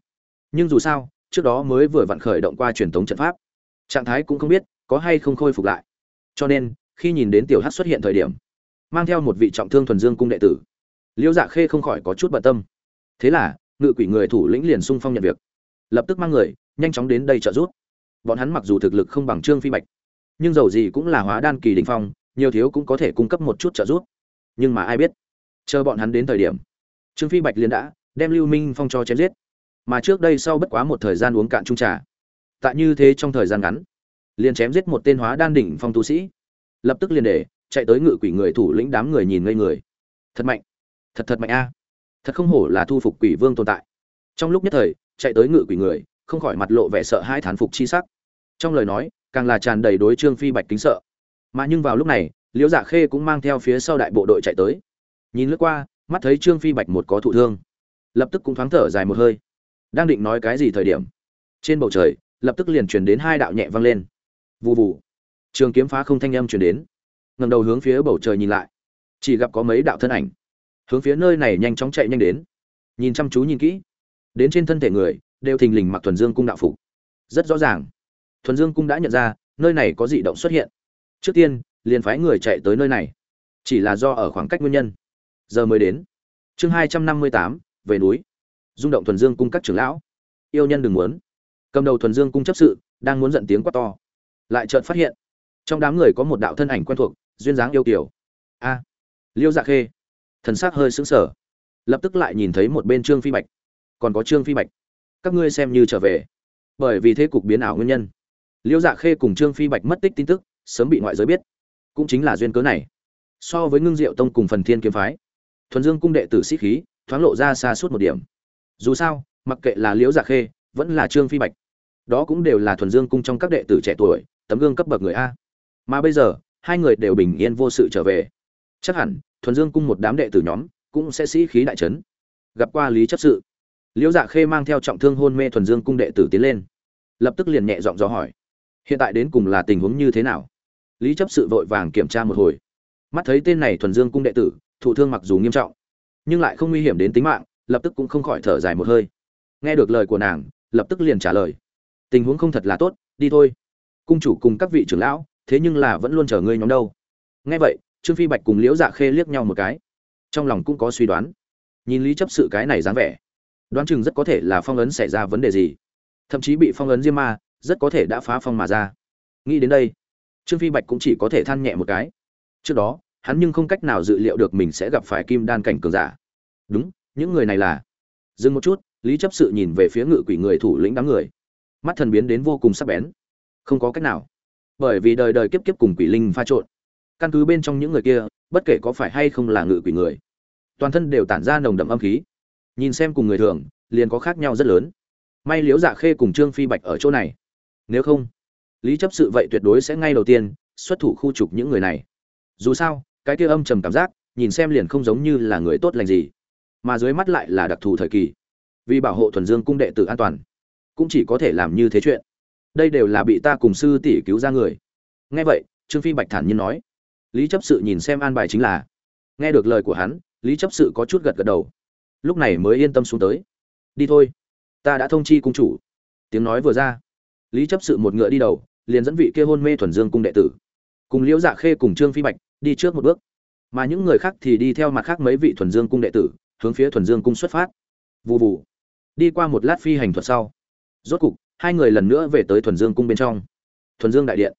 Nhưng dù sao, trước đó mới vừa vặn khởi động qua truyền thống trận pháp, trạng thái cũng không biết có hay không khôi phục lại. Cho nên, khi nhìn đến tiểu hát xuất hiện thời điểm, mang theo một vị trọng thương thuần dương cung đệ tử liễu dạ khê không khỏi có chút bận tâm. Thế là, ngự quỷ người thủ lĩnh liền sung phong nhận việc lập tức mang người, nhanh chóng đến đây trợ giúp. Bọn hắn mặc dù thực lực không bằng trương phi bạch, nhưng dầu gì cũng là hóa đan kỳ đình phong, nhiều thiếu cũng có thể cung cấp một chút trợ giúp. Nhưng mà ai biết, chờ bọn hắn đến thời điểm, trương phi bạch liền đã đem lưu minh phong cho chém giết. Mà trước đây sau bất quá một thời gian uống cạn chung trà, tại như thế trong thời gian ngắn, liền chém giết một tên hóa đan đỉnh phong tu sĩ. Lập tức liền để chạy tới ngự quỷ người thủ lĩnh đám người nhìn ngây người. Thật mạnh, thật thật mạnh a. Thật không hổ là thu phục quỷ vương tồn tại. Trong lúc nhất thời chạy tới ngự quỷ người, không khỏi mặt lộ vẻ sợ hai thán phục chi sắc. Trong lời nói, càng là tràn đầy đối trương phi bạch kính sợ. Mà nhưng vào lúc này, liễu dạ khê cũng mang theo phía sau đại bộ đội chạy tới. Nhìn lướt qua, mắt thấy trương phi bạch một có thụ thương. Lập tức cũng thoáng thở dài một hơi. Đang định nói cái gì thời điểm, trên bầu trời, lập tức liền truyền đến hai đạo nhẹ vang lên. Vù vù. Trường kiếm phá không thanh âm truyền đến. Ngầm đầu hướng phía bầu trời nhìn lại. Chỉ gặp có mấy đạo thân ảnh. Hướng phía nơi này nhanh chóng chạy nhanh đến. Nhìn chăm chú nhìn kỹ đến trên thân thể người, đều thình lình mặc thuần dương cung đạo phục. Rất rõ ràng. Thuần dương cung đã nhận ra, nơi này có dị động xuất hiện. Trước tiên, liền phái người chạy tới nơi này. Chỉ là do ở khoảng cách nguyên nhân. Giờ mới đến. Chương hai trăm năm mươi tám, về núi. Rung động thuần dương cung các trưởng lão. Yêu nhân đừng muốn. Cầm đầu thuần dương cung chấp sự, đang muốn giận tiếng quát to. Lại chợt phát hiện, trong đám người có một đạo thân ảnh quen thuộc, duyên dáng yêu kiểu a. Liêu dạ khê. Thần sắc hơi sững sờ. Lập tức lại nhìn thấy một bên trương phi bạch còn có trương phi bạch. Các ngươi xem như trở về. Bởi vì thế cục biến ảo nguyên nhân. Liêu dạ khê cùng trương phi bạch mất tích tin tức, sớm bị ngoại giới biết. Cũng chính là duyên cớ này. So với ngưng diệu tông cùng phần thiên kiếm phái, thuần dương cung đệ tử sĩ khí, thoáng lộ ra xa suốt một điểm. Dù sao, mặc kệ là liễu dạ khê, vẫn là trương phi bạch, đó cũng đều là thuần dương cung trong các đệ tử trẻ tuổi, tấm gương cấp bậc người a. Mà bây giờ, hai người đều bình yên vô sự trở về. Chắc hẳn, thuần dương cung một đám đệ tử nhóm cũng sẽ sĩ khí đại trấn gặp qua lý chấp sự liễu dạ khê mang theo trọng thương hôn mê thuần dương cung đệ tử tiến lên. Lập tức liền nhẹ giọng dò hỏi, hiện tại đến cùng là tình huống như thế nào? Lý chấp sự vội vàng kiểm tra một hồi. Mắt thấy tên này thuần dương cung đệ tử, thụ thương mặc dù nghiêm trọng, nhưng lại không nguy hiểm đến tính mạng, lập tức cũng không khỏi thở dài một hơi. Nghe được lời của nàng, lập tức liền trả lời, tình huống không thật là tốt, đi thôi. Cung chủ cùng các vị trưởng lão, thế nhưng là vẫn luôn chờ ngươi nhóm đâu. Nghe vậy, trương phi bạch cùng liễu dạ khê liếc nhau một cái, trong lòng cũng có suy đoán. Nhìn lý chấp sự cái này dáng vẻ đoán chừng rất có thể là phong ấn xảy ra vấn đề gì. Thậm chí bị phong ấn diêm ma, rất có thể đã phá phong mà ra. Nghĩ đến đây, trương phi bạch cũng chỉ có thể than nhẹ một cái. Trước đó, hắn nhưng không cách nào dự liệu được mình sẽ gặp phải kim đan cảnh cường giả. Đúng, những người này là. Dừng một chút, lý chấp sự nhìn về phía ngự quỷ người thủ lĩnh đám người. Mắt thần biến đến vô cùng sắc bén. Không có cách nào. Bởi vì đời đời kiếp kiếp cùng quỷ linh pha trộn. Căn cứ bên trong những người kia, bất kể có phải hay không là ngự quỷ người, toàn thân đều tản ra nồng đậm âm khí nhìn xem cùng người thường, liền có khác nhau rất lớn. May liếu dạ khê cùng trương phi bạch ở chỗ này. Nếu không, lý chấp sự vậy tuyệt đối sẽ ngay đầu tiên xuất thủ khu trục những người này. Dù sao, cái kia âm trầm cảm giác, nhìn xem liền không giống như là người tốt lành gì, mà dưới mắt lại là đặc thù thời kỳ. Vì bảo hộ thuần dương cung đệ tử an toàn, cũng chỉ có thể làm như thế chuyện. Đây đều là bị ta cùng sư tỷ cứu ra người. Nghe vậy, trương phi bạch thản nhiên nói. Lý chấp sự nhìn xem an bài chính là. Nghe được lời của hắn, lý chấp sự có chút gật gật đầu lúc này mới yên tâm xuống tới. Đi thôi. Ta đã thông chi cung chủ. Tiếng nói vừa ra, lý chấp sự một ngựa đi đầu, liền dẫn vị kia hôn mê thuần dương cung đệ tử. Cùng liễu dạ khê cùng trương phi bạch đi trước một bước. Mà những người khác thì đi theo mặt khác mấy vị thuần dương cung đệ tử, hướng phía thuần dương cung xuất phát. Vụ vụ đi qua một lát phi hành thuật sau, rốt cục, hai người lần nữa về tới thuần dương cung bên trong. Thuần dương đại điện.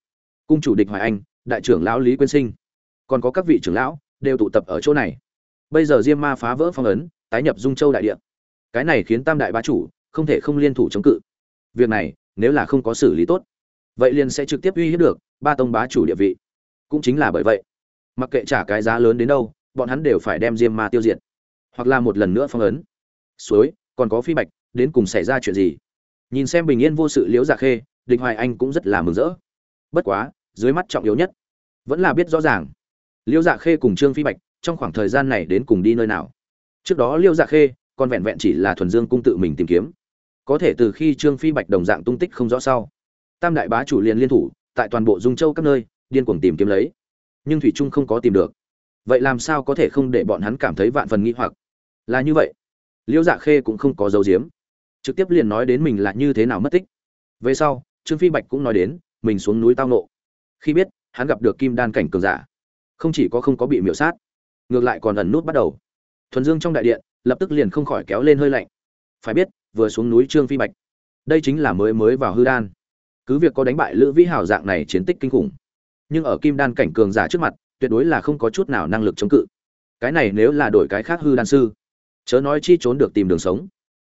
Cung chủ địch hoài anh, đại trưởng lão lý quyên sinh. Còn có các vị trưởng lão, đều tụ tập ở chỗ này. Bây giờ diêm ma phá vỡ phong ấn tái nhập dung châu đại địa, cái này khiến tam đại bá chủ không thể không liên thủ chống cự. Việc này nếu là không có xử lý tốt vậy liền sẽ trực tiếp uy hiếp được ba tông bá chủ địa vị. Cũng chính là bởi vậy mặc kệ trả cái giá lớn đến đâu bọn hắn đều phải đem diêm ma tiêu diệt hoặc là một lần nữa phong ấn. Suối còn có phi bạch đến cùng xảy ra chuyện gì? Nhìn xem bình yên vô sự liễu dạ khê địch hoài anh cũng rất là mừng rỡ. Bất quá dưới mắt trọng yếu nhất vẫn là biết rõ ràng liễu dạ khê cùng trương phi bạch trong khoảng thời gian này đến cùng đi nơi nào trước đó liêu dạ khê còn vẹn vẹn chỉ là thuần dương cung tự mình tìm kiếm. Có thể từ khi trương phi bạch đồng dạng tung tích không rõ sau, tam đại bá chủ liền liên thủ tại toàn bộ dung châu các nơi, điên cuồng tìm kiếm lấy. Nhưng thủy trung không có tìm được. Vậy làm sao có thể không để bọn hắn cảm thấy vạn phần nghi hoặc? Là như vậy. Liễu dạ khê cũng không có dấu diếm trực tiếp liền nói đến mình là như thế nào mất tích. Về sau, trương phi bạch cũng nói đến, mình xuống núi tao nộ. Khi biết, hắn gặp được kim đan cảnh cường giả. Không chỉ có không có bị miễu sát, ngược lại còn ẩn nút bắt đầu thuần dương trong đại điện, lập tức liền không khỏi kéo lên hơi lạnh. Phải biết, vừa xuống núi trương phi bạch, đây chính là mới mới vào hư đan. Cứ việc có đánh bại lữ vĩ hào dạng này chiến tích kinh khủng, nhưng ở kim đan cảnh cường giả trước mặt, tuyệt đối là không có chút nào năng lực chống cự. Cái này nếu là đổi cái khác hư đan sư, chớ nói chi trốn được tìm đường sống,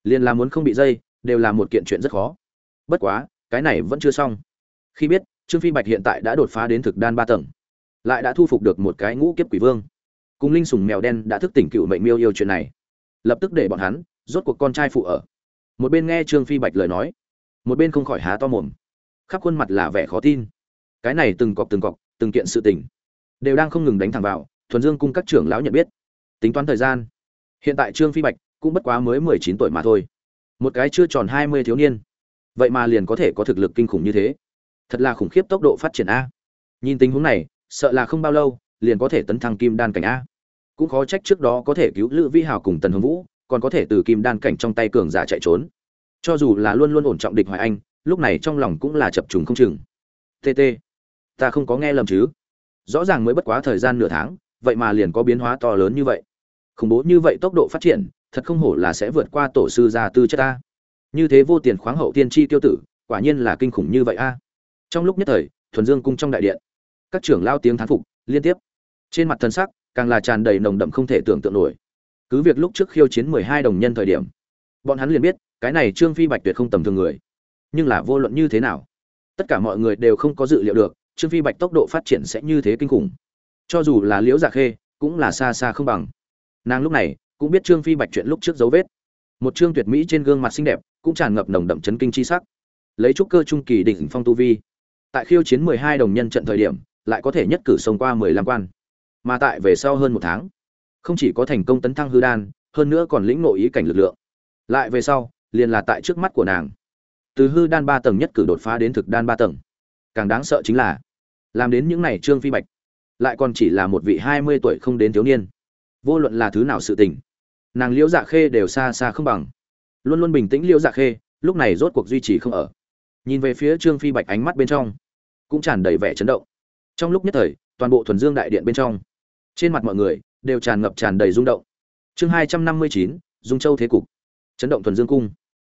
liền là muốn không bị dây, đều là một kiện chuyện rất khó. Bất quá, cái này vẫn chưa xong. Khi biết, trương phi bạch hiện tại đã đột phá đến thực đan ba tầng, lại đã thu phục được một cái ngũ kiếp quỷ vương cùng linh sùng mèo đen đã thức tỉnh cựu mệnh miêu yêu chuyện này. Lập tức để bọn hắn, rốt cuộc con trai phụ ở. Một bên nghe trương phi bạch lời nói, một bên không khỏi há to mồm. Khắp khuôn mặt là vẻ khó tin. Cái này từng cọc từng cọc, từng kiện sự tình, đều đang không ngừng đánh thẳng vào, thuần dương cung các trưởng lão nhận biết. Tính toán thời gian, hiện tại trương phi bạch cũng bất quá mới mười chín tuổi mà thôi. Một cái chưa tròn hai mươi thiếu niên. Vậy mà liền có thể có thực lực kinh khủng như thế. Thật là khủng khiếp tốc độ phát triển a. Nhìn tình huống này, sợ là không bao lâu, liền có thể tấn thăng kim đan cảnh a cũng khó trách trước đó có thể cứu lữ vi hào cùng tần hồng vũ, còn có thể từ kim đan cảnh trong tay cường giả chạy trốn. Cho dù là luôn luôn ổn trọng địch hoài anh, lúc này trong lòng cũng là chập trùng không chừng. Tt ta không có nghe lầm chứ? Rõ ràng mới bất quá thời gian nửa tháng, vậy mà liền có biến hóa to lớn như vậy. Khủng bố như vậy tốc độ phát triển, thật không hổ là sẽ vượt qua tổ sư gia tư chất ta. Như thế vô tiền khoáng hậu tiên tri tiêu tử, quả nhiên là kinh khủng như vậy a. Trong lúc nhất thời, thuần dương cung trong đại điện, các trưởng lao tiếng thán phục, liên tiếp. Trên mặt thân sắc càng là tràn đầy nồng đậm không thể tưởng tượng nổi. Cứ việc lúc trước khiêu chiến mười hai đồng nhân thời điểm, bọn hắn liền biết, cái này trương phi bạch tuyệt không tầm thường người. Nhưng là vô luận như thế nào, tất cả mọi người đều không có dự liệu được, trương phi bạch tốc độ phát triển sẽ như thế kinh khủng. Cho dù là liễu dạ khê, cũng là xa xa không bằng. Nàng lúc này cũng biết trương phi bạch chuyện lúc trước dấu vết. Một trương tuyệt mỹ trên gương mặt xinh đẹp, cũng tràn ngập nồng đậm chấn kinh chi sắc. Lấy trúc cơ trung kỳ đỉnh phong tu vi, tại khiêu chiến mười hai đồng nhân trận thời điểm, lại có thể nhất cử sông qua mười lăm quan mà tại về sau hơn một tháng, không chỉ có thành công tấn thăng hư đan, hơn nữa còn lĩnh nội ý cảnh lực lượng. Lại về sau, liền là tại trước mắt của nàng. Từ hư đan ba tầng nhất cử đột phá đến thực đan ba tầng. Càng đáng sợ chính là, làm đến những này trương phi bạch, lại còn chỉ là một vị hai mươi tuổi không đến thiếu niên. Vô luận là thứ nào sự tình, nàng liễu dạ khê đều xa xa không bằng. Luôn luôn bình tĩnh liễu dạ khê, lúc này rốt cuộc duy trì không ở. Nhìn về phía trương phi bạch ánh mắt bên trong, cũng tràn đầy vẻ chấn động. Trong lúc nhất thời, toàn bộ thuần dương đại điện bên trong trên mặt mọi người đều tràn ngập tràn đầy rung động. Chương hai trăm năm mươi chín dung châu thế cục. Chấn động thuần dương cung.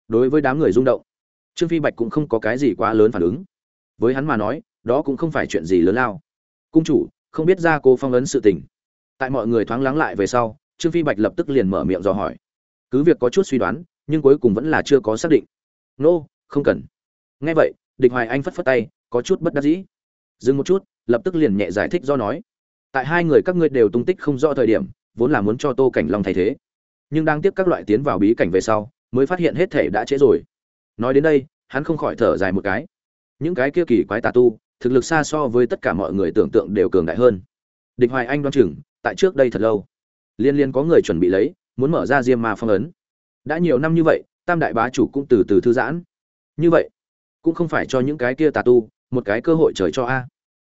Đối với đám người rung động trương phi bạch cũng không có cái gì quá lớn phản ứng. Với hắn mà nói đó cũng không phải chuyện gì lớn lao. Cung chủ không biết ra cô phong ấn sự tình. Tại mọi người thoáng lắng lại về sau trương phi bạch lập tức liền mở miệng dò hỏi. Cứ việc có chút suy đoán nhưng cuối cùng vẫn là chưa có xác định. Nô、no, không cần. Nghe vậy địch hoài anh phất phất tay có chút bất đắc dĩ. Dừng một chút lập tức liền nhẹ giải thích do nói tại hai người các ngươi đều tung tích không rõ thời điểm, vốn là muốn cho tô cảnh long thay thế. Nhưng đang tiếp các loại tiến vào bí cảnh về sau, mới phát hiện hết thể đã trễ rồi. Nói đến đây, hắn không khỏi thở dài một cái. Những cái kia kỳ quái tà tu, thực lực xa so với tất cả mọi người tưởng tượng đều cường đại hơn. Địch hoài anh đoan chừng, tại trước đây thật lâu, liên liên có người chuẩn bị lấy, muốn mở ra diêm ma phong ấn. Đã nhiều năm như vậy, tam đại bá chủ cũng từ từ thư giãn. Như vậy, cũng không phải cho những cái kia tà tu, một cái cơ hội trời cho a.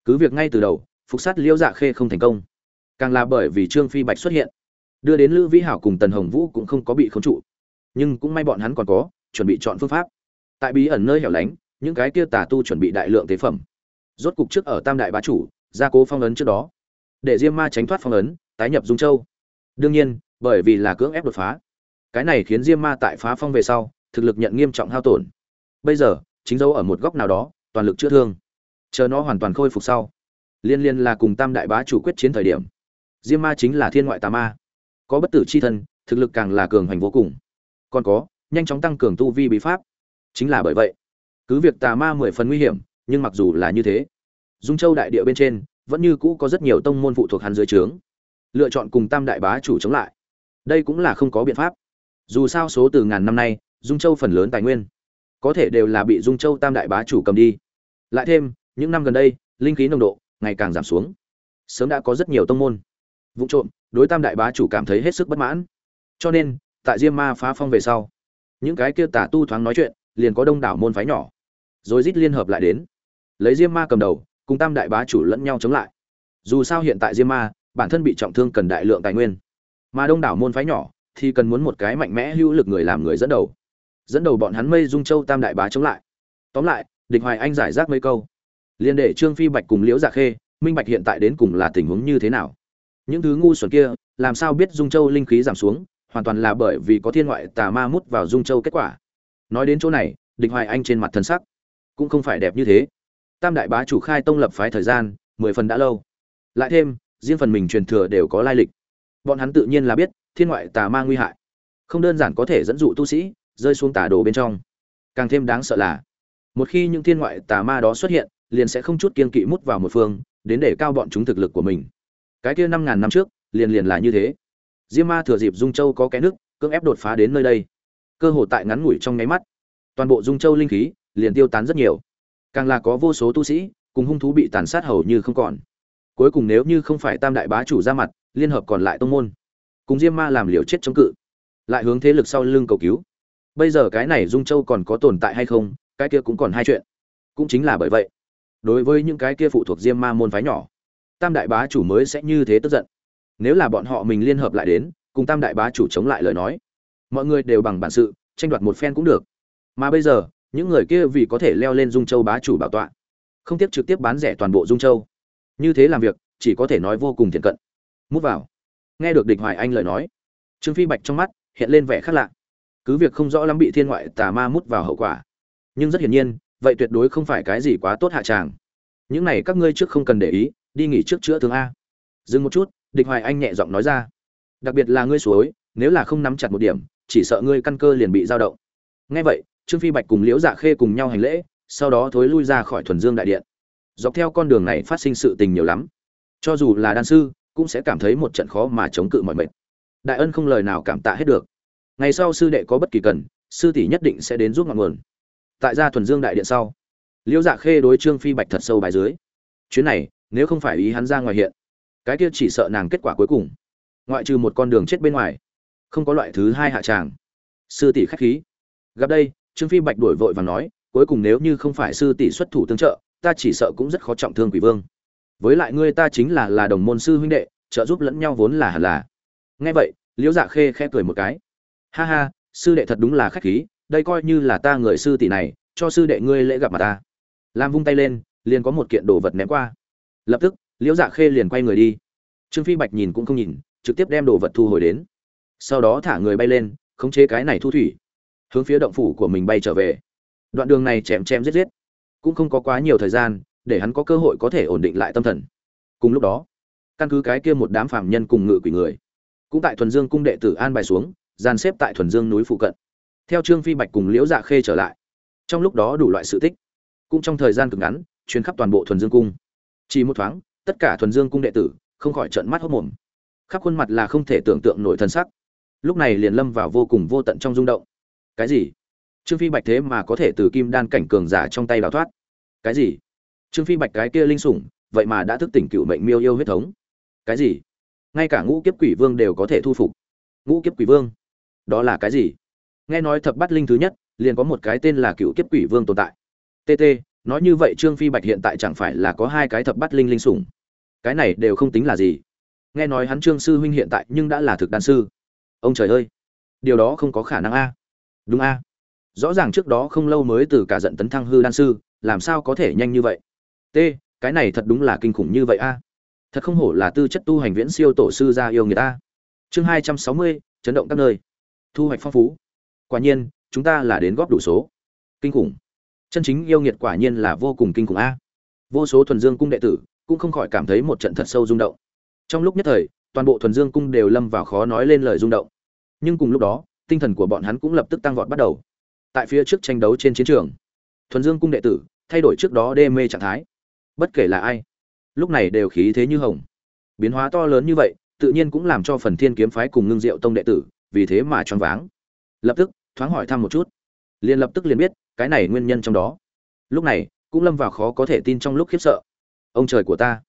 Cứ việc ngay từ đầu phục sát liễu dạ khê không thành công. Càng là bởi vì trương phi bạch xuất hiện, đưa đến lữ vĩ hảo cùng tần hồng vũ cũng không có bị khống trụ. Nhưng cũng may bọn hắn còn có, chuẩn bị chọn phương pháp. Tại bí ẩn nơi hẻo lánh, những cái kia tà tu chuẩn bị đại lượng tế phẩm. Rốt cục trước ở tam đại bá chủ, gia cố phong ấn trước đó. Để diêm ma tránh thoát phong ấn, tái nhập dung châu. Đương nhiên, bởi vì là cưỡng ép đột phá. Cái này khiến diêm ma tại phá phong về sau, thực lực nhận nghiêm trọng hao tổn. Bây giờ, chính dấu ở một góc nào đó, toàn lực chữa thương. Chờ nó hoàn toàn khôi phục sau liên liên là cùng tam đại bá chủ quyết chiến thời điểm. Diêm ma chính là thiên ngoại tà ma. Có bất tử c h i thân, thực lực càng là cường hành vô cùng. Còn có, nhanh chóng tăng cường tu vi bí pháp. Chính là bởi vậy, cứ việc tà ma mười phần nguy hiểm, nhưng mặc dù là như thế, dung châu đại địa bên trên, vẫn như cũ có rất nhiều tông môn phụ thuộc hắn dưới trướng. Lựa chọn cùng tam đại bá chủ chống lại. Đây cũng là không có biện pháp. Dù sao số từ ngàn năm nay, dung châu phần lớn tài nguyên, có thể đều là bị dung châu tam đại bá chủ cầm đi. Lại thêm, những năm gần đây, linh khí nồng độ ngày càng giảm xuống. Sớm đã có rất nhiều tông môn vụ trộm, đối tam đại bá chủ cảm thấy hết sức bất mãn. Cho nên, tại diêm ma phá phong về sau, những cái kia Tả tu thoáng nói chuyện, liền có đông đảo môn phái nhỏ. Rồi rít liên hợp lại đến, lấy diêm ma cầm đầu, cùng tam đại bá chủ lẫn nhau chống lại. Dù sao hiện tại diêm ma, bản thân bị trọng thương cần đại lượng tài nguyên. Mà đông đảo môn phái nhỏ thì cần muốn một cái mạnh mẽ hữu lực người làm người dẫn đầu. Dẫn đầu bọn hắn mây dung châu tam đại bá chống lại. Tóm lại, địch hoài anh giải rác mấy câu liên để trương phi bạch cùng liễu dạ khê, minh bạch hiện tại đến cùng là tình huống như thế nào? Những thứ ngu xuẩn kia, làm sao biết dung châu linh khí giảm xuống, hoàn toàn là bởi vì có thiên ngoại tà ma mút vào dung châu kết quả. Nói đến chỗ này, địch hoài anh trên mặt thân sắc cũng không phải đẹp như thế. Tam đại bá chủ khai tông lập phái thời gian, mười phần đã lâu. Lại thêm, riêng phần mình truyền thừa đều có lai lịch. Bọn hắn tự nhiên là biết, thiên ngoại tà ma nguy hại. Không đơn giản có thể dẫn dụ tu sĩ, rơi xuống tà đồ bên trong. Càng thêm đáng sợ là, một khi những thiên ngoại tà ma đó xuất hiện liền sẽ không chút kiên kỵ mút vào một phương, đến để cao bọn chúng thực lực của mình. Cái kia năm ngàn năm trước, liền liền là như thế. Diêm ma thừa dịp dung châu có cái nước, cưỡng ép đột phá đến nơi đây. Cơ hội tại ngắn ngủi trong nháy mắt, toàn bộ dung châu linh khí liền tiêu tán rất nhiều. Càng là có vô số tu sĩ, cùng hung thú bị tàn sát hầu như không còn. Cuối cùng nếu như không phải tam đại bá chủ ra mặt, liên hợp còn lại tông môn, cùng diêm ma làm liều chết chống cự, lại hướng thế lực sau lưng cầu cứu. Bây giờ cái này dung châu còn có tồn tại hay không, cái kia cũng còn hai chuyện. Cũng chính là bởi vậy đối với những cái kia phụ thuộc diêm ma môn phái nhỏ, tam đại bá chủ mới sẽ như thế tức giận. Nếu là bọn họ mình liên hợp lại đến, cùng tam đại bá chủ chống lại lời nói, mọi người đều bằng bản sự, tranh đoạt một phen cũng được. Mà bây giờ, những người kia vì có thể leo lên dung châu bá chủ bảo tọa, không tiếp trực tiếp bán rẻ toàn bộ dung châu. Như thế làm việc, chỉ có thể nói vô cùng thiện cận. Mút vào. Nghe được địch hoài anh lời nói, trương phi bạch trong mắt hiện lên vẻ khác lạ. Cứ việc không rõ lắm bị thiên ngoại tà ma mút vào hậu quả, nhưng rất hiển nhiên vậy tuyệt đối không phải cái gì quá tốt hạ tràng. Những này các ngươi trước không cần để ý, đi nghỉ trước chữa thương a. Dừng một chút, địch hoài anh nhẹ giọng nói ra. Đặc biệt là ngươi suối, nếu là không nắm chặt một điểm, chỉ sợ ngươi căn cơ liền bị dao động. Nghe vậy, trương phi bạch cùng liễu dạ khê cùng nhau hành lễ, sau đó thối lui ra khỏi thuần dương đại điện. Dọc theo con đường này phát sinh sự tình nhiều lắm. Cho dù là đan sư, cũng sẽ cảm thấy một trận khó mà chống cự mọi mệt. Đại ân không lời nào cảm tạ hết được. Ngày sau sư đệ có bất kỳ cần, sư tỷ nhất định sẽ đến giúp ngọn nguồn tại gia thuần dương đại điện sau. Liễu dạ khê đối trương phi bạch thật sâu bài dưới. Chuyến này, nếu không phải ý hắn ra ngoài hiện, cái kia chỉ sợ nàng kết quả cuối cùng. Ngoại trừ một con đường chết bên ngoài, không có loại thứ hai hạ tràng. Sư tỷ khách khí. Gặp đây, trương phi bạch đổi vội và nói, cuối cùng nếu như không phải sư tỷ xuất thủ tương trợ, ta chỉ sợ cũng rất khó trọng thương quỷ vương. Với lại ngươi ta chính là là đồng môn sư huynh đệ, trợ giúp lẫn nhau vốn là hẳn là. Nghe vậy liễu dạ khê khẽ cười một cái. Ha ha, sư đệ thật đúng là khách khí đây coi như là ta người sư tỷ này, cho sư đệ ngươi lễ gặp mặt ta. Lam vung tay lên, liền có một kiện đồ vật ném qua. Lập tức, liễu dạ khê liền quay người đi. Trương phi bạch nhìn cũng không nhìn, trực tiếp đem đồ vật thu hồi đến. Sau đó thả người bay lên, khống chế cái này thu thủy. Hướng phía động phủ của mình bay trở về. Đoạn đường này chém chém giết giết. Cũng không có quá nhiều thời gian, để hắn có cơ hội có thể ổn định lại tâm thần. Cùng lúc đó, căn cứ cái kia một đám phạm nhân cùng ngự quỷ người, cũng tại thuần dương cung đệ tử an bài xuống, dàn xếp tại thuần dương núi phụ cận theo trương phi bạch cùng liễu dạ khê trở lại. Trong lúc đó đủ loại sự tích, cũng trong thời gian cực ngắn chuyến khắp toàn bộ thuần dương cung. Chỉ một thoáng, tất cả thuần dương cung đệ tử không khỏi trợn mắt hốt mồm. Khắp khuôn mặt là không thể tưởng tượng nổi thân sắc. Lúc này liền lâm vào vô cùng vô tận trong rung động. Cái gì? Trương phi bạch thế mà có thể từ kim đan cảnh cường giả trong tay đào thoát? Cái gì? Trương phi bạch cái kia linh sủng, vậy mà đã thức tỉnh cựu mệnh miêu yêu huyết thống. Cái gì? Ngay cả ngũ kiếp quỷ vương đều có thể thu phục. Ngũ kiếp quỷ vương? Đó là cái gì? Nghe nói thập bát linh thứ nhất, liền có một cái tên là cựu kiếp quỷ vương tồn tại. Tt nói như vậy trương phi bạch hiện tại chẳng phải là có hai cái thập bát linh linh sủng? Cái này đều không tính là gì. Nghe nói hắn trương sư huynh hiện tại nhưng đã là thực đan sư. Ông trời ơi, điều đó không có khả năng a. Đúng a. Rõ ràng trước đó không lâu mới từ cả giận tấn thăng hư đan sư, làm sao có thể nhanh như vậy? T cái này thật đúng là kinh khủng như vậy a. Thật không hổ là tư chất tu hành viễn siêu tổ sư gia yêu người ta chương hai trăm sáu mươi, chấn động các nơi. Thu hoạch phong phú quả nhiên, chúng ta là đến góp đủ số. Kinh khủng. Chân chính yêu nghiệt quả nhiên là vô cùng kinh khủng a. Vô số thuần dương cung đệ tử cũng không khỏi cảm thấy một trận thật sâu rung động. Trong lúc nhất thời, toàn bộ thuần dương cung đều lâm vào khó nói lên lời rung động. Nhưng cùng lúc đó, tinh thần của bọn hắn cũng lập tức tăng vọt bắt đầu. Tại phía trước tranh đấu trên chiến trường, thuần dương cung đệ tử thay đổi trước đó đê mê trạng thái. Bất kể là ai, lúc này đều khí thế như hồng. Biến hóa to lớn như vậy, tự nhiên cũng làm cho phần thiên kiếm phái cùng ngưng diệu tông đệ tử vì thế mà choáng váng. Lập tức thoáng hỏi thăm một chút. Liền lập tức liền biết, cái này nguyên nhân trong đó. Lúc này, cũng lâm vào khó có thể tin trong lúc khiếp sợ. Ông trời của ta,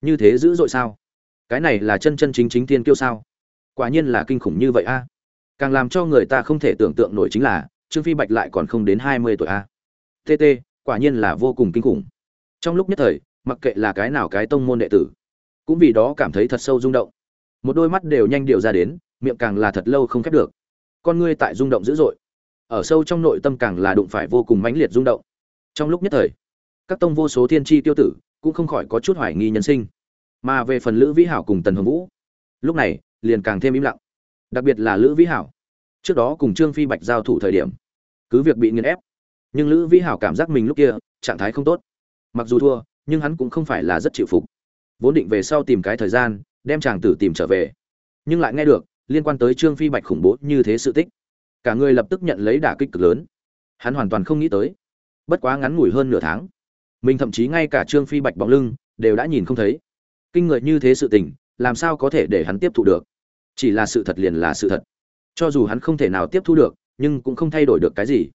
như thế dữ dội sao? Cái này là chân chân chính chính tiên kiêu sao? Quả nhiên là kinh khủng như vậy a. Càng làm cho người ta không thể tưởng tượng nổi chính là, trương phi bạch lại còn không đến hai mươi tuổi a. Tt quả nhiên là vô cùng kinh khủng. Trong lúc nhất thời, mặc kệ là cái nào cái tông môn đệ tử, cũng vì đó cảm thấy thật sâu rung động. Một đôi mắt đều nhanh điệu ra đến, miệng càng là thật lâu không khép được con ngươi tại rung động dữ dội. Ở sâu trong nội tâm càng là đụng phải vô cùng mãnh liệt rung động. Trong lúc nhất thời, các tông vô số thiên tri tiêu tử cũng không khỏi có chút hoài nghi nhân sinh. Mà về phần lữ vĩ hảo cùng tần hồng vũ, lúc này liền càng thêm im lặng. Đặc biệt là lữ vĩ hảo, trước đó cùng trương phi bạch giao thủ thời điểm, cứ việc bị nghiền ép, nhưng lữ vĩ hảo cảm giác mình lúc kia trạng thái không tốt. Mặc dù thua, nhưng hắn cũng không phải là rất chịu phục. Vốn định về sau tìm cái thời gian, đem chàng tử tìm trở về, nhưng lại nghe được liên quan tới trương phi bạch khủng bố như thế sự tích. Cả người lập tức nhận lấy đả kích cực lớn. Hắn hoàn toàn không nghĩ tới. Bất quá ngắn ngủi hơn nửa tháng, mình thậm chí ngay cả trương phi bạch bóng lưng đều đã nhìn không thấy. Kinh người như thế sự tình, làm sao có thể để hắn tiếp thu được? Chỉ là sự thật liền là sự thật. Cho dù hắn không thể nào tiếp thu được, nhưng cũng không thay đổi được cái gì.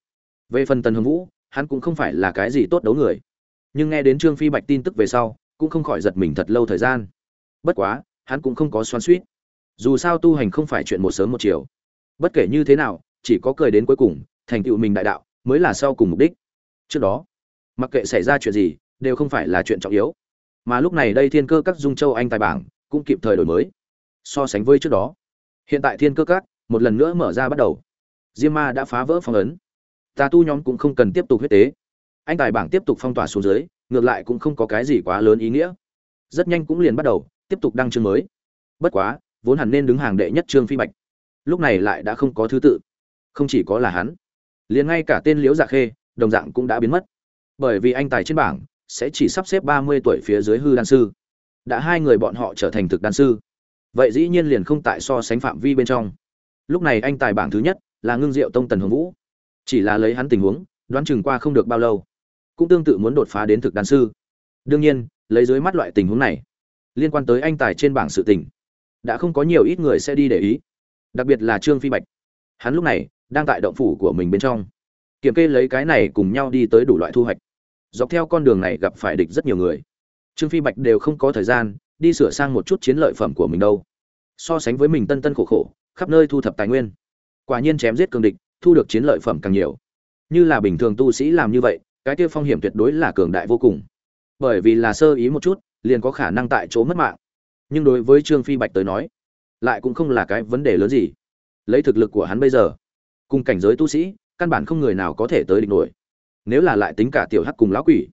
Về phần tần hồng vũ, hắn cũng không phải là cái gì tốt đấu người. Nhưng nghe đến trương phi bạch tin tức về sau, cũng không khỏi giật mình thật lâu thời gian. Bất quá, hắn cũng không có xoan suýt dù sao tu hành không phải chuyện một sớm một chiều. Bất kể như thế nào, chỉ có cười đến cuối cùng, thành tựu mình đại đạo, mới là sau cùng mục đích. Trước đó, mặc kệ xảy ra chuyện gì, đều không phải là chuyện trọng yếu. Mà lúc này đây thiên cơ các dung châu anh tài bảng cũng kịp thời đổi mới. So sánh với trước đó, hiện tại thiên cơ các một lần nữa mở ra bắt đầu. Diêm ma đã phá vỡ phong ấn. Tà tu nhóm cũng không cần tiếp tục huyết tế. Anh tài bảng tiếp tục phong tỏa xuống dưới, ngược lại cũng không có cái gì quá lớn ý nghĩa. Rất nhanh cũng liền bắt đầu, tiếp tục đăng chương mới. Bất quá vốn hẳn nên đứng hàng đệ nhất trương phi bạch. Lúc này lại đã không có thứ tự. Không chỉ có là hắn, liền ngay cả tên liễu dạ khê, đồng dạng cũng đã biến mất. Bởi vì anh tài trên bảng sẽ chỉ sắp xếp ba mươi tuổi phía dưới hư đan sư. Đã hai người bọn họ trở thành thực đan sư. Vậy dĩ nhiên liền không tại so sánh phạm vi bên trong. Lúc này anh tài bảng thứ nhất là ngưng diệu tông tần hồng vũ. Chỉ là lấy hắn tình huống, đoán chừng qua không được bao lâu, cũng tương tự muốn đột phá đến thực đan sư. Đương nhiên, lấy dưới mắt loại tình huống này, liên quan tới anh tài trên bảng sự tình đã không có nhiều ít người sẽ đi để ý. Đặc biệt là trương phi bạch. Hắn lúc này đang tại động phủ của mình bên trong. Kiểm kê lấy cái này cùng nhau đi tới đủ loại thu hoạch. Dọc theo con đường này gặp phải địch rất nhiều người. Trương phi bạch đều không có thời gian đi sửa sang một chút chiến lợi phẩm của mình đâu. So sánh với mình tân tân khổ khổ, khắp nơi thu thập tài nguyên. Quả nhiên chém giết cường địch, thu được chiến lợi phẩm càng nhiều. Như là bình thường tu sĩ làm như vậy, cái kia phong hiểm tuyệt đối là cường đại vô cùng. Bởi vì là sơ ý một chút, liền có khả năng tại chỗ mất mạng nhưng đối với trương phi bạch tới nói, lại cũng không là cái vấn đề lớn gì. Lấy thực lực của hắn bây giờ, cùng cảnh giới tu sĩ, căn bản không người nào có thể tới địch nổi. Nếu là lại tính cả tiểu hắc cùng lão quỷ,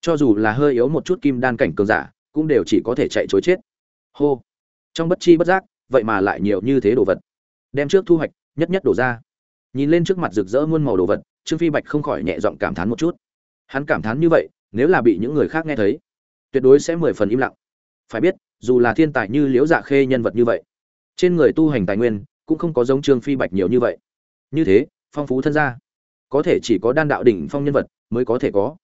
cho dù là hơi yếu một chút kim đan cảnh cường giả, cũng đều chỉ có thể chạy chối chết. Hô! Trong bất chi bất giác, vậy mà lại nhiều như thế đồ vật. Đem trước thu hoạch, nhất nhất đổ ra. Nhìn lên trước mặt rực rỡ muôn màu đồ vật, trương phi bạch không khỏi nhẹ giọng cảm thán một chút. Hắn cảm thán như vậy, nếu là bị những người khác nghe thấy, tuyệt đối sẽ mười phần im lặng. Phải biết dù là thiên tài như liễu dạ khê nhân vật như vậy, trên người tu hành tài nguyên cũng không có giống trương phi bạch nhiều như vậy. Như thế, phong phú thân gia, có thể chỉ có đan đạo đỉnh phong nhân vật mới có thể có.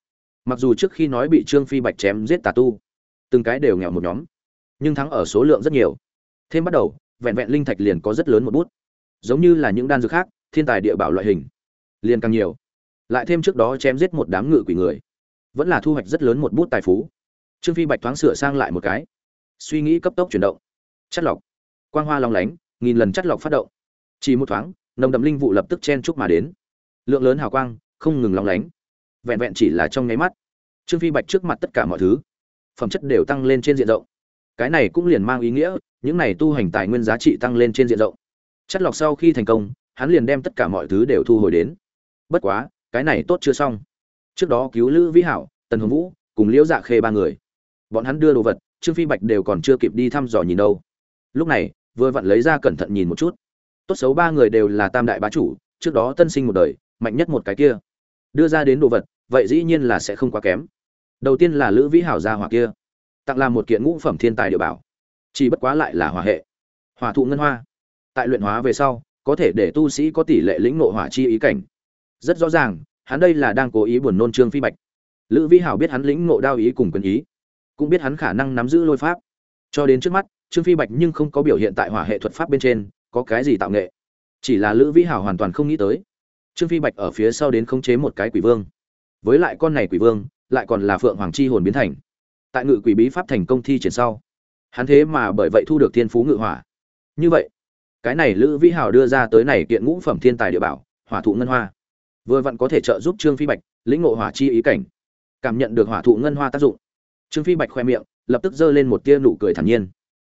Mặc dù trước khi nói bị trương phi bạch chém giết tà tu, từng cái đều nghèo một nhóm, nhưng thắng ở số lượng rất nhiều. Thêm bắt đầu, vẹn vẹn linh thạch liền có rất lớn một bút. Giống như là những đan dược khác, thiên tài địa bảo loại hình, liền càng nhiều. Lại thêm trước đó chém giết một đám ngự quỷ người, vẫn là thu hoạch rất lớn một bút tài phú. Trương phi bạch thoáng sửa sang lại một cái suy nghĩ cấp tốc chuyển động. Chất lọc. Quang hoa long lánh, nghìn lần chất lọc phát động. Chỉ một thoáng, nồng đậm linh vụ lập tức chen chúc mà đến. Lượng lớn hào quang, không ngừng long lánh. Vẹn vẹn chỉ là trong nháy mắt, trương phi bạch trước mặt tất cả mọi thứ, phẩm chất đều tăng lên trên diện rộng. Cái này cũng liền mang ý nghĩa, những này tu hành tài nguyên giá trị tăng lên trên diện rộng. Chất lọc sau khi thành công, hắn liền đem tất cả mọi thứ đều thu hồi đến. Bất quá, cái này tốt chưa xong. Trước đó cứu lữ vĩ hảo, tần hồng vũ, cùng liễu dạ khê ba người. Bọn hắn đưa đồ vật trương phi bạch đều còn chưa kịp đi thăm dò nhìn đâu. Lúc này, vừa vặn lấy ra cẩn thận nhìn một chút. Tốt xấu ba người đều là tam đại bá chủ, trước đó tân sinh một đời, mạnh nhất một cái kia. Đưa ra đến đồ vật, vậy dĩ nhiên là sẽ không quá kém. Đầu tiên là lữ vĩ hảo gia hỏa kia. Tặng làm một kiện ngũ phẩm thiên tài địa bảo. Chỉ bất quá lại là hỏa hệ. Hỏa thụ ngân hoa. Tại luyện hóa về sau, có thể để tu sĩ có tỷ lệ lĩnh ngộ hỏa chi ý cảnh. Rất rõ ràng, hắn đây là đang cố ý buồn nôn trương phi bạch. Lữ vĩ hảo biết hắn lĩnh ngộ đao ý cùng quân ý cũng biết hắn khả năng nắm giữ lôi pháp. Cho đến trước mắt, trương phi bạch nhưng không có biểu hiện tại hỏa hệ thuật pháp bên trên, có cái gì tạo nghệ? Chỉ là lữ vĩ hảo hoàn toàn không nghĩ tới. Trương phi bạch ở phía sau đến khống chế một cái quỷ vương. Với lại con này quỷ vương, lại còn là phượng hoàng chi hồn biến thành. Tại ngự quỷ bí pháp thành công thi triển sau, hắn thế mà bởi vậy thu được thiên phú ngự hỏa. Như vậy, cái này lữ vĩ hảo đưa ra tới này kiện ngũ phẩm thiên tài địa bảo, hỏa thụ ngân hoa. Vừa vặn có thể trợ giúp trương phi bạch lĩnh ngộ hỏa chi ý cảnh, cảm nhận được hỏa thụ ngân hoa tác dụng trương phi bạch khoe miệng, lập tức giơ lên một tia nụ cười thản nhiên.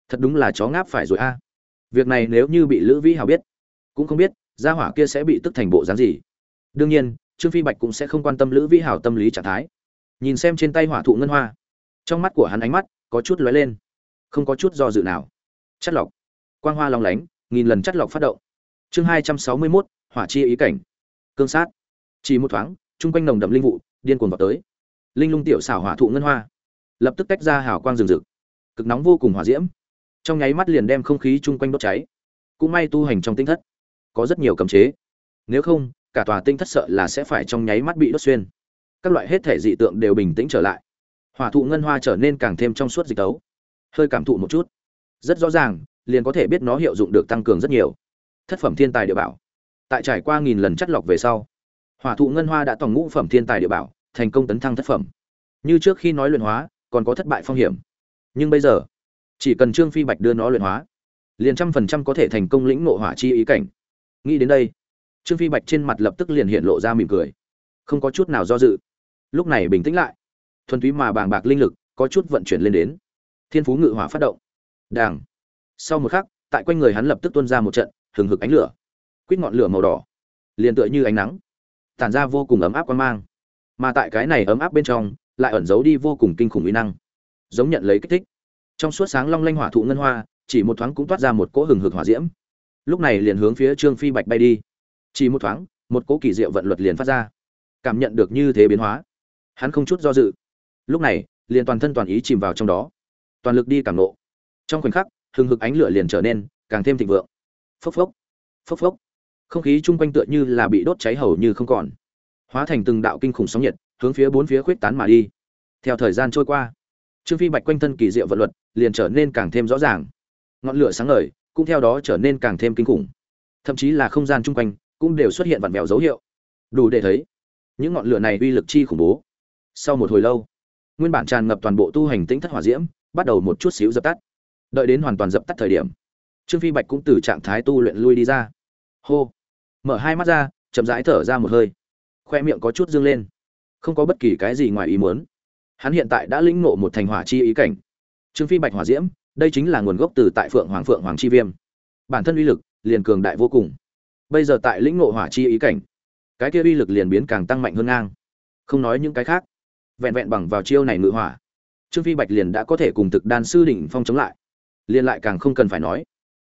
Thật đúng là chó ngáp phải rồi a. Việc này nếu như bị lữ vĩ hào biết, cũng không biết gia hỏa kia sẽ bị tức thành bộ dáng gì. Đương nhiên, trương phi bạch cũng sẽ không quan tâm lữ vĩ hào tâm lý trạng thái. Nhìn xem trên tay hỏa thụ ngân hoa, trong mắt của hắn ánh mắt có chút lóe lên, không có chút do dự nào. Chất lọc. Quang hoa long lánh, nghìn lần chất lọc phát động. Chương hai trăm sáu mươi mốt, hỏa chi ý cảnh. Cương sát. Chỉ một thoáng, chung quanh nồng đậm linh vụ, điên cuồng vào tới. Linh lung tiểu xảo hỏa thụ ngân hoa lập tức tách ra hào quang rừng rực. Cực nóng vô cùng hỏa diễm. Trong nháy mắt liền đem không khí chung quanh đốt cháy. Cũng may tu hành trong tinh thất, có rất nhiều cấm chế. Nếu không, cả tòa tinh thất sợ là sẽ phải trong nháy mắt bị đốt xuyên. Các loại hết thể dị tượng đều bình tĩnh trở lại. Hỏa thụ ngân hoa trở nên càng thêm trong suốt dịch tấu. Hơi cảm thụ một chút. Rất rõ ràng, liền có thể biết nó hiệu dụng được tăng cường rất nhiều. Thất phẩm thiên tài địa bảo. Tại trải qua nghìn lần chất lọc về sau, hỏa thụ ngân hoa đã toàn ngũ phẩm thiên tài địa bảo, thành công tấn thăng thất phẩm. Như trước khi nói luyện hóa còn có thất bại phong hiểm. Nhưng bây giờ, chỉ cần trương phi bạch đưa nó luyện hóa, liền trăm phần trăm có thể thành công lĩnh ngộ hỏa chi ý cảnh. Nghĩ đến đây, trương phi bạch trên mặt lập tức liền hiện lộ ra mỉm cười. Không có chút nào do dự. Lúc này bình tĩnh lại. Thuần túy mà bàng bạc linh lực có chút vận chuyển lên đến. Thiên phú ngự hỏa phát động. Đàng. Sau một khắc, tại quanh người hắn lập tức tuôn ra một trận hừng hực ánh lửa. Quýt ngọn lửa màu đỏ, liền tựa như ánh nắng, tản ra vô cùng ấm áp quan mang. Mà tại cái này ấm áp bên trong lại ẩn giấu đi vô cùng kinh khủng uy năng. Giống nhận lấy kích thích. Trong suốt sáng long lanh hỏa thụ ngân hoa, chỉ một thoáng cũng toát ra một cỗ hừng hực hỏa diễm. Lúc này liền hướng phía trương phi bạch bay đi. Chỉ một thoáng, một cỗ kỳ diệu vận luật liền phát ra. Cảm nhận được như thế biến hóa, hắn không chút do dự. Lúc này, liền toàn thân toàn ý chìm vào trong đó. Toàn lực đi cảm nộ. Trong khoảnh khắc, hừng hực ánh lửa liền trở nên càng thêm thịnh vượng. Phốc phốc phốc phốc. Không khí chung quanh tựa như là bị đốt cháy hầu như không còn. Hóa thành từng đạo kinh khủng sóng nhiệt hướng phía bốn phía khuyết tán mà đi. Theo thời gian trôi qua, trương phi bạch quanh thân kỳ diệu vận luật liền trở nên càng thêm rõ ràng. Ngọn lửa sáng ngời cũng theo đó trở nên càng thêm kinh khủng. Thậm chí là không gian chung quanh cũng đều xuất hiện vặn vẹo dấu hiệu. Đủ để thấy, những ngọn lửa này uy lực chi khủng bố. Sau một hồi lâu, nguyên bản tràn ngập toàn bộ tu hành tĩnh thất hỏa diễm bắt đầu một chút xíu dập tắt. Đợi đến hoàn toàn dập tắt thời điểm, trương phi bạch cũng từ trạng thái tu luyện lui đi ra. Hô, mở hai mắt ra, chậm rãi thở ra một hơi. Khoe miệng có chút dương lên không có bất kỳ cái gì ngoài ý muốn. Hắn hiện tại đã lĩnh ngộ một thành hỏa chi ý cảnh. Trương phi bạch hỏa diễm, đây chính là nguồn gốc từ tại phượng hoàng phượng hoàng chi viêm. Bản thân uy lực liền cường đại vô cùng. Bây giờ tại lĩnh ngộ hỏa chi ý cảnh, cái kia uy lực liền biến càng tăng mạnh hơn ngang. Không nói những cái khác. Vẹn vẹn bằng vào chiêu này ngự hỏa, trương phi bạch liền đã có thể cùng thực đan sư đỉnh phong chống lại. Liền lại càng không cần phải nói,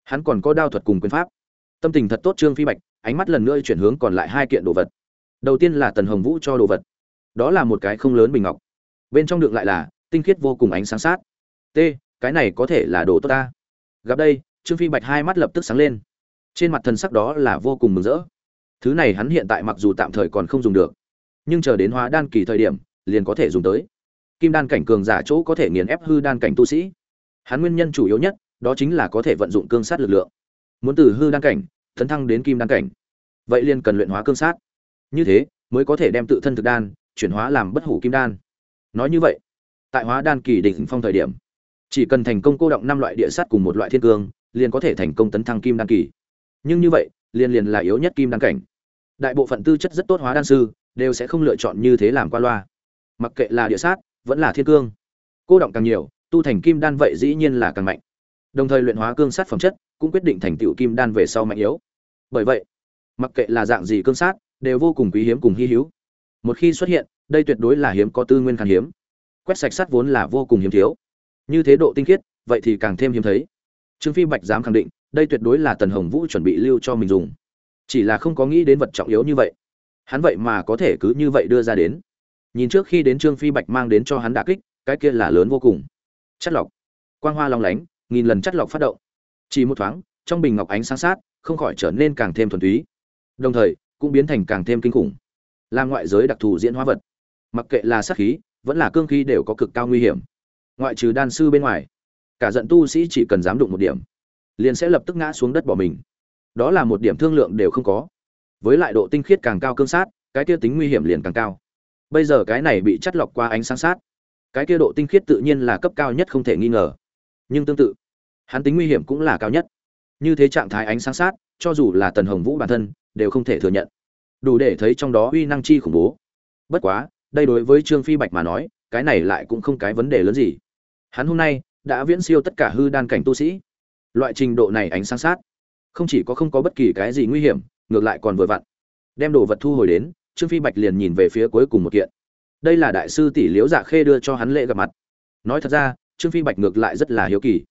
hắn còn có đao thuật cùng quyền pháp. Tâm tình thật tốt trương phi bạch, ánh mắt lần nữa chuyển hướng còn lại hai kiện đồ vật. Đầu tiên là tần hồng vũ cho đồ vật đó là một cái không lớn bình ngọc. Bên trong đựng lại là tinh khiết vô cùng ánh sáng sát. T, cái này có thể là đồ tốt ta. Gặp đây, trương phi bạch hai mắt lập tức sáng lên. Trên mặt thần sắc đó là vô cùng mừng rỡ. Thứ này hắn hiện tại mặc dù tạm thời còn không dùng được, nhưng chờ đến hóa đan kỳ thời điểm, liền có thể dùng tới. Kim đan cảnh cường giả chỗ có thể nghiền ép hư đan cảnh tu sĩ. Hắn nguyên nhân chủ yếu nhất, đó chính là có thể vận dụng cương sát lực lượng. Muốn từ hư đan cảnh thấn thăng đến kim đan cảnh. Vậy liền cần luyện hóa cương sát. Như thế, mới có thể đem tự thân thực đan chuyển hóa làm bất hủ kim đan. Nói như vậy, tại hóa đan kỳ đỉnh phong thời điểm, chỉ cần thành công cô động năm loại địa sát cùng một loại thiên cương, liền có thể thành công tấn thăng kim đan kỳ. Nhưng như vậy, liền liền là yếu nhất kim đan cảnh. Đại bộ phận tư chất rất tốt hóa đan sư, đều sẽ không lựa chọn như thế làm qua loa. Mặc kệ là địa sát, vẫn là thiên cương, cô động càng nhiều, tu thành kim đan vậy dĩ nhiên là càng mạnh. Đồng thời luyện hóa cương sát phẩm chất, cũng quyết định thành tựu kim đan về sau mạnh yếu. Bởi vậy, mặc kệ là dạng gì cương sát, đều vô cùng quý hiếm cùng hy hữu một khi xuất hiện, đây tuyệt đối là hiếm có tư nguyên khan hiếm. Quét sạch sắt vốn là vô cùng hiếm thiếu. Như thế độ tinh khiết, vậy thì càng thêm hiếm thấy. Trương phi bạch dám khẳng định, đây tuyệt đối là tần hồng vũ chuẩn bị lưu cho mình dùng. Chỉ là không có nghĩ đến vật trọng yếu như vậy. Hắn vậy mà có thể cứ như vậy đưa ra đến. Nhìn trước khi đến trương phi bạch mang đến cho hắn đả kích, cái kia là lớn vô cùng. Chất lọc. Quang hoa long lánh, nghìn lần chất lọc phát động. Chỉ một thoáng, trong bình ngọc ánh sáng sát, không khỏi trở nên càng thêm thuần túy. Đồng thời, cũng biến thành càng thêm kinh khủng là ngoại giới đặc thù diễn hóa vật. Mặc kệ là sát khí, vẫn là cương khí đều có cực cao nguy hiểm. Ngoại trừ đan sư bên ngoài, cả giận tu sĩ chỉ cần dám đụng một điểm, liền sẽ lập tức ngã xuống đất bỏ mình. Đó là một điểm thương lượng đều không có. Với lại độ tinh khiết càng cao cương sát, cái kia tính nguy hiểm liền càng cao. Bây giờ cái này bị chắt lọc qua ánh sáng sát, cái kia độ tinh khiết tự nhiên là cấp cao nhất không thể nghi ngờ. Nhưng tương tự, hắn tính nguy hiểm cũng là cao nhất. Như thế trạng thái ánh sáng sát, cho dù là tần hồng vũ bản thân, đều không thể thừa nhận đủ để thấy trong đó uy năng chi khủng bố. Bất quá, đây đối với trương phi bạch mà nói, cái này lại cũng không cái vấn đề lớn gì. Hắn hôm nay đã viễn siêu tất cả hư đan cảnh tu sĩ. Loại trình độ này ánh sáng sát, không chỉ có không có bất kỳ cái gì nguy hiểm, ngược lại còn vừa vặn. Đem đồ vật thu hồi đến, trương phi bạch liền nhìn về phía cuối cùng một kiện. Đây là đại sư tỷ liễu dạ khê đưa cho hắn lễ gặp mặt. Nói thật ra, trương phi bạch ngược lại rất là hiếu kỳ.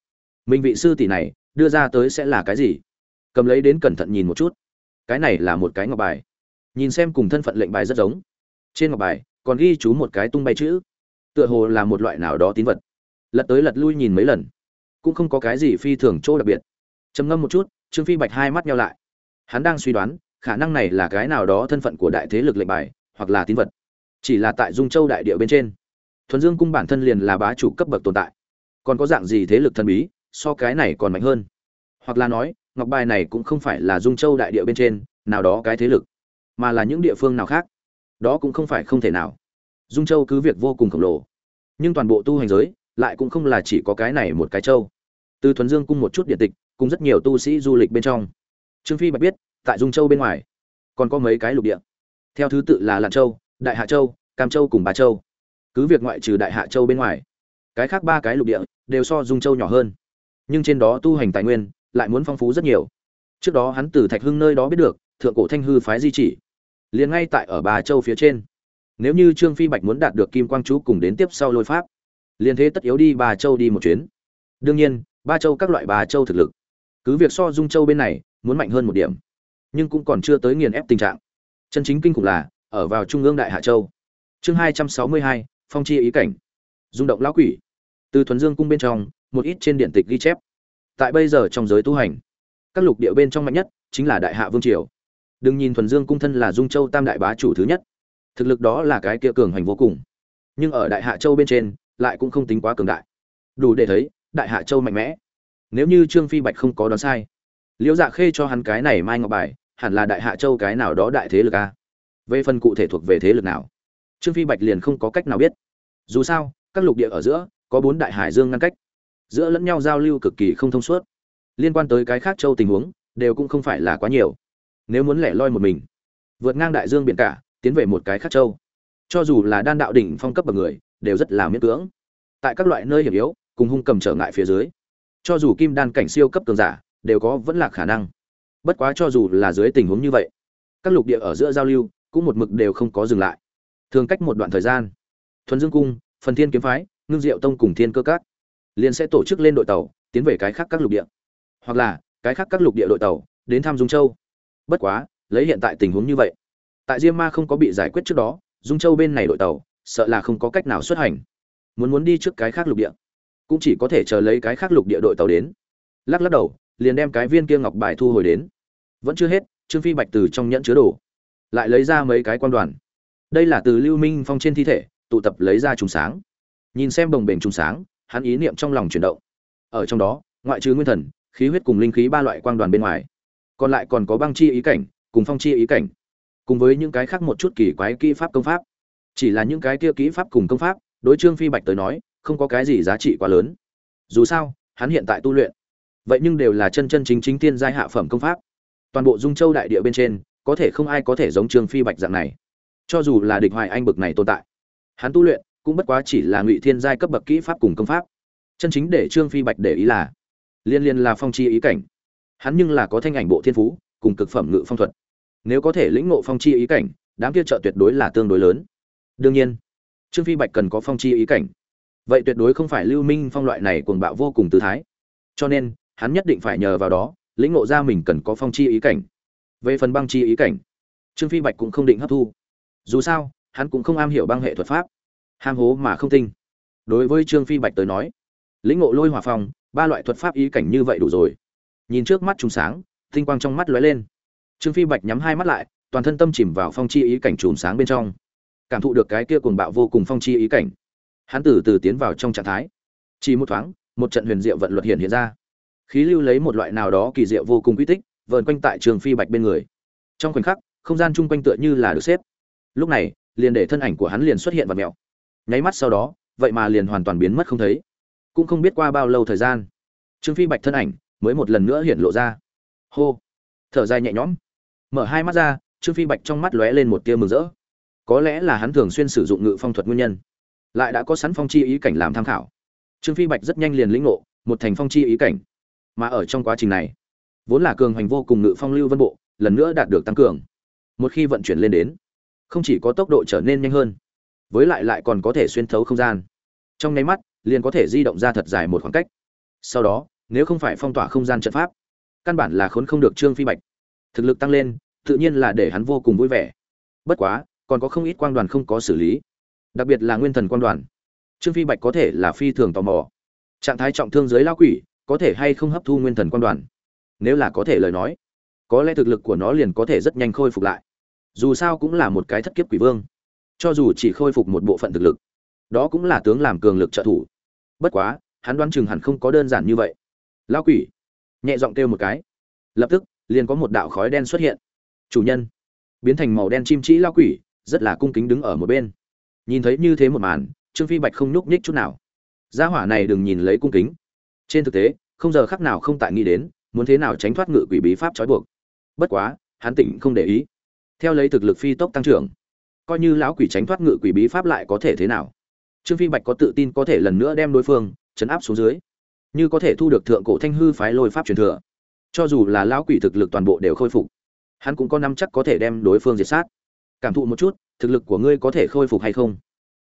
Mình vị sư tỷ này, đưa ra tới sẽ là cái gì? Cầm lấy đến cẩn thận nhìn một chút. Cái này là một cái ngọc bài nhìn xem cùng thân phận lệnh bài rất giống. Trên ngọc bài, còn ghi chú một cái tung bay chữ. Tựa hồ là một loại nào đó tín vật. Lật tới lật lui nhìn mấy lần. Cũng không có cái gì phi thường chỗ đặc biệt. Trầm ngâm một chút, trương phi bạch hai mắt nhau lại. Hắn đang suy đoán, khả năng này là cái nào đó thân phận của đại thế lực lệnh bài, hoặc là tín vật. Chỉ là tại dung châu đại địa bên trên. Thuần dương cung bản thân liền là bá chủ cấp bậc tồn tại. Còn có dạng gì thế lực thần bí, so cái này còn mạnh hơn? Hoặc là nói, ngọc bài này cũng không phải là dung châu đại địa bên trên, nào đó cái thế lực mà là những địa phương nào khác. Đó cũng không phải không thể nào. Dung châu cứ việc vô cùng khổng lồ, nhưng toàn bộ tu hành giới lại cũng không là chỉ có cái này một cái châu. Từ thuần dương cung một chút địa tịch, cùng rất nhiều tu sĩ du lịch bên trong. Trương phi bạch biết, tại dung châu bên ngoài, còn có mấy cái lục địa. Theo thứ tự là lạng châu, đại hạ châu, cam châu cùng bà châu. Cứ việc ngoại trừ đại hạ châu bên ngoài, cái khác ba cái lục địa đều so dung châu nhỏ hơn. Nhưng trên đó tu hành tài nguyên lại muốn phong phú rất nhiều. Trước đó hắn từ thạch hưng nơi đó biết được, thượng cổ thanh hư phái di chỉ liền ngay tại ở bà châu phía trên. Nếu như trương phi bạch muốn đạt được kim quang chú cùng đến tiếp sau lôi pháp, liền thế tất yếu đi bà châu đi một chuyến. Đương nhiên, ba châu các loại bà châu thực lực, cứ việc so dung châu bên này muốn mạnh hơn một điểm, nhưng cũng còn chưa tới nghiền ép tình trạng. Chân chính kinh khủng là, ở vào trung ương đại hạ châu. Chương hai trăm sáu mươi hai, phong chi ý cảnh. Rung động lão quỷ. Từ thuần dương cung bên trong, một ít trên điện tịch ghi chép. Tại bây giờ trong giới tu hành, các lục địa bên trong mạnh nhất chính là đại hạ vương triều đừng nhìn thuần dương cung thân là dung châu tam đại bá chủ thứ nhất. Thực lực đó là cái kia cường hành vô cùng. Nhưng ở đại hạ châu bên trên, lại cũng không tính quá cường đại. Đủ để thấy, đại hạ châu mạnh mẽ. Nếu như trương phi bạch không có đoán sai, liễu dạ khê cho hắn cái này mai ngọc bài, hẳn là đại hạ châu cái nào đó đại thế lực a? Về phần cụ thể thuộc về thế lực nào, trương phi bạch liền không có cách nào biết. Dù sao, các lục địa ở giữa, có bốn đại hải dương ngăn cách. Giữa lẫn nhau giao lưu cực kỳ không thông suốt. Liên quan tới cái khác châu tình huống, đều cũng không phải là quá nhiều nếu muốn lẻ loi một mình, vượt ngang đại dương biển cả, tiến về một cái khác châu. Cho dù là đan đạo đỉnh phong cấp bậc người, đều rất là miễn cưỡng. Tại các loại nơi hiểm yếu, cùng hung cầm trở ngại phía dưới, cho dù kim đan cảnh siêu cấp cường giả, đều có vẫn là khả năng. Bất quá cho dù là dưới tình huống như vậy, các lục địa ở giữa giao lưu, cũng một mực đều không có dừng lại. Thường cách một đoạn thời gian, thuần dương cung, phần thiên kiếm phái, ngưng diệu tông cùng thiên cơ các, liền sẽ tổ chức lên đội tàu, tiến về cái khác các lục địa. Hoặc là, cái khác các lục địa đội tàu, đến thăm dung châu bất quá, lấy hiện tại tình huống như vậy, tại diêm ma không có bị giải quyết trước đó, dung châu bên này đội tàu, sợ là không có cách nào xuất hành. Muốn muốn đi trước cái khác lục địa, cũng chỉ có thể chờ lấy cái khác lục địa đội tàu đến. Lắc lắc đầu, liền đem cái viên kia ngọc bài thu hồi đến. Vẫn chưa hết, trương phi bạch từ trong nhẫn chứa đồ, lại lấy ra mấy cái quan đoàn. Đây là từ lưu minh phong trên thi thể, tụ tập lấy ra trùng sáng. Nhìn xem bồng bềnh trùng sáng, hắn ý niệm trong lòng chuyển động. Ở trong đó, ngoại trừ nguyên thần, khí huyết cùng linh khí ba loại quang đoàn bên ngoài còn lại còn có băng chi ý cảnh, cùng phong chi ý cảnh, cùng với những cái khác một chút kỳ quái kỹ pháp công pháp. Chỉ là những cái kia kỹ pháp cùng công pháp, đối trương phi bạch tới nói, không có cái gì giá trị quá lớn. Dù sao, hắn hiện tại tu luyện, vậy nhưng đều là chân chân chính chính tiên giai hạ phẩm công pháp. Toàn bộ dung châu đại địa bên trên, có thể không ai có thể giống trương phi bạch dạng này. Cho dù là địch hoài anh bực này tồn tại, hắn tu luyện cũng bất quá chỉ là ngụy thiên giai cấp bậc kỹ pháp cùng công pháp. Chân chính để trương phi bạch để ý là, liên liên là phong chi ý cảnh hắn nhưng là có thanh ảnh bộ thiên phú, cùng cực phẩm ngự phong thuật. Nếu có thể lĩnh ngộ phong chi ý cảnh, đám kia trợ tuyệt đối là tương đối lớn. Đương nhiên, trương phi bạch cần có phong chi ý cảnh. Vậy tuyệt đối không phải lưu minh phong loại này cuồng bạo vô cùng tư thái. Cho nên, hắn nhất định phải nhờ vào đó, lĩnh ngộ ra mình cần có phong chi ý cảnh. Về phần băng chi ý cảnh, trương phi bạch cũng không định hấp thu. Dù sao, hắn cũng không am hiểu băng hệ thuật pháp. Ham hố mà không tinh. Đối với trương phi bạch tới nói, lĩnh ngộ lôi hòa phong, ba loại thuật pháp ý cảnh như vậy đủ rồi nhìn trước mắt trùng sáng, tinh quang trong mắt lóe lên. Trương phi bạch nhắm hai mắt lại, toàn thân tâm chìm vào phong chi ý cảnh trùm sáng bên trong. Cảm thụ được cái kia cuồng bạo vô cùng phong chi ý cảnh. Hắn từ từ tiến vào trong trạng thái. Chỉ một thoáng, một trận huyền diệu vận luật hiện hiện ra. Khí lưu lấy một loại nào đó kỳ diệu vô cùng quy tích, vờn quanh tại trường phi bạch bên người. Trong khoảnh khắc, không gian chung quanh tựa như là được xếp. Lúc này, liền để thân ảnh của hắn liền xuất hiện và mẹo. Nháy mắt sau đó, vậy mà liền hoàn toàn biến mất không thấy. Cũng không biết qua bao lâu thời gian. Trương phi bạch thân ảnh mới một lần nữa hiện lộ ra. Hô. Thở dài nhẹ nhõm. Mở hai mắt ra, trương phi bạch trong mắt lóe lên một tia mừng rỡ. Có lẽ là hắn thường xuyên sử dụng ngự phong thuật nguyên nhân, lại đã có sẵn phong chi ý cảnh làm tham khảo. Trương phi bạch rất nhanh liền lĩnh ngộ, một thành phong chi ý cảnh. Mà ở trong quá trình này, vốn là cường hành vô cùng ngự phong lưu vân bộ, lần nữa đạt được tăng cường. Một khi vận chuyển lên đến, không chỉ có tốc độ trở nên nhanh hơn, với lại lại còn có thể xuyên thấu không gian. Trong nháy mắt, liền có thể di động ra thật dài một khoảng cách. Sau đó nếu không phải phong tỏa không gian trận pháp, căn bản là khốn không được trương phi bạch. Thực lực tăng lên, tự nhiên là để hắn vô cùng vui vẻ. Bất quá, còn có không ít quang đoàn không có xử lý. Đặc biệt là nguyên thần quang đoàn. Trương phi bạch có thể là phi thường tò mò. Trạng thái trọng thương giới lao quỷ, có thể hay không hấp thu nguyên thần quang đoàn? Nếu là có thể lời nói, có lẽ thực lực của nó liền có thể rất nhanh khôi phục lại. Dù sao cũng là một cái thất kiếp quỷ vương. Cho dù chỉ khôi phục một bộ phận thực lực, đó cũng là tướng làm cường lực trợ thủ. Bất quá, hắn đoán chừng hẳn không có đơn giản như vậy lao quỷ. Nhẹ giọng kêu một cái. Lập tức, liền có một đạo khói đen xuất hiện. Chủ nhân. Biến thành màu đen chim trĩ lao quỷ, rất là cung kính đứng ở một bên. Nhìn thấy như thế một màn, trương phi bạch không nhúc nhích chút nào. Gia hỏa này đừng nhìn lấy cung kính. Trên thực tế, không giờ khắc nào không tại nghĩ đến, muốn thế nào tránh thoát ngự quỷ bí pháp trói buộc. Bất quá, hắn tỉnh không để ý. Theo lấy thực lực phi tốc tăng trưởng, coi như lão quỷ tránh thoát ngự quỷ bí pháp lại có thể thế nào? Trương phi bạch có tự tin có thể lần nữa đem đối phương chấn áp xuống dưới như có thể thu được thượng cổ thanh hư phái lôi pháp truyền thừa. Cho dù là lão quỷ thực lực toàn bộ đều khôi phục, hắn cũng có năm chắc có thể đem đối phương diệt sát. Cảm thụ một chút, thực lực của ngươi có thể khôi phục hay không?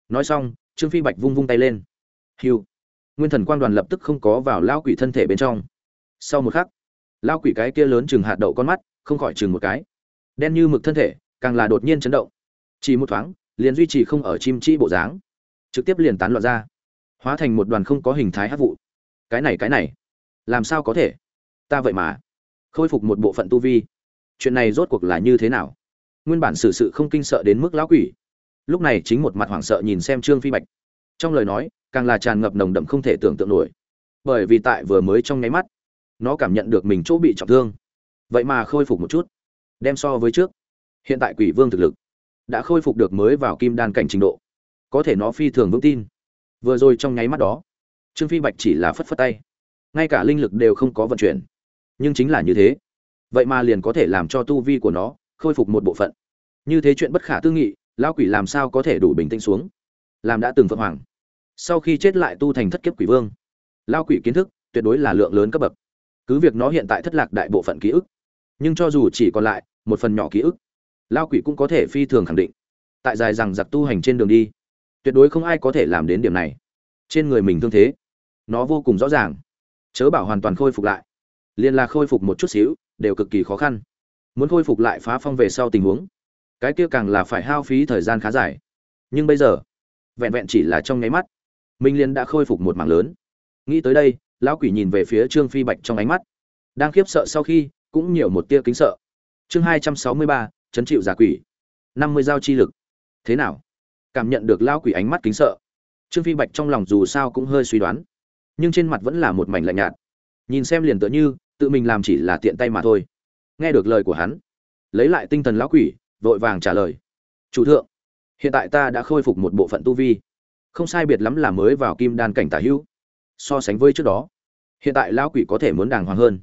Nói xong, trương phi bạch vung vung tay lên. Hiu nguyên thần quang đoàn lập tức không có vào lão quỷ thân thể bên trong. Sau một khắc, lão quỷ cái kia lớn chừng hạt đậu con mắt, không khỏi chừng một cái. Đen như mực thân thể, càng là đột nhiên chấn động. Chỉ một thoáng, liền duy trì không ở chim chi bộ dáng. Trực tiếp liền tán loạn ra. Hóa thành một đoàn không có hình thái hát vụ cái này cái này. Làm sao có thể? Ta vậy mà. Khôi phục một bộ phận tu vi. Chuyện này rốt cuộc là như thế nào? Nguyên bản xử sự không kinh sợ đến mức lão quỷ. Lúc này chính một mặt hoảng sợ nhìn xem trương phi bạch. Trong lời nói, càng là tràn ngập nồng đậm không thể tưởng tượng nổi. Bởi vì tại vừa mới trong nháy mắt, nó cảm nhận được mình chỗ bị trọng thương. Vậy mà khôi phục một chút. Đem so với trước. Hiện tại quỷ vương thực lực đã khôi phục được mới vào kim đan cảnh trình độ. Có thể nó phi thường vững tin. Vừa rồi trong nháy mắt đó trương phi bạch chỉ là phất phất tay. Ngay cả linh lực đều không có vận chuyển. Nhưng chính là như thế. Vậy mà liền có thể làm cho tu vi của nó khôi phục một bộ phận. Như thế chuyện bất khả tư nghị, lão quỷ làm sao có thể đủ bình tĩnh xuống? Làm đã từng phượng hoàng. Sau khi chết lại tu thành thất kiếp quỷ vương. Lao quỷ kiến thức tuyệt đối là lượng lớn cấp bậc. Cứ việc nó hiện tại thất lạc đại bộ phận ký ức, nhưng cho dù chỉ còn lại một phần nhỏ ký ức lao quỷ cũng có thể phi thường khẳng định. Tại dài rằng giặc tu hành trên đường đi, tuyệt đối không ai có thể làm đến điểm này. Trên người mình thương thế nó vô cùng rõ ràng. Chớ bảo hoàn toàn khôi phục lại. Liên là khôi phục một chút xíu, đều cực kỳ khó khăn. Muốn khôi phục lại phá phong về sau tình huống, cái kia càng là phải hao phí thời gian khá dài. Nhưng bây giờ, vẹn vẹn chỉ là trong nháy mắt, minh liên đã khôi phục một mảng lớn. Nghĩ tới đây, lão quỷ nhìn về phía trương phi bạch trong ánh mắt, đang khiếp sợ sau khi, cũng nhiều một tia kính sợ. Chương hai trăm sáu mươi ba, chấn chịu giả quỷ. năm mươi dao chi lực. Thế nào? Cảm nhận được lão quỷ ánh mắt kính sợ. Trương phi bạch trong lòng dù sao cũng hơi suy đoán nhưng trên mặt vẫn là một mảnh lạnh nhạt. Nhìn xem liền tựa như, tự mình làm chỉ là tiện tay mà thôi. Nghe được lời của hắn, lấy lại tinh thần lão quỷ, vội vàng trả lời. Chủ thượng, hiện tại ta đã khôi phục một bộ phận tu vi. Không sai biệt lắm là mới vào kim đan cảnh tả hữu. So sánh với trước đó, hiện tại lão quỷ có thể muốn đàng hoàng hơn.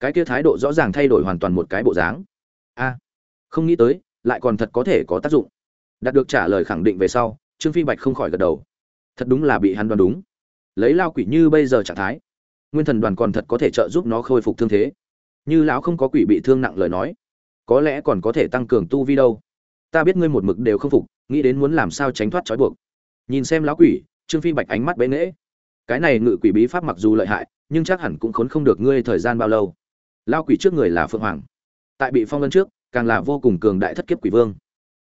Cái kia thái độ rõ ràng thay đổi hoàn toàn một cái bộ dáng. A, không nghĩ tới, lại còn thật có thể có tác dụng. Đạt được trả lời khẳng định về sau, trương phi bạch không khỏi gật đầu. Thật đúng là bị hắn đoán đúng lấy lao quỷ như bây giờ trạng thái, nguyên thần đoàn còn thật có thể trợ giúp nó khôi phục thương thế. Như lão không có quỷ bị thương nặng lời nói, có lẽ còn có thể tăng cường tu vi đâu. Ta biết ngươi một mực đều không phục, nghĩ đến muốn làm sao tránh thoát trói buộc. Nhìn xem lão quỷ, trương phi bạch ánh mắt bế nghễ. Cái này ngự quỷ bí pháp mặc dù lợi hại, nhưng chắc hẳn cũng khốn không được ngươi thời gian bao lâu. Lao quỷ trước người là phượng hoàng, tại bị phong lân trước, càng là vô cùng cường đại thất kiếp quỷ vương.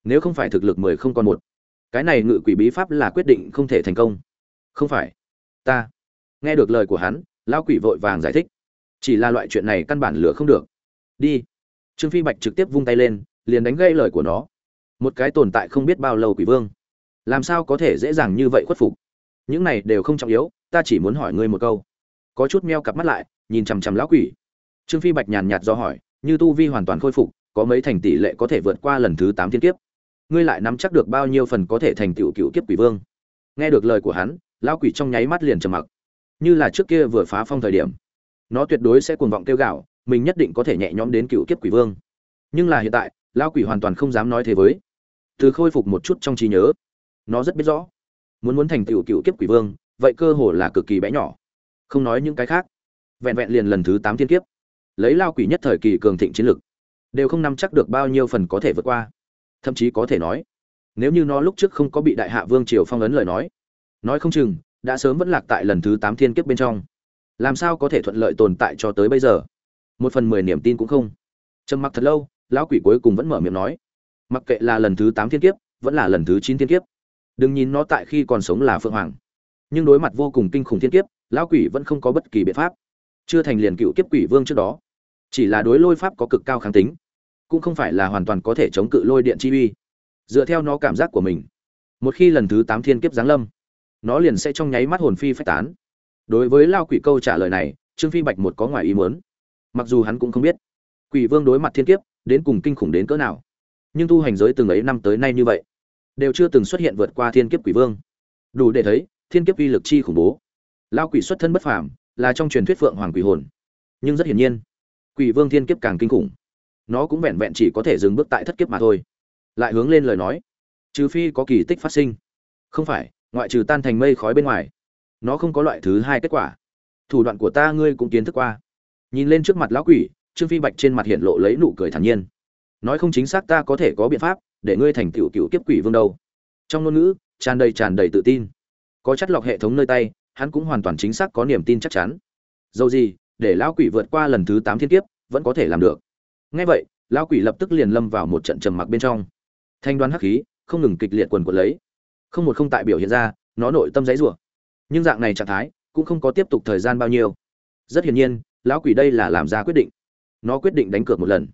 Nếu không phải thực lực mười không còn một, cái này ngự quỷ bí pháp là quyết định không thể thành công. Không phải ta. Nghe được lời của hắn lao quỷ vội vàng giải thích. Chỉ là loại chuyện này căn bản lửa không được. Đi. Trương phi bạch trực tiếp vung tay lên, liền đánh gây lời của nó. Một cái tồn tại không biết bao lâu quỷ vương. Làm sao có thể dễ dàng như vậy khuất phục? Những này đều không trọng yếu, ta chỉ muốn hỏi ngươi một câu. Có chút meo cặp mắt lại, nhìn chằm chằm lão quỷ. Trương phi bạch nhàn nhạt do hỏi, như tu vi hoàn toàn khôi phục, có mấy thành tỷ lệ có thể vượt qua lần thứ tám thiên kiếp? Ngươi lại nắm chắc được bao nhiêu phần có thể thành tựu cựu kiếp quỷ vương? Nghe được lời của hắn lão quỷ trong nháy mắt liền trầm mặc. Như là trước kia vừa phá phong thời điểm, nó tuyệt đối sẽ cuồng vọng kêu gạo mình nhất định có thể nhẹ nhõm đến cựu kiếp quỷ vương. Nhưng là hiện tại, lão quỷ hoàn toàn không dám nói thế với. Từ khôi phục một chút trong trí nhớ, nó rất biết rõ, muốn muốn thành tựu cựu kiếp quỷ vương, vậy cơ hồ là cực kỳ bé nhỏ. Không nói những cái khác, vẹn vẹn liền lần thứ tám thiên kiếp, lấy lao quỷ nhất thời kỳ cường thịnh chiến lực, đều không nắm chắc được bao nhiêu phần có thể vượt qua. Thậm chí có thể nói, nếu như nó lúc trước không có bị đại hạ vương triều phong ấn lời nói nói không chừng, đã sớm vẫn lạc tại lần thứ tám thiên kiếp bên trong. Làm sao có thể thuận lợi tồn tại cho tới bây giờ? Một phần mười niềm tin cũng không. Trầm mặc thật lâu, lão quỷ cuối cùng vẫn mở miệng nói, mặc kệ là lần thứ tám thiên kiếp, vẫn là lần thứ chín thiên kiếp. Đừng nhìn nó tại khi còn sống là phượng hoàng, nhưng đối mặt vô cùng kinh khủng thiên kiếp, lão quỷ vẫn không có bất kỳ biện pháp. Chưa thành liền cựu kiếp quỷ vương trước đó. Chỉ là đối lôi pháp có cực cao kháng tính, cũng không phải là hoàn toàn có thể chống cự lôi điện chi uy. Dựa theo nó cảm giác của mình, một khi lần thứ tám thiên kiếp giáng lâm nó liền sẽ trong nháy mắt hồn phi phách tán. Đối với lao quỷ câu trả lời này, trương phi bạch một có ngoài ý muốn. Mặc dù hắn cũng không biết, quỷ vương đối mặt thiên kiếp, đến cùng kinh khủng đến cỡ nào. Nhưng tu hành giới từng ấy năm tới nay như vậy, đều chưa từng xuất hiện vượt qua thiên kiếp quỷ vương. Đủ để thấy, thiên kiếp uy lực chi khủng bố. Lao quỷ xuất thân bất phàm, là trong truyền thuyết phượng hoàng quỷ hồn. Nhưng rất hiển nhiên, quỷ vương thiên kiếp càng kinh khủng. Nó cũng vẹn vẹn chỉ có thể dừng bước tại thất kiếp mà thôi. Lại hướng lên lời nói, trừ phi có kỳ tích phát sinh. Không phải ngoại trừ tan thành mây khói bên ngoài, nó không có loại thứ hai kết quả. Thủ đoạn của ta ngươi cũng kiến thức qua. Nhìn lên trước mặt lão quỷ, trương phi bạch trên mặt hiện lộ lấy nụ cười thản nhiên. Nói không chính xác ta có thể có biện pháp để ngươi thành tiểu cựu kiếp quỷ vương đâu. Trong ngôn ngữ, tràn đầy tràn đầy tự tin. Có chất lọc hệ thống nơi tay, hắn cũng hoàn toàn chính xác có niềm tin chắc chắn. Dầu gì, để lão quỷ vượt qua lần thứ tám thiên kiếp, vẫn có thể làm được. Ngay vậy, lão quỷ lập tức liền lâm vào một trận trầm mặc bên trong. Thanh đoán hắc khí, không ngừng kịch liệt quần quật lấy không một không tại biểu hiện ra, nó nội tâm giấy rủa. Nhưng dạng này trạng thái cũng không có tiếp tục thời gian bao nhiêu. Rất hiển nhiên, lão quỷ đây là làm ra quyết định. Nó quyết định đánh cược một lần.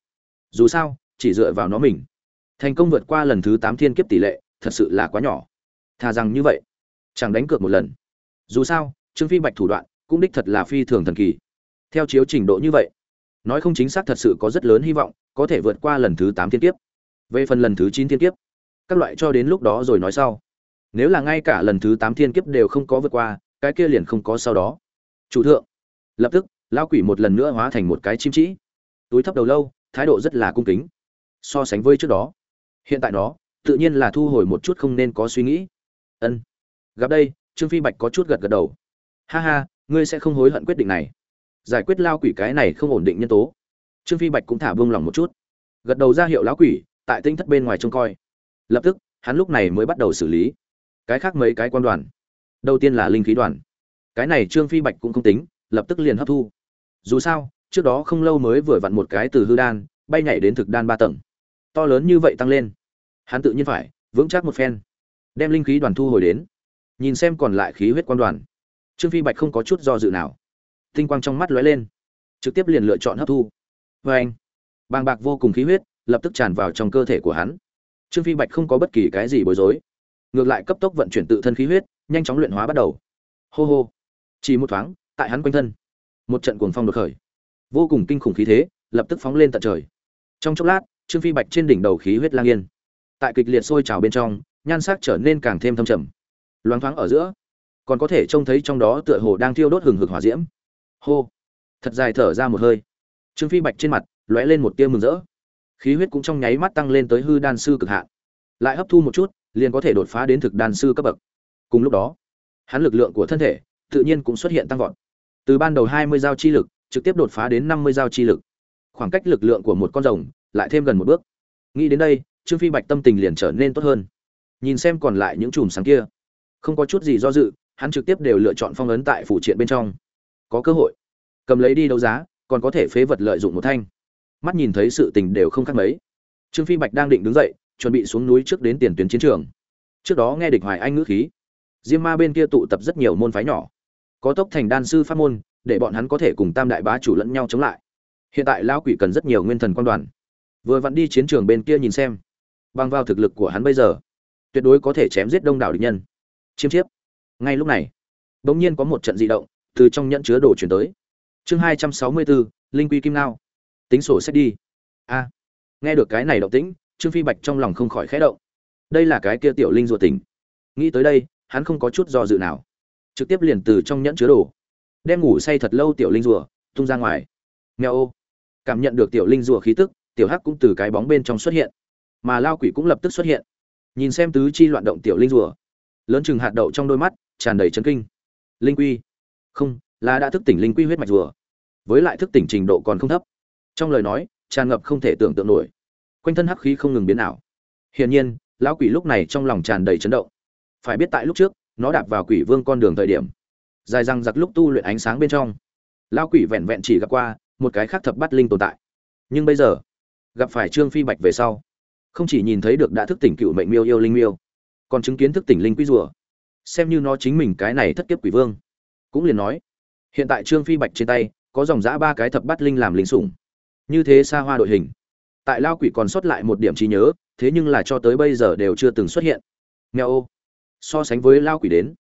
Dù sao, chỉ dựa vào nó mình. Thành công vượt qua lần thứ tám thiên kiếp tỷ lệ, thật sự là quá nhỏ. Thà rằng như vậy, chẳng đánh cược một lần. Dù sao, trương phi bạch thủ đoạn cũng đích thật là phi thường thần kỳ. Theo chiếu trình độ như vậy, nói không chính xác thật sự có rất lớn hy vọng có thể vượt qua lần thứ tám thiên kiếp. Về phần lần thứ chín thiên kiếp, các loại cho đến lúc đó rồi nói sau nếu là ngay cả lần thứ tám thiên kiếp đều không có vượt qua, cái kia liền không có sau đó. Chủ thượng, lập tức lao quỷ một lần nữa hóa thành một cái chim trĩ túi thấp đầu lâu, thái độ rất là cung kính. So sánh với trước đó, hiện tại nó tự nhiên là thu hồi một chút không nên có suy nghĩ. Ân. Gặp đây, trương phi bạch có chút gật gật đầu. Ha ha, ngươi sẽ không hối hận quyết định này. Giải quyết lao quỷ cái này không ổn định nhân tố. Trương phi bạch cũng thả buông lòng một chút. Gật đầu ra hiệu lão quỷ, tại tinh thất bên ngoài trông coi. Lập tức, hắn lúc này mới bắt đầu xử lý cái khác mấy cái quan đoàn. Đầu tiên là linh khí đoàn. Cái này trương phi bạch cũng không tính, lập tức liền hấp thu. Dù sao, trước đó không lâu mới vừa vặn một cái từ hư đan, bay nhảy đến thực đan ba tầng. To lớn như vậy tăng lên. Hắn tự nhiên phải, vững chắc một phen. Đem linh khí đoàn thu hồi đến. Nhìn xem còn lại khí huyết quan đoàn. Trương phi bạch không có chút do dự nào. Tinh quang trong mắt lóe lên. Trực tiếp liền lựa chọn hấp thu. Vê anh, bàng bạc vô cùng khí huyết, lập tức tràn vào trong cơ thể của hắn. Trương phi bạch không có bất kỳ cái gì bối rối ngược lại cấp tốc vận chuyển tự thân khí huyết, nhanh chóng luyện hóa bắt đầu. Hô hô. Chỉ một thoáng, tại hắn quanh thân, một trận cuồng phong đột khởi. Vô cùng kinh khủng khí thế, lập tức phóng lên tận trời. Trong chốc lát, trương phi bạch trên đỉnh đầu khí huyết lang yên. Tại kịch liệt sôi trào bên trong, nhan sắc trở nên càng thêm thâm trầm. Loáng thoáng ở giữa, còn có thể trông thấy trong đó tựa hồ đang thiêu đốt hừng hực hỏa diễm. Hô. Thật dài thở ra một hơi. Trương phi bạch trên mặt lóe lên một tia mừng rỡ. Khí huyết cũng trong nháy mắt tăng lên tới hư đan sư cực hạn. Lại hấp thu một chút liền có thể đột phá đến thực đan sư cấp bậc. Cùng lúc đó, hắn lực lượng của thân thể tự nhiên cũng xuất hiện tăng vọt. Từ ban đầu hai mươi giao chi lực, trực tiếp đột phá đến năm mươi giao chi lực. Khoảng cách lực lượng của một con rồng lại thêm gần một bước. Nghĩ đến đây, trương phi bạch tâm tình liền trở nên tốt hơn. Nhìn xem còn lại những chùm sáng kia, không có chút gì do dự, hắn trực tiếp đều lựa chọn phong ấn tại phủ triện bên trong. Có cơ hội, cầm lấy đi đấu giá, còn có thể phế vật lợi dụng một thanh. Mắt nhìn thấy sự tình đều không khác mấy. Trương phi bạch đang định đứng dậy chuẩn bị xuống núi trước đến tiền tuyến chiến trường. Trước đó nghe địch hoài anh ngữ khí. Diêm ma bên kia tụ tập rất nhiều môn phái nhỏ. Có tốc thành đan sư pháp môn, để bọn hắn có thể cùng tam đại bá chủ lẫn nhau chống lại. Hiện tại lão quỷ cần rất nhiều nguyên thần quan đoàn. Vừa vặn đi chiến trường bên kia nhìn xem. Bằng vào thực lực của hắn bây giờ, tuyệt đối có thể chém giết đông đảo địch nhân. Chiêm chiếp. Ngay lúc này, bỗng nhiên có một trận dị động từ trong nhẫn chứa đồ chuyển tới. Chương hai trăm sáu mươi bốn, linh quy kim ngao. Tính sổ sách đi. A. Nghe được cái này động tĩnh trương phi bạch trong lòng không khỏi khẽ động. Đây là cái kia tiểu linh ruột tỉnh. Nghĩ tới đây, hắn không có chút do dự nào. Trực tiếp liền từ trong nhẫn chứa đồ. Đem ngủ say thật lâu tiểu linh rùa, tung ra ngoài. Nghèo ô. Cảm nhận được tiểu linh rùa khí tức, tiểu hắc cũng từ cái bóng bên trong xuất hiện. Mà lao quỷ cũng lập tức xuất hiện. Nhìn xem tứ chi loạn động tiểu linh rùa. Lớn chừng hạt đậu trong đôi mắt, tràn đầy chấn kinh. Linh quy. Không, là đã thức tỉnh linh quy huyết mạch rùa. Với lại thức tỉnh trình độ còn không thấp. Trong lời nói, tràn ngập không thể tưởng tượng nổi quanh thân hắc khí không ngừng biến ảo. Hiển nhiên, lão quỷ lúc này trong lòng tràn đầy chấn động. Phải biết tại lúc trước, nó đạp vào quỷ vương con đường thời điểm. Dài răng giặc lúc tu luyện ánh sáng bên trong. Lão quỷ vẹn vẹn chỉ gặp qua một cái khác thập bắt linh tồn tại. Nhưng bây giờ, gặp phải trương phi bạch về sau, không chỉ nhìn thấy được đã thức tỉnh cựu mệnh miêu yêu linh miêu, còn chứng kiến thức tỉnh linh quý rùa. Xem như nó chính mình cái này thất kiếp quỷ vương. Cũng liền nói, hiện tại trương phi bạch trên tay có dòng giã ba cái thập bắt linh làm linh sủng. Như thế xa hoa đội hình tại lao quỷ còn sót lại một điểm trí nhớ, thế nhưng là cho tới bây giờ đều chưa từng xuất hiện. Nghèo ô. So sánh với lao quỷ đến,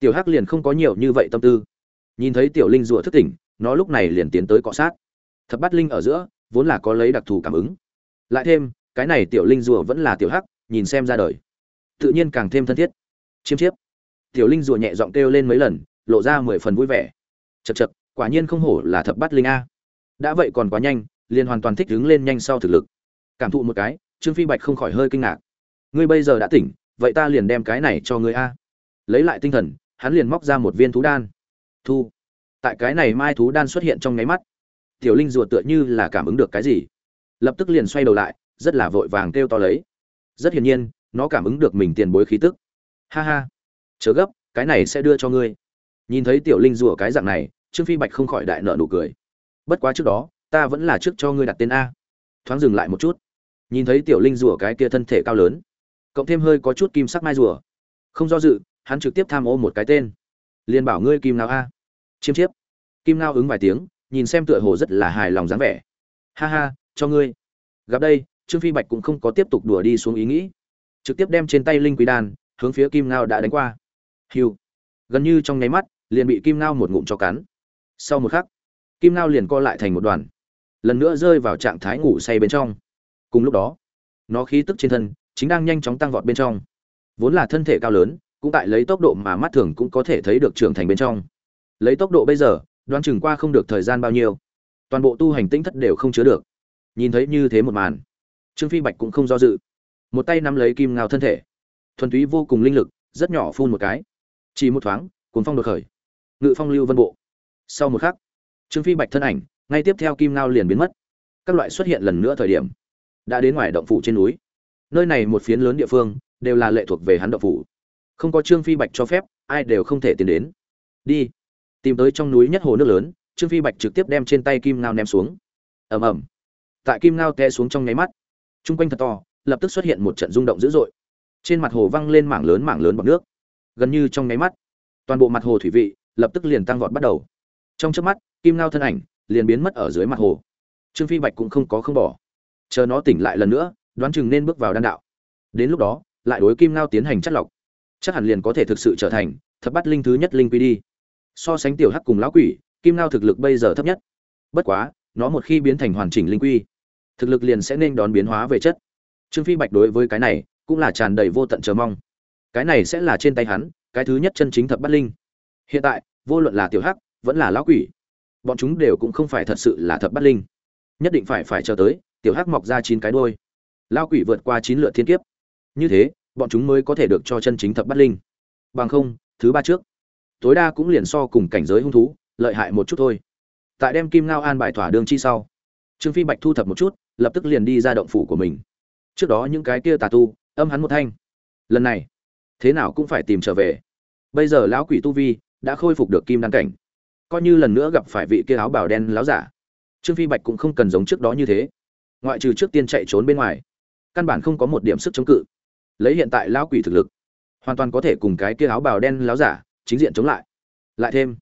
tiểu hắc liền không có nhiều như vậy tâm tư. Nhìn thấy tiểu linh rùa thức tỉnh, nó lúc này liền tiến tới cọ sát. Thập bắt linh ở giữa, vốn là có lấy đặc thù cảm ứng. Lại thêm, cái này tiểu linh rùa vẫn là tiểu hắc, nhìn xem ra đời. Tự nhiên càng thêm thân thiết. Chiêm chiếp. Tiểu linh rùa nhẹ giọng kêu lên mấy lần, lộ ra mười phần vui vẻ. Chật chật quả nhiên không hổ là thập bắt linh a. Đã vậy còn quá nhanh liền hoàn toàn thích đứng lên nhanh sau thực lực. Cảm thụ một cái, trương phi bạch không khỏi hơi kinh ngạc. Ngươi bây giờ đã tỉnh, vậy ta liền đem cái này cho ngươi a. Lấy lại tinh thần, hắn liền móc ra một viên thú đan. Thu. Tại cái này mai thú đan xuất hiện trong ngáy mắt, tiểu linh rùa tựa như là cảm ứng được cái gì. Lập tức liền xoay đầu lại, rất là vội vàng kêu to lấy. Rất hiển nhiên, nó cảm ứng được mình tiền bối khí tức. Ha ha. Chớ gấp, cái này sẽ đưa cho ngươi. Nhìn thấy tiểu linh rùa cái dạng này, trương phi bạch không khỏi đại nợ nụ cười. Bất quá trước đó ta vẫn là trước cho ngươi đặt tên a. Thoáng dừng lại một chút. Nhìn thấy tiểu linh rùa cái kia thân thể cao lớn, cộng thêm hơi có chút kim sắc mai rùa. Không do dự, hắn trực tiếp tham ô một cái tên. Liền bảo ngươi kim nào a. Chiêm chiếp. Kim ngao ứng vài tiếng, nhìn xem tựa hồ rất là hài lòng dáng vẻ. Ha ha, cho ngươi. Gặp đây, trương phi bạch cũng không có tiếp tục đùa đi xuống ý nghĩ. Trực tiếp đem trên tay linh quý đan, hướng phía kim ngao đã đánh qua. Hiu. Gần như trong nháy mắt, liền bị kim ngao một ngụm cho cắn. Sau một khắc, kim ngao liền co lại thành một đoàn lần nữa rơi vào trạng thái ngủ say bên trong. Cùng lúc đó, nó khí tức trên thân chính đang nhanh chóng tăng vọt bên trong. Vốn là thân thể cao lớn, cũng tại lấy tốc độ mà mắt thường cũng có thể thấy được trưởng thành bên trong. Lấy tốc độ bây giờ, đoán chừng qua không được thời gian bao nhiêu. Toàn bộ tu hành tinh thất đều không chứa được. Nhìn thấy như thế một màn, trương phi bạch cũng không do dự. Một tay nắm lấy kim ngao thân thể. Thuần túy vô cùng linh lực, rất nhỏ phun một cái. Chỉ một thoáng cuốn phong đột khởi. Ngự phong lưu vân bộ. Sau một khắc, trương phi bạch thân ảnh ngay tiếp theo kim ngao liền biến mất. Các loại xuất hiện lần nữa thời điểm, đã đến ngoài động phủ trên núi. Nơi này một phiến lớn địa phương, đều là lệ thuộc về hắn động phủ. Không có trương phi bạch cho phép, ai đều không thể tiến đến. Đi. Tìm tới trong núi nhất hồ nước lớn, trương phi bạch trực tiếp đem trên tay kim ngao ném xuống. Ầm ầm. Tại kim ngao té xuống trong nháy mắt, chung quanh thật to, lập tức xuất hiện một trận rung động dữ dội. Trên mặt hồ văng lên mảng lớn mảng lớn bọt nước. Gần như trong nháy mắt, toàn bộ mặt hồ thủy vị lập tức liền tăng vọt bắt đầu. Trong chớp mắt, kim ngao thân ảnh liền biến mất ở dưới mặt hồ. Trương phi bạch cũng không có không bỏ. Chờ nó tỉnh lại lần nữa, đoán chừng nên bước vào đan đạo. Đến lúc đó, lại đối kim ngao tiến hành chất lọc. Chắc hẳn liền có thể thực sự trở thành thập bắt linh thứ nhất linh quy đi. So sánh tiểu hắc cùng lão quỷ, kim ngao thực lực bây giờ thấp nhất. Bất quá, nó một khi biến thành hoàn chỉnh linh quy, thực lực liền sẽ nên đón biến hóa về chất. Trương phi bạch đối với cái này cũng là tràn đầy vô tận chờ mong. Cái này sẽ là trên tay hắn, cái thứ nhất chân chính thập bắt linh. Hiện tại, vô luận là tiểu hắc, vẫn là lão quỷ bọn chúng đều cũng không phải thật sự là thập bát linh. Nhất định phải phải chờ tới, tiểu hắc mọc ra chín cái đôi lão quỷ vượt qua chín lượt thiên kiếp. Như thế, bọn chúng mới có thể được cho chân chính thập bát linh. Bằng không, thứ ba trước. Tối đa cũng liền so cùng cảnh giới hung thú, lợi hại một chút thôi. Tại đem kim ngao an bài thỏa đường chi sau, trương phi bạch thu thập một chút, lập tức liền đi ra động phủ của mình. Trước đó những cái kia tà tu, âm hắn một thanh. Lần này, thế nào cũng phải tìm trở về. Bây giờ lão quỷ tu vi đã khôi phục được kim đăng cảnh coi như lần nữa gặp phải vị kia áo bào đen láo giả. Trương phi bạch cũng không cần giống trước đó như thế. Ngoại trừ trước tiên chạy trốn bên ngoài, căn bản không có một điểm sức chống cự. Lấy hiện tại lão quỷ thực lực, hoàn toàn có thể cùng cái kia áo bào đen láo giả chính diện chống lại. Lại thêm,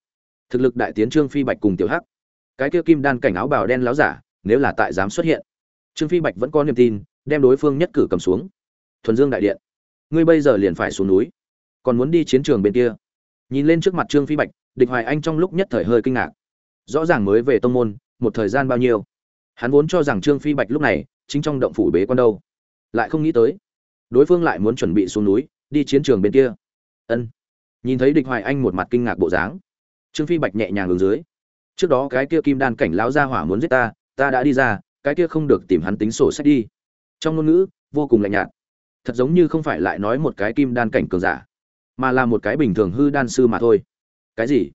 thực lực đại tiến trương phi bạch cùng tiểu hắc, cái kia kim đan cảnh áo bào đen láo giả, nếu là tại dám xuất hiện, trương phi bạch vẫn có niềm tin, đem đối phương nhất cử cầm xuống. Thuần dương đại điện, ngươi bây giờ liền phải xuống núi, còn muốn đi chiến trường bên kia. Nhìn lên trước mặt trương phi bạch địch hoài anh trong lúc nhất thời hơi kinh ngạc. Rõ ràng mới về tông môn, một thời gian bao nhiêu? Hắn vốn cho rằng trương phi bạch lúc này chính trong động phủ bế quan đâu. Lại không nghĩ tới, đối phương lại muốn chuẩn bị xuống núi, đi chiến trường bên kia. Ân. Nhìn thấy địch hoài anh một mặt kinh ngạc bộ dáng, trương phi bạch nhẹ nhàng hướng dưới. Trước đó cái kia kim đan cảnh lão gia hỏa muốn giết ta ta đã đi ra, cái kia không được tìm hắn tính sổ sách đi. Trong ngôn ngữ, vô cùng lạnh nhạt. Thật giống như không phải lại nói một cái kim đan cảnh cường giả, mà là một cái bình thường hư đan sư mà thôi cái gì?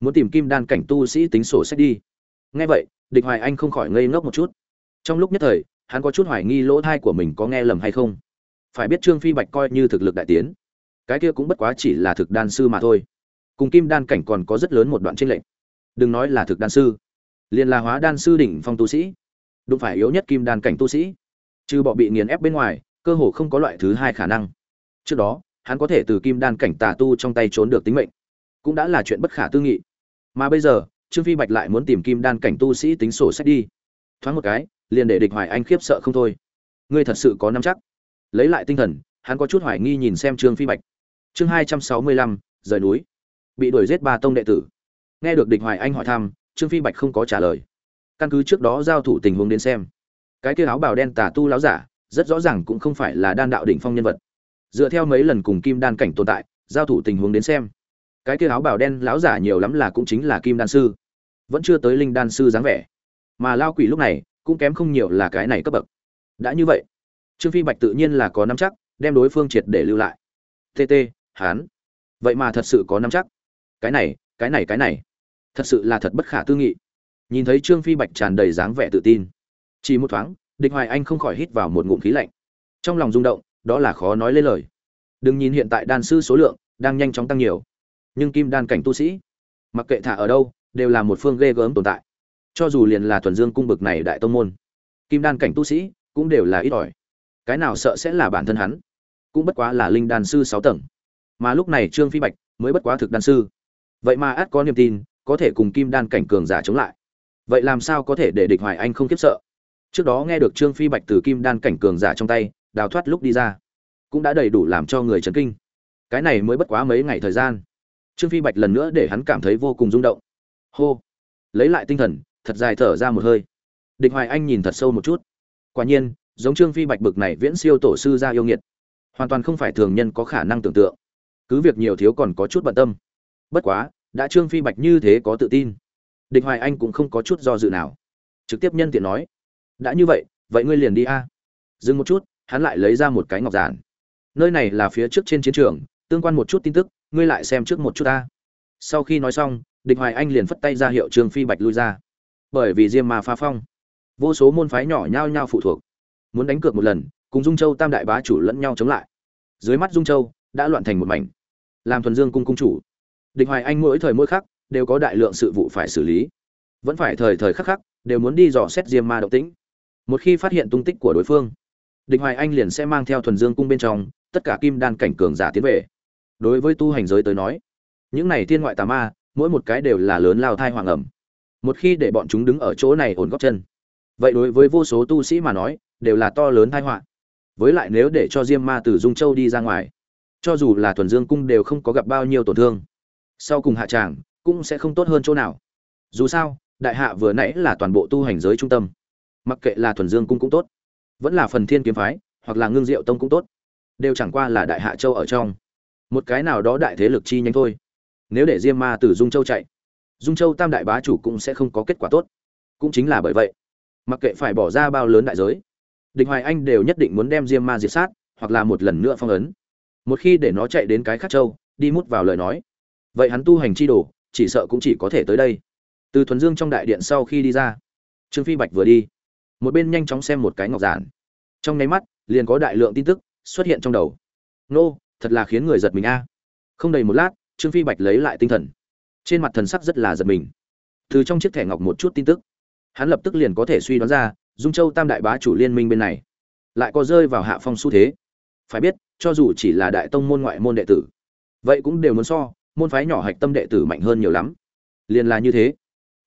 Muốn tìm kim đan cảnh tu sĩ tính sổ sách đi. Nghe vậy, địch hoài anh không khỏi ngây ngốc một chút. Trong lúc nhất thời, hắn có chút hoài nghi lỗ thai của mình có nghe lầm hay không. Phải biết trương phi bạch coi như thực lực đại tiến. Cái kia cũng bất quá chỉ là thực đan sư mà thôi. Cùng kim đan cảnh còn có rất lớn một đoạn tranh lệch. Đừng nói là thực đan sư, liền là hóa đan sư đỉnh phong tu sĩ. Đụng phải yếu nhất kim đan cảnh tu sĩ. Trừ bọ bị nghiền ép bên ngoài, cơ hồ không có loại thứ hai khả năng. Trước đó, hắn có thể từ kim đan cảnh tà tu trong tay trốn được tính mệnh cũng đã là chuyện bất khả tư nghị. Mà bây giờ, trương phi bạch lại muốn tìm kim đan cảnh tu sĩ tính sổ sách đi. Thoáng một cái, liền để địch hoài anh khiếp sợ không thôi. Ngươi thật sự có nắm chắc. Lấy lại tinh thần, hắn có chút hoài nghi nhìn xem trương phi bạch. Chương hai trăm sáu mươi lăm, rời núi. Bị đuổi giết ba tông đệ tử. Nghe được địch hoài anh hỏi thăm, trương phi bạch không có trả lời. Căn cứ trước đó giao thủ tình huống đến xem, cái kia áo bào đen tà tu láo giả, rất rõ ràng cũng không phải là đan đạo đỉnh phong nhân vật. Dựa theo mấy lần cùng kim đan cảnh tồn tại, giao thủ tình huống đến xem cái kia áo bào đen lão giả nhiều lắm là cũng chính là kim đan sư, vẫn chưa tới linh đan sư dáng vẻ. Mà lao quỷ lúc này cũng kém không nhiều là cái này cấp bậc. Đã như vậy, trương phi bạch tự nhiên là có nắm chắc, đem đối phương triệt để lưu lại. Tt hán. Vậy mà thật sự có nắm chắc. Cái này cái này cái này. Thật sự là thật bất khả tư nghị. Nhìn thấy trương phi bạch tràn đầy dáng vẻ tự tin. Chỉ một thoáng, địch hoài anh không khỏi hít vào một ngụm khí lạnh. Trong lòng rung động, đó là khó nói lấy lời. Đừng nhìn hiện tại đan sư số lượng đang nhanh chóng tăng nhiều nhưng kim đan cảnh tu sĩ, mặc kệ thả ở đâu, đều là một phương ghê gớm tồn tại. Cho dù liền là thuần dương cung bực này đại tông môn, kim đan cảnh tu sĩ cũng đều là ít ỏi. Cái nào sợ sẽ là bản thân hắn? Cũng bất quá là linh đan sư sáu tầng. Mà lúc này trương phi bạch mới bất quá thực đan sư. Vậy mà át có niềm tin, có thể cùng kim đan cảnh cường giả chống lại. Vậy làm sao có thể để địch hoài anh không kiếp sợ? Trước đó nghe được trương phi bạch từ kim đan cảnh cường giả trong tay, đào thoát lúc đi ra, cũng đã đầy đủ làm cho người chấn kinh. Cái này mới bất quá mấy ngày thời gian trương phi bạch lần nữa để hắn cảm thấy vô cùng rung động. Hô. Lấy lại tinh thần, thật dài thở ra một hơi. Địch hoài anh nhìn thật sâu một chút. Quả nhiên, giống trương phi bạch bực này viễn siêu tổ sư ra yêu nghiệt, hoàn toàn không phải thường nhân có khả năng tưởng tượng. Cứ việc nhiều thiếu còn có chút bận tâm. Bất quá, đã trương phi bạch như thế có tự tin, địch hoài anh cũng không có chút do dự nào. Trực tiếp nhân tiện nói, đã như vậy vậy ngươi liền đi a. Dừng một chút, hắn lại lấy ra một cái ngọc giản. Nơi này là phía trước trên chiến trường, tương quan một chút tin tức ngươi lại xem trước một chút ta. Sau khi nói xong, địch hoài anh liền phất tay ra hiệu trương phi bạch lui ra. Bởi vì diêm ma phá phong, vô số môn phái nhỏ nhao nhao phụ thuộc. Muốn đánh cược một lần, cùng dung châu tam đại bá chủ lẫn nhau chống lại. Dưới mắt dung châu đã loạn thành một mảnh. Làm thuần dương cung cung chủ. Địch hoài anh mỗi thời mỗi khắc đều có đại lượng sự vụ phải xử lý. Vẫn phải thời thời khắc khắc đều muốn đi dò xét diêm ma động tĩnh. Một khi phát hiện tung tích của đối phương, địch hoài anh liền sẽ mang theo thuần dương cung bên trong tất cả kim đan cảnh cường giả tiến về đối với tu hành giới tới nói, những này thiên ngoại tà ma, mỗi một cái đều là lớn lao thai hoàng ẩm. Một khi để bọn chúng đứng ở chỗ này ổn góc chân, vậy đối với vô số tu sĩ mà nói, đều là to lớn thai họa. Với lại nếu để cho diêm ma từ dung châu đi ra ngoài, cho dù là thuần dương cung đều không có gặp bao nhiêu tổn thương. Sau cùng hạ tràng, cũng sẽ không tốt hơn chỗ nào. Dù sao, đại hạ vừa nãy là toàn bộ tu hành giới trung tâm. Mặc kệ là thuần dương cung cũng tốt, vẫn là phần thiên kiếm phái, hoặc là ngưng diệu tông cũng tốt, đều chẳng qua là đại hạ châu ở trong một cái nào đó đại thế lực chi nhánh thôi. Nếu để diêm ma từ dung châu chạy, dung châu tam đại bá chủ cũng sẽ không có kết quả tốt. Cũng chính là bởi vậy, mặc kệ phải bỏ ra bao lớn đại giới, địch hoài anh đều nhất định muốn đem diêm ma diệt sát, hoặc là một lần nữa phong ấn. Một khi để nó chạy đến cái khác châu, đi mút vào lời nói, vậy hắn tu hành chi đồ, chỉ sợ cũng chỉ có thể tới đây. Từ thuần dương trong đại điện sau khi đi ra, trương phi bạch vừa đi. Một bên nhanh chóng xem một cái ngọc giản. Trong nháy mắt, liền có đại lượng tin tức xuất hiện trong đầu. Nô thật là khiến người giật mình a. Không đầy một lát, trương phi bạch lấy lại tinh thần. Trên mặt thần sắc rất là giật mình. Từ trong chiếc thẻ ngọc một chút tin tức, hắn lập tức liền có thể suy đoán ra, dung châu tam đại bá chủ liên minh bên này lại có rơi vào hạ phong xu thế. Phải biết, cho dù chỉ là đại tông môn ngoại môn đệ tử, vậy cũng đều muốn so, môn phái nhỏ hạch tâm đệ tử mạnh hơn nhiều lắm. Liền là như thế.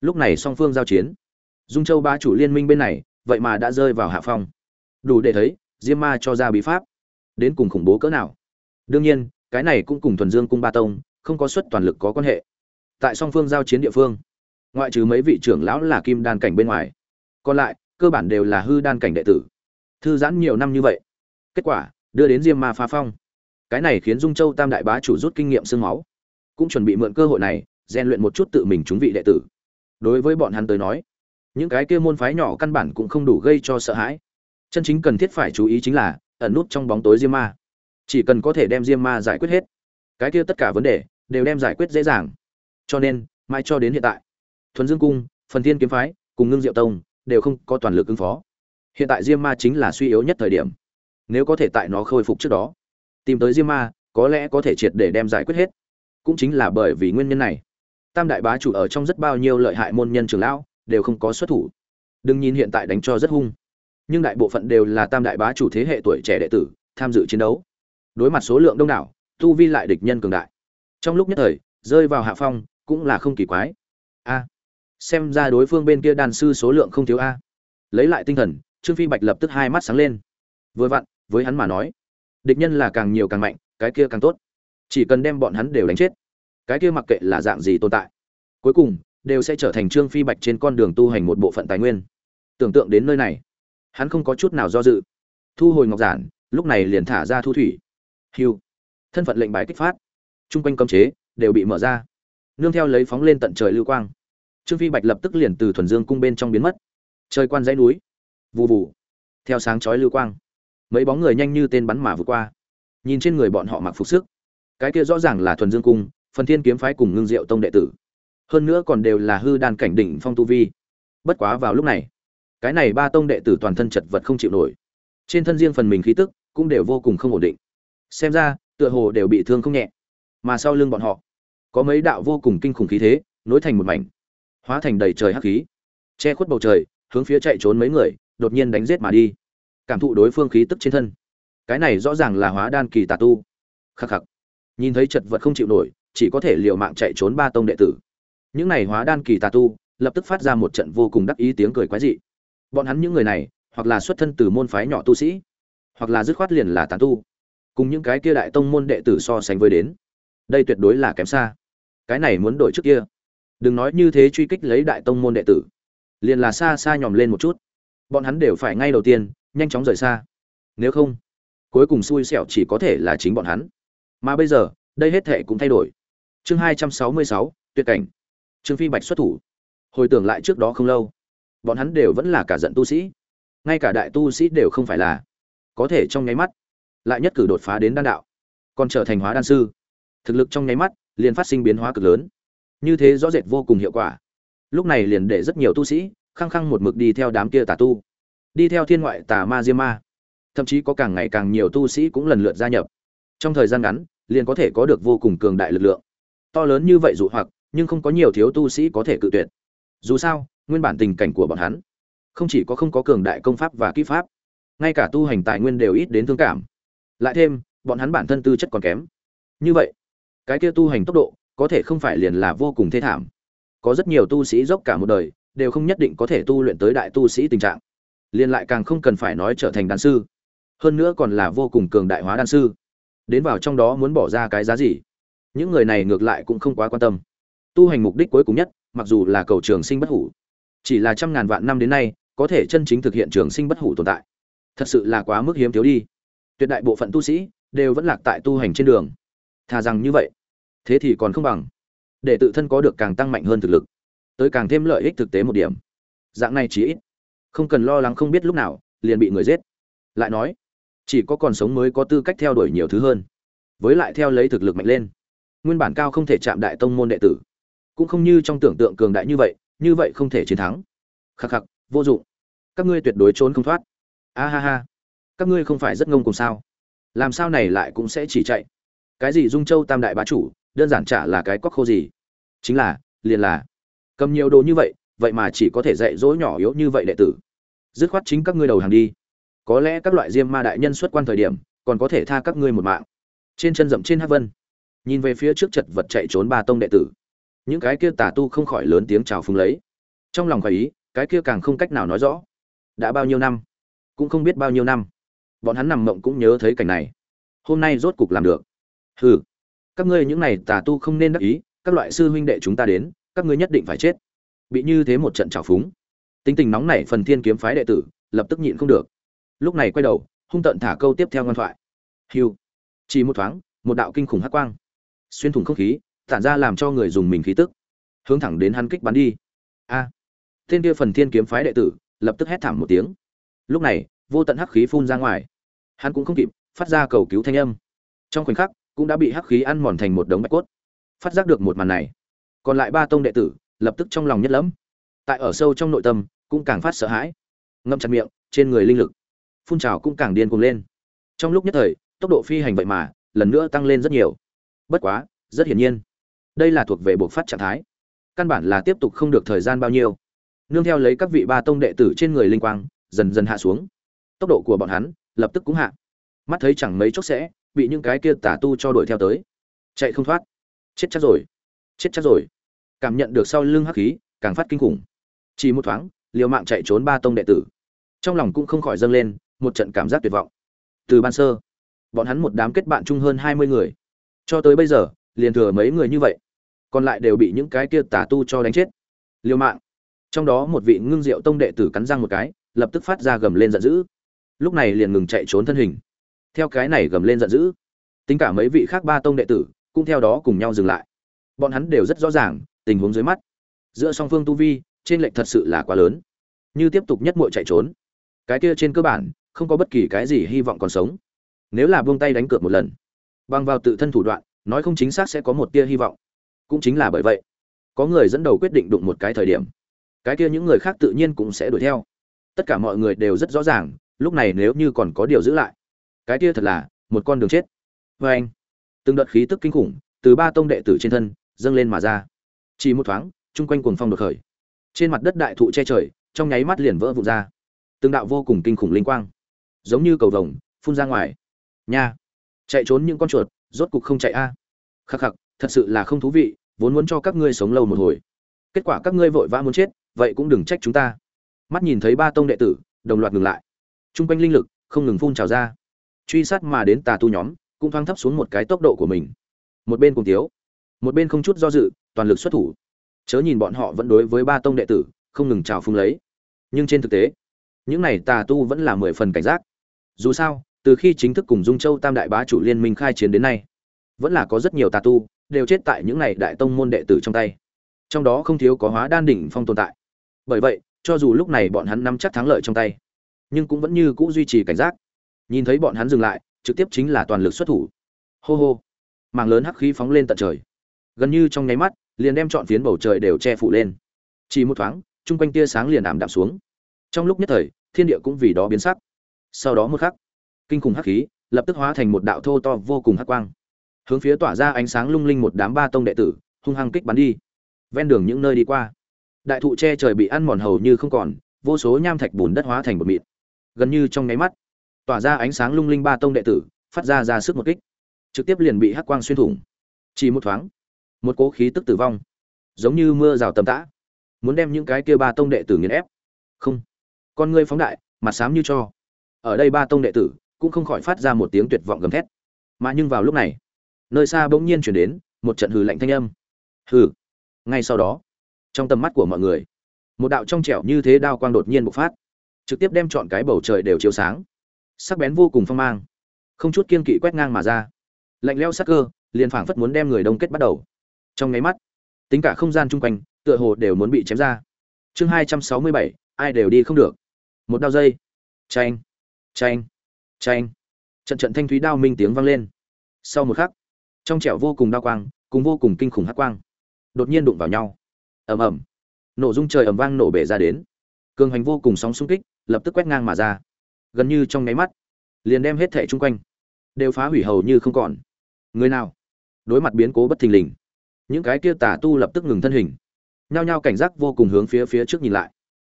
Lúc này song phương giao chiến. Dung châu bá chủ liên minh bên này, vậy mà đã rơi vào hạ phong. Đủ để thấy, diêm ma cho ra bí pháp. Đến cùng khủng bố cỡ nào? Đương nhiên, cái này cũng cùng thuần dương cung ba tông, không có suất toàn lực có quan hệ. Tại song phương giao chiến địa phương, ngoại trừ mấy vị trưởng lão là kim đan cảnh bên ngoài, còn lại, cơ bản đều là hư đan cảnh đệ tử. Thư giãn nhiều năm như vậy, kết quả, đưa đến diêm ma phá phong. Cái này khiến dung châu tam đại bá chủ rút kinh nghiệm sương máu, cũng chuẩn bị mượn cơ hội này, rèn luyện một chút tự mình chúng vị đệ tử. Đối với bọn hắn tới nói, những cái kia môn phái nhỏ căn bản cũng không đủ gây cho sợ hãi. Chân chính cần thiết phải chú ý chính là, ẩn nút trong bóng tối diêm ma chỉ cần có thể đem diêm ma giải quyết hết, cái kia tất cả vấn đề đều đem giải quyết dễ dàng. Cho nên mai cho đến hiện tại, thuần dương cung, phần thiên kiếm phái cùng ngưng diệu tông đều không có toàn lực ứng phó. Hiện tại diêm ma chính là suy yếu nhất thời điểm. Nếu có thể tại nó khôi phục trước đó, tìm tới diêm ma, có lẽ có thể triệt để đem giải quyết hết. Cũng chính là bởi vì nguyên nhân này, tam đại bá chủ ở trong rất bao nhiêu lợi hại môn nhân trường lão đều không có xuất thủ. Đừng nhìn hiện tại đánh cho rất hung, nhưng đại bộ phận đều là tam đại bá chủ thế hệ tuổi trẻ đệ tử tham dự chiến đấu đối mặt số lượng đông đảo, tu vi lại địch nhân cường đại. Trong lúc nhất thời, rơi vào hạ phong, cũng là không kỳ quái. A, xem ra đối phương bên kia đàn sư số lượng không thiếu a. Lấy lại tinh thần, trương phi bạch lập tức hai mắt sáng lên. Vừa vặn, với hắn mà nói, địch nhân là càng nhiều càng mạnh, cái kia càng tốt. Chỉ cần đem bọn hắn đều đánh chết, cái kia mặc kệ là dạng gì tồn tại, cuối cùng, đều sẽ trở thành trương phi bạch trên con đường tu hành một bộ phận tài nguyên. Tưởng tượng đến nơi này, hắn không có chút nào do dự. Thu hồi ngọc giản, lúc này liền thả ra thu thủy hiu thân phận lệnh bài kích phát. Chung quanh cấm chế đều bị mở ra. Nương theo lấy phóng lên tận trời lưu quang. Trương phi bạch lập tức liền từ thuần dương cung bên trong biến mất. Trời quan dãy núi. Vù vù. Theo sáng chói lưu quang, mấy bóng người nhanh như tên bắn mà vượt qua. Nhìn trên người bọn họ mặc phục sức. Cái kia rõ ràng là thuần dương cung, phần thiên kiếm phái cùng ngưng diệu tông đệ tử. Hơn nữa còn đều là hư đan cảnh đỉnh phong tu vi. Bất quá vào lúc này, cái này ba tông đệ tử toàn thân chật vật không chịu nổi. Trên thân riêng phần mình khí tức cũng đều vô cùng không ổn định xem ra, tựa hồ đều bị thương không nhẹ. Mà sau lưng bọn họ, có mấy đạo vô cùng kinh khủng khí thế, nối thành một mảnh, hóa thành đầy trời hắc khí. Che khuất bầu trời, hướng phía chạy trốn mấy người, đột nhiên đánh giết mà đi. Cảm thụ đối phương khí tức trên thân. Cái này rõ ràng là hóa đan kỳ tà tu. Khắc khắc. Nhìn thấy chật vật không chịu nổi, chỉ có thể liều mạng chạy trốn ba tông đệ tử. Những này hóa đan kỳ tà tu, lập tức phát ra một trận vô cùng đắc ý tiếng cười quái dị. Bọn hắn những người này, hoặc là xuất thân từ môn phái nhỏ tu sĩ, hoặc là dứt khoát liền là tán tu cùng những cái kia đại tông môn đệ tử so sánh với đến. Đây tuyệt đối là kém xa. Cái này muốn đổi trước kia. Đừng nói như thế truy kích lấy đại tông môn đệ tử. Liền là xa xa nhòm lên một chút. Bọn hắn đều phải ngay đầu tiên, nhanh chóng rời xa. Nếu không, cuối cùng xui xẻo chỉ có thể là chính bọn hắn. Mà bây giờ, đây hết thệ cũng thay đổi. Chương hai trăm sáu mươi sáu, tuyệt cảnh. Trương phi bạch xuất thủ. Hồi tưởng lại trước đó không lâu, bọn hắn đều vẫn là cả giận tu sĩ. Ngay cả đại tu sĩ đều không phải là. Có thể trong nháy mắt lại nhất cử đột phá đến đan đạo, còn trở thành hóa đan sư. Thực lực trong nháy mắt liền phát sinh biến hóa cực lớn. Như thế rõ rệt vô cùng hiệu quả. Lúc này liền để rất nhiều tu sĩ khăng khăng một mực đi theo đám kia tà tu, đi theo thiên ngoại tà ma diêm ma. Thậm chí có càng ngày càng nhiều tu sĩ cũng lần lượt gia nhập. Trong thời gian ngắn, liền có thể có được vô cùng cường đại lực lượng. To lớn như vậy dụ hoặc, nhưng không có nhiều thiếu tu sĩ có thể cự tuyệt. Dù sao, nguyên bản tình cảnh của bọn hắn không chỉ có không có cường đại công pháp và kỹ pháp, ngay cả tu hành tài nguyên đều ít đến thương cảm lại thêm, bọn hắn bản thân tư chất còn kém. Như vậy, cái kia tu hành tốc độ, có thể không phải liền là vô cùng thê thảm. Có rất nhiều tu sĩ dốc cả một đời, đều không nhất định có thể tu luyện tới đại tu sĩ tình trạng. Liền lại càng không cần phải nói trở thành đan sư. Hơn nữa còn là vô cùng cường đại hóa đan sư. Đến vào trong đó muốn bỏ ra cái giá gì? Những người này ngược lại cũng không quá quan tâm. Tu hành mục đích cuối cùng nhất, mặc dù là cầu trường sinh bất hủ, chỉ là trăm ngàn vạn năm đến nay, có thể chân chính thực hiện trường sinh bất hủ tồn tại. Thật sự là quá mức hiếm thiếu đi tuyệt đại bộ phận tu sĩ đều vẫn lạc tại tu hành trên đường. Thà rằng như vậy, thế thì còn không bằng. Để tự thân có được càng tăng mạnh hơn thực lực, tới càng thêm lợi ích thực tế một điểm. Dạng này chỉ ít, không cần lo lắng không biết lúc nào liền bị người giết. Lại nói, chỉ có còn sống mới có tư cách theo đuổi nhiều thứ hơn. Với lại theo lấy thực lực mạnh lên, nguyên bản cao không thể chạm đại tông môn đệ tử, cũng không như trong tưởng tượng cường đại như vậy như vậy không thể chiến thắng. Khắc khắc, vô dụng. Các ngươi tuyệt đối trốn không thoát. A ha ha các ngươi không phải rất ngông cùng sao? Làm sao này lại cũng sẽ chỉ chạy? Cái gì dung châu tam đại bá chủ, đơn giản chả là cái cóc khô gì? Chính là, liền là, cầm nhiều đồ như vậy vậy mà chỉ có thể dạy dỗ nhỏ yếu như vậy đệ tử. Dứt khoát chính các ngươi đầu hàng đi. Có lẽ các loại diêm ma đại nhân xuất quan thời điểm, còn có thể tha các ngươi một mạng. Trên chân rậm trên hát vân, nhìn về phía trước chật vật chạy trốn ba tông đệ tử. Những cái kia tà tu không khỏi lớn tiếng chào phúng lấy. Trong lòng khỏi ý, cái kia càng không cách nào nói rõ. Đã bao nhiêu năm? Cũng không biết bao nhiêu năm bọn hắn nằm mộng cũng nhớ thấy cảnh này. Hôm nay rốt cục làm được. Hừ các ngươi những này tà tu không nên đắc ý các loại sư huynh đệ chúng ta đến các ngươi nhất định phải chết. Bị như thế một trận trào phúng. Tính tình nóng nảy phần thiên kiếm phái đệ tử lập tức nhịn không được. Lúc này quay đầu hung tận thả câu tiếp theo ngoan thoại. Hiu chỉ một thoáng một đạo kinh khủng hắc quang. Xuyên thủng không khí tản ra làm cho người dùng mình khí tức. Hướng thẳng đến hắn kích bắn đi. A. À, tên kia phần thiên kiếm phái đệ tử lập tức hét thảm một tiếng. Lúc này vô tận hắc khí phun ra ngoài hắn cũng không kịp, phát ra cầu cứu thanh âm. Trong khoảnh khắc, cũng đã bị hắc khí ăn mòn thành một đống bạch cốt. Phát giác được một màn này, còn lại ba tông đệ tử lập tức trong lòng nhất lẫm. Tại ở sâu trong nội tâm, cũng càng phát sợ hãi. Ngậm chặt miệng, trên người linh lực, phun trào cũng càng điên cuồng lên. Trong lúc nhất thời, tốc độ phi hành vậy mà, lần nữa tăng lên rất nhiều. Bất quá, rất hiển nhiên, đây là thuộc về buộc phát trạng thái. Căn bản là tiếp tục không được thời gian bao nhiêu. Nương theo lấy các vị ba tông đệ tử trên người linh quang, dần dần hạ xuống. Tốc độ của bọn hắn lập tức cũng hạ. Mắt thấy chẳng mấy chốc sẽ bị những cái kia tả tu cho đuổi theo tới. Chạy không thoát. Chết chắc rồi. Chết chắc rồi. Cảm nhận được sau lưng hắc khí, càng phát kinh khủng. Chỉ một thoáng, liều mạng chạy trốn ba tông đệ tử. Trong lòng cũng không khỏi dâng lên một trận cảm giác tuyệt vọng. Từ ban sơ, bọn hắn một đám kết bạn chung hơn hai mươi người. Cho tới bây giờ, liền thừa mấy người như vậy. Còn lại đều bị những cái kia tà tu cho đánh chết. Liều mạng. Trong đó một vị ngưng diệu tông đệ tử cắn răng một cái, lập tức phát ra gầm lên giận dữ lúc này liền ngừng chạy trốn thân hình. Theo cái này gầm lên giận dữ, tính cả mấy vị khác ba tông đệ tử cũng theo đó cùng nhau dừng lại. Bọn hắn đều rất rõ ràng tình huống dưới mắt. Giữa song phương tu vi, trên lệnh thật sự là quá lớn. Như tiếp tục nhất muội chạy trốn, cái kia trên cơ bản không có bất kỳ cái gì hy vọng còn sống. Nếu là buông tay đánh cược một lần, bằng vào tự thân thủ đoạn, nói không chính xác sẽ có một tia hy vọng. Cũng chính là bởi vậy, có người dẫn đầu quyết định đụng một cái thời điểm, cái kia những người khác tự nhiên cũng sẽ đuổi theo. Tất cả mọi người đều rất rõ ràng lúc này nếu như còn có điều giữ lại, cái kia thật là một con đường chết. Vê anh, từng đợt khí tức kinh khủng từ ba tông đệ tử trên thân dâng lên mà ra. Chỉ một thoáng, chung quanh cuồng phong đột khởi. Trên mặt đất đại thụ che trời, trong nháy mắt liền vỡ vụn ra. Từng đạo vô cùng kinh khủng linh quang, giống như cầu vồng, phun ra ngoài. Nha, chạy trốn những con chuột, rốt cục không chạy a. Khắc khắc, thật sự là không thú vị, vốn muốn cho các ngươi sống lâu một hồi. Kết quả các ngươi vội vã muốn chết, vậy cũng đừng trách chúng ta. Mắt nhìn thấy ba tông đệ tử, đồng loạt ngừng lại t r u n g quanh linh lực không ngừng phun trào ra. Truy sát mà đến tà tu nhóm cũng thoáng thấp xuống một cái tốc độ của mình. Một bên cùng tiếu một bên không chút do dự, toàn lực xuất thủ. Chớ nhìn bọn họ vẫn đối với ba tông đệ tử không ngừng trào phung lấy. Nhưng trên thực tế, những này tà tu vẫn là mười phần cảnh giác. Dù sao, từ khi chính thức cùng dung châu tam đại bá chủ liên minh khai chiến đến nay, vẫn là có rất nhiều tà tu đều chết tại những này đại tông môn đệ tử trong tay. Trong đó không thiếu có hóa đan đỉnh phong tồn tại. Bởi vậy, cho dù lúc này bọn hắn nắm chắc thắng lợi trong tay nhưng cũng vẫn như cũ duy trì cảnh giác. Nhìn thấy bọn hắn dừng lại, trực tiếp chính là toàn lực xuất thủ. Hô hô. Mảng lớn hắc khí phóng lên tận trời. Gần như trong nháy mắt, liền đem trọn phiến bầu trời đều che phủ lên. Chỉ một thoáng, chung quanh tia sáng liền ảm đạm xuống. Trong lúc nhất thời, thiên địa cũng vì đó biến sắc. Sau đó một khắc, kinh khủng hắc khí lập tức hóa thành một đạo thô to vô cùng hắc quang. Hướng phía tỏa ra ánh sáng lung linh một đám ba tông đệ tử, hung hăng kích bắn đi. Ven đường những nơi đi qua, đại thụ che trời bị ăn mòn hầu như không còn, vô số nham thạch bùn đất hóa thành bột mịn gần như trong nháy mắt. Tỏa ra ánh sáng lung linh ba tông đệ tử, phát ra ra sức một kích. Trực tiếp liền bị hắc quang xuyên thủng. Chỉ một thoáng, một cố khí tức tử vong, giống như mưa rào tầm tã, muốn đem những cái kia ba tông đệ tử nghiền ép. Không, con ngươi phóng đại, mặt xám như cho. Ở đây ba tông đệ tử cũng không khỏi phát ra một tiếng tuyệt vọng gầm thét. Mà nhưng vào lúc này, nơi xa bỗng nhiên chuyển đến một trận hừ lạnh thanh âm. Hừ, ngay sau đó, trong tầm mắt của mọi người, một đạo trong trẻo như thế đao quang đột nhiên bộc phát trực tiếp đem chọn cái bầu trời đều chiếu sáng. Sắc bén vô cùng phong mang. Không chút kiên kỵ quét ngang mà ra. Lạnh leo sắc cơ, liền phảng phất muốn đem người đông kết bắt đầu. Trong nháy mắt, tính cả không gian chung quanh, tựa hồ đều muốn bị chém ra. Chương hai trăm sáu mươi bảy, ai đều đi không được. Một đao dây. Tranh tranh tranh trận trận thanh thúy đao minh tiếng vang lên. Sau một khắc, trong trẻo vô cùng đao quang, cùng vô cùng kinh khủng hắc quang, đột nhiên đụng vào nhau. Ầm ầm. Nổ dung trời ầm vang nổ bể ra đến. Cường hành vô cùng sóng xung kích lập tức quét ngang mà ra. Gần như trong nháy mắt, liền đem hết thẻ chung quanh, đều phá hủy hầu như không còn. Người nào? Đối mặt biến cố bất thình lình, những cái kia tà tu lập tức ngừng thân hình, nhao nhao cảnh giác vô cùng hướng phía phía trước nhìn lại.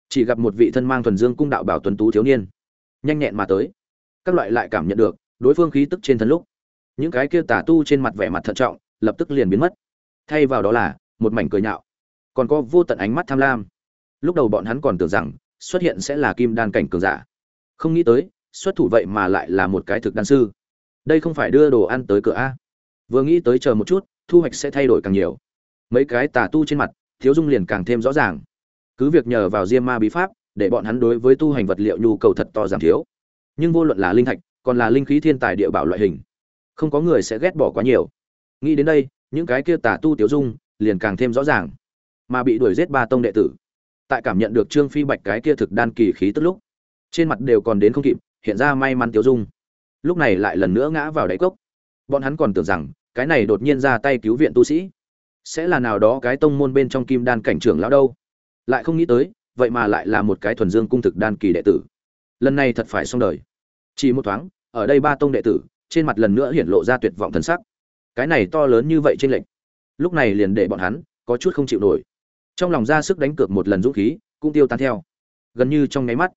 Chỉ gặp một vị thân mang thuần dương cung đạo bảo tuấn tú thiếu niên, nhanh nhẹn mà tới. Các loại lại cảm nhận được, đối phương khí tức trên thân lúc, những cái kia tà tu trên mặt vẻ mặt thận trọng, lập tức liền biến mất. Thay vào đó là, một mảnh cười nhạo. Còn có vô tận ánh mắt tham lam. Lúc đầu bọn hắn còn tưởng rằng xuất hiện sẽ là kim đan cảnh cường giả. Không nghĩ tới, xuất thủ vậy mà lại là một cái thực đan sư. Đây không phải đưa đồ ăn tới cửa a. Vừa nghĩ tới chờ một chút, thu hoạch sẽ thay đổi càng nhiều. Mấy cái tà tu trên mặt, thiếu dung liền càng thêm rõ ràng. Cứ việc nhờ vào diêm ma bí pháp, để bọn hắn đối với tu hành vật liệu nhu cầu thật to giảm thiếu. Nhưng vô luận là linh thạch, còn là linh khí thiên tài địa bảo loại hình, không có người sẽ ghét bỏ quá nhiều. Nghĩ đến đây, những cái kia tà tu tiểu dung liền càng thêm rõ ràng. Mà bị đuổi giết ba tông đệ tử tại cảm nhận được trương phi bạch cái kia thực đan kỳ khí tức lúc, trên mặt đều còn đến không kịp, hiện ra may mắn tiểu dung. Lúc này lại lần nữa ngã vào đáy cốc. Bọn hắn còn tưởng rằng, cái này đột nhiên ra tay cứu viện tu sĩ, sẽ là nào đó cái tông môn bên trong kim đan cảnh trưởng lão đâu. Lại không nghĩ tới, vậy mà lại là một cái thuần dương cung thực đan kỳ đệ tử. Lần này thật phải xong đời. Chỉ một thoáng, ở đây ba tông đệ tử, trên mặt lần nữa hiển lộ ra tuyệt vọng thần sắc. Cái này to lớn như vậy trên lệnh lúc này liền để bọn hắn có chút không chịu nổi trong lòng ra sức đánh cược một lần dũng khí, cũng tiêu tan theo. Gần như trong nháy mắt,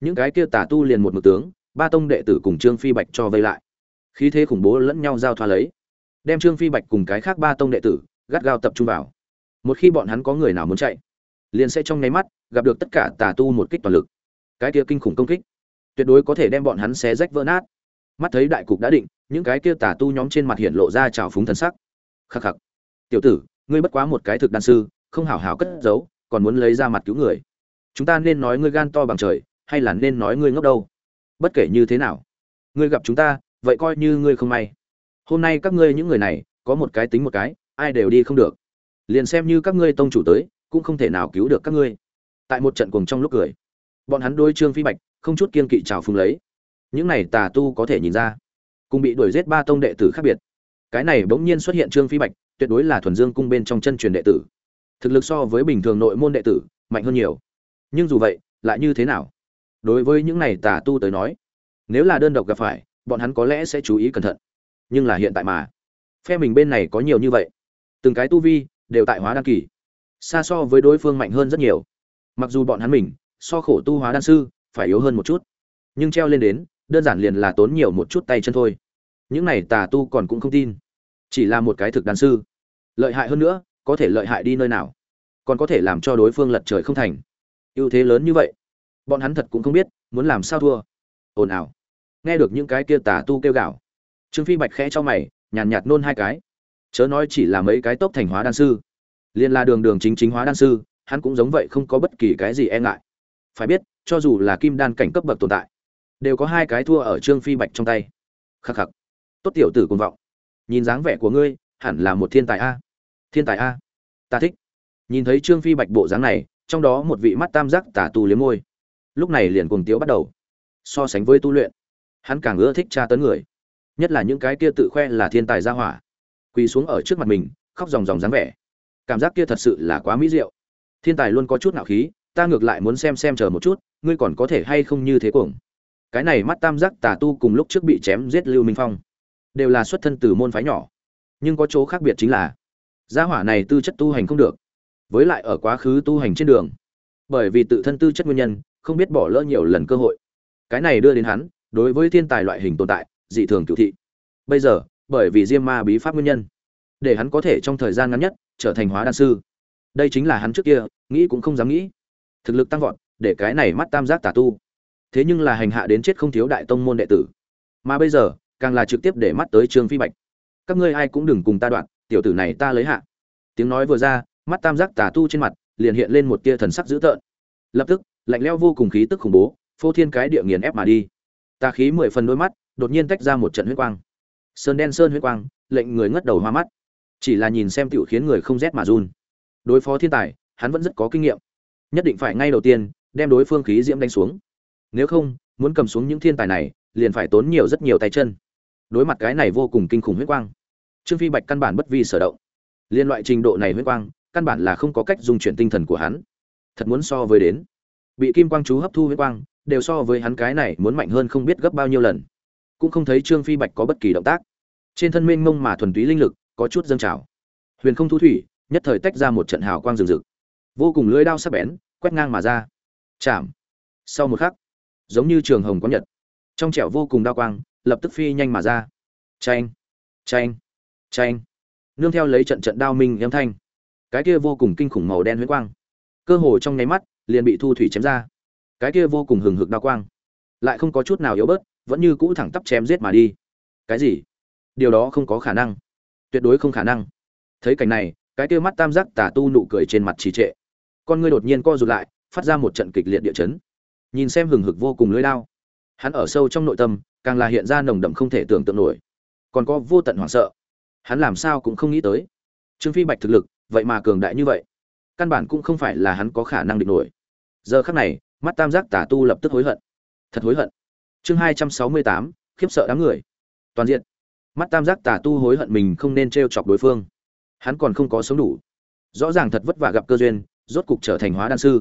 những cái kia tà tu liền một mực tướng, ba tông đệ tử cùng trương phi bạch cho vây lại. Khí thế khủng bố lẫn nhau giao thoa lấy, đem trương phi bạch cùng cái khác ba tông đệ tử gắt gao tập trung vào. Một khi bọn hắn có người nào muốn chạy, liền sẽ trong nháy mắt gặp được tất cả tà tu một kích toàn lực. Cái kia kinh khủng công kích, tuyệt đối có thể đem bọn hắn xé rách vỡ nát. Mắt thấy đại cục đã định, những cái kia tà tu nhóm trên mặt hiện lộ ra trào phúng thần sắc. Khắc khắc. Tiểu tử, ngươi bất quá một cái thực đan sư không hảo hảo cất giấu, còn muốn lấy ra mặt cứu người. Chúng ta nên nói ngươi gan to bằng trời, hay là nên nói ngươi ngốc đâu? Bất kể như thế nào, ngươi gặp chúng ta, vậy coi như ngươi không may. Hôm nay các ngươi những người này, có một cái tính một cái, ai đều đi không được. Liền xem như các ngươi tông chủ tới, cũng không thể nào cứu được các ngươi. Tại một trận cuồng trong lúc cười, bọn hắn đôi trương phi bạch, không chút kiên kỵ trào phúng lấy. Những này tà tu có thể nhìn ra, cùng bị đuổi giết ba tông đệ tử khác biệt. Cái này bỗng nhiên xuất hiện trương phi bạch, tuyệt đối là thuần dương cung bên trong chân truyền đệ tử thực lực so với bình thường nội môn đệ tử, mạnh hơn nhiều. Nhưng dù vậy, lại như thế nào? Đối với những này tà tu tới nói, nếu là đơn độc gặp phải, bọn hắn có lẽ sẽ chú ý cẩn thận. Nhưng là hiện tại mà, phe mình bên này có nhiều như vậy. Từng cái tu vi đều tại hóa đan kỳ, xa so với đối phương mạnh hơn rất nhiều. Mặc dù bọn hắn mình, so khổ tu hóa đan sư, phải yếu hơn một chút. Nhưng treo lên đến, đơn giản liền là tốn nhiều một chút tay chân thôi. Những này tà tu còn cũng không tin, chỉ là một cái thực đan sư. Lợi hại hơn nữa có thể lợi hại đi nơi nào, còn có thể làm cho đối phương lật trời không thành. Ưu thế lớn như vậy, bọn hắn thật cũng không biết, muốn làm sao thua. Ồn ào. Nghe được những cái kia tà tu kêu gào, trương phi bạch khẽ cho mày, nhàn nhạt nôn hai cái. Chớ nói chỉ là mấy cái tốc thành hóa đan sư liên la đường đường chính chính hóa đan sư, hắn cũng giống vậy không có bất kỳ cái gì e ngại. Phải biết, cho dù là kim đan cảnh cấp bậc tồn tại, đều có hai cái thua ở trương phi bạch trong tay. Khắc khắc. Tốt tiểu tử cùng vọng. Nhìn dáng vẻ của ngươi, hẳn là một thiên tài a thiên tài a. Ta thích. Nhìn thấy trương phi bạch bộ dáng này, trong đó một vị mắt tam giác tà tu liếm môi. Lúc này liền cùng tiếu bắt đầu. So sánh với tu luyện, hắn càng ưa thích tra tấn người. Nhất là những cái kia tự khoe là thiên tài gia hỏa. Quỳ xuống ở trước mặt mình, khóc ròng ròng dáng vẻ. Cảm giác kia thật sự là quá mỹ diệu. Thiên tài luôn có chút nạo khí, ta ngược lại muốn xem xem chờ một chút, ngươi còn có thể hay không như thế cuồng. Cái này mắt tam giác tà tu cùng lúc trước bị chém giết lưu minh phong, đều là xuất thân từ môn phái nhỏ. Nhưng có chỗ khác biệt chính là gia hỏa này tư chất tu hành không được, với lại ở quá khứ tu hành trên đường. Bởi vì tự thân tư chất nguyên nhân, không biết bỏ lỡ nhiều lần cơ hội. Cái này đưa đến hắn, đối với thiên tài loại hình tồn tại, dị thường cựu thị. Bây giờ, bởi vì diêm ma bí pháp nguyên nhân, để hắn có thể trong thời gian ngắn nhất trở thành hóa đan sư. Đây chính là hắn trước kia, nghĩ cũng không dám nghĩ. Thực lực tăng vọt, để cái này mắt tam giác tà tu. Thế nhưng là hành hạ đến chết không thiếu đại tông môn đệ tử. Mà bây giờ, càng là trực tiếp để mắt tới trương phi bạch. Các ngươi ai cũng đừng cùng ta đoạn tiểu tử này ta lấy hạ. Tiếng nói vừa ra, mắt tam giác tà tu trên mặt liền hiện lên một tia thần sắc dữ tợn. Lập tức, lạnh leo vô cùng khí tức khủng bố, phô thiên cái địa nghiền ép mà đi. Tà khí mười phần đôi mắt, đột nhiên tách ra một trận huyết quang. Sơn đen sơn huyết quang, lệnh người ngất đầu hoa mắt. Chỉ là nhìn xem tiểu khiến người không rét mà run. Đối phó thiên tài, hắn vẫn rất có kinh nghiệm. Nhất định phải ngay đầu tiên, đem đối phương khí diễm đánh xuống. Nếu không, muốn cầm xuống những thiên tài này, liền phải tốn nhiều rất nhiều tay chân. Đối mặt cái này vô cùng kinh khủng huyết quang trương phi bạch căn bản bất vi sở động. Liên loại trình độ này huyết quang, căn bản là không có cách dung chuyển tinh thần của hắn. Thật muốn so với đến. Bị kim quang chú hấp thu huyết quang, đều so với hắn cái này muốn mạnh hơn không biết gấp bao nhiêu lần. Cũng không thấy trương phi bạch có bất kỳ động tác. Trên thân mênh mông mà thuần túy linh lực, có chút dâng trào. Huyền không thu thủy, nhất thời tách ra một trận hào quang rừng rực vô cùng lưỡi đao sắc bén, quét ngang mà ra. Chạm. Sau một khắc, giống như trường hồng có nhật. Trong trẻo vô cùng đao quang, lập tức phi nhanh mà ra. Tranh tranh tranh nương theo lấy trận trận đao minh âm thanh, cái kia vô cùng kinh khủng màu đen huyết quang, cơ hồ trong nháy mắt, liền bị thu thủy chém ra. Cái kia vô cùng hừng hực đao quang, lại không có chút nào yếu bớt, vẫn như cũ thẳng tắp chém giết mà đi. Cái gì? Điều đó không có khả năng. Tuyệt đối không khả năng. Thấy cảnh này, cái kia mắt tam giác tà tu nụ cười trên mặt trì trệ. Con ngươi đột nhiên co rụt lại, phát ra một trận kịch liệt địa chấn. Nhìn xem hừng hực vô cùng lưới đao, hắn ở sâu trong nội tâm, càng là hiện ra nồng đậm không thể tưởng tượng nổi. Còn có vô tận hoảng sợ hắn làm sao cũng không nghĩ tới. Trương phi bạch thực lực, vậy mà cường đại như vậy. Căn bản cũng không phải là hắn có khả năng địch nổi. Giờ khắc này, mắt tam giác tà tu lập tức hối hận. Thật hối hận. Chương hai trăm sáu mươi tám, khiếp sợ đám người. Toàn diện. Mắt tam giác tà tu hối hận mình không nên t r e o chọc đối phương. Hắn còn không có sống đủ. Rõ ràng thật vất vả gặp cơ duyên, rốt cục trở thành hóa đan sư.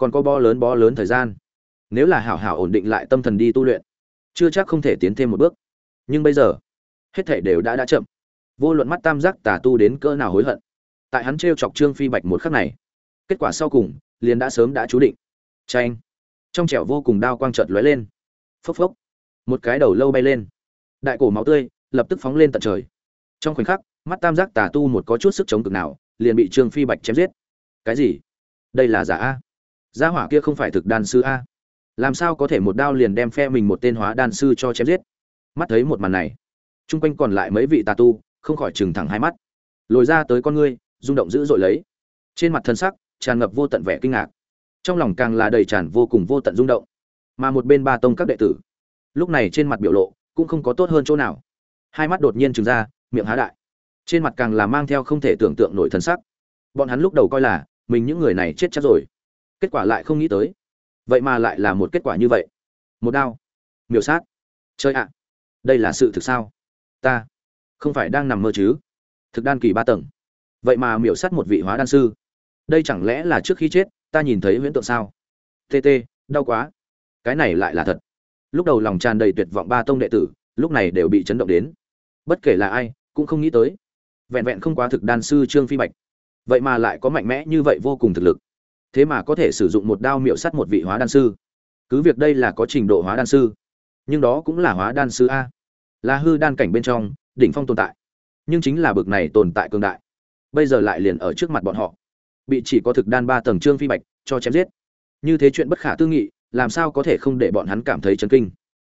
Còn có bo lớn bó lớn thời gian. Nếu là hảo hảo ổn định lại tâm thần đi tu luyện, chưa chắc không thể tiến thêm một bước. Nhưng bây giờ, hết thể đều đã đã chậm vô luận mắt tam giác tà tu đến cỡ nào hối hận. Tại hắn t r e o chọc trương phi bạch một khắc này, kết quả sau cùng, liền đã sớm đã chú định. Tranh trong trẻo vô cùng đao quang trợt lóe lên. Phốc phốc! Một cái đầu lâu bay lên. Đại cổ máu tươi lập tức phóng lên tận trời. Trong khoảnh khắc, mắt tam giác tà tu một có chút sức chống cực nào, liền bị trương phi bạch chém giết. Cái gì? Đây là giả a? Gia hỏa kia không phải thực đan sư a? Làm sao có thể một đao liền đem phe mình một tên hóa đan sư cho chém giết? Mắt thấy một màn này, chung quanh còn lại mấy vị tà tu không khỏi trừng thẳng hai mắt. Lồi ra tới con ngươi, rung động dữ dội lấy. Trên mặt thân sắc, tràn ngập vô tận vẻ kinh ngạc. Trong lòng càng là đầy tràn vô cùng vô tận rung động. Mà một bên ba tông các đệ tử, lúc này trên mặt biểu lộ cũng không có tốt hơn chỗ nào. Hai mắt đột nhiên trừng ra, miệng há đại. Trên mặt càng là mang theo không thể tưởng tượng nổi thân sắc. Bọn hắn lúc đầu coi là, mình những người này chết chắc rồi. Kết quả lại không nghĩ tới. Vậy mà lại là một kết quả như vậy. Một đao. Miểu sát. Chơi ạ. Đây là sự thực sao? Ta không phải đang nằm mơ chứ? Thực đan kỳ ba tầng. Vậy mà miểu sát một vị hóa đan sư. Đây chẳng lẽ là trước khi chết, ta nhìn thấy huyễn tượng sao? Tt đau quá. Cái này lại là thật. Lúc đầu lòng tràn đầy tuyệt vọng ba tông đệ tử, lúc này đều bị chấn động đến. Bất kể là ai, cũng không nghĩ tới. Vẹn vẹn không quá thực đan sư trương phi bạch. Vậy mà lại có mạnh mẽ như vậy vô cùng thực lực. Thế mà có thể sử dụng một đao miệu sắt một vị hóa đan sư. Cứ việc đây là có trình độ hóa đan sư, nhưng đó cũng là hóa đan sư a. Là hư đan cảnh bên trong đỉnh phong tồn tại. Nhưng chính là bực này tồn tại cường đại. Bây giờ lại liền ở trước mặt bọn họ. Bị chỉ có thực đan ba tầng trương phi bạch cho chém giết. Như thế chuyện bất khả tư nghị, làm sao có thể không để bọn hắn cảm thấy chấn kinh?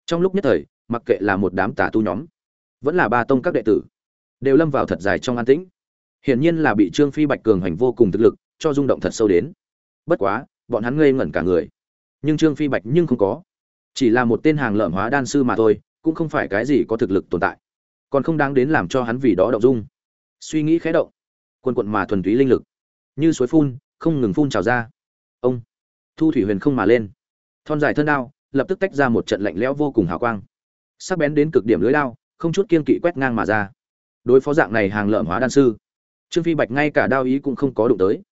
Trong lúc nhất thời, mặc kệ là một đám tà tu nhóm, vẫn là ba tông các đệ tử, đều lâm vào thật dài trong an tĩnh. Hiển nhiên là bị trương phi bạch cường hành vô cùng thực lực, cho rung động thật sâu đến. Bất quá, bọn hắn ngây ngẩn cả người. Nhưng trương phi bạch nhưng không có. Chỉ là một tên hàng lợm hóa đan sư mà thôi, cũng không phải cái gì có thực lực tồn tại còn không đáng đến làm cho hắn vì đó động dung. Suy nghĩ khẽ động, quần quận mà thuần túy linh lực, như suối phun, không ngừng phun trào ra. Ông, thu thủy huyền không mà lên. Thon dài thân đao, lập tức tách ra một trận lạnh lẽo vô cùng hào quang. Sắc bén đến cực điểm lưới đao, không chút kiên kỵ quét ngang mà ra. Đối phó dạng này hàng lợm hóa đan sư, trương phi bạch ngay cả đao ý cũng không có đụng tới.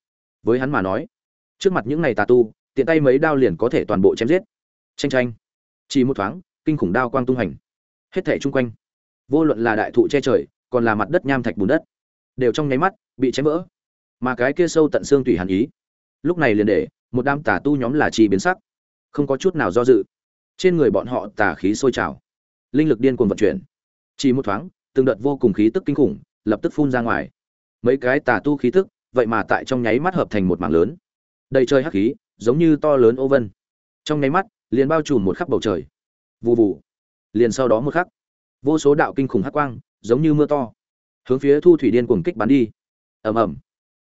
Với hắn mà nói, trước mặt những này tà tu, tiện tay mấy đao liền có thể toàn bộ chém giết. Tranh tranh chỉ một thoáng, kinh khủng đao quang tung hành. Hết thảy chung quanh vô luận là đại thụ che trời, còn là mặt đất nham thạch bùn đất, đều trong nháy mắt bị chém vỡ. Mà cái kia sâu tận xương tùy hàn ý, lúc này liền để một đám tà tu nhóm là chi biến sắc, không có chút nào do dự. Trên người bọn họ tà khí sôi trào, linh lực điên cuồng vận chuyển. Chỉ một thoáng, từng đợt vô cùng khí tức kinh khủng lập tức phun ra ngoài. Mấy cái tà tu khí tức, vậy mà tại trong nháy mắt hợp thành một mảng lớn. Đầy trời hắc khí, giống như to lớn ô vân. Trong nháy mắt, liền bao trùm một khắp bầu trời. Vù vù. Liền sau đó một khắc vô số đạo kinh khủng hắc quang, giống như mưa to, hướng phía thu thủy điên cuồng kích bắn đi. Ầm ầm.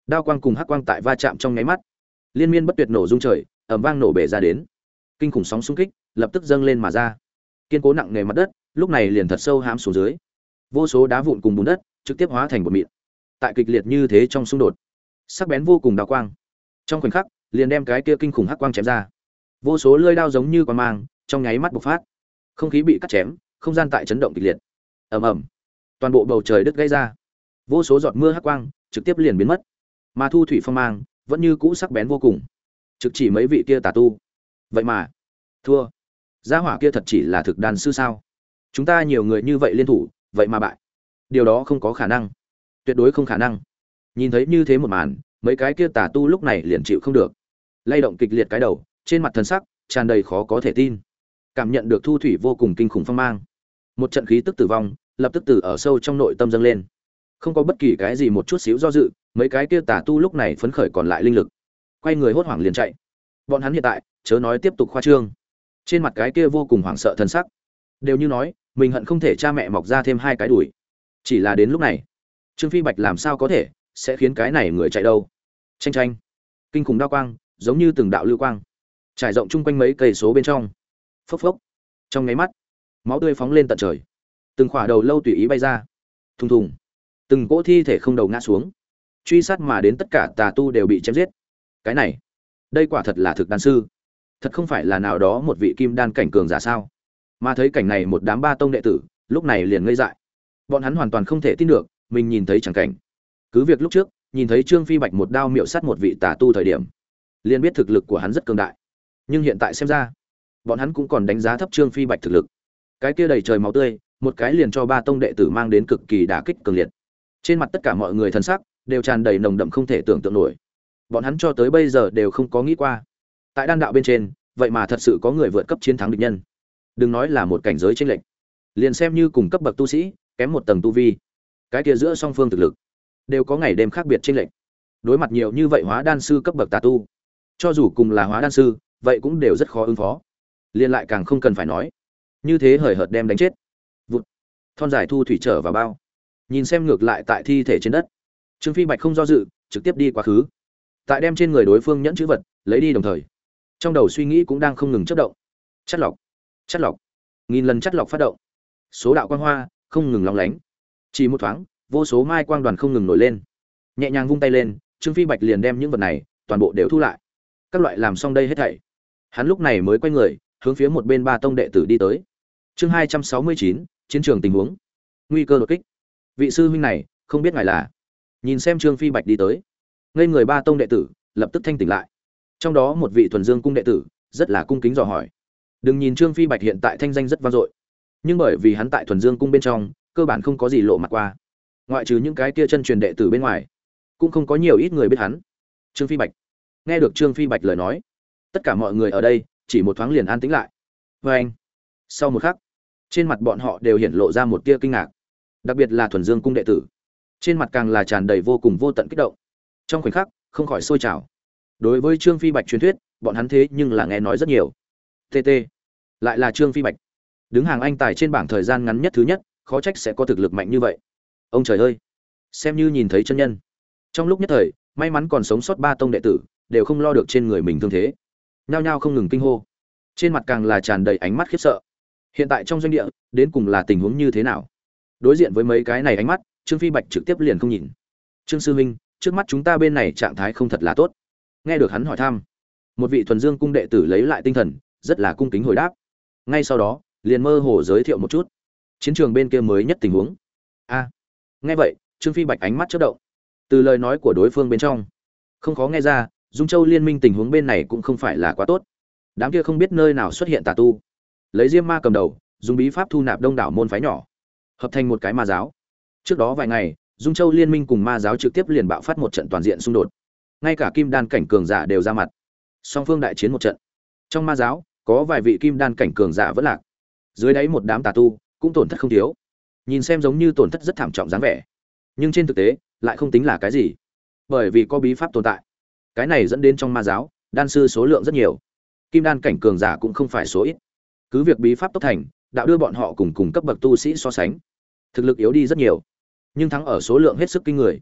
Đao quang cùng hắc quang tại va chạm trong nháy mắt, liên miên bất tuyệt nổ rung trời, ầm vang nổ bể ra đến. Kinh khủng sóng xung kích lập tức dâng lên mà ra. Kiên cố nặng nề mặt đất, lúc này liền thật sâu hãm xuống dưới. Vô số đá vụn cùng bùn đất trực tiếp hóa thành bột mịn, tại kịch liệt như thế trong xung đột, sắc bén vô cùng đao quang. Trong khoảnh khắc, liền đem cái kia kinh khủng hắc quang chém ra. Vô số lưỡi đao giống như quả mang, trong nháy mắt bộc phát. Không khí bị cắt chém không gian tại chấn động kịch liệt. Ầm ầm. Toàn bộ bầu trời đứt gây ra. Vô số giọt mưa hắc quang trực tiếp liền biến mất. Mà thu thủy phong mang vẫn như cũ sắc bén vô cùng. Trực chỉ mấy vị kia tà tu. Vậy mà, thua. Gia hỏa kia thật chỉ là thực đàn sư sao? Chúng ta nhiều người như vậy liên thủ, vậy mà bại. Điều đó không có khả năng. Tuyệt đối không khả năng. Nhìn thấy như thế một màn, mấy cái kia tà tu lúc này liền chịu không được. Lay động kịch liệt cái đầu, trên mặt thần sắc tràn đầy khó có thể tin. Cảm nhận được thu thủy vô cùng kinh khủng phong mang một trận khí tức tử vong, lập tức từ ở sâu trong nội tâm dâng lên. Không có bất kỳ cái gì một chút xíu do dự, mấy cái kia tà tu lúc này phấn khởi còn lại linh lực, quay người hốt hoảng liền chạy. Bọn hắn hiện tại, chớ nói tiếp tục khoa trương. Trên mặt cái kia vô cùng hoảng sợ thân sắc, đều như nói, mình hận không thể cha mẹ mọc ra thêm hai cái đùi. Chỉ là đến lúc này, trương phi bạch làm sao có thể sẽ khiến cái này người chạy đâu? Tranh tranh kinh khủng đao quang, giống như từng đạo lưu quang, trải rộng chung quanh mấy cây số bên trong. Phốc phốc. Trong nháy mắt máu tươi phóng lên tận trời. Từng khỏa đầu lâu tùy ý bay ra. Thùng thùng. Từng cỗ thi thể không đầu ngã xuống. Truy sát mà đến tất cả tà tu đều bị chém giết. Cái này, đây quả thật là thực đan sư. Thật không phải là nào đó một vị kim đan cảnh cường giả sao? Mà thấy cảnh này một đám ba tông đệ tử, lúc này liền ngây dại. Bọn hắn hoàn toàn không thể tin được, mình nhìn thấy chẳng cảnh. Cứ việc lúc trước, nhìn thấy trương phi bạch một đao miệu sát một vị tà tu thời điểm, liền biết thực lực của hắn rất cường đại. Nhưng hiện tại xem ra, bọn hắn cũng còn đánh giá thấp trương phi bạch thực lực cái kia đầy trời máu tươi, một cái liền cho ba tông đệ tử mang đến cực kỳ đả kích cường liệt. Trên mặt tất cả mọi người thân sắc đều tràn đầy nồng đậm không thể tưởng tượng nổi. Bọn hắn cho tới bây giờ đều không có nghĩ qua. Tại đan đạo bên trên, vậy mà thật sự có người vượt cấp chiến thắng địch nhân. Đừng nói là một cảnh giới tranh lệch. Liền xem như cùng cấp bậc tu sĩ, kém một tầng tu vi, cái kia giữa song phương thực lực đều có ngày đêm khác biệt tranh lệch. Đối mặt nhiều như vậy hóa đan sư cấp bậc tà tu, cho dù cùng là hóa đan sư, vậy cũng đều rất khó ứng phó. Liên lại càng không cần phải nói như thế hời hợt đem đánh chết. Vụt. Thon dài thu thủy trở vào bao. Nhìn xem ngược lại tại thi thể trên đất. Trương phi bạch không do dự, trực tiếp đi quá khứ. Tại đem trên người đối phương nhẫn chữ vật, lấy đi đồng thời. Trong đầu suy nghĩ cũng đang không ngừng chất động. Chất lọc. Chất lọc. Nghìn lần chất lọc phát động. Số đạo quang hoa, không ngừng lóng lánh. Chỉ một thoáng, vô số mai quang đoàn không ngừng nổi lên. Nhẹ nhàng vung tay lên, trương phi bạch liền đem những vật này, toàn bộ đều thu lại. Các loại làm xong đây hết thảy. Hắn lúc này mới quay người, hướng phía một bên ba tông đệ tử đi tới chương hai trăm sáu mươi chín, chiến trường tình huống. Nguy cơ đột kích. Vị sư huynh này, không biết ngài là. Nhìn xem trương phi bạch đi tới. Ngây người ba tông đệ tử, lập tức thanh tỉnh lại. Trong đó một vị thuần dương cung đệ tử, rất là cung kính dò hỏi. Đừng nhìn trương phi bạch hiện tại thanh danh rất vang dội. Nhưng bởi vì hắn tại thuần dương cung bên trong, cơ bản không có gì lộ mặt qua. Ngoại trừ những cái kia chân truyền đệ tử bên ngoài, cũng không có nhiều ít người biết hắn. Trương phi bạch. Nghe được trương phi bạch lời nói, tất cả mọi người ở đây chỉ một thoáng liền an tĩnh lại. Vê anh. Sau một khắc trên mặt bọn họ đều hiện lộ ra một tia kinh ngạc. Đặc biệt là thuần dương cung đệ tử. Trên mặt càng là tràn đầy vô cùng vô tận kích động. Trong khoảnh khắc, không khỏi sôi trào. Đối với trương phi bạch truyền thuyết, bọn hắn thế nhưng là nghe nói rất nhiều. Tt lại là trương phi bạch. Đứng hàng anh tài trên bảng thời gian ngắn nhất thứ nhất, khó trách sẽ có thực lực mạnh như vậy. Ông trời ơi! Xem như nhìn thấy chân nhân. Trong lúc nhất thời, may mắn còn sống sót ba tông đệ tử, đều không lo được trên người mình thương thế. Nhao nhao không ngừng kinh hô. Trên mặt càng là tràn đầy ánh mắt khiếp sợ hiện tại trong doanh địa, đến cùng là tình huống như thế nào? Đối diện với mấy cái này ánh mắt, trương phi bạch trực tiếp liền không nhìn. Trương sư huynh trước mắt chúng ta bên này trạng thái không thật là tốt. Nghe được hắn hỏi thăm, một vị thuần dương cung đệ tử lấy lại tinh thần, rất là cung kính hồi đáp. Ngay sau đó, liền mơ hồ giới thiệu một chút chiến trường bên kia mới nhất tình huống. A, nghe vậy, trương phi bạch ánh mắt chất động. Từ lời nói của đối phương bên trong, không khó nghe ra, dung châu liên minh tình huống bên này cũng không phải là quá tốt. Đám kia không biết nơi nào xuất hiện tà tu lấy diêm ma cầm đầu, dùng bí pháp thu nạp đông đảo môn phái nhỏ, hợp thành một cái ma giáo. Trước đó vài ngày, dung châu liên minh cùng ma giáo trực tiếp liền bạo phát một trận toàn diện xung đột. Ngay cả kim đan cảnh cường giả đều ra mặt. Song phương đại chiến một trận. Trong ma giáo, có vài vị kim đan cảnh cường giả vẫn lạc. Dưới đáy một đám tà tu, cũng tổn thất không thiếu. Nhìn xem giống như tổn thất rất thảm trọng dáng vẻ. Nhưng trên thực tế, lại không tính là cái gì. Bởi vì có bí pháp tồn tại. Cái này dẫn đến trong ma giáo, đan sư số lượng rất nhiều. Kim đan cảnh cường giả cũng không phải số ít cứ việc bí pháp tốc thành, đạo đưa bọn họ cùng cùng cấp bậc tu sĩ so sánh. Thực lực yếu đi rất nhiều, nhưng thắng ở số lượng hết sức kinh người.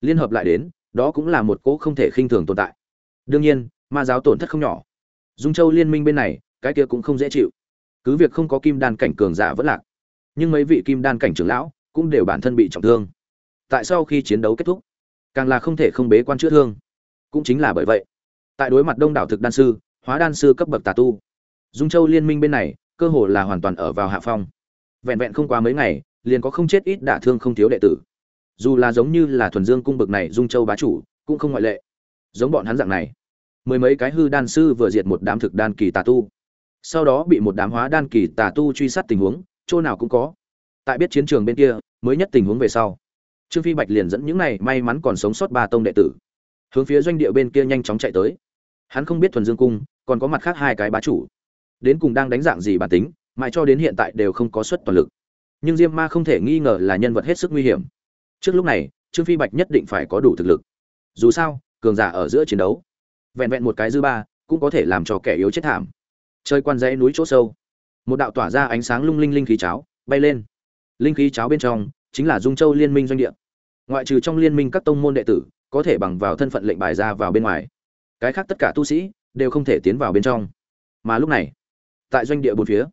Liên hợp lại đến, đó cũng là một cỗ không thể khinh thường tồn tại. Đương nhiên, ma giáo tổn thất không nhỏ. Dung châu liên minh bên này, cái kia cũng không dễ chịu. Cứ việc không có kim đan cảnh cường giả vẫn lạc, nhưng mấy vị kim đan cảnh trưởng lão cũng đều bản thân bị trọng thương. Tại sau khi chiến đấu kết thúc, càng là không thể không bế quan chữa thương. Cũng chính là bởi vậy, tại đối mặt đông đảo thực đan sư, hóa đan sư cấp bậc tà tu dung châu liên minh bên này, cơ hồ là hoàn toàn ở vào hạ phong. Vẹn vẹn không quá mấy ngày, liền có không chết ít đả thương không thiếu đệ tử. Dù là giống như là thuần dương cung bậc này dung châu bá chủ, cũng không ngoại lệ. Giống bọn hắn dạng này. Mười mấy cái hư đan sư vừa diệt một đám thực đan kỳ tà tu. Sau đó bị một đám hóa đan kỳ tà tu truy sát tình huống, chỗ nào cũng có. Tại biết chiến trường bên kia, mới nhất tình huống về sau. Trương phi bạch liền dẫn những này may mắn còn sống sót ba tông đệ tử, hướng phía doanh địa bên kia nhanh chóng chạy tới. Hắn không biết thuần dương cung, còn có mặt khác hai cái bá chủ đến cùng đang đánh dạng gì bản tính, mãi cho đến hiện tại đều không có suất toàn lực. Nhưng diêm ma không thể nghi ngờ là nhân vật hết sức nguy hiểm. Trước lúc này, trương phi bạch nhất định phải có đủ thực lực. Dù sao, cường giả ở giữa chiến đấu, vẹn vẹn một cái dư ba, cũng có thể làm cho kẻ yếu chết thảm. Chơi quan dãy núi chỗ sâu, một đạo tỏa ra ánh sáng lung linh linh khí cháo bay lên. Linh khí cháo bên trong chính là dung châu liên minh doanh địa. Ngoại trừ trong liên minh các tông môn đệ tử, có thể bằng vào thân phận lệnh bài ra vào bên ngoài. Cái khác tất cả tu sĩ đều không thể tiến vào bên trong. Mà lúc này tại doanh địa bốn phía.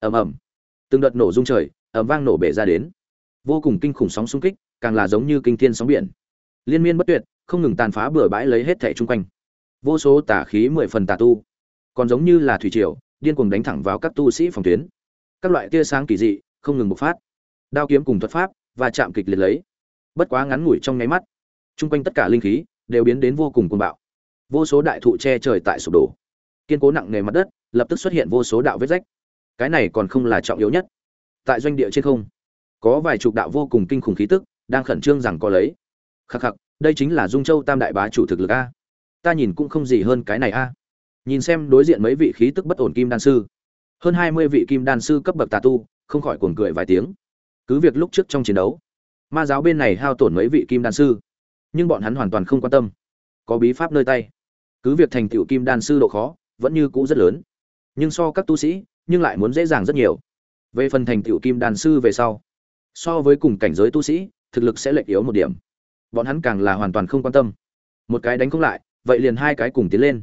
Ầm ầm. Từng đợt nổ rung trời, ầm vang nổ bể ra đến. Vô cùng kinh khủng sóng xung kích, càng là giống như kinh thiên sóng biển. Liên miên bất tuyệt, không ngừng tàn phá bừa bãi lấy hết thẻ chung quanh. Vô số tà khí mười phần tà tu. Còn giống như là thủy triều, điên cuồng đánh thẳng vào các tu sĩ phòng tuyến. Các loại tia sáng kỳ dị, không ngừng bộc phát. Đao kiếm cùng thuật pháp và chạm kịch liệt lấy. Bất quá ngắn ngủi trong nháy mắt, chung quanh tất cả linh khí đều biến đến vô cùng cuồng bạo. Vô số đại thụ che trời tại sụp đổ. Kiên cố nặng nề mặt đất lập tức xuất hiện vô số đạo vết rách. Cái này còn không là trọng yếu nhất. Tại doanh địa trên không, có vài chục đạo vô cùng kinh khủng khí tức đang khẩn trương rằng có lấy. Khắc khắc, đây chính là dung châu tam đại bá chủ thực lực a. Ta nhìn cũng không gì hơn cái này a. Nhìn xem đối diện mấy vị khí tức bất ổn kim đan sư, hơn hai mươi vị kim đan sư cấp bậc tà tu, không khỏi cuồng cười vài tiếng. Cứ việc lúc trước trong chiến đấu, ma giáo bên này hao tổn mấy vị kim đan sư, nhưng bọn hắn hoàn toàn không quan tâm, có bí pháp nơi tay. Cứ việc thành tựu kim đan sư độ khó, vẫn như cũ rất lớn nhưng so các tu sĩ, nhưng lại muốn dễ dàng rất nhiều. Về phần thành tựu kim đan sư về sau, so với cùng cảnh giới tu sĩ, thực lực sẽ lệch yếu một điểm. Bọn hắn càng là hoàn toàn không quan tâm. Một cái đánh không lại, vậy liền hai cái cùng tiến lên.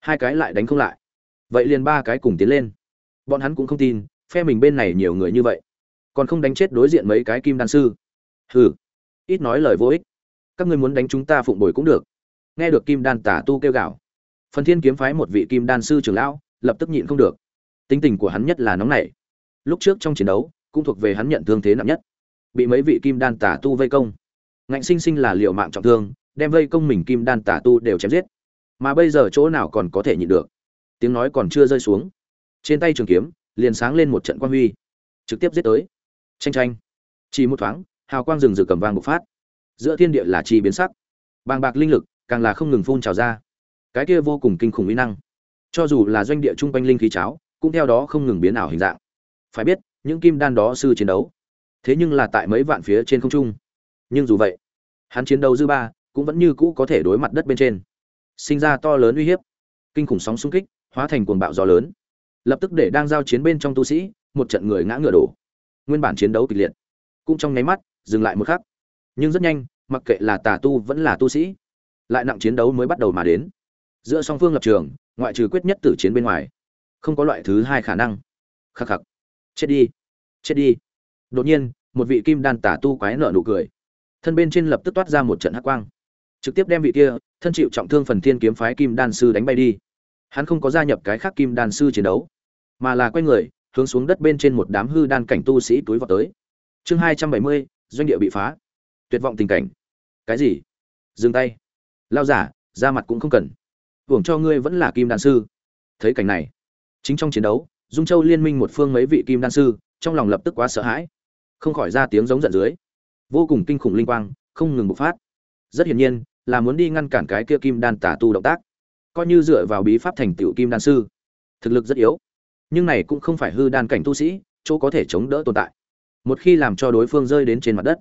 Hai cái lại đánh không lại, vậy liền ba cái cùng tiến lên. Bọn hắn cũng không tin, phe mình bên này nhiều người như vậy. Còn không đánh chết đối diện mấy cái kim đan sư. Hừ, ít nói lời vô ích. Các ngươi muốn đánh chúng ta phụng bồi cũng được. Nghe được kim đan tả tu kêu gào, phần thiên kiếm phái một vị kim đan sư trưởng lão lập tức nhịn không được. Tính tình của hắn nhất là nóng nảy. Lúc trước trong chiến đấu, cũng thuộc về hắn nhận thương thế nặng nhất. Bị mấy vị kim đan tả tu vây công. Ngạnh sinh sinh là liệu mạng trọng thương, đem vây công mình kim đan tả tu đều chém giết. Mà bây giờ chỗ nào còn có thể nhịn được? Tiếng nói còn chưa rơi xuống. Trên tay trường kiếm, liền sáng lên một trận quan huy. Trực tiếp giết tới. Tranh tranh chỉ một thoáng, hào quang rừng rực cầm vang bộc phát. Giữa thiên địa là chi biến sắc. Bàng bạc linh lực, càng là không ngừng phun trào ra. Cái kia vô cùng kinh khủng uy năng cho dù là doanh địa trung quanh linh khí cháo, cũng theo đó không ngừng biến ảo hình dạng. Phải biết, những kim đan đó sư chiến đấu, thế nhưng là tại mấy vạn phía trên không trung. Nhưng dù vậy, hắn chiến đấu dư ba cũng vẫn như cũ có thể đối mặt đất bên trên. Sinh ra to lớn uy hiếp, kinh khủng sóng xung kích, hóa thành cuồng bạo gió lớn. Lập tức để đang giao chiến bên trong tu sĩ, một trận người ngã ngựa đổ. Nguyên bản chiến đấu kịch liệt, cũng trong nháy mắt, dừng lại một khắc. Nhưng rất nhanh, mặc kệ là tà tu vẫn là tu sĩ, lại nặng chiến đấu mới bắt đầu mà đến. Giữa song phương lập trường ngoại trừ quyết nhất tử chiến bên ngoài, không có loại thứ hai khả năng. Khắc khắc. Chết đi. Chết đi. Đột nhiên, một vị kim đan tả tu quái nợ nụ cười. Thân bên trên lập tức toát ra một trận hắc quang. Trực tiếp đem vị kia, thân chịu trọng thương phần thiên kiếm phái kim đan sư đánh bay đi. Hắn không có gia nhập cái khác kim đan sư chiến đấu, mà là quay người, hướng xuống đất bên trên một đám hư đan cảnh tu sĩ túi vào tới. Chương hai trăm bảy mươi, doanh địa bị phá. Tuyệt vọng tình cảnh. Cái gì? Dừng tay. Lao giả ra mặt cũng không cần hưởng cho ngươi vẫn là kim đan sư. Thấy cảnh này, chính trong chiến đấu, dung châu liên minh một phương mấy vị kim đan sư, trong lòng lập tức quá sợ hãi. Không khỏi ra tiếng giống giận dưới. Vô cùng kinh khủng linh quang, không ngừng bộc phát. Rất hiển nhiên, là muốn đi ngăn cản cái kia kim đan tả tu động tác. Coi như dựa vào bí pháp thành tựu kim đan sư, thực lực rất yếu. Nhưng này cũng không phải hư đan cảnh tu sĩ, chỗ có thể chống đỡ tồn tại. Một khi làm cho đối phương rơi đến trên mặt đất,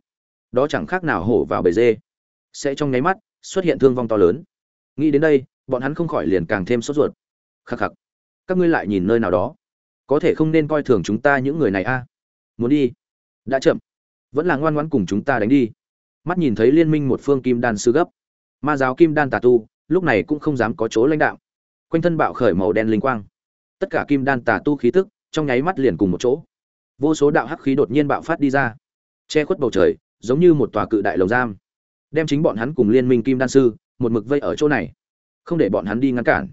đó chẳng khác nào hổ vào bầy dê. Sẽ trong nháy mắt, xuất hiện thương vong to lớn. Nghĩ đến đây bọn hắn không khỏi liền càng thêm sốt ruột. Khắc khắc, các ngươi lại nhìn nơi nào đó. Có thể không nên coi thường chúng ta những người này a. Muốn đi? Đã chậm. Vẫn là ngoan ngoãn cùng chúng ta đánh đi. Mắt nhìn thấy liên minh một phương kim đan sư gấp. Ma giáo kim đan tà tu, lúc này cũng không dám có chỗ lãnh đạo. Quanh thân bạo khởi màu đen linh quang. Tất cả kim đan tà tu khí tức, trong nháy mắt liền cùng một chỗ. Vô số đạo hắc khí đột nhiên bạo phát đi ra. Che khuất bầu trời, giống như một tòa cự đại lồng giam. Đem chính bọn hắn cùng liên minh kim đan sư, một mực vây ở chỗ này không để bọn hắn đi ngăn cản.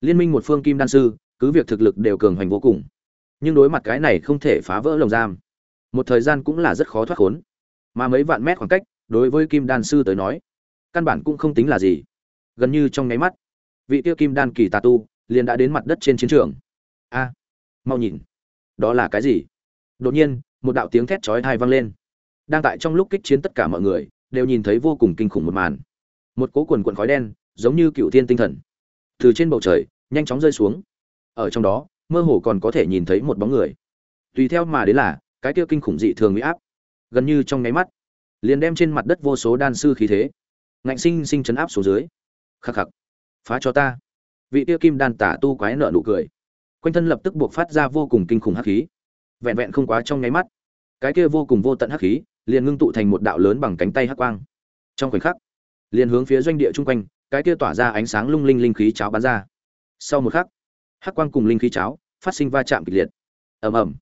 Liên minh một phương kim đan sư, cứ việc thực lực đều cường hoành vô cùng, nhưng đối mặt cái này không thể phá vỡ lồng giam. Một thời gian cũng là rất khó thoát khốn. Mà mấy vạn mét khoảng cách, đối với kim đan sư tới nói, căn bản cũng không tính là gì. Gần như trong nháy mắt, vị tiêu kim đan kỳ tà tu liền đã đến mặt đất trên chiến trường. A, mau nhìn, đó là cái gì? Đột nhiên, một đạo tiếng thét chói tai vang lên. Đang tại trong lúc kích chiến tất cả mọi người, đều nhìn thấy vô cùng kinh khủng một màn. Một cố quần quần khói đen giống như cựu thiên tinh thần. Từ trên bầu trời, nhanh chóng rơi xuống. Ở trong đó, mơ hồ còn có thể nhìn thấy một bóng người. Tùy theo mà đến là, cái kia kinh khủng dị thường bị áp, gần như trong nháy mắt, liền đem trên mặt đất vô số đan sư khí thế, ngạnh sinh sinh chấn áp xuống dưới. Khắc khắc, phá cho ta. Vị tiêu kim đan tả tu quái nợ nụ cười. Quanh thân lập tức buộc phát ra vô cùng kinh khủng hắc khí. Vẹn vẹn không quá trong nháy mắt, cái kia vô cùng vô tận hắc khí liền ngưng tụ thành một đạo lớn bằng cánh tay hắc quang. Trong khoảnh khắc, liền hướng phía doanh địa chung quanh cái kia tỏa ra ánh sáng lung linh linh khí cháo bắn ra. Sau một khắc, hắc quang cùng linh khí cháo phát sinh va chạm kịch liệt. Ầm ầm.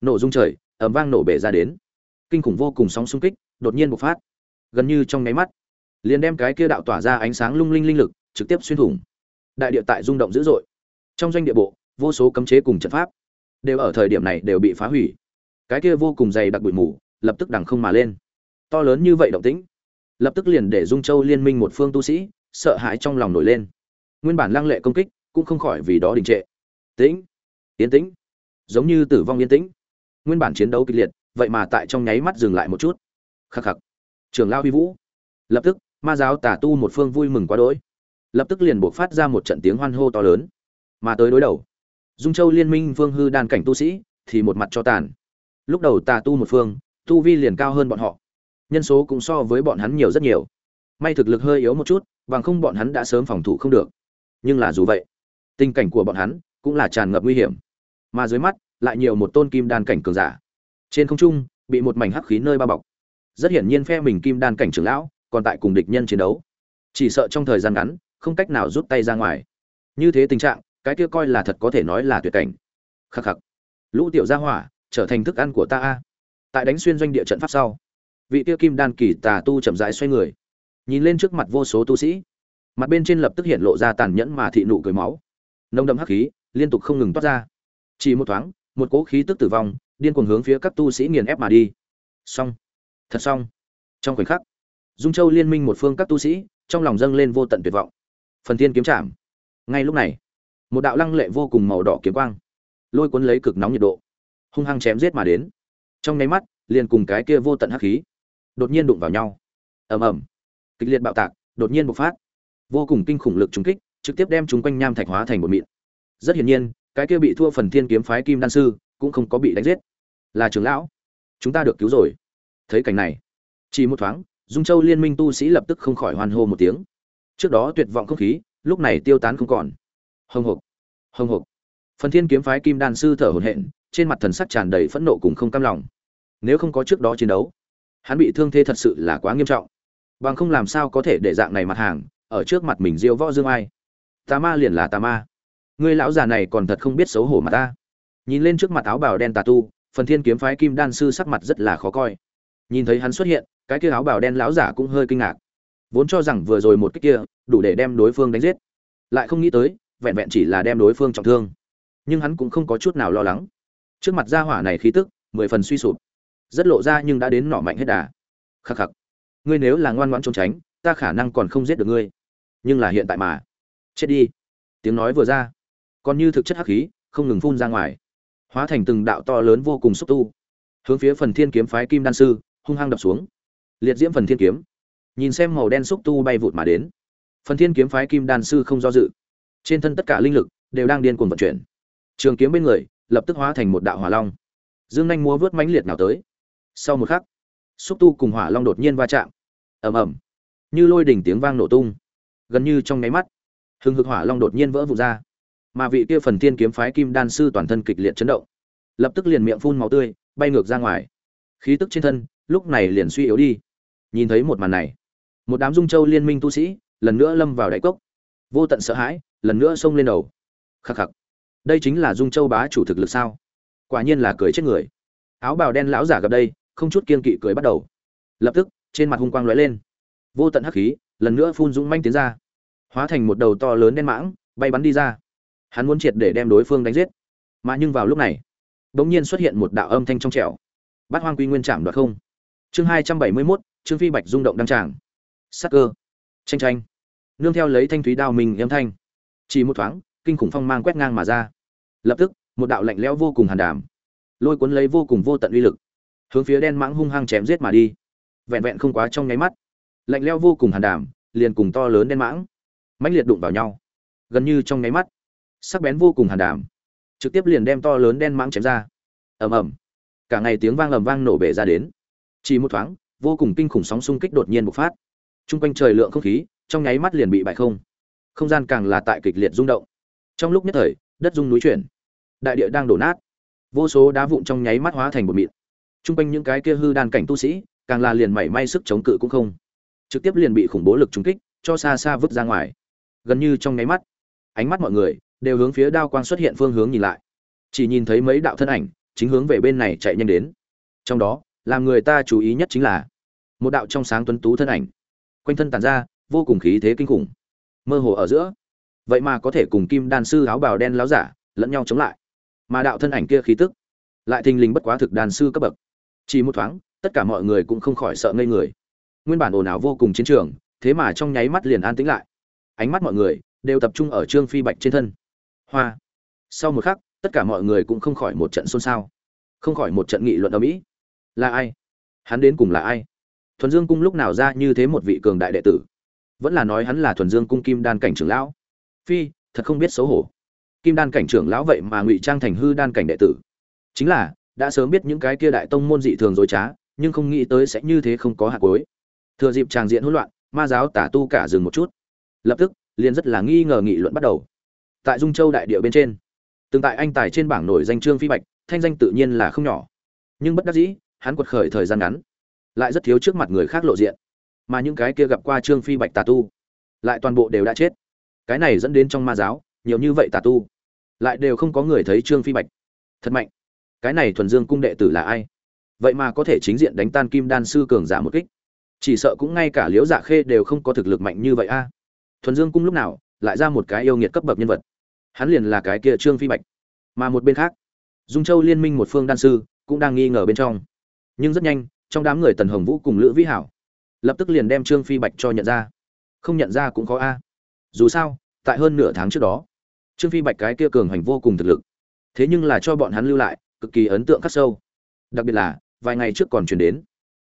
Nổ rung trời, ầm vang nổ bể ra đến. Kinh khủng vô cùng sóng xung kích đột nhiên bộc phát. Gần như trong nháy mắt, liền đem cái kia đạo tỏa ra ánh sáng lung linh linh lực trực tiếp xuyên thủng. Đại địa tại rung động dữ dội. Trong doanh địa bộ, vô số cấm chế cùng trận pháp đều ở thời điểm này đều bị phá hủy. Cái kia vô cùng dày đặc bụi mù lập tức đằng không mà lên. To lớn như vậy động tĩnh, lập tức liền để dung châu liên minh một phương tu sĩ sợ hãi trong lòng nổi lên. Nguyên bản lăng lệ công kích cũng không khỏi vì đó đình trệ. Tĩnh, yên tĩnh, giống như tử vong yên tĩnh. Nguyên bản chiến đấu kịch liệt, vậy mà tại trong nháy mắt dừng lại một chút. Khắc khắc. Trường lao huy vũ. Lập tức, ma giáo tả tu một phương vui mừng quá đỗi. Lập tức liền buộc phát ra một trận tiếng hoan hô to lớn. Mà tới đối đầu, dung châu liên minh vương hư đan cảnh tu sĩ thì một mặt cho tàn. Lúc đầu tà tu một phương, tu vi liền cao hơn bọn họ. Nhân số cũng so với bọn hắn nhiều rất nhiều. May thực lực hơi yếu một chút bằng không bọn hắn đã sớm phòng thủ không được. Nhưng là dù vậy, tình cảnh của bọn hắn cũng là tràn ngập nguy hiểm. Mà dưới mắt, lại nhiều một tôn kim đan cảnh cường giả. Trên không trung, bị một mảnh hắc khí nơi bao bọc. Rất hiển nhiên phe mình kim đan cảnh trưởng lão còn tại cùng địch nhân chiến đấu. Chỉ sợ trong thời gian ngắn, không cách nào rút tay ra ngoài. Như thế tình trạng, cái kia coi là thật có thể nói là tuyệt cảnh. Khắc khắc. Lũ tiểu gia hỏa, trở thành thức ăn của ta a. Tại đánh xuyên doanh địa trận pháp sau, vị tiêu kim đan kỳ tà tu chậm rãi xoay người nhìn lên trước mặt vô số tu sĩ. Mặt bên trên lập tức hiện lộ ra tàn nhẫn mà thị nụ cười máu. Nông đậm hắc khí liên tục không ngừng toát ra. Chỉ một thoáng, một cỗ khí tức tử vong, điên cuồng hướng phía các tu sĩ nghiền ép mà đi. Xong. Thật xong. Trong khoảnh khắc, dung châu liên minh một phương các tu sĩ, trong lòng dâng lên vô tận tuyệt vọng. Phần thiên kiếm chạm ngay lúc này, một đạo lăng lệ vô cùng màu đỏ kiếm quang, lôi cuốn lấy cực nóng nhiệt độ, hung hăng chém giết mà đến. Trong nháy mắt, liền cùng cái kia vô tận hắc khí đột nhiên đụng vào nhau. Ầm ầm kịch liệt bạo tạc, đột nhiên bộc phát. Vô cùng kinh khủng lực trúng kích, trực tiếp đem chúng quanh nham thạch hóa thành một mịn. Rất hiển nhiên, cái kia bị thua phần thiên kiếm phái kim đan sư cũng không có bị đánh giết. Là trưởng lão. Chúng ta được cứu rồi. Thấy cảnh này, chỉ một thoáng, dung châu liên minh tu sĩ lập tức không khỏi hoan hô một tiếng. Trước đó tuyệt vọng không khí, lúc này tiêu tán không còn. Hồng hộc hồng hộc. Phần thiên kiếm phái kim đan sư thở hổn hển, trên mặt thần sắc tràn đầy phẫn nộ cùng không cam lòng. Nếu không có trước đó chiến đấu, hắn bị thương thế thật sự là quá nghiêm trọng bằng không làm sao có thể để dạng này mặt hàng, ở trước mặt mình diêu võ dương ai? Tà ma liền là tà ma. Ngươi lão già này còn thật không biết xấu hổ mà ta. Nhìn lên trước mặt áo bào đen tà tu, phần thiên kiếm phái kim đan sư sắc mặt rất là khó coi. Nhìn thấy hắn xuất hiện, cái kia áo bào đen lão giả cũng hơi kinh ngạc. Vốn cho rằng vừa rồi một cái kia, đủ để đem đối phương đánh giết. Lại không nghĩ tới, vẹn vẹn chỉ là đem đối phương trọng thương. Nhưng hắn cũng không có chút nào lo lắng. Trước mặt gia hỏa này khí tức, mười phần suy sụp. Rất lộ ra nhưng đã đến nỏ mạnh hết đà. Khắc khắc ngươi nếu là ngoan ngoãn trốn tránh, ta khả năng còn không giết được ngươi. Nhưng là hiện tại mà. Chết đi. Tiếng nói vừa ra. Còn như thực chất hắc khí, không ngừng phun ra ngoài. Hóa thành từng đạo to lớn vô cùng xúc tu. Hướng phía phần thiên kiếm phái kim đan sư, hung hăng đập xuống. Liệt diễm phần thiên kiếm. Nhìn xem màu đen xúc tu bay vụt mà đến. Phần thiên kiếm phái kim đan sư không do dự. Trên thân tất cả linh lực đều đang điên cuồng vận chuyển. Trường kiếm bên người lập tức hóa thành một đạo hỏa long. Dương nhanh múa vớt mãnh liệt nào tới. Sau một khắc xúc tu cùng hỏa long đột nhiên va chạm. Ầm ầm. Như lôi đỉnh tiếng vang nổ tung. Gần như trong nháy mắt, hừng hực hỏa long đột nhiên vỡ vụn ra. Mà vị kia phần thiên kiếm phái kim đan sư toàn thân kịch liệt chấn động. Lập tức liền miệng phun máu tươi, bay ngược ra ngoài. Khí tức trên thân, lúc này liền suy yếu đi. Nhìn thấy một màn này, một đám dung châu liên minh tu sĩ lần nữa lâm vào đáy cốc. Vô tận sợ hãi, lần nữa xông lên đầu. Khắc khắc. Đây chính là dung châu bá chủ thực lực sao? Quả nhiên là cười chết người. Áo bào đen lão giả gặp đây không chút kiên kỵ cười bắt đầu. Lập tức, trên mặt hung quang lóe lên. Vô tận hắc khí, lần nữa phun dũng manh tiến ra. Hóa thành một đầu to lớn đen mãng, bay bắn đi ra. Hắn muốn triệt để đem đối phương đánh giết. Mà nhưng vào lúc này bỗng nhiên xuất hiện một đạo âm thanh trong trẻo. Bát hoang quy nguyên chạm đoạt không. Chương hai trăm bảy mươi mốt, trương phi bạch rung động đăng tràng. Sắc cơ. Tranh tranh. Nương theo lấy thanh thúy đao mình âm thanh. Chỉ một thoáng, kinh khủng phong mang quét ngang mà ra. Lập tức, một đạo lạnh lẽo vô cùng hàn đảm lôi cuốn lấy vô cùng vô tận uy lực hướng phía đen mãng hung hăng chém giết mà đi. Vẹn vẹn không quá trong nháy mắt, lạnh lẽo vô cùng hàn đảm, liền cùng to lớn đen mãng, mãnh liệt đụng vào nhau. Gần như trong nháy mắt, sắc bén vô cùng hàn đảm, trực tiếp liền đem to lớn đen mãng chém ra. Ầm ầm. Cả ngày tiếng vang ầm vang nổ bể ra đến. Chỉ một thoáng, vô cùng kinh khủng sóng xung kích đột nhiên bộc phát. Trung quanh trời lượng không khí, trong nháy mắt liền bị bại không. Không gian càng là tại kịch liệt rung động. Trong lúc nhất thời, đất rung núi chuyển. Đại địa đang đổ nát. Vô số đá vụn trong nháy mắt hóa thành bột mịn trung quanh những cái kia hư đan cảnh tu sĩ, càng là liền mảy may sức chống cự cũng không. Trực tiếp liền bị khủng bố lực trúng kích, cho xa xa vứt ra ngoài. Gần như trong nháy mắt, ánh mắt mọi người đều hướng phía đao quang xuất hiện phương hướng nhìn lại. Chỉ nhìn thấy mấy đạo thân ảnh, chính hướng về bên này chạy nhanh đến. Trong đó, làm người ta chú ý nhất chính là một đạo trong sáng tuấn tú thân ảnh. Quanh thân tàn ra vô cùng khí thế kinh khủng. Mơ hồ ở giữa. Vậy mà có thể cùng kim đan sư áo bào đen láo giả lẫn nhau chống lại. Mà đạo thân ảnh kia khí tức lại thình lình bất quá thực đàn sư cấp bậc chỉ một thoáng, tất cả mọi người cũng không khỏi sợ ngây người. Nguyên bản ồn ào vô cùng chiến trường, thế mà trong nháy mắt liền an tĩnh lại. Ánh mắt mọi người đều tập trung ở trương phi bạch trên thân. Hoa! Sau một khắc, tất cả mọi người cũng không khỏi một trận xôn xao. Không khỏi một trận nghị luận ở mỹ là ai? Hắn đến cùng là ai? Thuần dương cung lúc nào ra như thế một vị cường đại đệ tử? Vẫn là nói hắn là thuần dương cung kim đan cảnh trưởng lão. Phi, thật không biết xấu hổ. Kim đan cảnh trưởng lão vậy mà ngụy trang thành hư đan cảnh đệ tử. Chính là đã sớm biết những cái kia đại tông môn dị thường dối trá, nhưng không nghĩ tới sẽ như thế không có hạt cối thừa dịp tràng diện hỗn loạn, ma giáo tả tu cả dừng một chút. Lập tức, liền rất là nghi ngờ nghị luận bắt đầu. Tại dung châu đại địa bên trên, từng tại anh tài trên bảng nổi danh trương phi bạch, thanh danh tự nhiên là không nhỏ. Nhưng bất đắc dĩ, hắn quật khởi thời gian ngắn, lại rất thiếu trước mặt người khác lộ diện. Mà những cái kia gặp qua trương phi bạch tà tu, lại toàn bộ đều đã chết. Cái này dẫn đến trong ma giáo, nhiều như vậy tà tu, lại đều không có người thấy trương phi bạch. Thật mạnh cái này thuần dương cung đệ tử là ai? Vậy mà có thể chính diện đánh tan kim đan sư cường giả một kích. Chỉ sợ cũng ngay cả liễu dạ khê đều không có thực lực mạnh như vậy a. Thuần dương cung lúc nào lại ra một cái yêu nghiệt cấp bậc nhân vật? Hắn liền là cái kia trương phi bạch. Mà một bên khác, dung châu liên minh một phương đan sư cũng đang nghi ngờ bên trong. Nhưng rất nhanh, trong đám người tần hồng vũ cùng lữ vĩ hảo lập tức liền đem trương phi bạch cho nhận ra. Không nhận ra cũng khó a. Dù sao, tại hơn nửa tháng trước đó, trương phi bạch cái kia cường hành vô cùng thực lực. Thế nhưng là cho bọn hắn lưu lại cực kỳ ấn tượng khắc sâu. Đặc biệt là, vài ngày trước còn chuyển đến.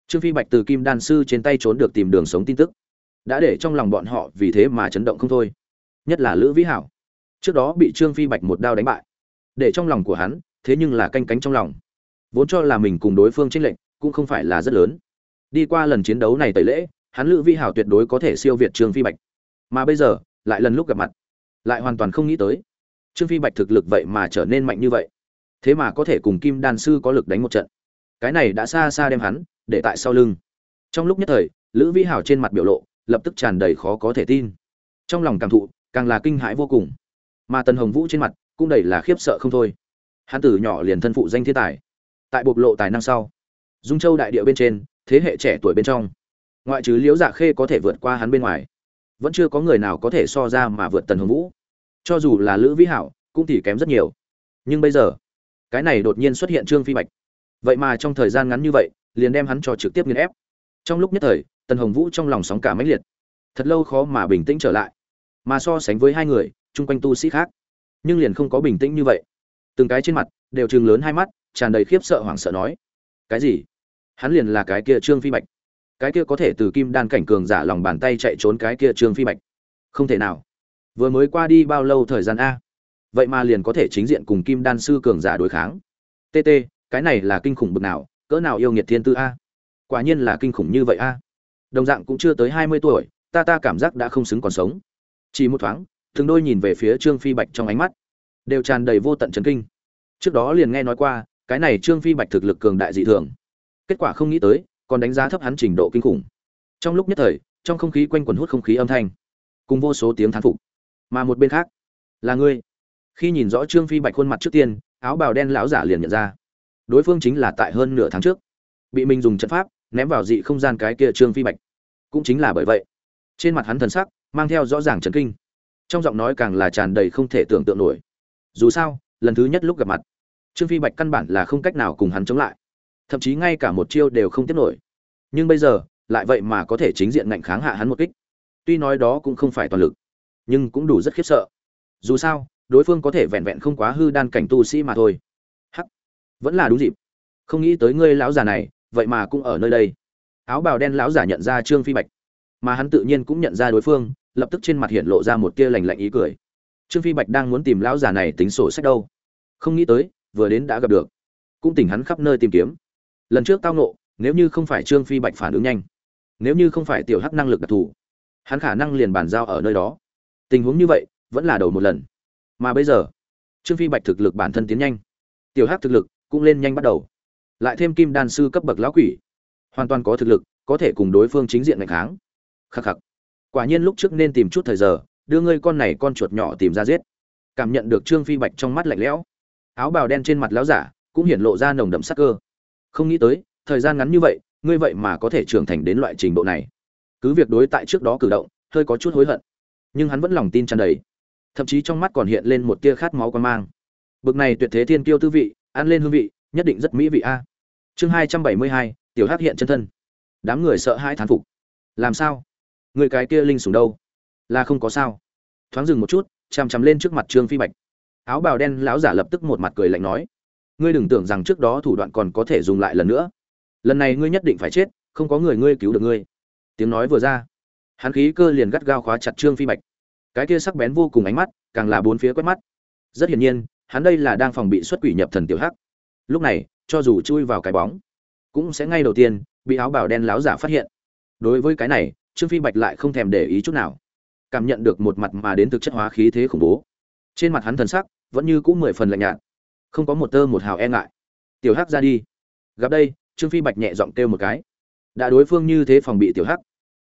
Trương phi bạch từ kim đan sư trên tay trốn được tìm đường sống tin tức. Đã để trong lòng bọn họ vì thế mà chấn động không thôi. Nhất là lữ vĩ hảo. Trước đó bị trương phi bạch một đao đánh bại. Để trong lòng của hắn, thế nhưng là canh cánh trong lòng. Vốn cho là mình cùng đối phương tranh lệnh cũng không phải là rất lớn. Đi qua lần chiến đấu này tẩy lễ, hắn lữ vĩ hảo tuyệt đối có thể siêu việt trương phi bạch. Mà bây giờ, lại lần lúc gặp mặt. Lại hoàn toàn không nghĩ tới. Trương phi bạch thực lực vậy mà trở nên mạnh như vậy thế mà có thể cùng kim đan sư có lực đánh một trận. Cái này đã xa xa đem hắn để tại sau lưng. Trong lúc nhất thời, lữ vĩ hảo trên mặt biểu lộ lập tức tràn đầy khó có thể tin. Trong lòng cảm thụ, càng là kinh hãi vô cùng. Mà tần hồng vũ trên mặt cũng đầy là khiếp sợ không thôi. Hắn Tử nhỏ liền thân phụ danh thiên tài. Tại bộc lộ tài năng sau, dung châu đại địa bên trên, thế hệ trẻ tuổi bên trong, ngoại trừ liễu dạ khê có thể vượt qua hắn bên ngoài, vẫn chưa có người nào có thể so ra mà vượt tần hồng vũ. Cho dù là lữ vĩ hảo, cũng thì kém rất nhiều. Nhưng bây giờ cái này đột nhiên xuất hiện trương phi bạch. Vậy mà trong thời gian ngắn như vậy, liền đem hắn cho trực tiếp nghiền ép. Trong lúc nhất thời, tần hồng vũ trong lòng sóng cả mãnh liệt. Thật lâu khó mà bình tĩnh trở lại. Mà so sánh với hai người, chung quanh tu sĩ khác, nhưng liền không có bình tĩnh như vậy. Từng cái trên mặt, đều chừng lớn hai mắt, tràn đầy khiếp sợ hoảng sợ nói, cái gì? Hắn liền là cái kia trương phi bạch? Cái kia có thể từ kim đan cảnh cường giả lòng bàn tay chạy trốn cái kia trương phi bạch? Không thể nào. Vừa mới qua đi bao lâu thời gian a? Vậy mà liền có thể chính diện cùng kim đan sư cường giả đối kháng. Tt cái này là kinh khủng bực nào, cỡ nào yêu nghiệt thiên tư a? Quả nhiên là kinh khủng như vậy a. Đồng dạng cũng chưa tới hai mươi tuổi, ta ta cảm giác đã không xứng còn sống. Chỉ một thoáng thường đôi nhìn về phía trương phi bạch trong ánh mắt, đều tràn đầy vô tận chấn kinh. Trước đó liền nghe nói qua, cái này trương phi bạch thực lực cường đại dị thường. Kết quả không nghĩ tới, còn đánh giá thấp hắn trình độ kinh khủng. Trong lúc nhất thời, trong không khí quanh quần hút không khí âm thanh, cùng vô số tiếng thán phục. Mà một bên khác, là ngươi khi nhìn rõ trương phi bạch khuôn mặt trước tiên, áo bào đen lão giả liền nhận ra. Đối phương chính là tại hơn nửa tháng trước, bị mình dùng trận pháp ném vào dị không gian cái kia trương phi bạch. Cũng chính là bởi vậy, trên mặt hắn thần sắc mang theo rõ ràng chấn kinh. Trong giọng nói càng là tràn đầy không thể tưởng tượng nổi. Dù sao, lần thứ nhất lúc gặp mặt, trương phi bạch căn bản là không cách nào cùng hắn chống lại. Thậm chí ngay cả một chiêu đều không tiếp nổi. Nhưng bây giờ, lại vậy mà có thể chính diện ngạnh kháng hạ hắn một kích. Tuy nói đó cũng không phải toàn lực, nhưng cũng đủ rất khiếp sợ. Dù sao đối phương có thể vẹn vẹn không quá hư đan cảnh tu sĩ mà thôi. Hắc, vẫn là đúng dịp. Không nghĩ tới ngươi lão già này, vậy mà cũng ở nơi đây. Áo bào đen lão giả nhận ra trương phi bạch, mà hắn tự nhiên cũng nhận ra đối phương, lập tức trên mặt hiện lộ ra một tia lành lạnh ý cười. Trương phi bạch đang muốn tìm lão già này tính sổ sách đâu? Không nghĩ tới, vừa đến đã gặp được. Cũng tỉnh hắn khắp nơi tìm kiếm. Lần trước tao nộ nếu như không phải trương phi bạch phản ứng nhanh, nếu như không phải tiểu hắc năng lực đặc thù, hắn khả năng liền bàn giao ở nơi đó. Tình huống như vậy, vẫn là đầu một lần mà bây giờ, trương phi bạch thực lực bản thân tiến nhanh. Tiểu hắc thực lực cũng lên nhanh bắt đầu. Lại thêm kim đan sư cấp bậc lão quỷ, hoàn toàn có thực lực, có thể cùng đối phương chính diện ngày kháng. Khắc khắc. Quả nhiên lúc trước nên tìm chút thời giờ, đưa ngươi con này con chuột nhỏ tìm ra giết. Cảm nhận được trương phi bạch trong mắt lạnh lẽo. Áo bào đen trên mặt lão giả cũng hiện lộ ra nồng đậm sắc cơ. Không nghĩ tới, thời gian ngắn như vậy, ngươi vậy mà có thể trưởng thành đến loại trình độ này. Cứ việc đối tại trước đó cử động, hơi có chút hối hận, nhưng hắn vẫn lòng tin tràn đầy thậm chí trong mắt còn hiện lên một tia khát máu quan mang. Bực này tuyệt thế thiên kiêu tư vị, ăn lên hương vị, nhất định rất mỹ vị a. Chương hai trăm bảy mươi hai, tiểu hắc hiện chân thân. Đám người sợ hai thán phục. Làm sao? Người cái kia linh sủng đâu? Là không có sao. Thoáng dừng một chút, chằm chằm lên trước mặt trương phi bạch. Áo bào đen lão giả lập tức một mặt cười lạnh nói, ngươi đừng tưởng rằng trước đó thủ đoạn còn có thể dùng lại lần nữa. Lần này ngươi nhất định phải chết, không có người ngươi cứu được ngươi. Tiếng nói vừa ra, hắn khí cơ liền gắt gao khóa chặt trương phi bạch cái kia sắc bén vô cùng ánh mắt, càng là bốn phía quét mắt. Rất hiển nhiên, hắn đây là đang phòng bị xuất quỷ nhập thần tiểu hắc. Lúc này, cho dù chui vào cái bóng, cũng sẽ ngay đầu tiên bị áo bào đen láo giả phát hiện. Đối với cái này, trương phi bạch lại không thèm để ý chút nào. Cảm nhận được một mặt mà đến thực chất hóa khí thế khủng bố. Trên mặt hắn thần sắc vẫn như cũng mười phần lạnh nhạt. Không có một tơ một hào e ngại. Tiểu hắc ra đi. Gặp đây, trương phi bạch nhẹ giọng kêu một cái. Đã đối phương như thế phòng bị tiểu hắc,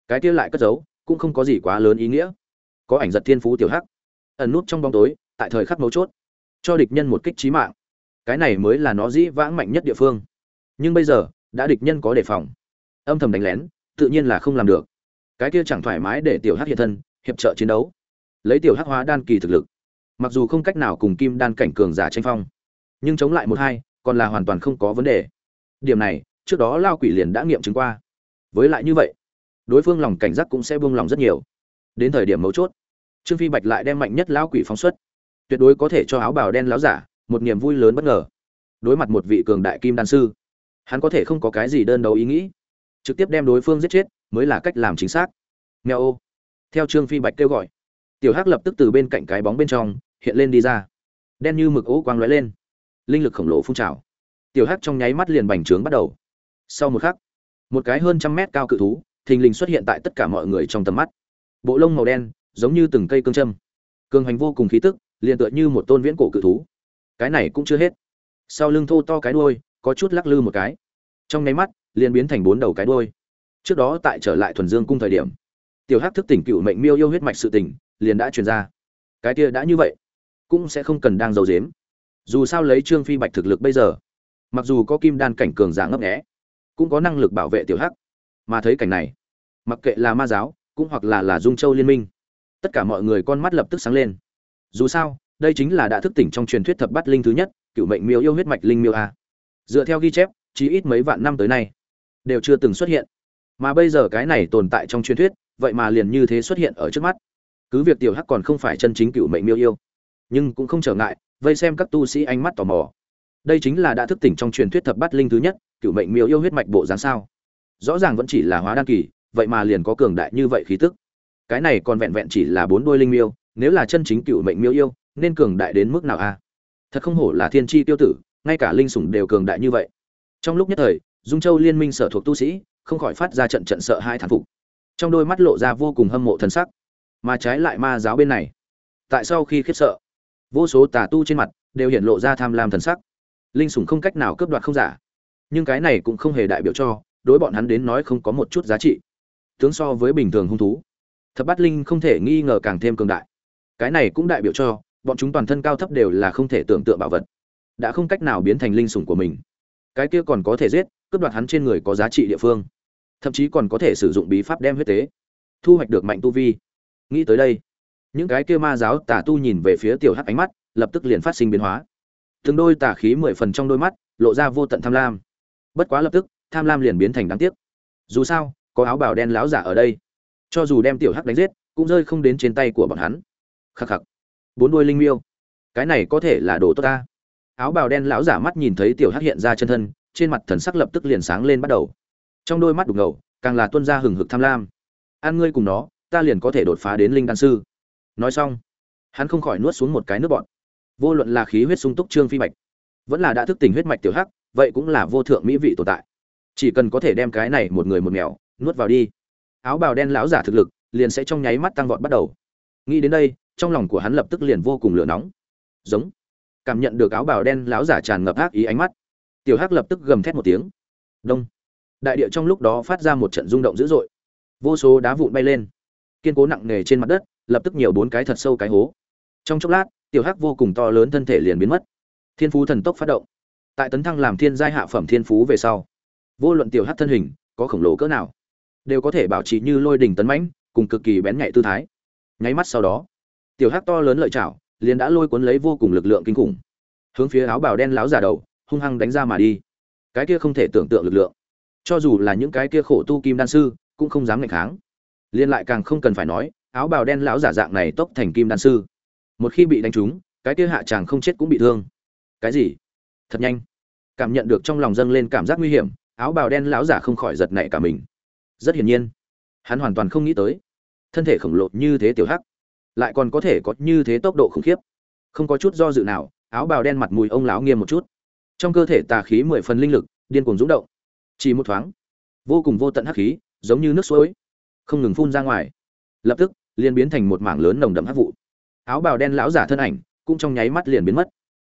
cái kia lại cất giấu cũng không có gì quá lớn ý nghĩa có ảnh giật thiên phú tiểu hắc. Ẩn nút trong bóng tối, tại thời khắc mấu chốt, cho địch nhân một kích trí mạng. Cái này mới là nó dĩ vãng mạnh nhất địa phương. Nhưng bây giờ, đã địch nhân có đề phòng. Âm thầm đánh lén, tự nhiên là không làm được. Cái kia chẳng thoải mái để tiểu hắc hiện thân, hiệp trợ chiến đấu. Lấy tiểu hắc hóa đan kỳ thực lực. Mặc dù không cách nào cùng kim đan cảnh cường giả tranh phong, nhưng chống lại một hai, còn là hoàn toàn không có vấn đề. Điểm này, trước đó lao quỷ liền đã nghiệm chứng qua. Với lại như vậy, đối phương lòng cảnh giác cũng sẽ buông lòng rất nhiều đến thời điểm mấu chốt. Trương phi bạch lại đem mạnh nhất lão quỷ phóng xuất. Tuyệt đối có thể cho áo bào đen láo giả một niềm vui lớn bất ngờ. Đối mặt một vị cường đại kim đan sư, hắn có thể không có cái gì đơn đấu ý nghĩ. Trực tiếp đem đối phương giết chết mới là cách làm chính xác. Nghèo ô. Theo trương phi bạch kêu gọi, tiểu hắc lập tức từ bên cạnh cái bóng bên trong hiện lên đi ra. Đen như mực ố quang lóe lên. Linh lực khổng lồ phun trào. Tiểu hắc trong nháy mắt liền bành trướng bắt đầu. Sau một khắc, một cái hơn trăm mét cao cự thú, thình lình xuất hiện tại tất cả mọi người trong tầm mắt bộ lông màu đen, giống như từng cây cương châm. Cường hành vô cùng khí tức, liền tựa như một tôn viễn cổ cự thú. Cái này cũng chưa hết. Sau lưng thô to cái đuôi, có chút lắc lư một cái. Trong nháy mắt, liền biến thành bốn đầu cái đuôi. Trước đó tại trở lại thuần dương cung thời điểm, tiểu hắc thức tỉnh cựu mệnh miêu yêu huyết mạch sự tỉnh liền đã truyền ra. Cái kia đã như vậy, cũng sẽ không cần đang giấu dếm dù sao lấy trương phi bạch thực lực bây giờ, mặc dù có kim đan cảnh cường giả ngấp nghẽ cũng có năng lực bảo vệ tiểu hắc. Mà thấy cảnh này, mặc kệ là ma giáo cũng hoặc là là dung châu liên minh. Tất cả mọi người con mắt lập tức sáng lên. Dù sao, đây chính là đã thức tỉnh trong truyền thuyết thập bát linh thứ nhất, cựu mệnh miêu yêu huyết mạch linh miêu a. Dựa theo ghi chép, chỉ ít mấy vạn năm tới nay, đều chưa từng xuất hiện. Mà bây giờ cái này tồn tại trong truyền thuyết, vậy mà liền như thế xuất hiện ở trước mắt. Cứ việc tiểu hắc còn không phải chân chính cựu mệnh miêu yêu, nhưng cũng không trở ngại, vây xem các tu sĩ ánh mắt tò mò. Đây chính là đã thức tỉnh trong truyền thuyết thập bát linh thứ nhất, cựu mệnh miêu yêu huyết mạch bộ dáng sao? Rõ ràng vẫn chỉ là hóa đan kỳ vậy mà liền có cường đại như vậy khí tức. Cái này còn vẹn vẹn chỉ là bốn đôi linh miêu, nếu là chân chính cựu mệnh miêu yêu, nên cường đại đến mức nào a? Thật không hổ là thiên tri tiêu tử, ngay cả linh sủng đều cường đại như vậy. Trong lúc nhất thời, dung châu liên minh sở thuộc tu sĩ, không khỏi phát ra trận trận sợ hai thản phục. Trong đôi mắt lộ ra vô cùng hâm mộ thần sắc. Mà trái lại ma giáo bên này, tại sau khi khiếp sợ, vô số tà tu trên mặt đều hiện lộ ra tham lam thần sắc. Linh sủng không cách nào cướp đoạt không giả. Nhưng cái này cũng không hề đại biểu cho, đối bọn hắn đến nói không có một chút giá trị tướng so với bình thường hung thú. Thập bát linh không thể nghi ngờ càng thêm cường đại. Cái này cũng đại biểu cho, bọn chúng toàn thân cao thấp đều là không thể tưởng tượng bảo vật. Đã không cách nào biến thành linh sủng của mình. Cái kia còn có thể giết, cướp đoạt hắn trên người có giá trị địa phương. Thậm chí còn có thể sử dụng bí pháp đem huyết tế. Thu hoạch được mạnh tu vi. Nghĩ tới đây, những cái kia ma giáo tà tu nhìn về phía tiểu hắc ánh mắt, lập tức liền phát sinh biến hóa. Từng đôi tà khí mười phần trong đôi mắt, lộ ra vô tận tham lam. Bất quá lập tức, tham lam liền biến thành đáng tiếc. Dù sao có áo bào đen láo giả ở đây. Cho dù đem tiểu hắc đánh giết, cũng rơi không đến trên tay của bọn hắn. Khắc khắc. Bốn đuôi linh miêu. Cái này có thể là đồ tốt ta. Áo bào đen lão giả mắt nhìn thấy tiểu hắc hiện ra chân thân, trên mặt thần sắc lập tức liền sáng lên bắt đầu. Trong đôi mắt đục ngầu, càng là tuân ra hừng hực tham lam. Ăn ngươi cùng nó, ta liền có thể đột phá đến linh đan sư. Nói xong, hắn không khỏi nuốt xuống một cái nước bọn vô luận là khí huyết sung túc trương phi mạch, vẫn là đã thức tỉnh huyết mạch tiểu hắc, vậy cũng là vô thượng mỹ vị tồn tại. Chỉ cần có thể đem cái này một người một mèo nuốt vào đi. Áo bào đen lão giả thực lực liền sẽ trong nháy mắt tăng vọt bắt đầu. Nghĩ đến đây, trong lòng của hắn lập tức liền vô cùng lửa nóng. Giống. Cảm nhận được áo bào đen lão giả tràn ngập ác ý ánh mắt. Tiểu hắc lập tức gầm thét một tiếng. Đông. Đại địa trong lúc đó phát ra một trận rung động dữ dội. Vô số đá vụn bay lên. Kiên cố nặng nề trên mặt đất, lập tức nhiều bốn cái thật sâu cái hố. Trong chốc lát, tiểu hắc vô cùng to lớn thân thể liền biến mất. Thiên phú thần tốc phát động. Tại tấn thăng làm thiên giai hạ phẩm thiên phú về sau, vô luận tiểu hắc thân hình có khổng lồ cỡ nào đều có thể bảo trì như lôi đỉnh tấn mãnh, cùng cực kỳ bén nhạy tư thái. Nháy mắt sau đó, tiểu hắc to lớn lợi chảo liền đã lôi cuốn lấy vô cùng lực lượng kinh khủng, hướng phía áo bào đen lão giả đầu, hung hăng đánh ra mà đi. Cái kia không thể tưởng tượng lực lượng. Cho dù là những cái kia khổ tu kim đan sư, cũng không dám nghịch kháng. Liên lại càng không cần phải nói, áo bào đen lão giả dạng này tốc thành kim đan sư. Một khi bị đánh trúng, cái kia hạ chàng không chết cũng bị thương. Cái gì? Thật nhanh. Cảm nhận được trong lòng dâng lên cảm giác nguy hiểm, áo bào đen lão giả không khỏi giật nảy cả mình rất hiển nhiên. Hắn hoàn toàn không nghĩ tới, thân thể khổng lồ như thế tiểu hắc, lại còn có thể có như thế tốc độ khủng khiếp. Không có chút do dự nào, áo bào đen mặt mùi ông lão nghiêm một chút. Trong cơ thể tà khí mười phần linh lực, điên cuồng rúng động. Chỉ một thoáng, vô cùng vô tận hắc khí, giống như nước suối, không ngừng phun ra ngoài. Lập tức, liền biến thành một mảng lớn nồng đậm hắc vụ. Áo bào đen lão giả thân ảnh, cũng trong nháy mắt liền biến mất.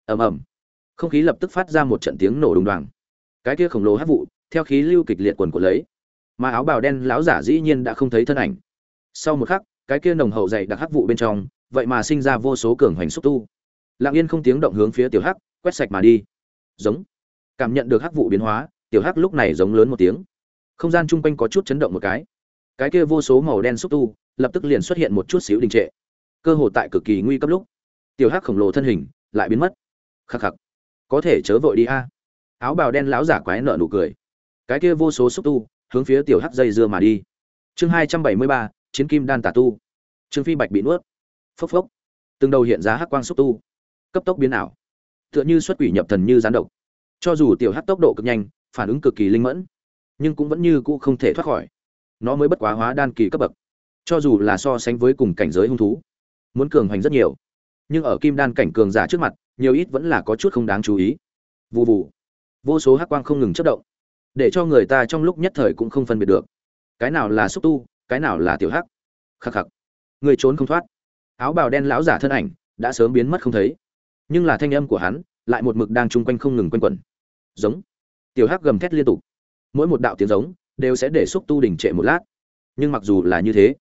Ầm ầm. Không khí lập tức phát ra một trận tiếng nổ đùng đoàng. Cái kia khổng lồ hắc vụ, theo khí lưu kịch liệt quần của lấy mà áo bào đen lão giả dĩ nhiên đã không thấy thân ảnh. Sau một khắc, cái kia nồng hậu dày đặc hắc vụ bên trong, vậy mà sinh ra vô số cường hoành xúc tu. Lặng yên không tiếng động hướng phía tiểu hắc, quét sạch mà đi. Giống. Cảm nhận được hắc vụ biến hóa, tiểu hắc lúc này giống lớn một tiếng. Không gian chung quanh có chút chấn động một cái. Cái kia vô số màu đen xúc tu, lập tức liền xuất hiện một chút xíu đình trệ. Cơ hồ tại cực kỳ nguy cấp lúc, tiểu hắc khổng lồ thân hình lại biến mất. Khắc khắc. Có thể chớ vội đi a. Áo bào đen lão giả quái nợ nụ cười. Cái kia vô số xúc tu hướng phía tiểu hắc dây dưa mà đi. Chương hai trăm bảy mươi ba, chiến kim đan tà tu. Trương phi bạch bị nuốt. Phốc phốc. Từng đầu hiện ra hắc quang xúc tu. Cấp tốc biến ảo. Tựa như xuất quỷ nhập thần như gián độc. Cho dù tiểu hắc tốc độ cực nhanh, phản ứng cực kỳ linh mẫn, nhưng cũng vẫn như cũ không thể thoát khỏi. Nó mới bất quá hóa đan kỳ cấp bậc. Cho dù là so sánh với cùng cảnh giới hung thú, muốn cường hoành rất nhiều. Nhưng ở kim đan cảnh cường giả trước mặt, nhiều ít vẫn là có chút không đáng chú ý. Vụ vụ vô số hắc quang không ngừng chất động để cho người ta trong lúc nhất thời cũng không phân biệt được. Cái nào là xúc tu, cái nào là tiểu hắc. Khắc khắc. Người trốn không thoát. Áo bào đen lão giả thân ảnh, đã sớm biến mất không thấy. Nhưng là thanh âm của hắn, lại một mực đang chung quanh không ngừng quanh quẩn. Giống. Tiểu hắc gầm thét liên tục. Mỗi một đạo tiếng giống, đều sẽ để xúc tu đình trệ một lát. Nhưng mặc dù là như thế,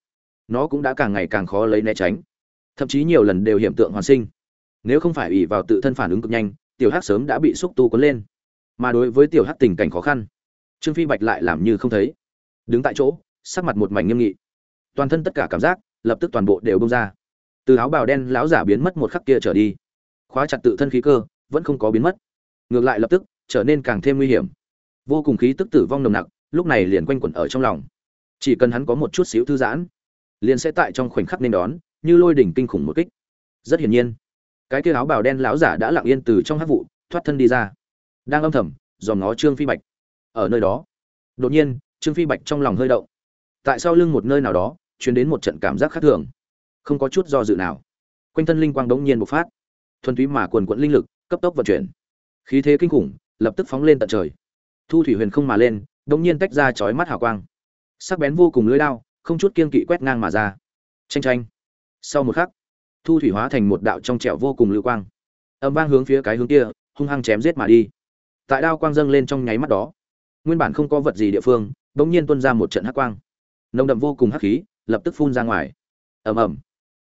nó cũng đã càng ngày càng khó lấy né tránh. Thậm chí nhiều lần đều hiện tượng hoàn sinh. Nếu không phải ủy vào tự thân phản ứng cực nhanh, tiểu hắc sớm đã bị xúc tu cuốn lên. Mà đối với tiểu hắc tình cảnh khó khăn trương phi bạch lại làm như không thấy. Đứng tại chỗ, sắc mặt một mảnh nghiêm nghị. Toàn thân tất cả cảm giác, lập tức toàn bộ đều bông ra. Từ áo bào đen lão giả biến mất một khắc kia trở đi. Khóa chặt tự thân khí cơ, vẫn không có biến mất. Ngược lại lập tức, trở nên càng thêm nguy hiểm. Vô cùng khí tức tử vong nồng nặc, lúc này liền quanh quẩn ở trong lòng. Chỉ cần hắn có một chút xíu thư giãn, liền sẽ tại trong khoảnh khắc nên đón, như lôi đỉnh kinh khủng một kích. Rất hiển nhiên, cái kia áo bào đen lão giả đã lặng yên từ trong hát vụ, thoát thân đi ra. Đang âm thầm, dòm ngó trương phi bạch ở nơi đó. Đột nhiên, trương phi bạch trong lòng hơi động. Tại sao lưng một nơi nào đó chuyển đến một trận cảm giác khác thường. Không có chút do dự nào. Quanh thân linh quang đống nhiên bộc phát. Thuần túy mà quần quẫn linh lực, cấp tốc vận chuyển. Khí thế kinh khủng, lập tức phóng lên tận trời. Thu thủy huyền không mà lên, đống nhiên tách ra chói mắt hào quang. Sắc bén vô cùng lưới đao, không chút kiên kỵ quét ngang mà ra. Tranh tranh sau một khắc, thu thủy hóa thành một đạo trong trẻo vô cùng lưu quang. Âm vang hướng phía cái hướng kia, hung hăng chém giết mà đi. Tại đao quang dâng lên trong nháy mắt đó nguyên bản không có vật gì địa phương, bỗng nhiên tuôn ra một trận hắc quang. Nồng đậm vô cùng hắc khí lập tức phun ra ngoài. Ầm ầm.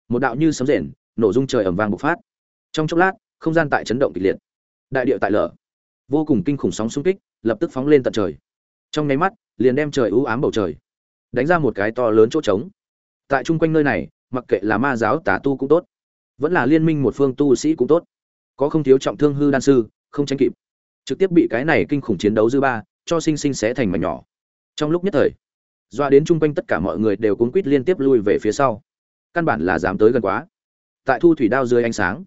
Một đạo như sấm rền, nổ rung trời ầm vang bộc phát. Trong chốc lát, không gian tại chấn động kịch liệt. Đại địa tại lở. Vô cùng kinh khủng sóng xung kích lập tức phóng lên tận trời. Trong nháy mắt, liền đem trời ưu ám bầu trời đánh ra một cái to lớn chỗ trống. Tại chung quanh nơi này, mặc kệ là ma giáo, tà tu cũng tốt, vẫn là liên minh một phương tu sĩ cũng tốt. Có không thiếu trọng thương hư đan sư, không tránh kịp. Trực tiếp bị cái này kinh khủng chiến đấu dư ba cho sinh sinh xé thành mảnh nhỏ. Trong lúc nhất thời doa đến chung quanh tất cả mọi người đều cuống quýt liên tiếp lui về phía sau. Căn bản là dám tới gần quá. Tại thu thủy đao dưới ánh sáng,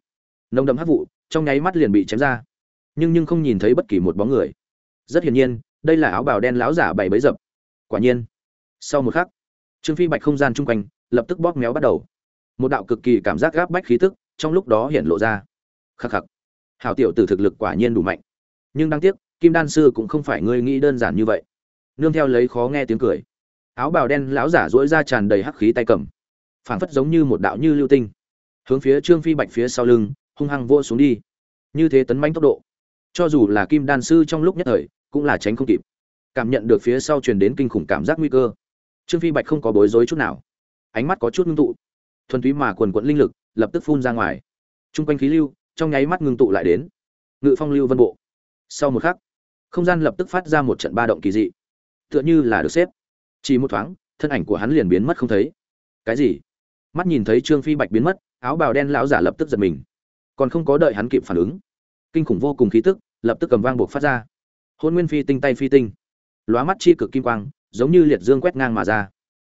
nồng đậm hắc vụ trong nháy mắt liền bị chém ra. Nhưng nhưng không nhìn thấy bất kỳ một bóng người. Rất hiển nhiên, đây là áo bào đen láo giả bày bấy dập. Quả nhiên, sau một khắc, trương phi bạch không gian chung quanh lập tức bóp méo bắt đầu. Một đạo cực kỳ cảm giác gáp bách khí tức trong lúc đó hiện lộ ra. Khắc khắc. Hảo tiểu tử thực lực quả nhiên đủ mạnh. Nhưng đáng tiếc kim đan sư cũng không phải ngươi nghĩ đơn giản như vậy. Nương theo lấy khó nghe tiếng cười. Áo bào đen lão giả dỗi ra tràn đầy hắc khí tay cầm. Phảng phất giống như một đạo như lưu tinh. Hướng phía trương phi bạch phía sau lưng, hung hăng vô xuống đi. Như thế tấn manh tốc độ, cho dù là kim đan sư trong lúc nhất thời, cũng là tránh không kịp. Cảm nhận được phía sau truyền đến kinh khủng cảm giác nguy cơ, trương phi bạch không có bối rối chút nào. Ánh mắt có chút ngưng tụ. Thuần túy mà quần quận linh lực, lập tức phun ra ngoài. T r u n g quanh khí lưu, trong nháy mắt ngưng tụ lại đến. Ngự phong lưu vân bộ. Sau một khắc không gian lập tức phát ra một trận ba động kỳ dị. Tựa như là được xếp. Chỉ một thoáng, thân ảnh của hắn liền biến mất không thấy. Cái gì? Mắt nhìn thấy trương phi bạch biến mất, áo bào đen lão giả lập tức giật mình. Còn không có đợi hắn kịp phản ứng, kinh khủng vô cùng khí tức lập tức cầm vang buộc phát ra. Hôn nguyên phi tinh tay phi tinh. Lóa mắt chi cực kim quang, giống như liệt dương quét ngang mà ra.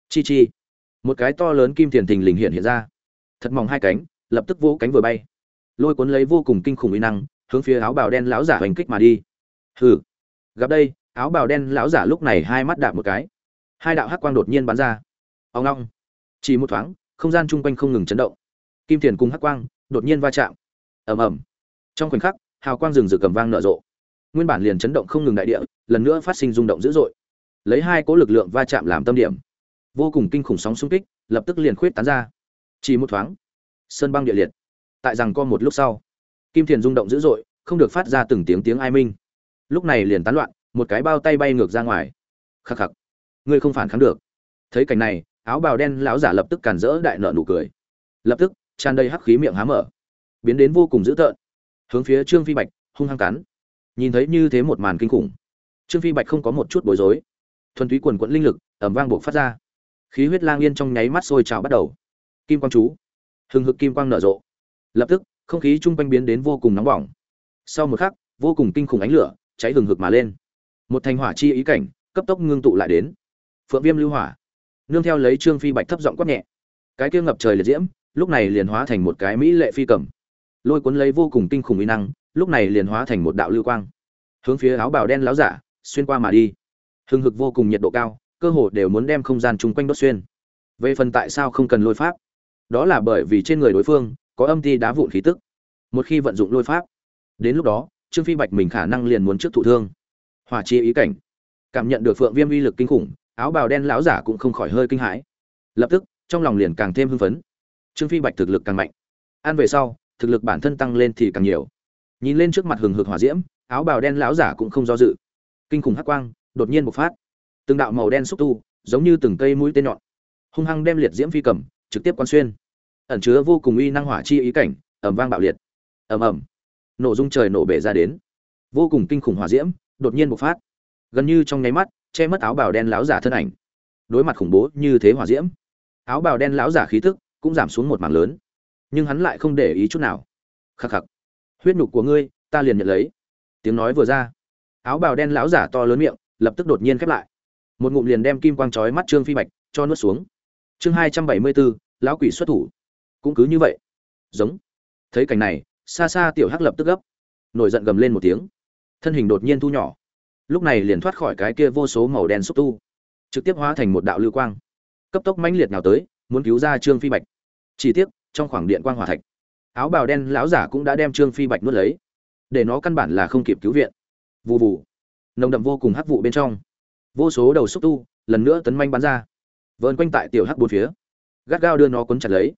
Chi chi. Một cái to lớn kim tiền thình lình hiện hiện ra. Thật mỏng hai cánh, lập tức vỗ cánh vừa bay. Lôi cuốn lấy vô cùng kinh khủng uy năng, hướng phía áo bào đen lão giả hành kích mà đi hừ. Gặp đây, áo bào đen lão giả lúc này hai mắt đạp một cái. Hai đạo hắc quang đột nhiên bắn ra. Ông long. Chỉ một thoáng, không gian chung quanh không ngừng chấn động. Kim tiền cùng hắc quang đột nhiên va chạm. Ầm ầm. Trong khoảnh khắc, hào quang rừng rực cầm vang nở rộ. Nguyên bản liền chấn động không ngừng đại địa, lần nữa phát sinh rung động dữ dội. Lấy hai cỗ lực lượng va chạm làm tâm điểm. Vô cùng kinh khủng sóng xung kích, lập tức liền khuyết tán ra. Chỉ một thoáng, sơn băng địa liệt. Tại rằng co một lúc sau, kim thiền rung động dữ dội, không được phát ra từng tiếng tiếng ai minh lúc này liền tán loạn, một cái bao tay bay ngược ra ngoài. Khắc khắc, ngươi không phản kháng được. Thấy cảnh này, áo bào đen lão giả lập tức cản rỡ đại nợ nụ cười. Lập tức, tràn đầy hắc khí miệng há mở. Biến đến vô cùng dữ tợn. Hướng phía trương phi bạch, hung hăng cắn. Nhìn thấy như thế một màn kinh khủng. Trương phi bạch không có một chút bối rối. Thuần túy quần quẫn linh lực ẩm vang buộc phát ra. Khí huyết lang yên trong nháy mắt sôi trào bắt đầu. Kim quang chú. Hừng hực kim quang nở rộ. Lập tức, không khí chung quanh biến đến vô cùng nóng bỏng. Sau một khắc, vô cùng kinh khủng ánh lửa cháy hừng hực mà lên. Một thành hỏa chi ý cảnh, cấp tốc ngưng tụ lại đến. Phượng viêm lưu hỏa, nương theo lấy trương phi bạch thấp giọng quát nhẹ. Cái kia ngập trời liệt diễm, lúc này liền hóa thành một cái mỹ lệ phi cầm. Lôi cuốn lấy vô cùng kinh khủng uy năng, lúc này liền hóa thành một đạo lưu quang. Hướng phía áo bào đen láo giả, xuyên qua mà đi. Hừng hực vô cùng nhiệt độ cao, cơ hồ đều muốn đem không gian chung quanh đốt xuyên. Về phần tại sao không cần lôi pháp? Đó là bởi vì trên người đối phương có âm ti đá vụn khí tức. Một khi vận dụng lôi pháp, đến lúc đó trương phi bạch mình khả năng liền muốn trước thụ thương. Hỏa chi ý cảnh. Cảm nhận được phượng viêm uy lực kinh khủng, áo bào đen lão giả cũng không khỏi hơi kinh hãi. Lập tức, trong lòng liền càng thêm hưng phấn. Trương phi bạch thực lực càng mạnh. An về sau, thực lực bản thân tăng lên thì càng nhiều. Nhìn lên trước mặt hừng hực hỏa diễm, áo bào đen lão giả cũng không do dự. Kinh khủng hắc quang, đột nhiên bộc phát. Từng đạo màu đen xúc tu, giống như từng cây mũi tên nhọn. Hung hăng đem liệt diễm phi cầm, trực tiếp quan xuyên. Ẩn chứa vô cùng uy năng hỏa chi ý cảnh ẩm vang bạo liệt. Ẩm ẩm nổ dung trời nổ bể ra đến. Vô cùng kinh khủng hỏa diễm đột nhiên bộc phát. Gần như trong nháy mắt, che mất áo bào đen láo giả thân ảnh. Đối mặt khủng bố như thế hỏa diễm, áo bào đen láo giả khí thức cũng giảm xuống một mảng lớn. Nhưng hắn lại không để ý chút nào. Khắc khắc, huyết nhục của ngươi, ta liền nhận lấy. Tiếng nói vừa ra, áo bào đen láo giả to lớn miệng lập tức đột nhiên khép lại. Một ngụm liền đem kim quang chói mắt trương phi bạch cho nuốt xuống. Chương hai trăm bảy mươi bốn, lão quỷ xuất thủ. Cũng cứ như vậy. Giống. Thấy cảnh này xa xa tiểu hắc lập tức gấp. Nổi giận gầm lên một tiếng. Thân hình đột nhiên thu nhỏ. Lúc này liền thoát khỏi cái kia vô số màu đen xúc tu. Trực tiếp hóa thành một đạo lưu quang. Cấp tốc mãnh liệt nào tới, muốn cứu ra trương phi bạch. Chỉ tiếc, trong khoảng điện quang hỏa thạch, áo bào đen lão giả cũng đã đem trương phi bạch nuốt lấy. Để nó căn bản là không kịp cứu viện. Vụ vụ nồng đậm vô cùng hắc vụ bên trong. Vô số đầu xúc tu, lần nữa tấn manh bắn ra. Vơn quanh tại tiểu hắc bốn phía. Gắt gao đưa nó cuốn chặt lấy.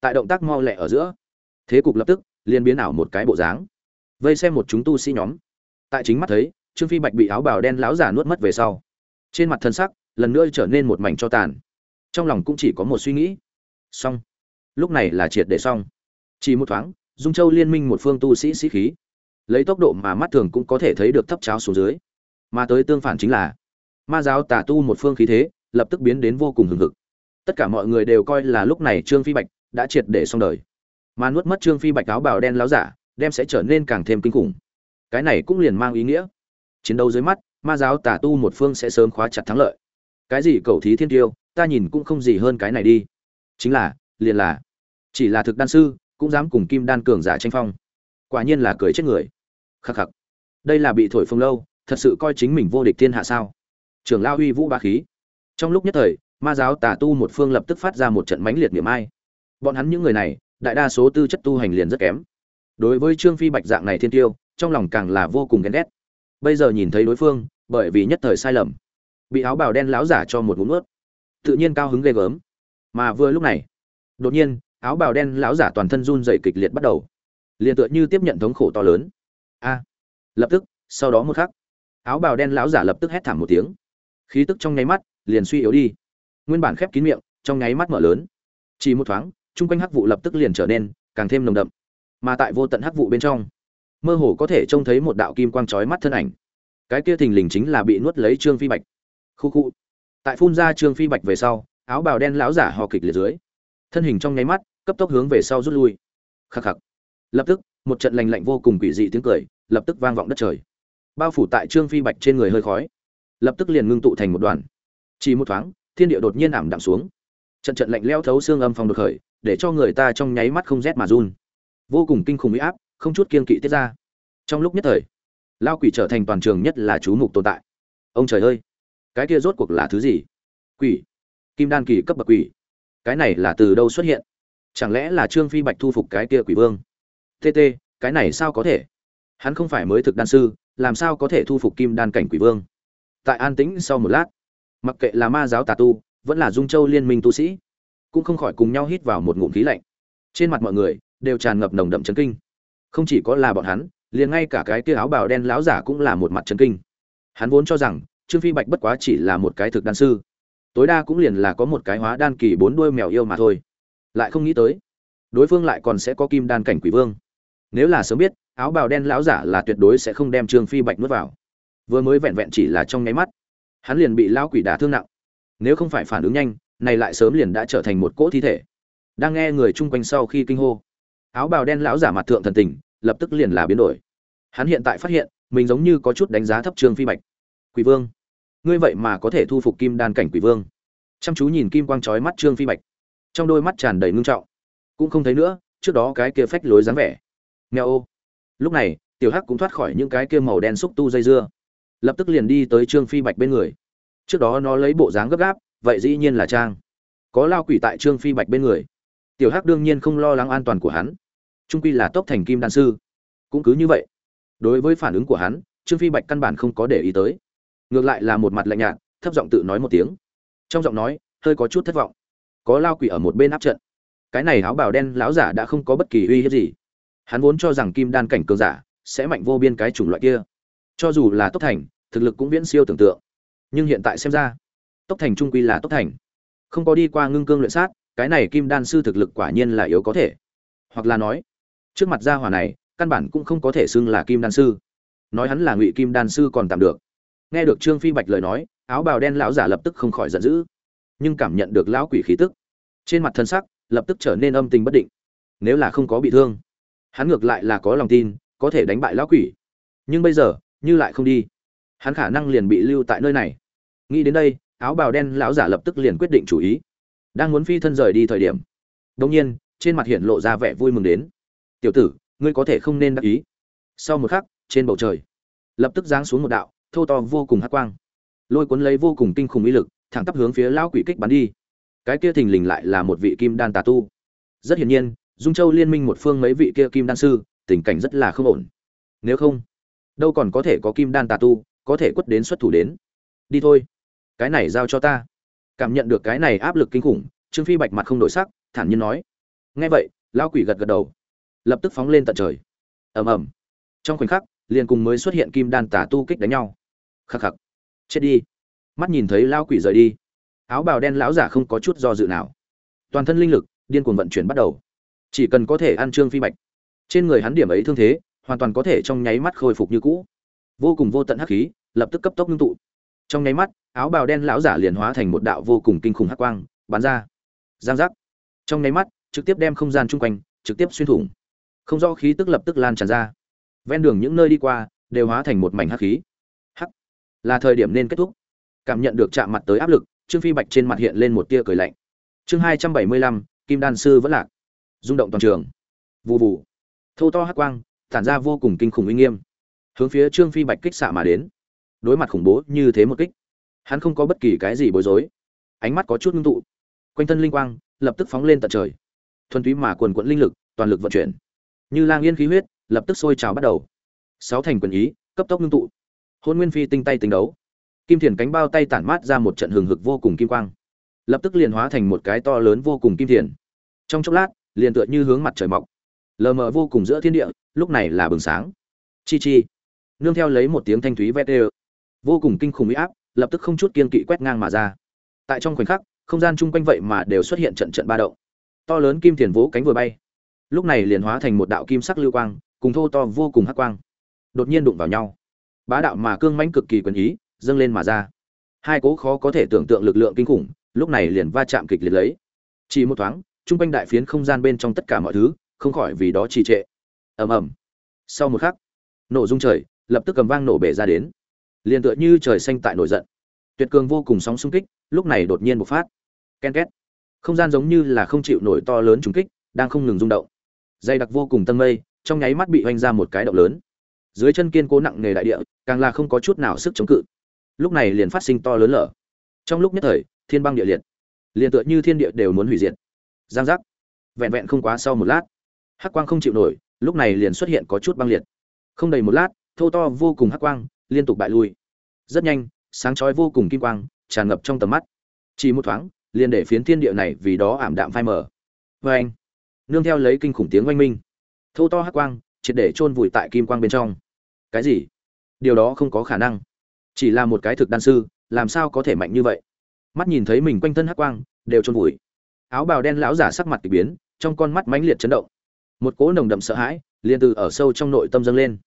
Tại động tác mau lẹ ở giữa. Thế cục lập tức liền biến ảo một cái bộ dáng. Vây xem một chúng tu sĩ nhóm. Tại chính mắt thấy, trương phi bạch bị áo bào đen láo giả nuốt mất về sau. Trên mặt thân sắc, lần nữa trở nên một mảnh cho tàn. Trong lòng cũng chỉ có một suy nghĩ. Xong. Lúc này là triệt để xong. Chỉ một thoáng, dung châu liên minh một phương tu sĩ sĩ khí. Lấy tốc độ mà mắt thường cũng có thể thấy được thấp cháo xuống dưới. Mà tới tương phản chính là, ma giáo tà tu một phương khí thế, lập tức biến đến vô cùng hừng hực. Tất cả mọi người đều coi là lúc này trương phi bạch đã triệt để xong đời mà nuốt mất trương phi bạch áo bào đen láo giả, đem sẽ trở nên càng thêm kinh khủng. Cái này cũng liền mang ý nghĩa. Chiến đấu dưới mắt, ma giáo tà tu một phương sẽ sớm khóa chặt thắng lợi. Cái gì cầu thí thiên tiêu, ta nhìn cũng không gì hơn cái này đi. Chính là, liền là, chỉ là thực đan sư, cũng dám cùng kim đan cường giả tranh phong. Quả nhiên là cười chết người. Khắc khắc. Đây là bị thổi phồng lâu, thật sự coi chính mình vô địch thiên hạ sao? Trưởng lao uy vũ ba khí. Trong lúc nhất thời, ma giáo tà tu một phương lập tức phát ra một trận mãnh liệt niệm ai. Bọn hắn những người này đại đa số tư chất tu hành liền rất kém. Đối với trương phi bạch dạng này thiên tiêu, trong lòng càng là vô cùng ghen ghét. Bây giờ nhìn thấy đối phương, bởi vì nhất thời sai lầm, bị áo bào đen láo giả cho một ngụm ướt tự nhiên cao hứng ghê gớm. Mà vừa lúc này, đột nhiên, áo bào đen láo giả toàn thân run dày kịch liệt bắt đầu, liền tựa như tiếp nhận thống khổ to lớn. A! Lập tức, sau đó một khắc, áo bào đen láo giả lập tức hét thảm một tiếng. Khí tức trong nháy mắt liền suy yếu đi. Nguyên bản khép kín miệng, trong nháy mắt mở lớn. Chỉ một thoáng chung quanh hắc vụ lập tức liền trở nên càng thêm nồng đậm, mà tại vô tận hắc vụ bên trong, mơ hồ có thể trông thấy một đạo kim quang chói mắt thân ảnh. Cái kia thình lình chính là bị nuốt lấy trương phi bạch. Khu khu. Tại phun ra trương phi bạch về sau, áo bào đen lão giả hò kịch liệt dưới, thân hình trong nháy mắt, cấp tốc hướng về sau rút lui. Khắc khắc. Lập tức, một trận lành lạnh vô cùng quỷ dị tiếng cười, lập tức vang vọng đất trời. Bao phủ tại trương phi bạch trên người hơi khói, lập tức liền ngưng tụ thành một đoàn. Chỉ một thoáng, thiên địa đột nhiên ảm đạm xuống. Trận trận lạnh leo thấu xương âm phong đột khởi để cho người ta trong nháy mắt không rét mà run. Vô cùng kinh khủng huy áp, không chút kiên kỵ tiết ra. Trong lúc nhất thời, lao quỷ trở thành toàn trường nhất là chú mục tồn tại. Ông trời ơi, cái kia rốt cuộc là thứ gì? Quỷ, kim đan kỳ cấp bậc quỷ. Cái này là từ đâu xuất hiện? Chẳng lẽ là trương phi bạch thu phục cái kia quỷ vương? Tt cái này sao có thể? Hắn không phải mới thực đan sư, làm sao có thể thu phục kim đan cảnh quỷ vương? Tại an tĩnh sau một lát, mặc kệ là ma giáo tà tu, vẫn là dung châu liên minh tu sĩ cũng không khỏi cùng nhau hít vào một ngụm khí lạnh. Trên mặt mọi người đều tràn ngập nồng đậm chấn kinh. Không chỉ có là bọn hắn, liền ngay cả cái kia áo bào đen láo giả cũng là một mặt chấn kinh. Hắn vốn cho rằng, trương phi bạch bất quá chỉ là một cái thực đan sư. Tối đa cũng liền là có một cái hóa đan kỳ bốn đuôi mèo yêu mà thôi. Lại không nghĩ tới, đối phương lại còn sẽ có kim đan cảnh quỷ vương. Nếu là sớm biết, áo bào đen lão giả là tuyệt đối sẽ không đem trương phi bạch nuốt vào. Vừa mới vẹn vẹn chỉ là trong nháy mắt, hắn liền bị lão quỷ đả thương nặng. Nếu không phải phản ứng nhanh này lại sớm liền đã trở thành một cỗ thi thể. Đang nghe người chung quanh sau khi kinh hô, áo bào đen lão giả mặt thượng thần tình, lập tức liền là biến đổi. Hắn hiện tại phát hiện, mình giống như có chút đánh giá thấp trương phi bạch. Quỷ vương, ngươi vậy mà có thể thu phục kim đan cảnh quỷ vương. Chăm chú nhìn kim quang trói mắt trương phi bạch. Trong đôi mắt tràn đầy ngưng trọng. Cũng không thấy nữa, trước đó cái kia phách lối dáng vẻ. Nghèo ô. Lúc này, tiểu hắc cũng thoát khỏi những cái kia màu đen xúc tu dây dưa. Lập tức liền đi tới trương phi bạch bên người. Trước đó nó lấy bộ dáng gấp gáp vậy dĩ nhiên là trang. Có lao quỷ tại trương phi bạch bên người. Tiểu hắc đương nhiên không lo lắng an toàn của hắn. Trung quy là tốc thành kim đan sư. Cũng cứ như vậy. Đối với phản ứng của hắn, trương phi bạch căn bản không có để ý tới. Ngược lại là một mặt lạnh nhạt, thấp giọng tự nói một tiếng. Trong giọng nói, hơi có chút thất vọng. Có lao quỷ ở một bên áp trận. Cái này áo bào đen lão giả đã không có bất kỳ uy hiếp gì. Hắn vốn cho rằng kim đan cảnh cường giả sẽ mạnh vô biên cái chủng loại kia. Cho dù là tốc thành, thực lực cũng viễn siêu tưởng tượng. Nhưng hiện tại xem ra tốc thành trung quy là tốc thành. Không có đi qua ngưng cương luyện sát, cái này kim đan sư thực lực quả nhiên là yếu có thể. Hoặc là nói, trước mặt gia hỏa này, căn bản cũng không có thể xưng là kim đan sư. Nói hắn là ngụy kim đan sư còn tạm được. Nghe được trương phi bạch lời nói, áo bào đen lão giả lập tức không khỏi giận dữ, nhưng cảm nhận được lão quỷ khí tức, trên mặt thân sắc lập tức trở nên âm tình bất định. Nếu là không có bị thương, hắn ngược lại là có lòng tin, có thể đánh bại lão quỷ. Nhưng bây giờ, như lại không đi, hắn khả năng liền bị lưu tại nơi này. Nghĩ đến đây áo bào đen lão giả lập tức liền quyết định chủ ý. Đang muốn phi thân rời đi thời điểm đông nhiên, trên mặt hiện lộ ra vẻ vui mừng đến. Tiểu tử, ngươi có thể không nên đắc ý. Sau một khắc, trên bầu trời, lập tức giáng xuống một đạo thô to vô cùng hắc quang. Lôi cuốn lấy vô cùng kinh khủng ý lực, thẳng tắp hướng phía lão quỷ kích bắn đi. Cái kia thình lình lại là một vị kim đan tà tu. Rất hiển nhiên, dung châu liên minh một phương mấy vị kia kim đan sư, tình cảnh rất là không ổn. Nếu không, đâu còn có thể có kim đan tà tu có thể quất đến xuất thủ đến. Đi thôi cái này giao cho ta. Cảm nhận được cái này áp lực kinh khủng, trương phi bạch mặt không đổi sắc, thản nhiên nói. Nghe vậy, lão quỷ gật gật đầu. Lập tức phóng lên tận trời. Ầm ầm. Trong khoảnh khắc, liền cùng mới xuất hiện kim đan tả tu kích đánh nhau. Khắc khắc. Chết đi. Mắt nhìn thấy lão quỷ rời đi, áo bào đen lão giả không có chút do dự nào. Toàn thân linh lực, điên cuồng vận chuyển bắt đầu. Chỉ cần có thể ăn trương phi bạch. Trên người hắn điểm ấy thương thế, hoàn toàn có thể trong nháy mắt khôi phục như cũ. Vô cùng vô tận hắc khí, lập tức cấp tốc ngưng tụ trong nháy mắt, áo bào đen lão giả liền hóa thành một đạo vô cùng kinh khủng hắc quang, bắn ra. Giang giác. Trong nháy mắt, trực tiếp đem không gian chung quanh, trực tiếp xuyên thủng. Không rõ khí tức lập tức lan tràn ra. Ven đường những nơi đi qua, đều hóa thành một mảnh hắc khí. Hắc. Là thời điểm nên kết thúc. Cảm nhận được chạm mặt tới áp lực, trương phi bạch trên mặt hiện lên một tia cười lạnh. Chương hai trăm bảy mươi lăm, kim đan sư vẫn lạc. Rung động toàn trường. Vụ vụ thô to hắc quang, tản ra vô cùng kinh khủng uy nghiêm. Hướng phía trương phi bạch kích xạ mà đến đối mặt khủng bố như thế một kích. Hắn không có bất kỳ cái gì bối rối. Ánh mắt có chút ngưng tụ. Quanh thân linh quang lập tức phóng lên tận trời. Thuần túy mà quần quận linh lực, toàn lực vận chuyển. Như lang yên khí huyết, lập tức sôi trào bắt đầu. Sáu thành quyền ý, cấp tốc ngưng tụ. Hôn nguyên phi tinh tay tính đấu. Kim thiền cánh bao tay tản mát ra một trận hừng hực vô cùng kim quang. Lập tức liền hóa thành một cái to lớn vô cùng kim thiền. Trong chốc lát, liền tựa như hướng mặt trời mọc. Lờ mờ vô cùng giữa thiên địa, lúc này là bừng sáng. Chi chi. Nương theo lấy một tiếng thanh thúy vét đều vô cùng kinh khủng uy áp, lập tức không chút kiên kỵ quét ngang mà ra. Tại trong khoảnh khắc, không gian chung quanh vậy mà đều xuất hiện trận trận ba động. To lớn kim thiền vỗ cánh vừa bay. Lúc này liền hóa thành một đạo kim sắc lưu quang, cùng thô to vô cùng hắc quang, đột nhiên đụng vào nhau. Bá đạo mà cương mãnh cực kỳ quyền ý, dâng lên mà ra. Hai cố khó có thể tưởng tượng lực lượng kinh khủng, lúc này liền va chạm kịch liệt lấy. Chỉ một thoáng, chung quanh đại phiến không gian bên trong tất cả mọi thứ, không khỏi vì đó trì trệ. Ầm ầm. Sau một khắc, nổ rung trời, lập tức cầm vang nổ bể ra đến liền tựa như trời xanh tại nổi giận. Tuyệt cường vô cùng sóng xung kích, lúc này đột nhiên bộc phát. Ken két. Không gian giống như là không chịu nổi to lớn trùng kích, đang không ngừng rung động. Dày đặc vô cùng tân mây, trong nháy mắt bị hoành ra một cái động lớn. Dưới chân kiên cố nặng nề đại địa, càng là không có chút nào sức chống cự. Lúc này liền phát sinh to lớn lở. Trong lúc nhất thời, thiên băng địa liệt. Liền tựa như thiên địa đều muốn hủy diệt. Giang giác. Vẹn vẹn không quá sau một lát, hắc quang không chịu nổi, lúc này liền xuất hiện có chút băng liệt. Không đầy một lát, thô to vô cùng hắc quang liên tục bại lui. Rất nhanh, sáng chói vô cùng kim quang tràn ngập trong tầm mắt. Chỉ một thoáng, liền để phiến thiên địa này vì đó ảm đạm phai mờ. Vê anh, nương theo lấy kinh khủng tiếng oanh minh. Thô to hắc quang, triệt để chôn vùi tại kim quang bên trong. Cái gì? Điều đó không có khả năng. Chỉ là một cái thực đan sư, làm sao có thể mạnh như vậy? Mắt nhìn thấy mình quanh thân hắc quang, đều chôn vùi. Áo bào đen lão giả sắc mặt kỳ biến, trong con mắt mãnh liệt chấn động. Một cỗ nồng đậm sợ hãi, liền từ ở sâu trong nội tâm dâng lên.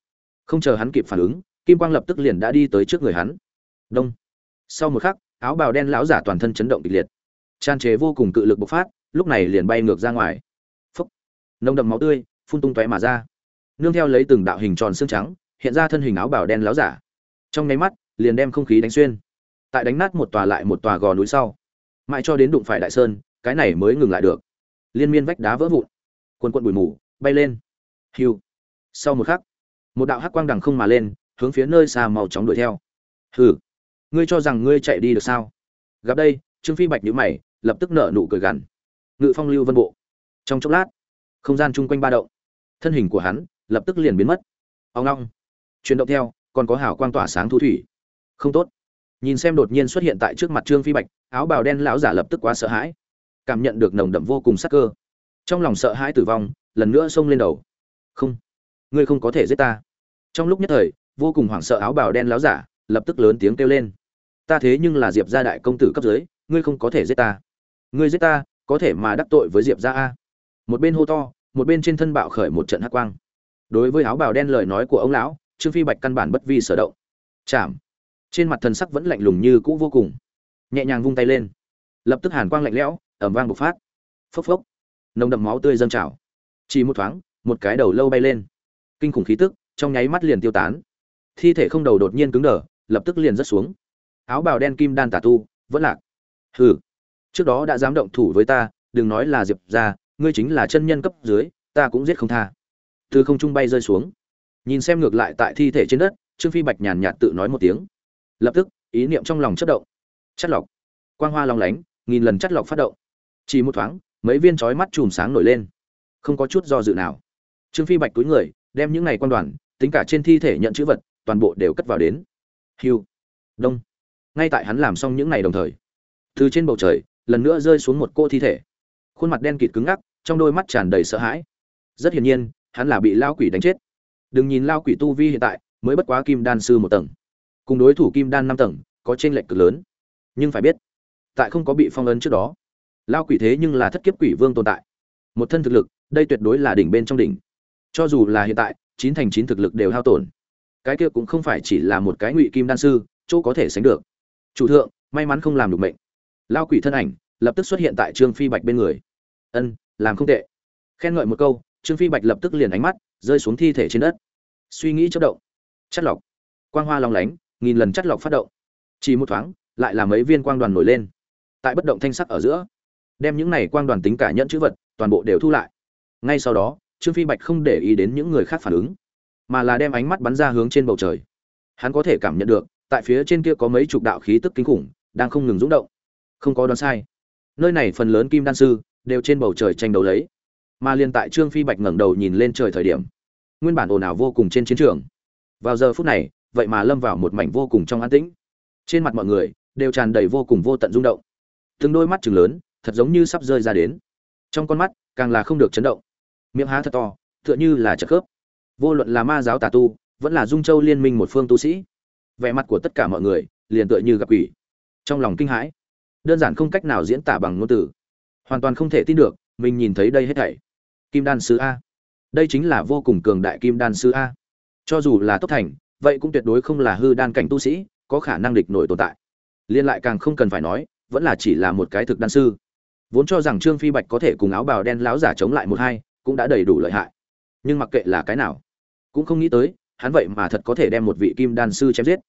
Không chờ hắn kịp phản ứng kim quang lập tức liền đã đi tới trước người hắn. Đông. Sau một khắc, áo bào đen lão giả toàn thân chấn động kịch liệt. Tràn chế vô cùng cự lực bộc phát, lúc này liền bay ngược ra ngoài. Phúc. Nồng đậm máu tươi, phun tung tóe mà ra. Nương theo lấy từng đạo hình tròn xương trắng, hiện ra thân hình áo bào đen lão giả. Trong nháy mắt, liền đem không khí đánh xuyên. Tại đánh nát một tòa lại một tòa gò núi sau, mãi cho đến đụng phải đại sơn, cái này mới ngừng lại được. Liên miên vách đá vỡ vụn. Quần quận bụi mù, bay lên. Hiu. Sau một khắc, một đạo hắc quang đằng không mà lên hướng phía nơi xa màu chóng đuổi theo. Hừ, ngươi cho rằng ngươi chạy đi được sao? Gặp đây, trương phi bạch nhíu mày, lập tức nở nụ cười gằn. Ngự phong lưu vân bộ. Trong chốc lát, không gian chung quanh ba động. Thân hình của hắn lập tức liền biến mất. Ông long chuyển động theo, còn có hào quang tỏa sáng thu thủy. Không tốt. Nhìn xem đột nhiên xuất hiện tại trước mặt trương phi bạch, áo bào đen lão giả lập tức quá sợ hãi. Cảm nhận được nồng đậm vô cùng sắc cơ. Trong lòng sợ hãi tử vong, lần nữa xông lên đầu. Không. Ngươi không có thể giết ta. Trong lúc nhất thời vô cùng hoảng sợ áo bào đen láo giả, lập tức lớn tiếng kêu lên. Ta thế nhưng là diệp gia đại công tử cấp dưới, ngươi không có thể giết ta. Ngươi giết ta, có thể mà đắc tội với diệp gia a. Một bên hô to, một bên trên thân bạo khởi một trận hắc quang. Đối với áo bào đen lời nói của ông lão, trương phi bạch căn bản bất vi sở động. Chạm trên mặt thần sắc vẫn lạnh lùng như cũ vô cùng. Nhẹ nhàng vung tay lên. Lập tức hàn quang lạnh lẽo ẩm vang bộc phát. Phốc phốc. Nồng đậm máu tươi dâng trào. Chỉ một thoáng, một cái đầu lâu bay lên. Kinh khủng khí tức, trong nháy mắt liền tiêu tán thi thể không đầu đột nhiên cứng đờ, lập tức liền rớt xuống. Áo bào đen kim đan tà tu, vẫn lạc. Hừ, trước đó đã dám động thủ với ta, đừng nói là diệp ra ngươi chính là chân nhân cấp dưới, ta cũng giết không tha. Từ không trung bay rơi xuống. Nhìn xem ngược lại tại thi thể trên đất, trương phi bạch nhàn nhạt tự nói một tiếng. Lập tức, ý niệm trong lòng chất động. Chất lọc. Quang hoa long lánh, nghìn lần chất lọc phát động. Chỉ một thoáng, mấy viên chói mắt chùm sáng nổi lên. Không có chút do dự nào. Trương phi bạch túi người, đem những này quan đoàn, tính cả trên thi thể nhận chữ vật toàn bộ đều cất vào đến. Hiu. Đông. Ngay tại hắn làm xong những này đồng thời, từ trên bầu trời, lần nữa rơi xuống một cô thi thể. Khuôn mặt đen kịt cứng ngắc, trong đôi mắt tràn đầy sợ hãi. Rất hiển nhiên, hắn là bị lao quỷ đánh chết. Đừng nhìn lao quỷ tu vi hiện tại, mới bất quá kim đan sư một tầng. Cùng đối thủ kim đan năm tầng, có t r ê n lệch cực lớn. Nhưng phải biết, tại không có bị phong ấn trước đó, lao quỷ thế nhưng là thất kiếp quỷ vương tồn tại. Một thân thực lực, đây tuyệt đối là đỉnh bên trong đỉnh. Cho dù là hiện tại, chín thành chín thực lực đều hao tổn cái kia cũng không phải chỉ là một cái ngụy kim đan sư, chỗ có thể sánh được. Chủ thượng, may mắn không làm được mệnh. Lao quỷ thân ảnh lập tức xuất hiện tại trương phi bạch bên người. Ân, làm không tệ. Khen ngợi một câu, trương phi bạch lập tức liền ánh mắt rơi xuống thi thể trên đất. Suy nghĩ chất động. Chất lọc. Quang hoa long lánh, nghìn lần chất lọc phát động. Chỉ một thoáng, lại là mấy viên quang đoàn nổi lên. Tại bất động thanh sắc ở giữa, đem những này quang đoàn tính cả nhận chữ vật toàn bộ đều thu lại. Ngay sau đó, trương phi bạch không để ý đến những người khác phản ứng mà là đem ánh mắt bắn ra hướng trên bầu trời. Hắn có thể cảm nhận được, tại phía trên kia có mấy chục đạo khí tức kinh khủng, đang không ngừng rung động. Không có đoán sai. Nơi này phần lớn kim đan sư, đều trên bầu trời tranh đấu lấy. Mà liên tại trương phi bạch ngẩng đầu nhìn lên trời thời điểm, nguyên bản ồn ào vô cùng trên chiến trường. Vào giờ phút này, vậy mà lâm vào một mảnh vô cùng trong an tĩnh. Trên mặt mọi người, đều tràn đầy vô cùng vô tận rung động. Từng đôi mắt chừng lớn, thật giống như sắp rơi ra đến. Trong con mắt, càng là không được chấn động. Miệng há thật to, tựa như là trợ khớp vô luận là ma giáo tà tu, vẫn là dung châu liên minh một phương tu sĩ, vẻ mặt của tất cả mọi người liền tựa như gặp quỷ. Trong lòng kinh hãi, đơn giản không cách nào diễn tả bằng ngôn từ. Hoàn toàn không thể tin được, mình nhìn thấy đây hết thảy. Kim đan sư a. Đây chính là vô cùng cường đại kim đan sư a. Cho dù là tốc thành, vậy cũng tuyệt đối không là hư đan cảnh tu sĩ, có khả năng địch nổi tồn tại. Liên lại càng không cần phải nói, vẫn là chỉ là một cái thực đan sư. Vốn cho rằng trương phi bạch có thể cùng áo bào đen láo giả chống lại một hai, cũng đã đầy đủ lợi hại. Nhưng mặc kệ là cái nào cũng không nghĩ tới, hắn vậy mà thật có thể đem một vị kim đan sư chém giết.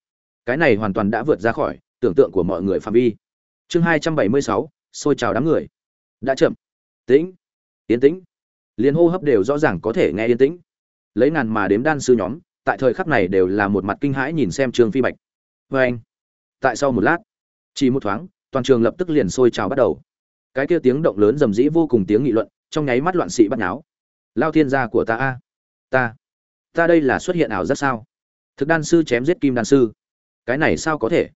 Cái này hoàn toàn đã vượt ra khỏi tưởng tượng của mọi người phạm vi. Chương hai trăm bảy mươi sáu, xôi chào đám người. Đã chậm. Tĩnh. Yên tĩnh. Liền hô hấp đều rõ ràng có thể nghe yên tĩnh. Lấy ngàn mà đếm đan sư nhóm, tại thời khắc này đều là một mặt kinh hãi nhìn xem trương phi bạch. Vê anh. Tại sau một lát, chỉ một thoáng, toàn trường lập tức liền sôi trào bắt đầu. Cái kia tiếng động lớn rầm rĩ vô cùng tiếng nghị luận, trong nháy mắt loạn sĩ bắt náo lao thiên gia của ta a. Ta ta đây là xuất hiện ảo giác sao? Thực đan sư chém giết kim đan sư. Cái này sao có thể?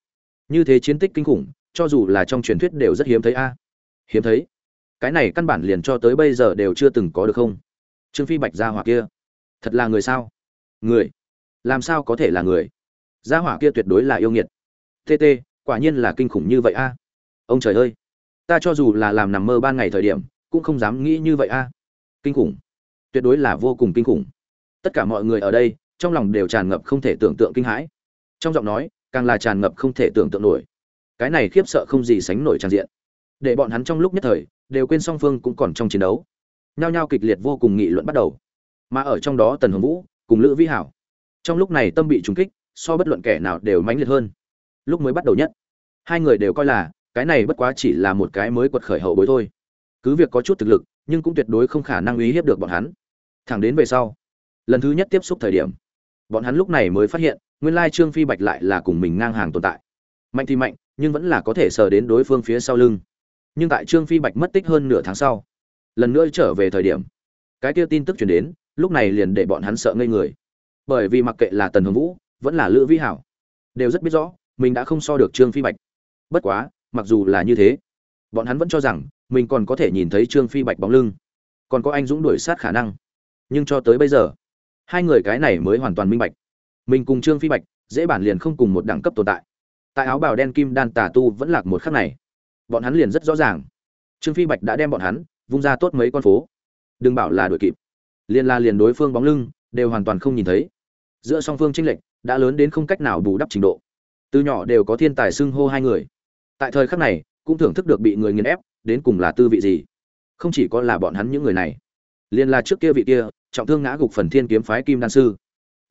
Như thế chiến tích kinh khủng, cho dù là trong truyền thuyết đều rất hiếm thấy a. Hiếm thấy? Cái này căn bản liền cho tới bây giờ đều chưa từng có được không? Trương phi bạch gia hỏa kia, thật là người sao? Người? Làm sao có thể là người? Gia hỏa kia tuyệt đối là yêu nghiệt. Tt quả nhiên là kinh khủng như vậy a. Ông trời ơi! Ta cho dù là làm nằm mơ ban ngày thời điểm, cũng không dám nghĩ như vậy a. Kinh khủng. Tuyệt đối là vô cùng kinh khủng tất cả mọi người ở đây, trong lòng đều tràn ngập không thể tưởng tượng kinh hãi. Trong giọng nói, càng là tràn ngập không thể tưởng tượng nổi. Cái này khiếp sợ không gì sánh nổi tràn diện. Để bọn hắn trong lúc nhất thời, đều quên song phương cũng còn trong chiến đấu. Nhao nhao kịch liệt vô cùng nghị luận bắt đầu. Mà ở trong đó tần hồng vũ, cùng lữ vĩ hảo. Trong lúc này tâm bị trúng kích, so bất luận kẻ nào đều mãnh liệt hơn. Lúc mới bắt đầu nhất, hai người đều coi là, cái này bất quá chỉ là một cái mới quật khởi hậu bối thôi. Cứ việc có chút thực lực, nhưng cũng tuyệt đối không khả năng uy hiếp được bọn hắn. Thẳng đến về sau lần thứ nhất tiếp xúc thời điểm. Bọn hắn lúc này mới phát hiện, nguyên lai trương phi bạch lại là cùng mình ngang hàng tồn tại. Mạnh thì mạnh, nhưng vẫn là có thể sờ đến đối phương phía sau lưng. Nhưng tại trương phi bạch mất tích hơn nửa tháng sau, lần nữa trở về thời điểm, cái kia tin tức chuyển đến, lúc này liền để bọn hắn sợ ngây người. Bởi vì mặc kệ là tần hồng vũ, vẫn là lữ vĩ hảo, đều rất biết rõ, mình đã không so được trương phi bạch. Bất quá, mặc dù là như thế, bọn hắn vẫn cho rằng mình còn có thể nhìn thấy trương phi bạch bóng lưng. Còn có anh dũng đuổi sát khả năng. Nhưng cho tới bây giờ hai người cái này mới hoàn toàn minh bạch. Mình cùng trương phi bạch, dễ bản liền không cùng một đẳng cấp tồn tại. Tại áo bào đen kim đan tà tu vẫn lạc một khắc này, bọn hắn liền rất rõ ràng. Trương phi bạch đã đem bọn hắn vung ra tốt mấy con phố. Đừng bảo là đuổi kịp. Liền la liền đối phương bóng lưng, đều hoàn toàn không nhìn thấy. Giữa song phương tranh lệch, đã lớn đến không cách nào bù đắp trình độ. Từ nhỏ đều có thiên tài xưng hô hai người. Tại thời khắc này, cũng thưởng thức được bị người nghiền ép, đến cùng là tư vị gì. Không chỉ có là bọn hắn những người này liền là trước kia vị kia, trọng thương ngã gục phần thiên kiếm phái kim đan sư.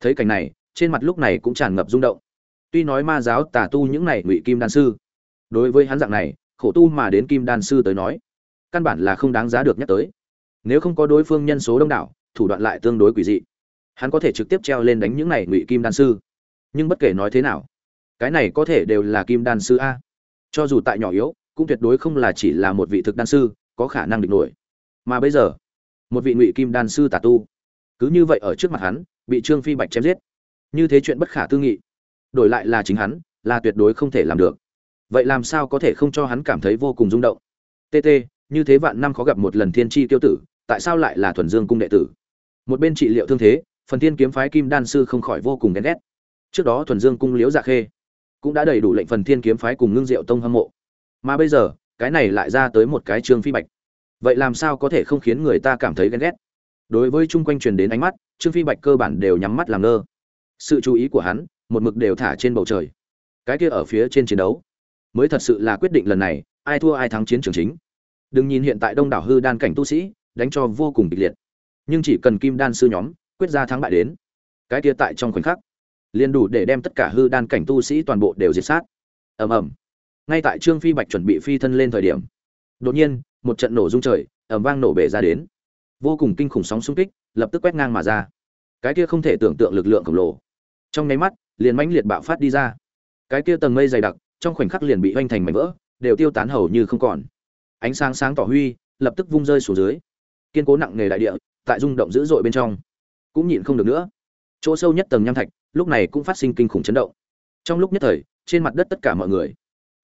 Thấy cảnh này, trên mặt lúc này cũng tràn ngập rung động. Tuy nói ma giáo tà tu những này ngụy kim đan sư, đối với hắn dạng này, khổ tu mà đến kim đan sư tới nói, căn bản là không đáng giá được nhắc tới. Nếu không có đối phương nhân số đông đảo, thủ đoạn lại tương đối quỷ dị. Hắn có thể trực tiếp treo lên đánh những này ngụy kim đan sư. Nhưng bất kể nói thế nào, cái này có thể đều là kim đan sư a. Cho dù tại nhỏ yếu, cũng tuyệt đối không là chỉ là một vị thực đan sư, có khả năng địch nổi. Mà bây giờ một vị ngụy kim đan sư tà tu. Cứ như vậy ở trước mặt hắn, bị trương phi bạch chém giết. Như thế chuyện bất khả tư nghị. Đổi lại là chính hắn, là tuyệt đối không thể làm được. Vậy làm sao có thể không cho hắn cảm thấy vô cùng rung động? Tt như thế vạn năm khó gặp một lần thiên tri tiêu tử, tại sao lại là thuần dương cung đệ tử? Một bên trị liệu thương thế, phần thiên kiếm phái kim đan sư không khỏi vô cùng ghen ghét. Trước đó thuần dương cung liễu dạ khê cũng đã đầy đủ lệnh phần thiên kiếm phái cùng ngưng diệu tông hâm mộ. Mà bây giờ, cái này lại ra tới một cái trương phi bạch vậy làm sao có thể không khiến người ta cảm thấy ghen ghét? Đối với chung quanh truyền đến ánh mắt, trương phi bạch cơ bản đều nhắm mắt làm ngơ. Sự chú ý của hắn, một mực đều thả trên bầu trời. Cái kia ở phía trên chiến đấu, mới thật sự là quyết định lần này, ai thua ai thắng chiến trường chính. Đừng nhìn hiện tại đông đảo hư đan cảnh tu sĩ, đánh cho vô cùng kịch liệt. Nhưng chỉ cần kim đan sư nhóm, quyết ra thắng bại đến. Cái kia tại trong khoảnh khắc, liền đủ để đem tất cả hư đan cảnh tu sĩ toàn bộ đều diệt sát. Ầm ầm. Ngay tại trương phi bạch chuẩn bị phi thân lên thời điểm, đột nhiên một trận nổ rung trời, ầm vang nổ bể ra đến. Vô cùng kinh khủng sóng xung kích, lập tức quét ngang mà ra. Cái kia không thể tưởng tượng lực lượng khổng lồ. Trong nháy mắt, liền mãnh liệt bạo phát đi ra. Cái kia tầng mây dày đặc, trong khoảnh khắc liền bị hoành thành mảnh vỡ, đều tiêu tán hầu như không còn. Ánh sáng sáng tỏ huy, lập tức vung rơi xuống dưới. Kiên cố nặng nề đại địa, tại rung động dữ dội bên trong. Cũng nhịn không được nữa. Chỗ sâu nhất tầng nham thạch, lúc này cũng phát sinh kinh khủng chấn động. Trong lúc nhất thời, trên mặt đất tất cả mọi người,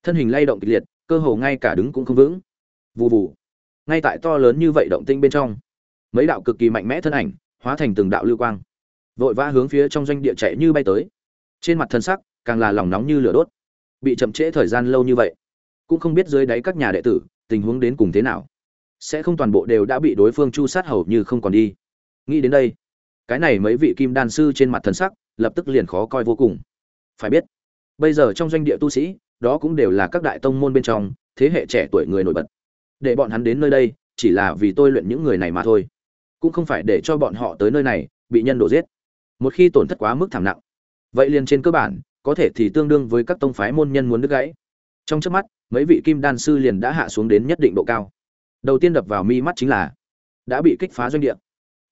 thân hình lay động kịch liệt, cơ hồ ngay cả đứng cũng không vững vù vù. Ngay tại to lớn như vậy động tinh bên trong, mấy đạo cực kỳ mạnh mẽ thân ảnh hóa thành từng đạo lưu quang, vội vã hướng phía trong doanh địa chạy như bay tới. Trên mặt thân sắc càng là lòng nóng như lửa đốt, bị chậm trễ thời gian lâu như vậy, cũng không biết dưới đáy các nhà đệ tử tình huống đến cùng thế nào. Sẽ không toàn bộ đều đã bị đối phương chu sát hầu như không còn đi. Nghĩ đến đây, cái này mấy vị kim đan sư trên mặt thần sắc lập tức liền khó coi vô cùng. Phải biết, bây giờ trong doanh địa tu sĩ, đó cũng đều là các đại tông môn bên trong thế hệ trẻ tuổi người nổi bật để bọn hắn đến nơi đây, chỉ là vì tôi luyện những người này mà thôi. Cũng không phải để cho bọn họ tới nơi này, bị nhân đổ giết. Một khi tổn thất quá mức thảm nặng, vậy liền trên cơ bản, có thể thì tương đương với các tông phái môn nhân muốn đứt gãy. Trong trước mắt, mấy vị kim đan sư liền đã hạ xuống đến nhất định độ cao. Đầu tiên đập vào mi mắt chính là, đã bị kích phá doanh địa.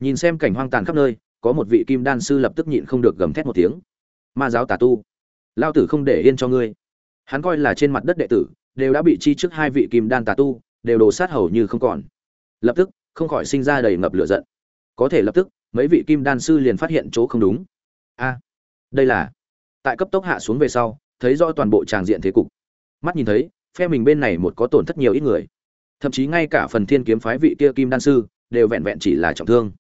Nhìn xem cảnh hoang tàn khắp nơi, có một vị kim đan sư lập tức nhịn không được gầm thét một tiếng. Ma giáo tà tu, lao tử không để yên cho ngươi. Hắn coi là trên mặt đất đệ tử, đều đã bị chi trước hai vị kim đan tà tu đều đổ sát hầu như không còn. Lập tức, không khỏi sinh ra đầy ngập lửa giận. Có thể lập tức, mấy vị kim đan sư liền phát hiện chỗ không đúng. A, đây là, tại cấp tốc hạ xuống về sau, thấy rõ toàn bộ tràng diện thế cục. Mắt nhìn thấy, phe mình bên này một có tổn thất nhiều ít người. Thậm chí ngay cả phần thiên kiếm phái vị kia kim đan sư, đều vẹn vẹn chỉ là trọng thương.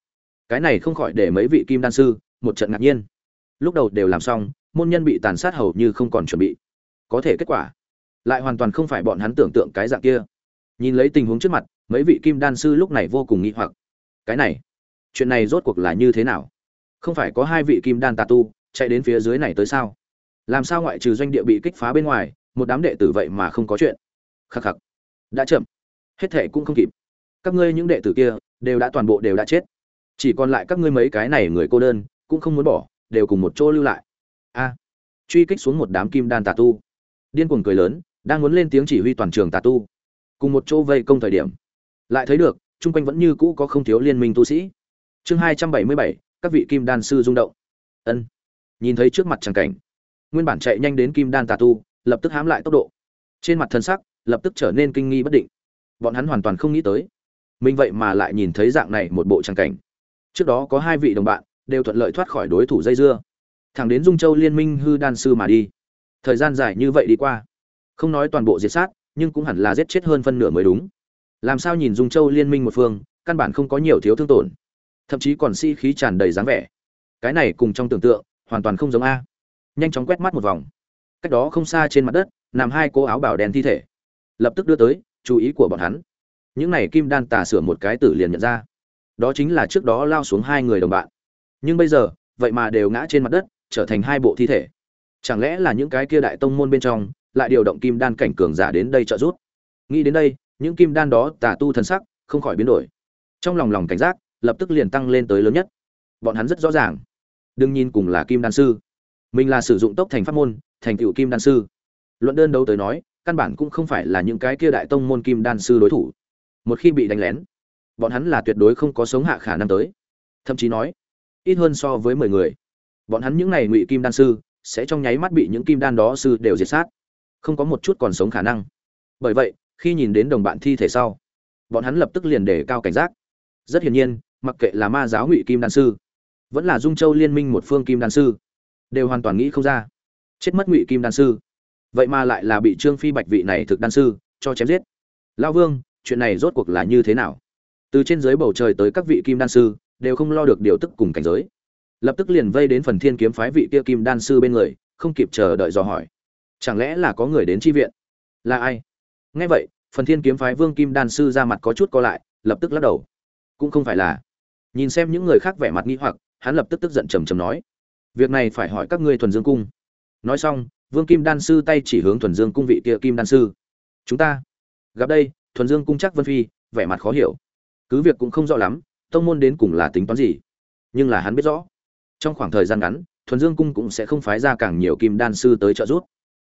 Cái này không khỏi để mấy vị kim đan sư, một trận ngạc nhiên. Lúc đầu đều làm xong, môn nhân bị tàn sát hầu như không còn chuẩn bị. Có thể kết quả, lại hoàn toàn không phải bọn hắn tưởng tượng cái dạng kia nhìn lấy tình huống trước mặt, mấy vị kim đan sư lúc này vô cùng nghĩ hoặc. Cái này, chuyện này rốt cuộc là như thế nào? Không phải có hai vị kim đan tà tu chạy đến phía dưới này tới sao? Làm sao ngoại trừ doanh địa bị kích phá bên ngoài, một đám đệ tử vậy mà không có chuyện? Khắc khắc, đã chậm. Hết thệ cũng không kịp. Các ngươi những đệ tử kia đều đã toàn bộ đều đã chết. Chỉ còn lại các ngươi mấy cái này người cô đơn, cũng không muốn bỏ, đều cùng một chỗ lưu lại. A, truy kích xuống một đám kim đan tà tu. Điên cuồng cười lớn, đang muốn lên tiếng chỉ huy toàn trường tà tu cùng một chỗ vây công thời điểm. Lại thấy được, chung quanh vẫn như cũ có không thiếu liên minh tu sĩ. Chương hai trăm bảy mươi bảy, các vị kim đan sư rung động. Ân. Nhìn thấy trước mặt tràng cảnh. Nguyên bản chạy nhanh đến kim đan tà tu, lập tức hám lại tốc độ. Trên mặt thân sắc, lập tức trở nên kinh nghi bất định. Bọn hắn hoàn toàn không nghĩ tới. Mình vậy mà lại nhìn thấy dạng này một bộ tràng cảnh. Trước đó có hai vị đồng bạn, đều thuận lợi thoát khỏi đối thủ dây dưa. Thẳng đến dung châu liên minh hư đan sư mà đi. Thời gian dài như vậy đi qua. Không nói toàn bộ diệt sát nhưng cũng hẳn là giết chết hơn phân nửa mới đúng. Làm sao nhìn dung châu liên minh một phương, căn bản không có nhiều thiếu thương tổn. Thậm chí còn si-khí tràn đầy dáng vẻ. Cái này cùng trong tưởng tượng, hoàn toàn không giống a. Nhanh chóng quét mắt một vòng. Cách đó không xa trên mặt đất, nằm hai cô áo bảo đen thi thể. Lập tức đưa tới, chú ý của bọn hắn. Những này kim đan tà sửa một cái tử liền nhận ra. Đó chính là trước đó lao xuống hai người đồng bạn. Nhưng bây giờ, vậy mà đều ngã trên mặt đất, trở thành hai bộ thi thể. Chẳng lẽ là những cái kia đại tông môn bên trong lại điều động kim đan cảnh cường giả đến đây trợ giúp. Nghĩ đến đây, những kim đan đó tà tu thần sắc không khỏi biến đổi. Trong lòng lòng cảnh giác, lập tức liền tăng lên tới lớn nhất. Bọn hắn rất rõ ràng. Đừng nhìn cùng là kim đan sư. Mình là sử dụng tốc thành pháp môn, thành tựu kim đan sư. Luận đơn đấu tới nói, căn bản cũng không phải là những cái kia đại tông môn kim đan sư đối thủ. Một khi bị đánh lén, bọn hắn là tuyệt đối không có sống hạ khả năng tới. Thậm chí nói, ít hơn so với mười người. Bọn hắn những này ngụy kim đan sư sẽ trong nháy mắt bị những kim đan đó sư đều diệt sát không có một chút còn sống khả năng. Bởi vậy, khi nhìn đến đồng bạn thi thể sau, bọn hắn lập tức liền đề cao cảnh giác. Rất hiển nhiên, mặc kệ là ma giáo ngụy kim đan sư, vẫn là dung châu liên minh một phương kim đan sư, đều hoàn toàn nghĩ không ra. Chết mất ngụy kim đan sư, vậy mà lại là bị trương phi bạch vị này thực đan sư cho chém giết. Lao vương, chuyện này rốt cuộc là như thế nào? Từ trên dưới bầu trời tới các vị kim đan sư, đều không lo được điều tức cùng cảnh giới. Lập tức liền vây đến phần thiên kiếm phái vị kia kim đan sư bên người, không kịp chờ đợi dò hỏi chẳng lẽ là có người đến tri viện? Là ai? Nghe vậy, phần thiên kiếm phái vương kim đan sư ra mặt có chút co lại, lập tức lắc đầu. Cũng không phải là. Nhìn xem những người khác vẻ mặt nghi hoặc, hắn lập tức tức giận trầm trầm nói. Việc này phải hỏi các ngươi thuần dương cung. Nói xong, vương kim đan sư tay chỉ hướng thuần dương cung vị kia kim đan sư. Chúng ta. Gặp đây, thuần dương cung chắc vân phi, vẻ mặt khó hiểu. Cứ việc cũng không rõ lắm, tông môn đến cùng là tính toán gì. Nhưng là hắn biết rõ. Trong khoảng thời gian ngắn, thuần dương cung cũng sẽ không phái ra càng nhiều kim đan sư tới trợ giúp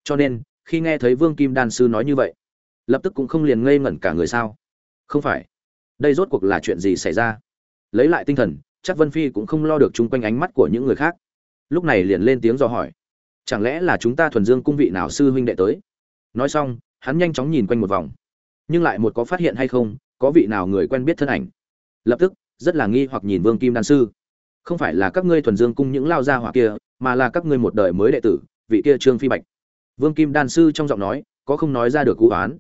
cho nên, khi nghe thấy vương kim đan sư nói như vậy, lập tức cũng không liền ngây ngẩn cả người sao? Không phải. Đây rốt cuộc là chuyện gì xảy ra? Lấy lại tinh thần, chắc vân phi cũng không lo được chung quanh ánh mắt của những người khác. Lúc này liền lên tiếng dò hỏi. Chẳng lẽ là chúng ta thuần dương cung vị nào sư huynh đệ tới? Nói xong, hắn nhanh chóng nhìn quanh một vòng. Nhưng lại một có phát hiện hay không, có vị nào người quen biết thân ảnh? Lập tức, rất là nghi hoặc nhìn vương kim đan sư. Không phải là các ngươi thuần dương cung những lao gia hỏa kia, mà là các ngươi một đời mới đệ tử, vị kia trương phi bạch vương kim đan sư trong giọng nói, có không nói ra được cú án.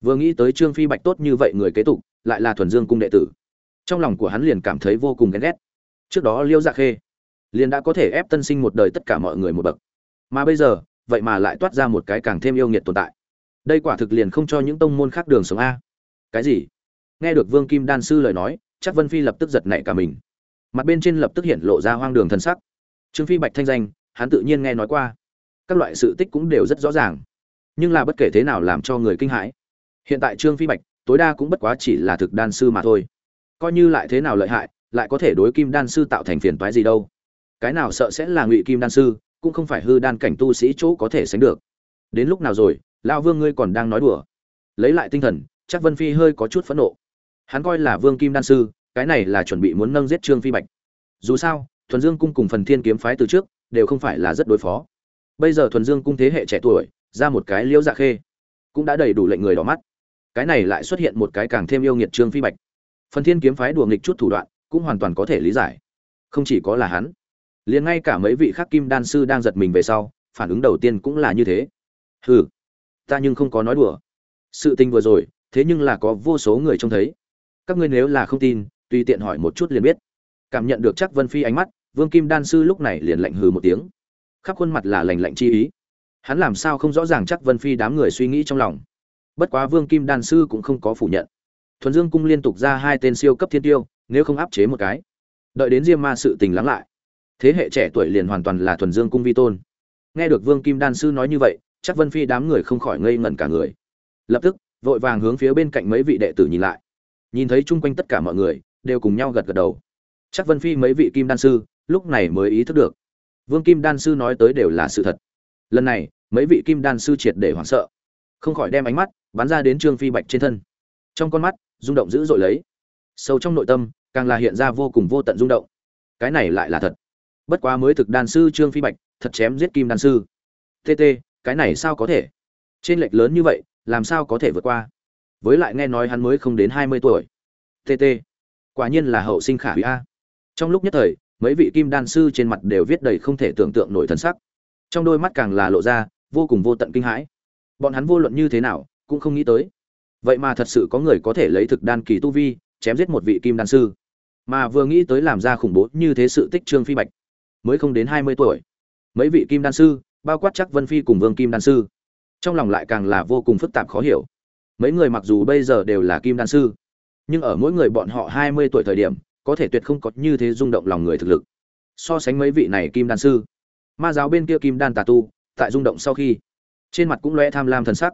vừa nghĩ tới trương phi bạch tốt như vậy người kế tục, lại là thuần dương cung đệ tử. Trong lòng của hắn liền cảm thấy vô cùng ghen ghét. Trước đó liêu dạ khê liền đã có thể ép tân sinh một đời tất cả mọi người một bậc. Mà bây giờ, vậy mà lại toát ra một cái càng thêm yêu nghiệt tồn tại. Đây quả thực liền không cho những tông môn khác đường sống a. Cái gì? Nghe được vương kim đan sư lời nói, chắc vân phi lập tức giật nảy cả mình. Mặt bên trên lập tức hiện lộ ra hoang đường thần sắc. Trương phi bạch thanh danh, hắn tự nhiên nghe nói qua các loại sự tích cũng đều rất rõ ràng. Nhưng là bất kể thế nào làm cho người kinh hãi. Hiện tại trương phi bạch, tối đa cũng bất quá chỉ là thực đan sư mà thôi. Coi như lại thế nào lợi hại, lại có thể đối kim đan sư tạo thành phiền toái gì đâu. Cái nào sợ sẽ là ngụy kim đan sư, cũng không phải hư đan cảnh tu sĩ chỗ có thể sánh được. Đến lúc nào rồi, lão vương ngươi còn đang nói đùa. Lấy lại tinh thần, chắc vân phi hơi có chút phẫn nộ. Hắn coi là vương kim đan sư, cái này là chuẩn bị muốn nâng giết trương phi bạch. Dù sao, thuần dương cung cùng phần thiên kiếm phái từ trước, đều không phải là rất đối phó bây giờ thuần dương cung thế hệ trẻ tuổi, ra một cái liễu dạ khê. Cũng đã đầy đủ lệnh người đỏ mắt. Cái này lại xuất hiện một cái càng thêm yêu nghiệt trương phi bạch. Phần thiên kiếm phái đùa nghịch chút thủ đoạn, cũng hoàn toàn có thể lý giải. Không chỉ có là hắn, liền ngay cả mấy vị khác kim đan sư đang giật mình về sau, phản ứng đầu tiên cũng là như thế. Hừ, ta nhưng không có nói đùa. Sự tình vừa rồi, thế nhưng là có vô số người trông thấy. Các ngươi nếu là không tin, tùy tiện hỏi một chút liền biết. Cảm nhận được chắc vân phi ánh mắt, vương kim đan sư lúc này liền lạnh hừ một tiếng khắp khuôn mặt là lành lạnh chi ý. Hắn làm sao không rõ ràng chắc vân phi đám người suy nghĩ trong lòng. Bất quá vương kim đan sư cũng không có phủ nhận. Thuần dương cung liên tục ra hai tên siêu cấp thiên tiêu, nếu không áp chế một cái, đợi đến diêm ma sự tình lắng lại, thế hệ trẻ tuổi liền hoàn toàn là thuần dương cung vi tôn. Nghe được vương kim đan sư nói như vậy, chắc vân phi đám người không khỏi ngây ngẩn cả người. Lập tức, vội vàng hướng phía bên cạnh mấy vị đệ tử nhìn lại. Nhìn thấy chung quanh tất cả mọi người, đều cùng nhau gật gật đầu. Chắc vân phi mấy vị kim đan sư, lúc này mới ý thức được vương kim đan sư nói tới đều là sự thật. Lần này, mấy vị kim đan sư triệt để hoảng sợ. Không khỏi đem ánh mắt bắn ra đến trương phi bạch trên thân. Trong con mắt, rung động dữ dội lấy. Sâu trong nội tâm, càng là hiện ra vô cùng vô tận rung động. Cái này lại là thật. Bất quá mới thực đan sư trương phi bạch, thật chém giết kim đan sư. Tt cái này sao có thể? Trên lệch lớn như vậy, làm sao có thể vượt qua? Với lại nghe nói hắn mới không đến hai mươi tuổi. Tt quả nhiên là hậu sinh khả hủy a. Trong lúc nhất thời mấy vị kim đan sư trên mặt đều viết đầy không thể tưởng tượng nổi thân sắc. Trong đôi mắt càng là lộ ra vô cùng vô tận kinh hãi. Bọn hắn vô luận như thế nào cũng không nghĩ tới. Vậy mà thật sự có người có thể lấy thực đan kỳ tu vi, chém giết một vị kim đan sư. Mà vừa nghĩ tới làm ra khủng bố như thế sự tích trương phi bạch, mới không đến hai mươi tuổi. Mấy vị kim đan sư, bao quát chắc vân phi cùng vương kim đan sư, trong lòng lại càng là vô cùng phức tạp khó hiểu. Mấy người mặc dù bây giờ đều là kim đan sư, nhưng ở mỗi người bọn họ hai mươi tuổi thời điểm có thể tuyệt không có như thế rung động lòng người thực lực. So sánh mấy vị này kim đan sư, ma giáo bên kia kim đan tà tu, tại rung động sau khi, trên mặt cũng lóe tham lam thần sắc.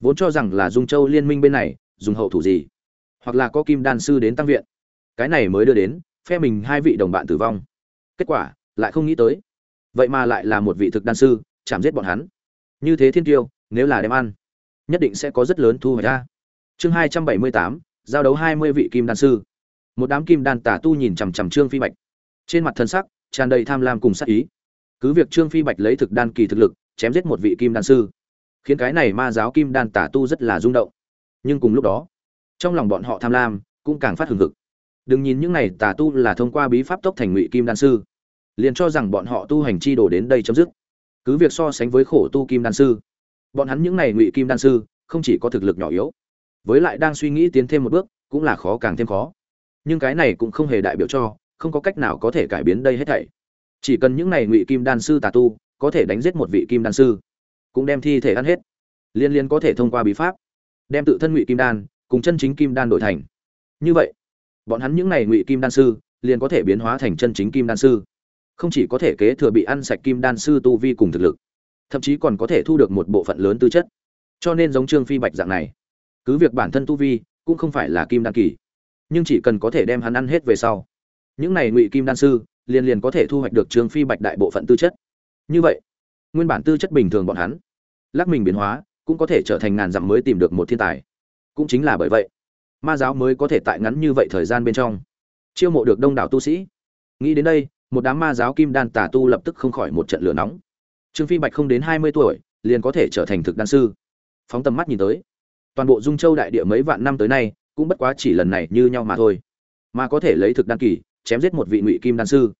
Vốn cho rằng là dung châu liên minh bên này, dùng hậu thủ gì, hoặc là có kim đan sư đến tăng viện. Cái này mới đưa đến, phe mình hai vị đồng bạn tử vong. Kết quả, lại không nghĩ tới. Vậy mà lại là một vị thực đan sư, chạm giết bọn hắn. Như thế thiên tiêu, nếu là đem ăn, nhất định sẽ có rất lớn thu hoạch ra. Chương hai trăm bảy mươi tám, giao đấu hai mươi vị kim đan sư một đám kim đan tả tu nhìn chằm chằm trương phi bạch. Trên mặt thân sắc tràn đầy tham lam cùng sắc ý. Cứ việc trương phi bạch lấy thực đan kỳ thực lực, chém giết một vị kim đan sư, khiến cái này ma giáo kim đan tả tu rất là rung động. Nhưng cùng lúc đó, trong lòng bọn họ tham lam cũng càng phát hừng hực. Đừng nhìn những này tà tu là thông qua bí pháp tốc thành ngụy kim đan sư, liền cho rằng bọn họ tu hành chi đổ đến đây chấm dứt. Cứ việc so sánh với khổ tu kim đan sư, bọn hắn những này ngụy kim đan sư không chỉ có thực lực nhỏ yếu, với lại đang suy nghĩ tiến thêm một bước, cũng là khó càng thêm khó nhưng cái này cũng không hề đại biểu cho, không có cách nào có thể cải biến đây hết thảy. Chỉ cần những này ngụy kim đan sư tà tu, có thể đánh giết một vị kim đan sư, cũng đem thi thể ăn hết. Liên liên có thể thông qua bí pháp, đem tự thân ngụy kim đan, cùng chân chính kim đan đổi thành. Như vậy, bọn hắn những này ngụy kim đan sư, liền có thể biến hóa thành chân chính kim đan sư. Không chỉ có thể kế thừa bị ăn sạch kim đan sư tu vi cùng thực lực, thậm chí còn có thể thu được một bộ phận lớn tư chất. Cho nên giống trương phi bạch dạng này, cứ việc bản thân tu vi cũng không phải là kim đan kỳ nhưng chỉ cần có thể đem hắn ăn hết về sau. Những này ngụy kim đan sư liền liền có thể thu hoạch được trương phi bạch đại bộ phận tư chất. Như vậy, nguyên bản tư chất bình thường bọn hắn, lắc mình biến hóa, cũng có thể trở thành ngàn dặm mới tìm được một thiên tài. Cũng chính là bởi vậy, ma giáo mới có thể tại ngắn như vậy thời gian bên trong chiêu mộ được đông đảo tu sĩ. Nghĩ đến đây, một đám ma giáo kim đan tà tu lập tức không khỏi một trận lửa nóng. Trương phi bạch không đến hai mươi tuổi, liền có thể trở thành thực đan sư. Phóng tầm mắt nhìn tới, toàn bộ dung châu đại địa mấy vạn năm tới nay cũng bất quá chỉ lần này như nhau mà thôi. Mà có thể lấy thực đan kỳ, chém giết một vị ngụy kim đan sư.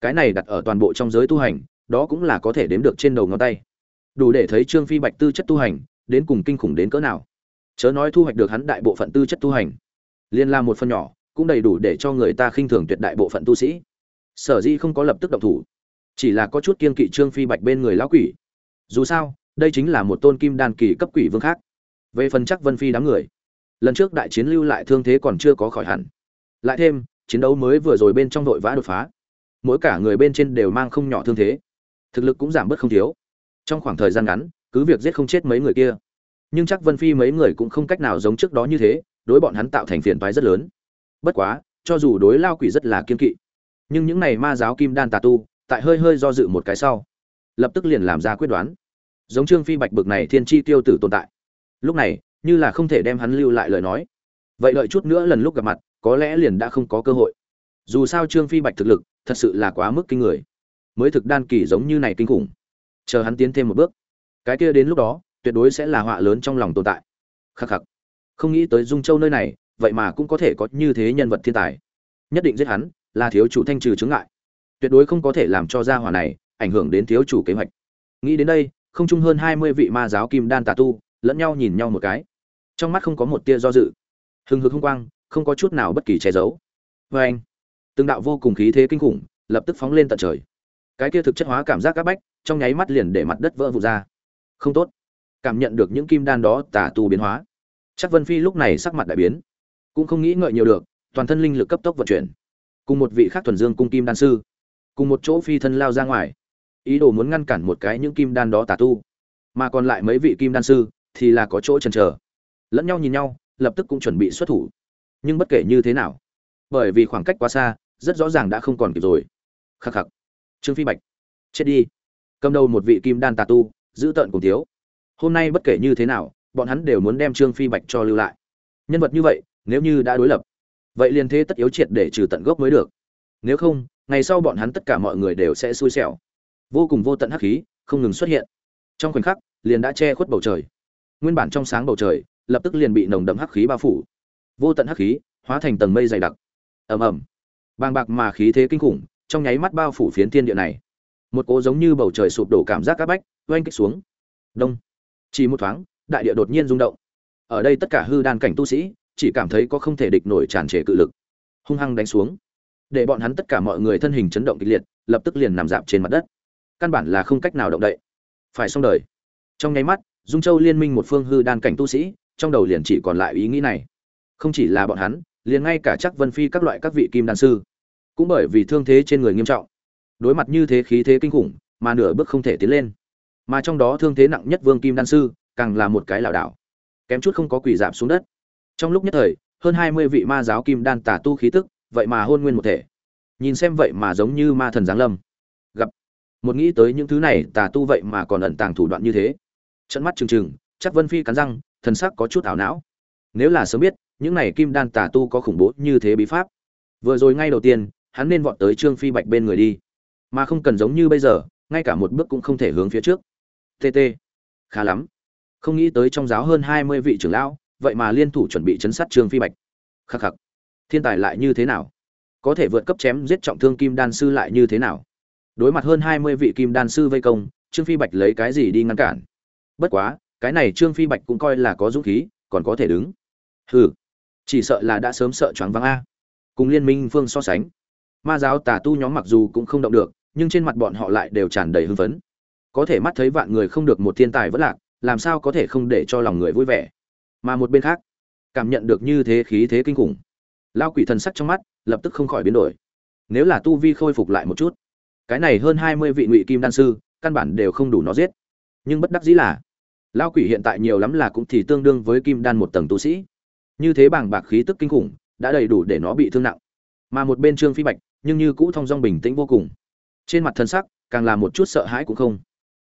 Cái này đặt ở toàn bộ trong giới tu hành, đó cũng là có thể đếm được trên đầu ngón tay. Đủ để thấy trương phi bạch tư chất tu hành, đến cùng kinh khủng đến cỡ nào. Chớ nói thu hoạch được hắn đại bộ phận tư chất tu hành. Liên la một phần nhỏ, cũng đầy đủ để cho người ta khinh thường tuyệt đại bộ phận tu sĩ. Sở di không có lập tức động thủ, chỉ là có chút kiên kỵ trương phi bạch bên người lão quỷ. Dù sao, đây chính là một tôn kim đan kỳ cấp quỷ vương khác. Về phần chắc vân phi đám người lần trước đại chiến lưu lại thương thế còn chưa có khỏi hẳn. Lại thêm, chiến đấu mới vừa rồi bên trong đội vã đột phá. Mỗi cả người bên trên đều mang không nhỏ thương thế. Thực lực cũng giảm bớt không thiếu. Trong khoảng thời gian ngắn, cứ việc giết không chết mấy người kia, nhưng chắc vân phi mấy người cũng không cách nào giống trước đó như thế, đối bọn hắn tạo thành phiền toái rất lớn. Bất quá, cho dù đối lao quỷ rất là kiên kỵ, nhưng những này ma giáo kim đan tà tu, tại hơi hơi do dự một cái sau, lập tức liền làm ra quyết đoán. Giống trương phi bạch bực này thiên chi tiêu tử tồn tại. Lúc này như là không thể đem hắn lưu lại lời nói. Vậy đợi chút nữa lần lúc gặp mặt, có lẽ liền đã không có cơ hội. Dù sao trương phi bạch thực lực, thật sự là quá mức kinh người. Mới thực đan kỳ giống như này kinh khủng. Chờ hắn tiến thêm một bước. Cái kia đến lúc đó, tuyệt đối sẽ là họa lớn trong lòng tồn tại. Khắc khắc. Không nghĩ tới dung châu nơi này, vậy mà cũng có thể có như thế nhân vật thiên tài. Nhất định giết hắn, là thiếu chủ thanh trừ chứng ngại. Tuyệt đối không có thể làm cho gia hỏa này ảnh hưởng đến thiếu chủ kế hoạch. Nghĩ đến đây, không chung hơn hai mươi vị ma giáo kim đan tà tu, lẫn nhau nhìn nhau một cái trong mắt không có một tia do dự. Hừng hực không quang, không có chút nào bất kỳ che giấu. Vê anh, từng đạo vô cùng khí thế kinh khủng lập tức phóng lên tận trời. Cái kia thực chất hóa cảm giác áp bách, trong nháy mắt liền để mặt đất vỡ vụt ra. Không tốt. Cảm nhận được những kim đan đó tả tu biến hóa. Chắc vân phi lúc này sắc mặt đại biến. Cũng không nghĩ ngợi nhiều được, toàn thân linh lực cấp tốc vận chuyển. Cùng một vị khác thuần dương cung kim đan sư, cùng một chỗ phi thân lao ra ngoài. Ý đồ muốn ngăn cản một cái những kim đan đó tà tu. Mà còn lại mấy vị kim đan sư thì là có chỗ chần chờ lẫn nhau nhìn nhau, lập tức cũng chuẩn bị xuất thủ. Nhưng bất kể như thế nào, bởi vì khoảng cách quá xa, rất rõ ràng đã không còn kịp rồi. Khắc khắc. Trương phi bạch. Chết đi. Cầm đầu một vị kim đan tà tu, giữ tợn cùng thiếu. Hôm nay bất kể như thế nào, bọn hắn đều muốn đem trương phi bạch cho lưu lại. Nhân vật như vậy, nếu như đã đối lập, vậy liền thế tất yếu triệt để trừ tận gốc mới được. Nếu không, ngày sau bọn hắn tất cả mọi người đều sẽ xui xẻo. Vô cùng vô tận hắc khí, không ngừng xuất hiện. Trong khoảnh khắc, liền đã che khuất bầu trời. Nguyên bản trong sáng bầu trời lập tức liền bị nồng đậm hắc khí bao phủ. Vô tận hắc khí hóa thành tầng mây dày đặc. Ầm ầm. Bàng bạc mà khí thế kinh khủng trong nháy mắt bao phủ phiến thiên địa này. Một cỗ giống như bầu trời sụp đổ cảm giác áp bách oanh kích xuống. Đông. Chỉ một thoáng, đại địa đột nhiên rung động. Ở đây tất cả hư đan cảnh tu sĩ chỉ cảm thấy có không thể địch nổi tràn trề cự lực. Hung hăng đánh xuống. Để bọn hắn tất cả mọi người thân hình chấn động kịch liệt, lập tức liền nằm dạp trên mặt đất. Căn bản là không cách nào động đậy. Phải xong đời. Trong nháy mắt, dung châu liên minh một phương hư đan cảnh tu sĩ trong đầu liền chỉ còn lại ý nghĩ này. Không chỉ là bọn hắn, liền ngay cả chắc vân phi các loại các vị kim đan sư, cũng bởi vì thương thế trên người nghiêm trọng. Đối mặt như thế khí thế kinh khủng, mà nửa bước không thể tiến lên. Mà trong đó thương thế nặng nhất vương kim đan sư, càng là một cái lảo đảo. Kém chút không có quỳ giảm xuống đất. Trong lúc nhất thời, hơn hai mươi vị ma giáo kim đan tả tu khí tức, vậy mà hôn nguyên một thể. Nhìn xem vậy mà giống như ma thần giáng lâm. Gặp. Một nghĩ tới những thứ này tà tu vậy mà còn ẩn tàng thủ đoạn như thế. Trận mắt trừng trừng, chắc vân phi cắn răng thần sắc có chút ảo não. Nếu là sớm biết, những này kim đan tà tu có khủng bố như thế bí pháp. Vừa rồi ngay đầu tiên, hắn nên vọt tới trương phi bạch bên người đi. Mà không cần giống như bây giờ, ngay cả một bước cũng không thể hướng phía trước. Tt khá lắm. Không nghĩ tới trong giáo hơn hai mươi vị trưởng lão, vậy mà liên thủ chuẩn bị chấn sát trương phi bạch. Khắc khắc, thiên tài lại như thế nào? Có thể vượt cấp chém giết trọng thương kim đan sư lại như thế nào? Đối mặt hơn hai mươi vị kim đan sư vây công, trương phi bạch lấy cái gì đi ngăn cản? Bất quá cái này trương phi bạch cũng coi là có dũng khí, còn có thể đứng. Hừ, chỉ sợ là đã sớm sợ choáng váng a. Cùng liên minh phương so sánh, ma giáo tà tu nhóm mặc dù cũng không động được, nhưng trên mặt bọn họ lại đều tràn đầy hưng phấn. Có thể mắt thấy vạn người không được một thiên tài vất lạc, làm sao có thể không để cho lòng người vui vẻ? Mà một bên khác, cảm nhận được như thế khí thế kinh khủng lao quỷ thần sắc trong mắt lập tức không khỏi biến đổi. Nếu là tu vi khôi phục lại một chút, cái này hơn hai mươi vị ngụy kim đan sư căn bản đều không đủ nó giết. Nhưng bất đắc dĩ là lao quỷ hiện tại nhiều lắm là cũng thì tương đương với kim đan một tầng tu sĩ. Như thế bảng bạc khí tức kinh khủng, đã đầy đủ để nó bị thương nặng. Mà một bên trương phi bạch, nhưng như cũ thong dong bình tĩnh vô cùng. Trên mặt thân sắc, càng là một chút sợ hãi cũng không.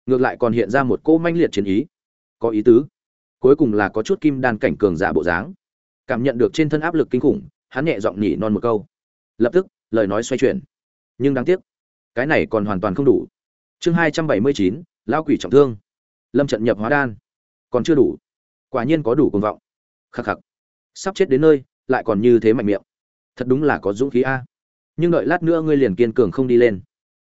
Ngược lại còn hiện ra một cô manh liệt chiến ý. Có ý tứ. Cuối cùng là có chút kim đan cảnh cường giả bộ dáng. Cảm nhận được trên thân áp lực kinh khủng, hắn nhẹ giọng nhỉ non một câu. Lập tức, lời nói xoay chuyển. Nhưng đáng tiếc, cái này còn hoàn toàn không đủ. Chương hai trăm bảy mươi chín, lao quỷ trọng thương lâm trận nhập hóa đan. Còn chưa đủ. Quả nhiên có đủ công vọng. Khắc khắc. Sắp chết đến nơi, lại còn như thế mạnh miệng. Thật đúng là có dũng khí a. Nhưng đợi lát nữa ngươi liền kiên cường không đi lên.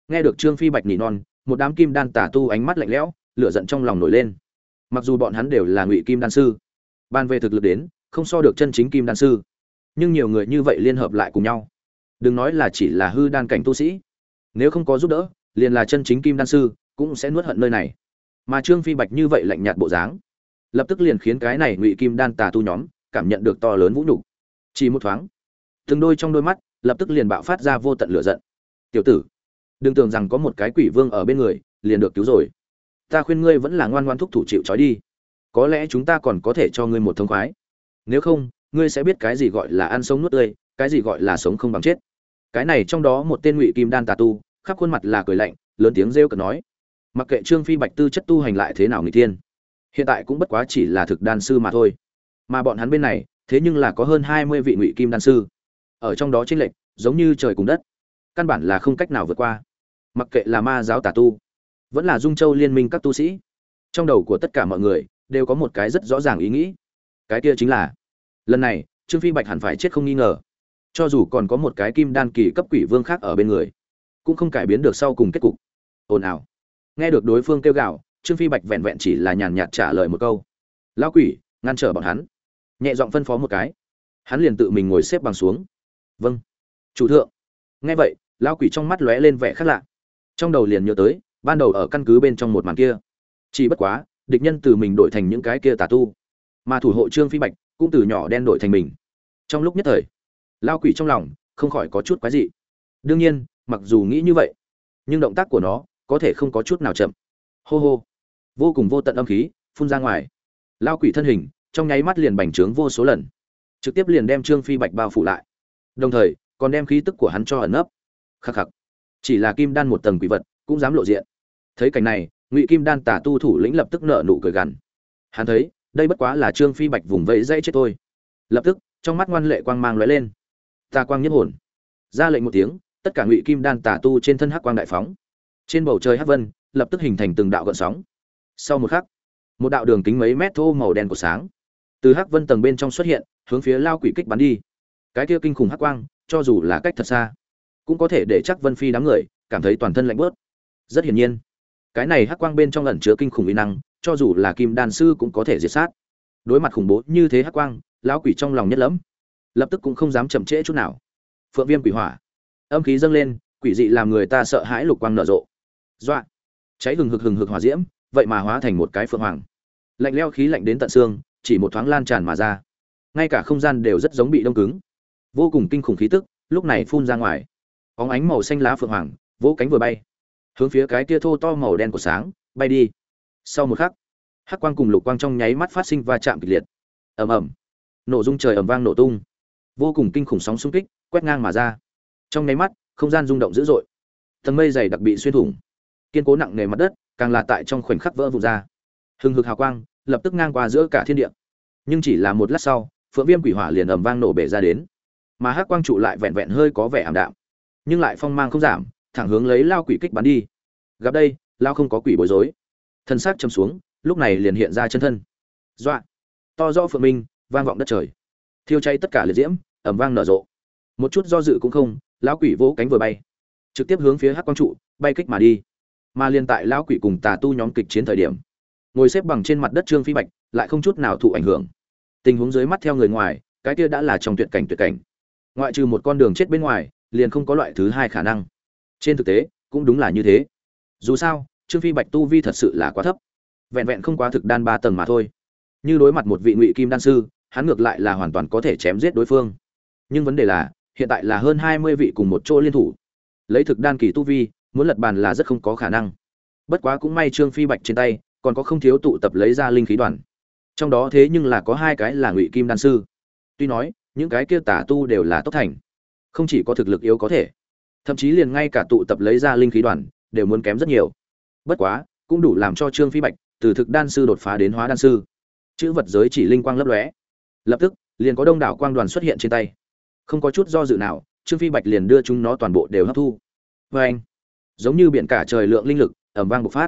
Nghe được trương phi bạch nỉ non, một đám kim đan tả tu ánh mắt lạnh lẽo, lửa giận trong lòng nổi lên. Mặc dù bọn hắn đều là ngụy kim đan sư, ban về thực lực đến, không so được chân chính kim đan sư. Nhưng nhiều người như vậy liên hợp lại cùng nhau. Đừng nói là chỉ là hư đan cảnh tu sĩ. Nếu không có giúp đỡ, liền là chân chính kim đan sư, cũng sẽ nuốt hận nơi này mà trương phi bạch như vậy lạnh nhạt bộ dáng, lập tức liền khiến cái này ngụy kim đan tà tu nhóm cảm nhận được to lớn vũ nhục. Chỉ một thoáng, từng đôi trong đôi mắt lập tức liền bạo phát ra vô tận lửa giận. Tiểu tử, đừng tưởng rằng có một cái quỷ vương ở bên người liền được cứu rồi. Ta khuyên ngươi vẫn là ngoan ngoan thúc thủ chịu trói đi. Có lẽ chúng ta còn có thể cho ngươi một thông khoái. Nếu không, ngươi sẽ biết cái gì gọi là ăn sống nuốt tươi, cái gì gọi là sống không bằng chết. Cái này trong đó một tên ngụy kim đan tà tu, khắp khuôn mặt là cười lạnh, lớn tiếng rêu cợt nói mặc kệ trương phi bạch tư chất tu hành lại thế nào người tiên hiện tại cũng bất quá chỉ là thực đan sư mà thôi. Mà bọn hắn bên này, thế nhưng là có hơn hai mươi vị ngụy kim đan sư. Ở trong đó chênh lệch, giống như trời cùng đất, căn bản là không cách nào vượt qua. Mặc kệ là ma giáo tà tu, vẫn là dung châu liên minh các tu sĩ, trong đầu của tất cả mọi người đều có một cái rất rõ ràng ý nghĩ. Cái kia chính là, lần này, trương phi bạch hẳn phải chết không nghi ngờ, cho dù còn có một cái kim đan kỳ cấp quỷ vương khác ở bên người, cũng không cải biến được sau cùng kết cục. Ồn ào nghe được đối phương kêu gào, trương phi bạch vẹn vẹn chỉ là nhàn nhạt trả lời một câu. Lão quỷ, ngăn trở bọn hắn. Nhẹ giọng phân phó một cái. Hắn liền tự mình ngồi xếp bằng xuống. Vâng. Chủ thượng. Nghe vậy, lão quỷ trong mắt lóe lên vẻ khác lạ. Trong đầu liền nhớ tới, ban đầu ở căn cứ bên trong một màn kia. Chỉ bất quá, địch nhân từ mình đổi thành những cái kia tà tu. Mà thủ hộ trương phi bạch cũng từ nhỏ đen đổi thành mình. Trong lúc nhất thời lao quỷ trong lòng không khỏi có chút quái dị. Đương nhiên, mặc dù nghĩ như vậy, nhưng động tác của nó có thể không có chút nào chậm. Hô hô. Vô cùng vô tận âm khí phun ra ngoài. Lao quỷ thân hình trong nháy mắt liền bành trướng vô số lần. Trực tiếp liền đem trương phi bạch bao phủ lại. Đồng thời, còn đem khí tức của hắn cho ẩn nấp. Khắc khắc. Chỉ là kim đan một tầng quỷ vật cũng dám lộ diện. Thấy cảnh này, ngụy kim đan tả tu thủ lĩnh lập tức nợ nụ cười gằn. Hắn thấy, đây bất quá là trương phi bạch vùng vẫy dãy chết thôi. lập tức, trong mắt ngoan lệ quang mang lóe lên. Ta quang nhất hồn. Ra lệnh một tiếng, tất cả ngụy kim đan tả tu trên thân hắc quang đại phóng trên bầu trời hắc vân lập tức hình thành từng đạo gợn sóng. Sau một khắc, một đạo đường kính mấy mét thô màu đen của sáng từ hắc vân tầng bên trong xuất hiện, hướng phía lao quỷ kích bắn đi. Cái kia kinh khủng hắc quang, cho dù là cách thật xa, cũng có thể để chắc vân phi đám người cảm thấy toàn thân lạnh bớt rất hiển nhiên, cái này hắc quang bên trong ẩn chứa kinh khủng uy năng, cho dù là kim đan sư cũng có thể diệt sát. Đối mặt khủng bố như thế hắc quang, lão quỷ trong lòng nhất lẫm, lập tức cũng không dám chậm trễ chút nào. Phượng viêm quỷ hỏa, âm khí dâng lên, quỷ dị làm người ta sợ hãi lục quang nở rộ dọa. Cháy hừng hực hừng hực hỏa diễm, vậy mà hóa thành một cái phượng hoàng. Lạnh leo khí lạnh đến tận xương, chỉ một thoáng lan tràn mà ra. Ngay cả không gian đều rất giống bị đông cứng. Vô cùng kinh khủng khí tức, lúc này phun ra ngoài. Óng ánh màu xanh lá phượng hoàng, vỗ cánh vừa bay. Hướng phía cái kia thô to màu đen của sáng, bay đi. Sau một khắc, hắc quang cùng lục quang trong nháy mắt phát sinh va chạm kịch liệt. Ầm ầm. Nổ rung trời ầm vang nổ tung. Vô cùng kinh khủng sóng xung kích, quét ngang mà ra. Trong nháy mắt, không gian rung động dữ dội. Tầng mây dày đặc bị xuyên thủng kiên cố nặng nề mặt đất, càng là tại trong khoảnh khắc vỡ vụn ra. Hừng hực hào quang, lập tức ngang qua giữa cả thiên địa. Nhưng chỉ là một lát sau, phượng viêm quỷ hỏa liền ầm vang nổ bể ra đến. Mà hắc quang trụ lại vẹn vẹn hơi có vẻ ảm đạm, nhưng lại phong mang không giảm, thẳng hướng lấy lao quỷ kích bắn đi. Gặp đây, lao không có quỷ bối rối. Thân xác châm xuống, lúc này liền hiện ra chân thân. Dọa! To do phượng minh, vang vọng đất trời. Thiêu cháy tất cả liệt diễm ẩm vang nở rộ. Một chút do dự cũng không, lão quỷ vỗ cánh vừa bay. Trực tiếp hướng phía hắc quang trụ, bay kích mà đi mà liên tại lão quỷ cùng tà tu nhóm kịch chiến thời điểm. Ngồi xếp bằng trên mặt đất trương phi bạch, lại không chút nào thụ ảnh hưởng. Tình huống dưới mắt theo người ngoài, cái kia đã là trong tuyệt cảnh tuyệt cảnh. Ngoại trừ một con đường chết bên ngoài, liền không có loại thứ hai khả năng. Trên thực tế, cũng đúng là như thế. Dù sao, trương phi bạch tu vi thật sự là quá thấp. Vẹn vẹn không quá thực đan ba tầng mà thôi. Như đối mặt một vị ngụy kim đan sư, hắn ngược lại là hoàn toàn có thể chém giết đối phương. Nhưng vấn đề là, hiện tại là hơn hai mươi vị cùng một chỗ liên thủ. Lấy thực đan kỳ tu vi muốn lật bàn là rất không có khả năng. Bất quá cũng may trương phi bạch trên tay, còn có không thiếu tụ tập lấy ra linh khí đoàn. Trong đó thế nhưng là có hai cái là ngụy kim đan sư. Tuy nói, những cái kia tả tu đều là tốc thành. Không chỉ có thực lực yếu có thể, thậm chí liền ngay cả tụ tập lấy ra linh khí đoàn đều muốn kém rất nhiều. Bất quá, cũng đủ làm cho trương phi bạch từ thực đan sư đột phá đến hóa đan sư. Chữ vật giới chỉ linh quang lấp lóe. Lập tức, liền có đông đảo quang đoàn xuất hiện trên tay. Không có chút do dự nào, trương phi bạch liền đưa chúng nó toàn bộ đều hấp thu. Vê anh giống như biển cả trời lượng linh lực ẩm vang bộc phát.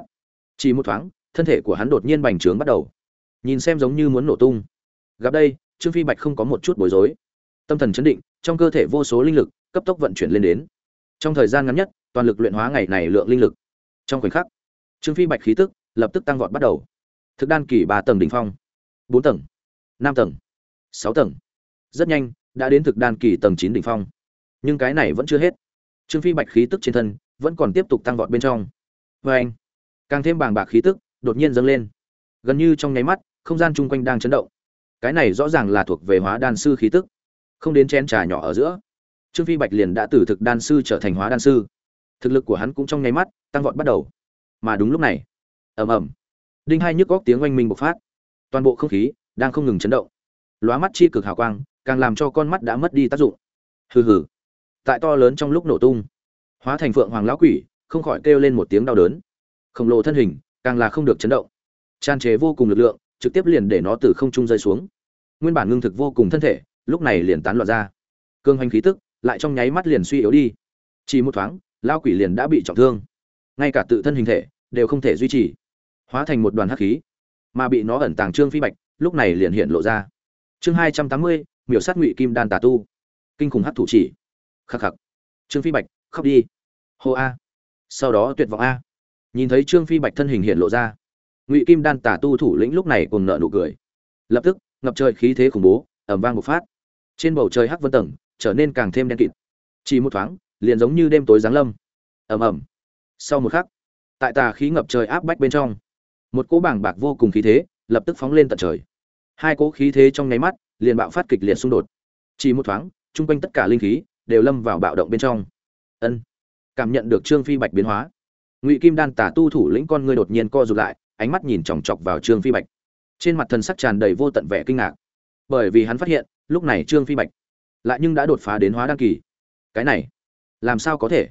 Chỉ một thoáng, thân thể của hắn đột nhiên bành trướng bắt đầu. Nhìn xem giống như muốn nổ tung. Gặp đây, trương phi bạch không có một chút bối rối. Tâm thần chấn định, trong cơ thể vô số linh lực, cấp tốc vận chuyển lên đến. Trong thời gian ngắn nhất, toàn lực luyện hóa ngày này lượng linh lực. Trong khoảnh khắc, trương phi bạch khí tức lập tức tăng vọt bắt đầu. Thực đan kỳ ba tầng đỉnh phong. Bốn tầng, năm tầng, sáu tầng. Rất nhanh, đã đến thực đan kỳ tầng chín đỉnh phong. Nhưng cái này vẫn chưa hết. Trương phi bạch khí tức trên thân vẫn còn tiếp tục tăng vọt bên trong. Vê anh, càng thêm bàng bạc khí tức đột nhiên dâng lên. Gần như trong nháy mắt, không gian chung quanh đang chấn động. Cái này rõ ràng là thuộc về hóa đan sư khí tức. Không đến chén trà nhỏ ở giữa, trương phi bạch liền đã từ thực đan sư trở thành hóa đan sư. Thực lực của hắn cũng trong nháy mắt tăng vọt bắt đầu. Mà đúng lúc này, ầm ầm, đinh hai nhức góc tiếng oanh minh bộc phát. Toàn bộ không khí đang không ngừng chấn động. Lóa mắt chi cực hào quang, càng làm cho con mắt đã mất đi tác dụng. Hừ hừ, tại to lớn trong lúc nổ tung hóa thành phượng hoàng lão quỷ, không khỏi kêu lên một tiếng đau đớn. Khổng lồ thân hình, càng là không được chấn động. Tràn chế vô cùng lực lượng, trực tiếp liền để nó từ không trung rơi xuống. Nguyên bản ngưng thực vô cùng thân thể, lúc này liền tán loạn ra. Cương hoành khí tức, lại trong nháy mắt liền suy yếu đi. Chỉ một thoáng lao quỷ liền đã bị trọng thương. Ngay cả tự thân hình thể, đều không thể duy trì. Hóa thành một đoàn hắc khí, mà bị nó ẩn tàng trương phi bạch, lúc này liền hiện lộ ra. Chương hai trăm tám mươi, miểu sát ngụy kim đan tà tu. Kinh khủng hắc thủ chỉ. Khắc khắc. Trương phi bạch khóc đi. Hô a. Sau đó tuyệt vọng a. Nhìn thấy trương phi bạch thân hình hiện lộ ra, ngụy kim đan tả tu thủ lĩnh lúc này cùng nợ nụ cười. Lập tức, ngập trời khí thế khủng bố ẩm vang một phát. Trên bầu trời hắc vân tầng trở nên càng thêm đen kịt. Chỉ một thoáng, liền giống như đêm tối giáng lâm. Ầm ầm. Sau một khắc, tại tà khí ngập trời áp bách bên trong, một cỗ bảng bạc vô cùng khí thế lập tức phóng lên tận trời. Hai cỗ khí thế trong nháy mắt liền bạo phát kịch liệt xung đột. Chỉ một thoáng, chung quanh tất cả linh khí đều lâm vào bạo động bên trong ân. Cảm nhận được trương phi bạch biến hóa. Ngụy kim đan tả tu thủ lĩnh con ngươi đột nhiên co rụt lại, ánh mắt nhìn chòng chọc vào trương phi bạch. Trên mặt thần sắc tràn đầy vô tận vẻ kinh ngạc. Bởi vì hắn phát hiện, lúc này trương phi bạch lại nhưng đã đột phá đến hóa đăng kỳ. Cái này, làm sao có thể?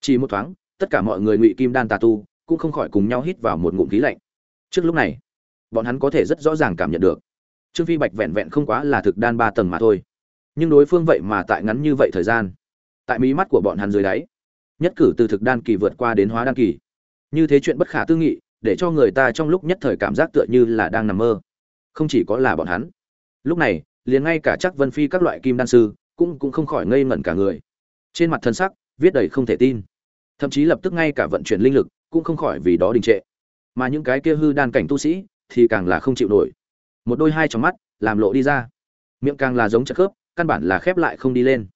Chỉ một thoáng, tất cả mọi người ngụy kim đan tà tu cũng không khỏi cùng nhau hít vào một ngụm khí lạnh. Trước lúc này, bọn hắn có thể rất rõ ràng cảm nhận được, trương phi bạch vẹn vẹn không quá là thực đan ba tầng mà thôi. Nhưng đối phương vậy mà tại ngắn như vậy thời gian tại mí mắt của bọn hắn dưới đáy. Nhất cử từ thực đan kỳ vượt qua đến hóa đan kỳ. Như thế chuyện bất khả tư nghị, để cho người ta trong lúc nhất thời cảm giác tựa như là đang nằm mơ. Không chỉ có là bọn hắn. Lúc này, liền ngay cả chắc vân phi các loại kim đan sư, cũng cũng không khỏi ngây ngẩn cả người. Trên mặt thân sắc, viết đầy không thể tin. Thậm chí lập tức ngay cả vận chuyển linh lực, cũng không khỏi vì đó đình trệ. Mà những cái kia hư đan cảnh tu sĩ, thì càng là không chịu nổi. Một đôi hai trong mắt, làm lộ đi ra. Miệng càng là giống chất khớp, căn bản là khép lại không đi lên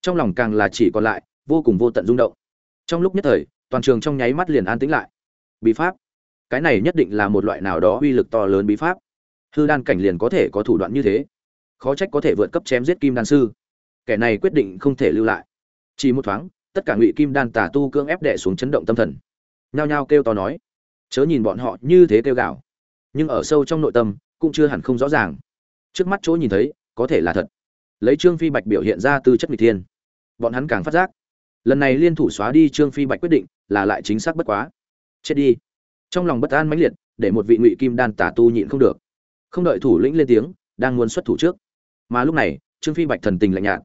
trong lòng càng là chỉ còn lại vô cùng vô tận rung động. Trong lúc nhất thời, toàn trường trong nháy mắt liền an tĩnh lại. Bí pháp. Cái này nhất định là một loại nào đó uy lực to lớn bí pháp. Hư đan cảnh liền có thể có thủ đoạn như thế. Khó trách có thể vượt cấp chém giết kim đan sư. Kẻ này quyết định không thể lưu lại. Chỉ một thoáng, tất cả ngụy kim đan tà tu cưỡng ép đệ xuống chấn động tâm thần. Nhao nhao kêu to nói. Chớ nhìn bọn họ như thế kêu gào. Nhưng ở sâu trong nội tâm, cũng chưa hẳn không rõ ràng. Trước mắt chỗ nhìn thấy, có thể là thật lấy trương phi bạch biểu hiện ra tư chất n thiên. Bọn hắn càng phát giác, lần này liên thủ xóa đi trương phi bạch quyết định là lại chính xác bất quá. Chết đi. Trong lòng bất an mãnh liệt, để một vị ngụy kim đan tả tu nhịn không được. Không đợi thủ lĩnh lên tiếng, đang muốn xuất thủ trước. Mà lúc này, trương phi bạch thần tình lạnh nhạt.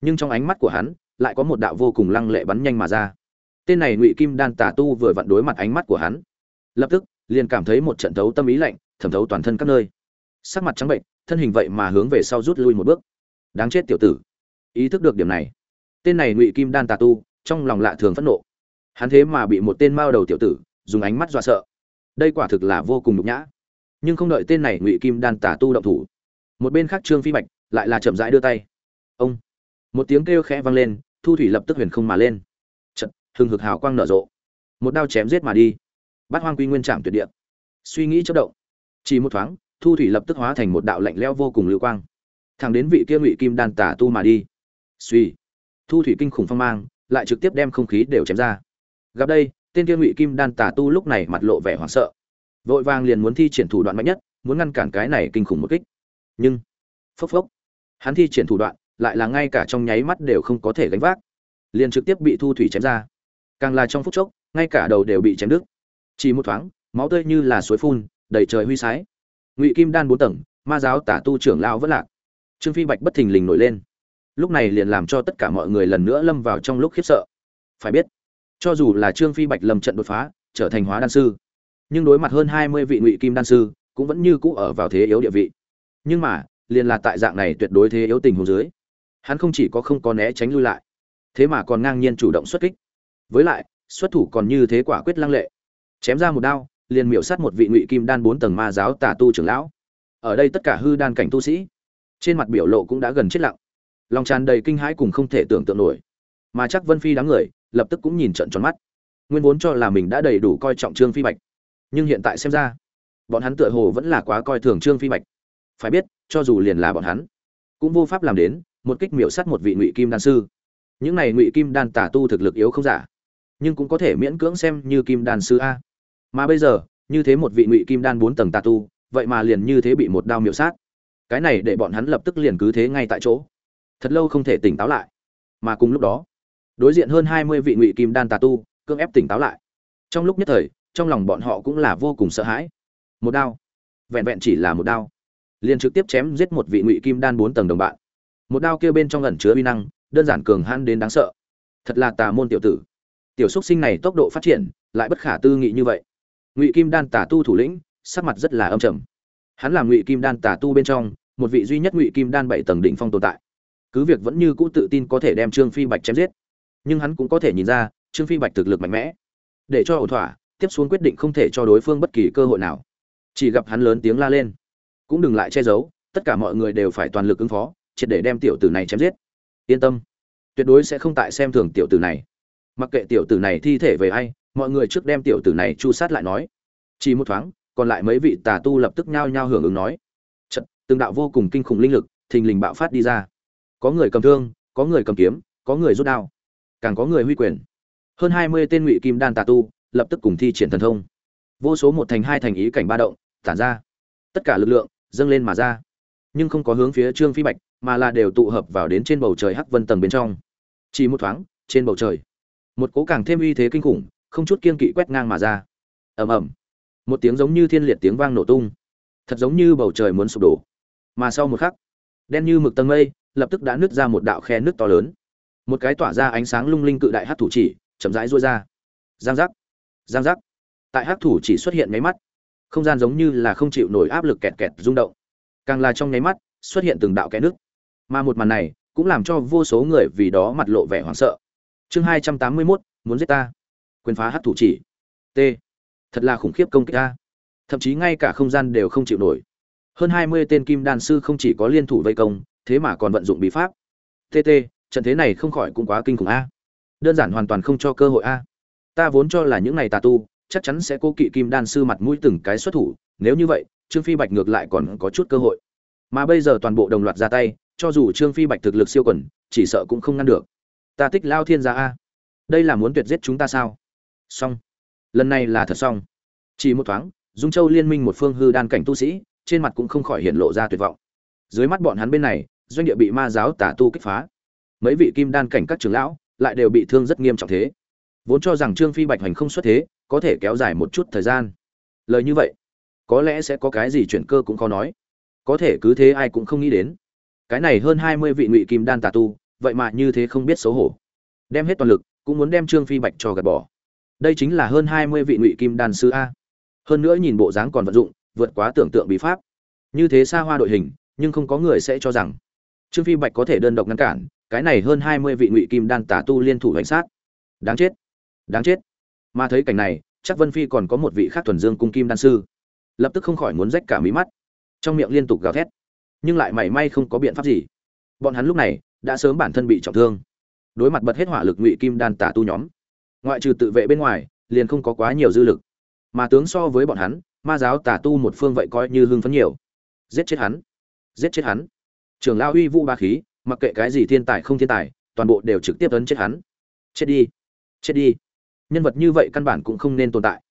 Nhưng trong ánh mắt của hắn, lại có một đạo vô cùng lăng lệ bắn nhanh mà ra. Tên này ngụy kim đan tả tu vừa vặn đối mặt ánh mắt của hắn. Lập tức, liền cảm thấy một trận thấu tâm ý lạnh, thẩm thấu toàn thân các nơi. Sắc mặt trắng bệnh, thân hình vậy mà hướng về sau rút lui một bước đáng chết tiểu tử. Ý thức được điểm này. Tên này ngụy kim đan tà tu, trong lòng lạ thường phẫn nộ. Hắn thế mà bị một tên mao đầu tiểu tử, dùng ánh mắt dọa sợ. Đây quả thực là vô cùng nhục nhã. Nhưng không đợi tên này ngụy kim đan tà tu động thủ, một bên khác trương phi bạch lại là chậm rãi đưa tay. Ông! Một tiếng kêu khẽ vang lên, thu thủy lập tức huyền không mà lên. Trận hừng hực hào quang nở rộ. Một đao chém giết mà đi. Bát hoang quy nguyên trạm tuyệt địa. Suy nghĩ chất động. Chỉ một thoáng, thu thủy lập tức hóa thành một đạo lạnh lẽo vô cùng lưu quang thẳng đến vị kia ngụy kim đan Tả tu mà đi. Suy, thu thủy kinh khủng phong mang, lại trực tiếp đem không khí đều chém ra. Gặp đây, tên kia ngụy kim đan Tả tu lúc này mặt lộ vẻ hoảng sợ. Vội vàng liền muốn thi triển thủ đoạn mạnh nhất, muốn ngăn cản cái này kinh khủng một kích. Nhưng, phốc phốc, hắn thi triển thủ đoạn, lại là ngay cả trong nháy mắt đều không có thể gánh vác. Liền trực tiếp bị thu thủy chém ra. Càng là trong phút chốc, ngay cả đầu đều bị chém đứt. Chỉ một thoáng, máu tươi như là suối phun, đầy trời huy sái. Ngụy kim đan bốn tầng, ma giáo tả tu trưởng lao vất lạc trương phi bạch bất thình lình nổi lên. Lúc này liền làm cho tất cả mọi người lần nữa lâm vào trong lúc khiếp sợ. Phải biết, cho dù là trương phi bạch lầm trận đột phá, trở thành hóa đan sư, nhưng đối mặt hơn hai mươi vị ngụy kim đan sư, cũng vẫn như cũ ở vào thế yếu địa vị. Nhưng mà, liền là tại dạng này tuyệt đối thế yếu tình hồ dưới, hắn không chỉ có không có né tránh lui lại, thế mà còn ngang nhiên chủ động xuất kích. Với lại, xuất thủ còn như thế quả quyết lăng lệ. Chém ra một đao, liền miểu sát một vị ngụy kim đan bốn tầng ma giáo tà tu trưởng lão. Ở đây tất cả hư đan cảnh tu sĩ trên mặt biểu lộ cũng đã gần chết lặng. Lòng tràn đầy kinh hãi cùng không thể tưởng tượng nổi. Mà chắc vân phi đám người, lập tức cũng nhìn trận tròn mắt. Nguyên vốn cho là mình đã đầy đủ coi trọng trương phi bạch. Nhưng hiện tại xem ra, bọn hắn tựa hồ vẫn là quá coi thường trương phi bạch. Phải biết, cho dù liền là bọn hắn, cũng vô pháp làm đến một kích miểu sát một vị ngụy kim đan sư. Những này ngụy kim đan tả tu thực lực yếu không giả, nhưng cũng có thể miễn cưỡng xem như kim đan sư a. Mà bây giờ, như thế một vị ngụy kim đan bốn tầng tà tu, vậy mà liền như thế bị một đao miểu sát cái này để bọn hắn lập tức liền cứ thế ngay tại chỗ. Thật lâu không thể tỉnh táo lại. Mà cùng lúc đó, đối diện hơn hai mươi vị ngụy kim đan tà tu, cưỡng ép tỉnh táo lại. Trong lúc nhất thời, trong lòng bọn họ cũng là vô cùng sợ hãi. Một đao. Vẹn vẹn chỉ là một đao. Liền trực tiếp chém giết một vị ngụy kim đan bốn tầng đồng bạn. Một đao kia bên trong ẩn chứa uy năng, đơn giản cường hãn đến đáng sợ. Thật là tà môn tiểu tử. Tiểu xúc sinh này tốc độ phát triển, lại bất khả tư nghị như vậy. Ngụy kim đan tà tu thủ lĩnh, sắc mặt rất là âm trầm hắn là ngụy kim đan tà tu bên trong, một vị duy nhất ngụy kim đan bảy tầng đỉnh phong tồn tại. Cứ việc vẫn như cũ tự tin có thể đem trương phi bạch chém giết, nhưng hắn cũng có thể nhìn ra, trương phi bạch thực lực mạnh mẽ. Để cho ổn thỏa, tiếp xuống quyết định không thể cho đối phương bất kỳ cơ hội nào. Chỉ gặp hắn lớn tiếng la lên. Cũng đừng lại che giấu, tất cả mọi người đều phải toàn lực ứng phó, triệt để đem tiểu tử này chém giết. Yên tâm, tuyệt đối sẽ không tại xem thường tiểu tử này. Mặc kệ tiểu tử này thi thể về ai, mọi người trước đem tiểu tử này chu sát lại nói. Chỉ một thoáng còn lại mấy vị tà tu lập tức nhao nhao hưởng ứng nói trận từng đạo vô cùng kinh khủng linh lực, thình lình bạo phát đi ra. Có người cầm thương, có người cầm kiếm, có người rút đao, càng có người huy quyền. Hơn hai mươi tên ngụy kim đan tà tu lập tức cùng thi triển thần thông. Vô số một thành hai thành ý cảnh ba động, tản ra. Tất cả lực lượng dâng lên mà ra. Nhưng không có hướng phía trương phi bạch, mà là đều tụ hợp vào đến trên bầu trời hắc vân tầng bên trong. Chỉ một thoáng, trên bầu trời, một cố càng thêm uy thế kinh khủng, không chút kiên kỵ quét ngang mà ra. Ầm ầm một tiếng giống như thiên liệt tiếng vang nổ tung. Thật giống như bầu trời muốn sụp đổ. Mà sau một khắc, đen như mực tầng mây lập tức đã nứt ra một đạo khe nước to lớn. Một cái tỏa ra ánh sáng lung linh cự đại hát thủ chỉ chậm rãi rối ra. Giang giác giang giác. Tại hát thủ chỉ xuất hiện nháy mắt, không gian giống như là không chịu nổi áp lực kẹt kẹt rung động. Càng là trong nháy mắt, xuất hiện từng đạo kẽ nước mà một màn này cũng làm cho vô số người vì đó mặt lộ vẻ hoảng sợ. Chương hai trăm tám mươi mốt, muốn giết ta. Quyền phá hát thủ chỉ. T thật là khủng khiếp công kích ta. Thậm chí ngay cả không gian đều không chịu nổi. Hơn hai mươi tên kim đan sư không chỉ có liên thủ vây công, thế mà còn vận dụng bí pháp. Tt trận thế này không khỏi cũng quá kinh khủng a. Đơn giản hoàn toàn không cho cơ hội a. Ta vốn cho là những này tà tu, chắc chắn sẽ cố kỵ kim đan sư mặt mũi từng cái xuất thủ, nếu như vậy, trương phi bạch ngược lại còn có chút cơ hội. Mà bây giờ toàn bộ đồng loạt ra tay, cho dù trương phi bạch thực lực siêu quần, chỉ sợ cũng không ngăn được. Ta tích lao thiên gia a. Đây là muốn tuyệt giết chúng ta sao? Xong lần này là thật xong. Chỉ một thoáng, dung châu liên minh một phương hư đan cảnh tu sĩ, trên mặt cũng không khỏi hiện lộ ra tuyệt vọng. Dưới mắt bọn hắn bên này, doanh địa bị ma giáo tả tu kích phá. Mấy vị kim đan cảnh các trưởng lão lại đều bị thương rất nghiêm trọng thế. Vốn cho rằng trương phi bạch hành không xuất thế, có thể kéo dài một chút thời gian. Lời như vậy, có lẽ sẽ có cái gì chuyển cơ cũng khó nói. Có thể cứ thế ai cũng không nghĩ đến. Cái này hơn hai mươi vị ngụy kim đan tà tu, vậy mà như thế không biết xấu hổ. Đem hết toàn lực, cũng muốn đem trương phi bạch cho gạt bỏ đây chính là hơn hai mươi vị ngụy kim đan sư a. Hơn nữa nhìn bộ dáng còn vận dụng, vượt quá tưởng tượng bí pháp. Như thế xa hoa đội hình, nhưng không có người sẽ cho rằng. Trương phi bạch có thể đơn độc ngăn cản, cái này hơn hai mươi vị ngụy kim đan tà tu liên thủ hành sát. Đáng chết đáng chết. Mà thấy cảnh này, chắc vân phi còn có một vị khác thuần dương cung kim đan sư. Lập tức không khỏi muốn rách cả mí mắt. Trong miệng liên tục gào thét, nhưng lại mảy may không có biện pháp gì. Bọn hắn lúc này, đã sớm bản thân bị trọng thương. Đối mặt bật hết hỏa lực ngụy kim đan tả tu nhóm ngoại trừ tự vệ bên ngoài, liền không có quá nhiều dư lực. Mà tướng so với bọn hắn, ma giáo tả tu một phương vậy coi như hưng phấn nhiều. Giết chết hắn. Giết chết hắn. Trưởng lao uy vũ ba khí, mặc kệ cái gì thiên tài không thiên tài, toàn bộ đều trực tiếp ấn chết hắn. Chết đi. Chết đi. Nhân vật như vậy căn bản cũng không nên tồn tại.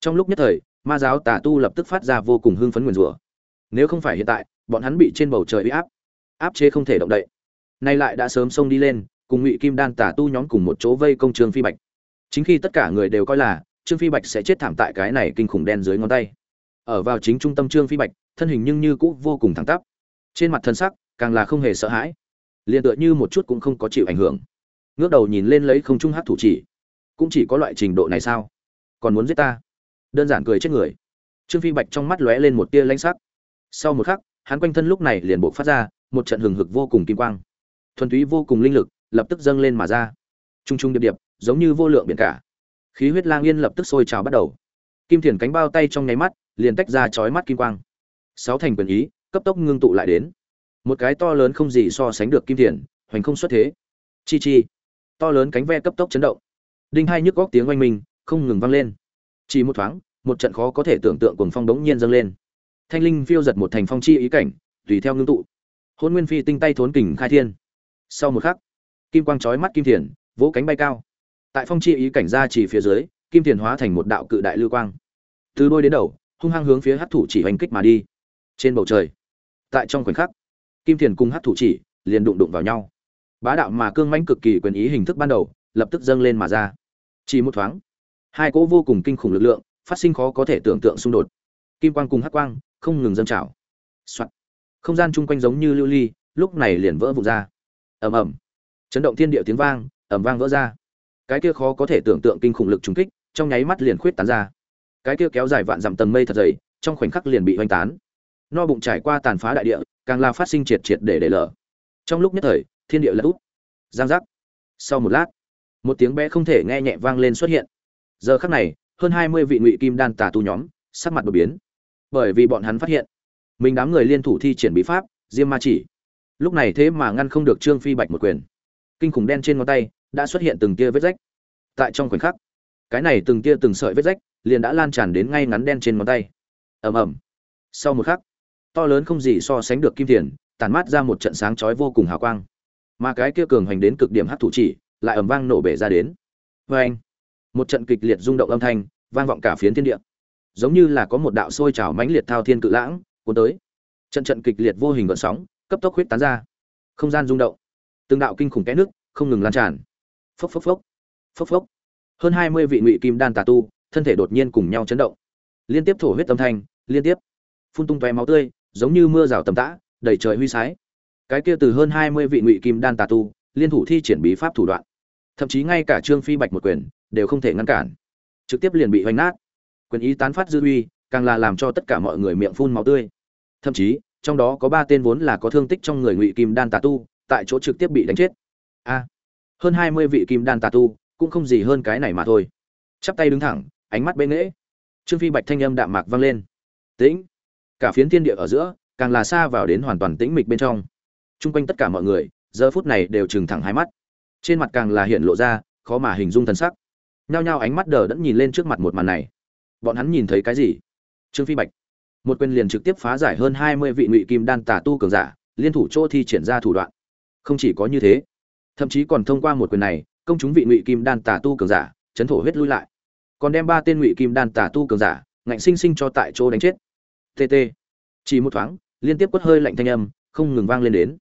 Trong lúc nhất thời, ma giáo tà tu lập tức phát ra vô cùng hưng phấn nguyền rủa. Nếu không phải hiện tại, bọn hắn bị trên bầu trời uy áp áp chế không thể động đậy. Nay lại đã sớm xông đi lên, cùng ngụy kim đan tà tu nhóm cùng một chỗ vây công trường phi bạch chính khi tất cả người đều coi là trương phi bạch sẽ chết thảm tại cái này kinh khủng đen dưới ngón tay. Ở vào chính trung tâm trương phi bạch, thân hình nhưng như cũ vô cùng thẳng tắp. Trên mặt thân sắc, càng là không hề sợ hãi. Liền tựa như một chút cũng không có chịu ảnh hưởng. Ngước đầu nhìn lên lấy không trung hát thủ chỉ. Cũng chỉ có loại trình độ này sao? Còn muốn giết ta? Đơn giản cười chết người. Trương phi bạch trong mắt lóe lên một tia lãnh sắc. Sau một khắc, hắn quanh thân lúc này liền buộc phát ra một trận hừng hực vô cùng kim quang. Thuần túy vô cùng linh lực lập tức dâng lên mà ra. Trung trung điệp điệp giống như vô lượng biển cả. Khí huyết lang yên lập tức sôi trào bắt đầu. Kim thiền cánh bao tay trong nháy mắt, liền tách ra chói mắt kim quang. Sáu thành quyền ý, cấp tốc ngưng tụ lại đến. Một cái to lớn không gì so sánh được kim thiền, hoành không xuất thế. Chi chi. To lớn cánh ve cấp tốc chấn động. Đinh hai nhức góc tiếng oanh minh, không ngừng vang lên. Chỉ một thoáng, một trận khó có thể tưởng tượng cuồng phong đống nhiên dâng lên. Thanh linh phiêu giật một thành phong chi ý cảnh, tùy theo ngưng tụ. Hôn nguyên phi tinh tay thốn kình khai thiên. Sau một khắc, kim quang chói mắt kim thiền, vỗ cánh bay cao tại phong chi ý cảnh ra chỉ phía dưới, kim thiền hóa thành một đạo cự đại lưu quang. Từ đôi đến đầu, hung hăng hướng phía hát thủ chỉ hành kích mà đi. Trên bầu trời, tại trong khoảnh khắc, kim thiền cùng hát thủ chỉ liền đụng đụng vào nhau. Bá đạo mà cương mãnh cực kỳ quyền ý hình thức ban đầu, lập tức dâng lên mà ra. Chỉ một thoáng, hai cỗ vô cùng kinh khủng lực lượng phát sinh khó có thể tưởng tượng xung đột. Kim quang cùng hắc quang không ngừng dâng trào. Soạn. không gian chung quanh giống như lưu ly, lúc này liền vỡ vụn ra. Ầm ầm. Chấn động thiên địa tiếng vang, ầm vang vỡ ra cái kia khó có thể tưởng tượng kinh khủng lực trùng kích, trong nháy mắt liền khuyết tán ra. Cái kia kéo dài vạn dặm tầng mây thật dày, trong khoảnh khắc liền bị hoành tán. No bụng trải qua tàn phá đại địa, càng là phát sinh triệt triệt để để lở. Trong lúc nhất thời, thiên địa lật úp. Giang giác. Sau một lát, một tiếng bé không thể nghe nhẹ vang lên xuất hiện. Giờ khắc này, hơn hai mươi vị ngụy kim đan tà tu nhóm, sắc mặt đột biến. Bởi vì bọn hắn phát hiện, mình đám người liên thủ thi triển bí pháp, diêm ma chỉ. Lúc này thế mà ngăn không được trương phi bạch một quyền. Kinh khủng đen trên ngón tay đã xuất hiện từng tia vết rách. Tại trong khoảnh khắc, cái này từng tia từng sợi vết rách liền đã lan tràn đến ngay ngắn đen trên ngón tay. Ầm ầm. Sau một khắc, to lớn không gì so sánh được kim tiền tàn mát ra một trận sáng chói vô cùng hào quang. Mà cái kia cường hành đến cực điểm hắc thủ chỉ lại ầm vang nổ bể ra đến. Vê anh, một trận kịch liệt rung động âm thanh vang vọng cả phiến thiên địa. Giống như là có một đạo sôi trào mãnh liệt thao thiên cự lãng cuốn tới. Trận trận kịch liệt vô hình gợn sóng cấp tốc huyết tán ra. Không gian rung động. Từng đạo kinh khủng kẽ nước không ngừng lan tràn phốc phốc phốc. Phốc phốc. Hơn hai mươi vị ngụy kim đan tà tu, thân thể đột nhiên cùng nhau chấn động. Liên tiếp thổ huyết âm thanh, liên tiếp. Phun tung tóe máu tươi, giống như mưa rào tầm tã, đầy trời huy sái. Cái kia từ hơn hai mươi vị ngụy kim đan tà tu, liên thủ thi triển bí pháp thủ đoạn. Thậm chí ngay cả trương phi bạch một quyền, đều không thể ngăn cản. Trực tiếp liền bị hoành nát. Quyền ý tán phát dư uy, càng là làm cho tất cả mọi người miệng phun máu tươi. Thậm chí, trong đó có ba tên vốn là có thương tích trong người ngụy kim đan tà tu, tại chỗ trực tiếp bị đánh chết. A! Hơn hai mươi vị kim đan tà tu, cũng không gì hơn cái này mà thôi. Chắp tay đứng thẳng, ánh mắt bê nghễ. Trương phi bạch thanh âm đạm mạc vang lên. Tĩnh. Cả phiến thiên địa ở giữa, càng là xa vào đến hoàn toàn tĩnh mịch bên trong. Chung quanh tất cả mọi người, giờ phút này đều trừng thẳng hai mắt. Trên mặt càng là hiện lộ ra, khó mà hình dung thần sắc. Nhao nhao ánh mắt đờ đẫn nhìn lên trước mặt một màn này. Bọn hắn nhìn thấy cái gì? Trương phi bạch. Một quyền liền trực tiếp phá giải hơn hai mươi vị ngụy kim đan tà tu cường giả, liên thủ chỗ thi triển ra thủ đoạn. Không chỉ có như thế thậm chí còn thông qua một quyền này, công chúng vị ngụy kim đan tà tu cường giả, chấn thổ huyết lui lại. Còn đem ba tên ngụy kim đan tà tu cường giả, ngạnh sinh sinh cho tại chỗ đánh chết. Tt chỉ một thoáng, liên tiếp quất hơi lạnh thanh âm, không ngừng vang lên đến.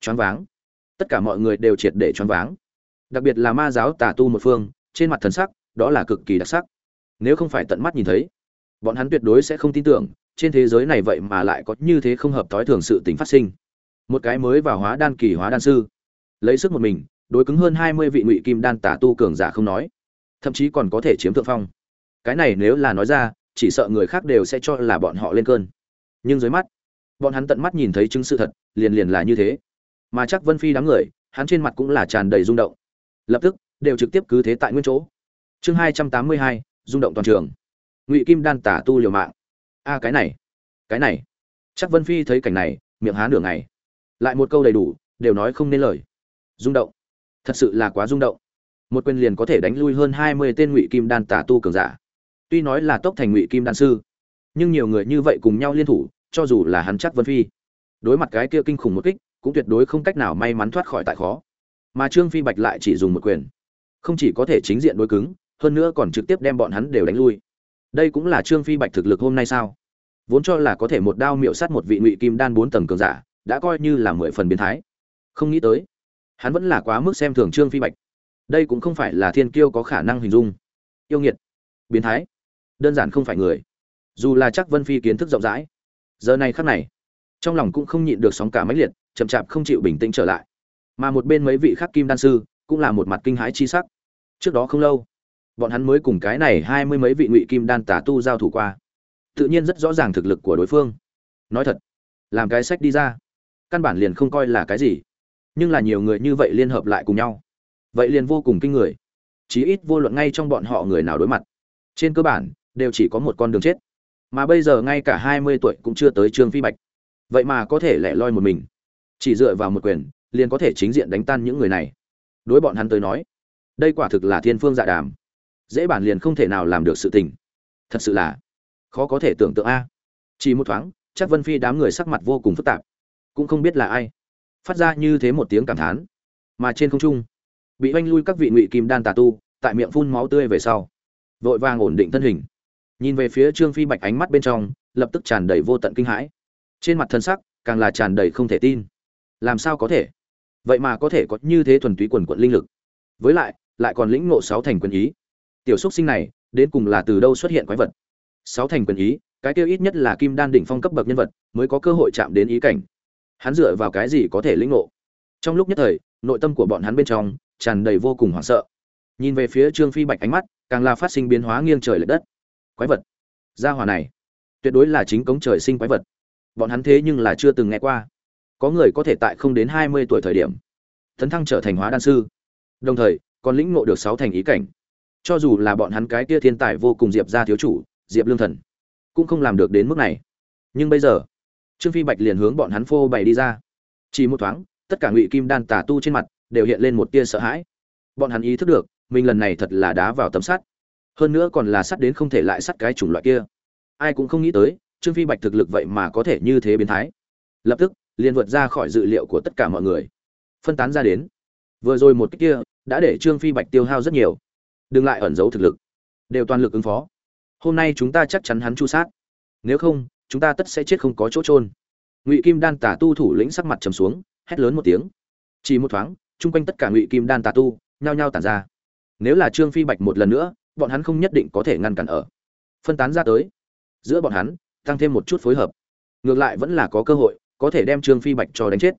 Choáng váng. Tất cả mọi người đều triệt để choáng váng. Đặc biệt là ma giáo tà tu một phương, trên mặt thần sắc, đó là cực kỳ đặc sắc. Nếu không phải tận mắt nhìn thấy, bọn hắn tuyệt đối sẽ không tin tưởng, trên thế giới này vậy mà lại có như thế không hợp thói thường sự tình phát sinh. Một cái mới vào hóa đan kỳ hóa đan sư lấy sức một mình, đối cứng hơn hai mươi vị ngụy kim đan tả tu cường giả không nói. Thậm chí còn có thể chiếm thượng phong. Cái này nếu là nói ra, chỉ sợ người khác đều sẽ cho là bọn họ lên cơn. Nhưng dưới mắt, bọn hắn tận mắt nhìn thấy chứng sự thật, liền liền là như thế. Mà chắc vân phi đám người, hắn trên mặt cũng là tràn đầy rung động. Lập tức, đều trực tiếp cứ thế tại nguyên chỗ. Chương hai trăm tám mươi hai, rung động toàn trường. Ngụy kim đan tả tu liều mạng. A, cái này cái này. Chắc vân phi thấy cảnh này, miệng há nửa ngày. Lại một câu đầy đủ, đều nói không nên lời rung động. Thật sự là quá rung động. Một quyền liền có thể đánh lui hơn hai mươi tên ngụy kim đan tả tu cường giả. Tuy nói là tốc thành ngụy kim đan sư, nhưng nhiều người như vậy cùng nhau liên thủ, cho dù là hắn chắc vân phi. Đối mặt cái kia kinh khủng một kích, cũng tuyệt đối không cách nào may mắn thoát khỏi tại khó. Mà trương phi bạch lại chỉ dùng một quyền. Không chỉ có thể chính diện đối cứng, hơn nữa còn trực tiếp đem bọn hắn đều đánh lui. Đây cũng là trương phi bạch thực lực hôm nay sao? Vốn cho là có thể một đao miệu sát một vị ngụy kim đan bốn tầng cường giả, đã coi như là mười phần biến thái. Không nghĩ tới hắn vẫn là quá mức xem thường trương phi bạch. Đây cũng không phải là thiên kiêu có khả năng hình dung. Yêu nghiệt, biến thái, đơn giản không phải người. Dù là chắc vân phi kiến thức rộng rãi, giờ này khắc này, trong lòng cũng không nhịn được sóng cả máy liệt, chậm chạp không chịu bình tĩnh trở lại. Mà một bên mấy vị khắc kim đan sư cũng là một mặt kinh hãi chi sắc. Trước đó không lâu, bọn hắn mới cùng cái này hai mươi mấy vị ngụy kim đan tả tu giao thủ qua. Tự nhiên rất rõ ràng thực lực của đối phương. Nói thật, làm cái sách đi ra, căn bản liền không coi là cái gì nhưng là nhiều người như vậy liên hợp lại cùng nhau. Vậy liền vô cùng kinh người. Chí ít vô luận ngay trong bọn họ người nào đối mặt. Trên cơ bản, đều chỉ có một con đường chết. Mà bây giờ ngay cả hai mươi tuổi cũng chưa tới trương phi bạch. Vậy mà có thể lẻ loi một mình. Chỉ dựa vào một quyền, liền có thể chính diện đánh tan những người này. Đối bọn hắn tới nói, đây quả thực là thiên phương dạ đàm. Dễ bản liền không thể nào làm được sự tình. Thật sự là khó có thể tưởng tượng a. Chỉ một thoáng, chắc vân phi đám người sắc mặt vô cùng phức tạp. Cũng không biết là ai phát ra như thế một tiếng cảm thán. Mà trên không trung, bị oanh lui các vị ngụy kim đan tà tu, tại miệng phun máu tươi về sau, vội vàng ổn định thân hình. Nhìn về phía trương phi bạch ánh mắt bên trong, lập tức tràn đầy vô tận kinh hãi. Trên mặt thân sắc, càng là tràn đầy không thể tin. Làm sao có thể? Vậy mà có thể có như thế thuần túy quần quận linh lực. Với lại lại còn lĩnh ngộ sáu thành quyền ý. Tiểu xúc sinh này, đến cùng là từ đâu xuất hiện quái vật? Sáu thành quyền ý, cái kêu ít nhất là kim đan đỉnh phong cấp bậc nhân vật, mới có cơ hội chạm đến ý cảnh hắn dựa vào cái gì có thể lĩnh ngộ? Trong lúc nhất thời, nội tâm của bọn hắn bên trong tràn đầy vô cùng hoảng sợ. Nhìn về phía trương phi bạch ánh mắt, càng là phát sinh biến hóa nghiêng trời l ệ đất. Quái vật! Gia hỏa này! Tuyệt đối là chính cống trời sinh quái vật. Bọn hắn thế nhưng là chưa từng nghe qua. Có người có thể tại không đến hai mươi tuổi thời điểm, tấn thăng trở thành hóa đan sư. Đồng thời, còn lĩnh ngộ được sáu thành ý cảnh. Cho dù là bọn hắn cái kia thiên tài vô cùng diệp ra thiếu chủ, diệp lương thần, cũng không làm được đến mức này. Nhưng bây giờ trương phi bạch liền hướng bọn hắn phô bày đi ra. Chỉ một thoáng, tất cả ngụy kim đan tà tu trên mặt đều hiện lên một tia sợ hãi. Bọn hắn ý thức được, mình lần này thật là đá vào tấm sắt. Hơn nữa còn là sắt đến không thể lại sắt cái chủng loại kia. Ai cũng không nghĩ tới, trương phi bạch thực lực vậy mà có thể như thế biến thái. Lập tức, liền vượt ra khỏi dự liệu của tất cả mọi người. Phân tán ra đến. Vừa rồi một cách kia đã để trương phi bạch tiêu hao rất nhiều. Đừng lại ẩn giấu thực lực. Đều toàn lực ứng phó. Hôm nay chúng ta chắc chắn hắn chu sát. Nếu không chúng ta tất sẽ chết không có chỗ trôn ngụy kim đan tà tu thủ lĩnh sắc mặt trầm xuống, hét lớn một tiếng. Chỉ một thoáng, chung quanh tất cả ngụy kim đan tà tu, nhao nhao tản ra. Nếu là trương phi bạch một lần nữa, bọn hắn không nhất định có thể ngăn cản ở. Phân tán ra tới. Giữa bọn hắn, tăng thêm một chút phối hợp. Ngược lại vẫn là có cơ hội, có thể đem trương phi bạch cho đánh chết.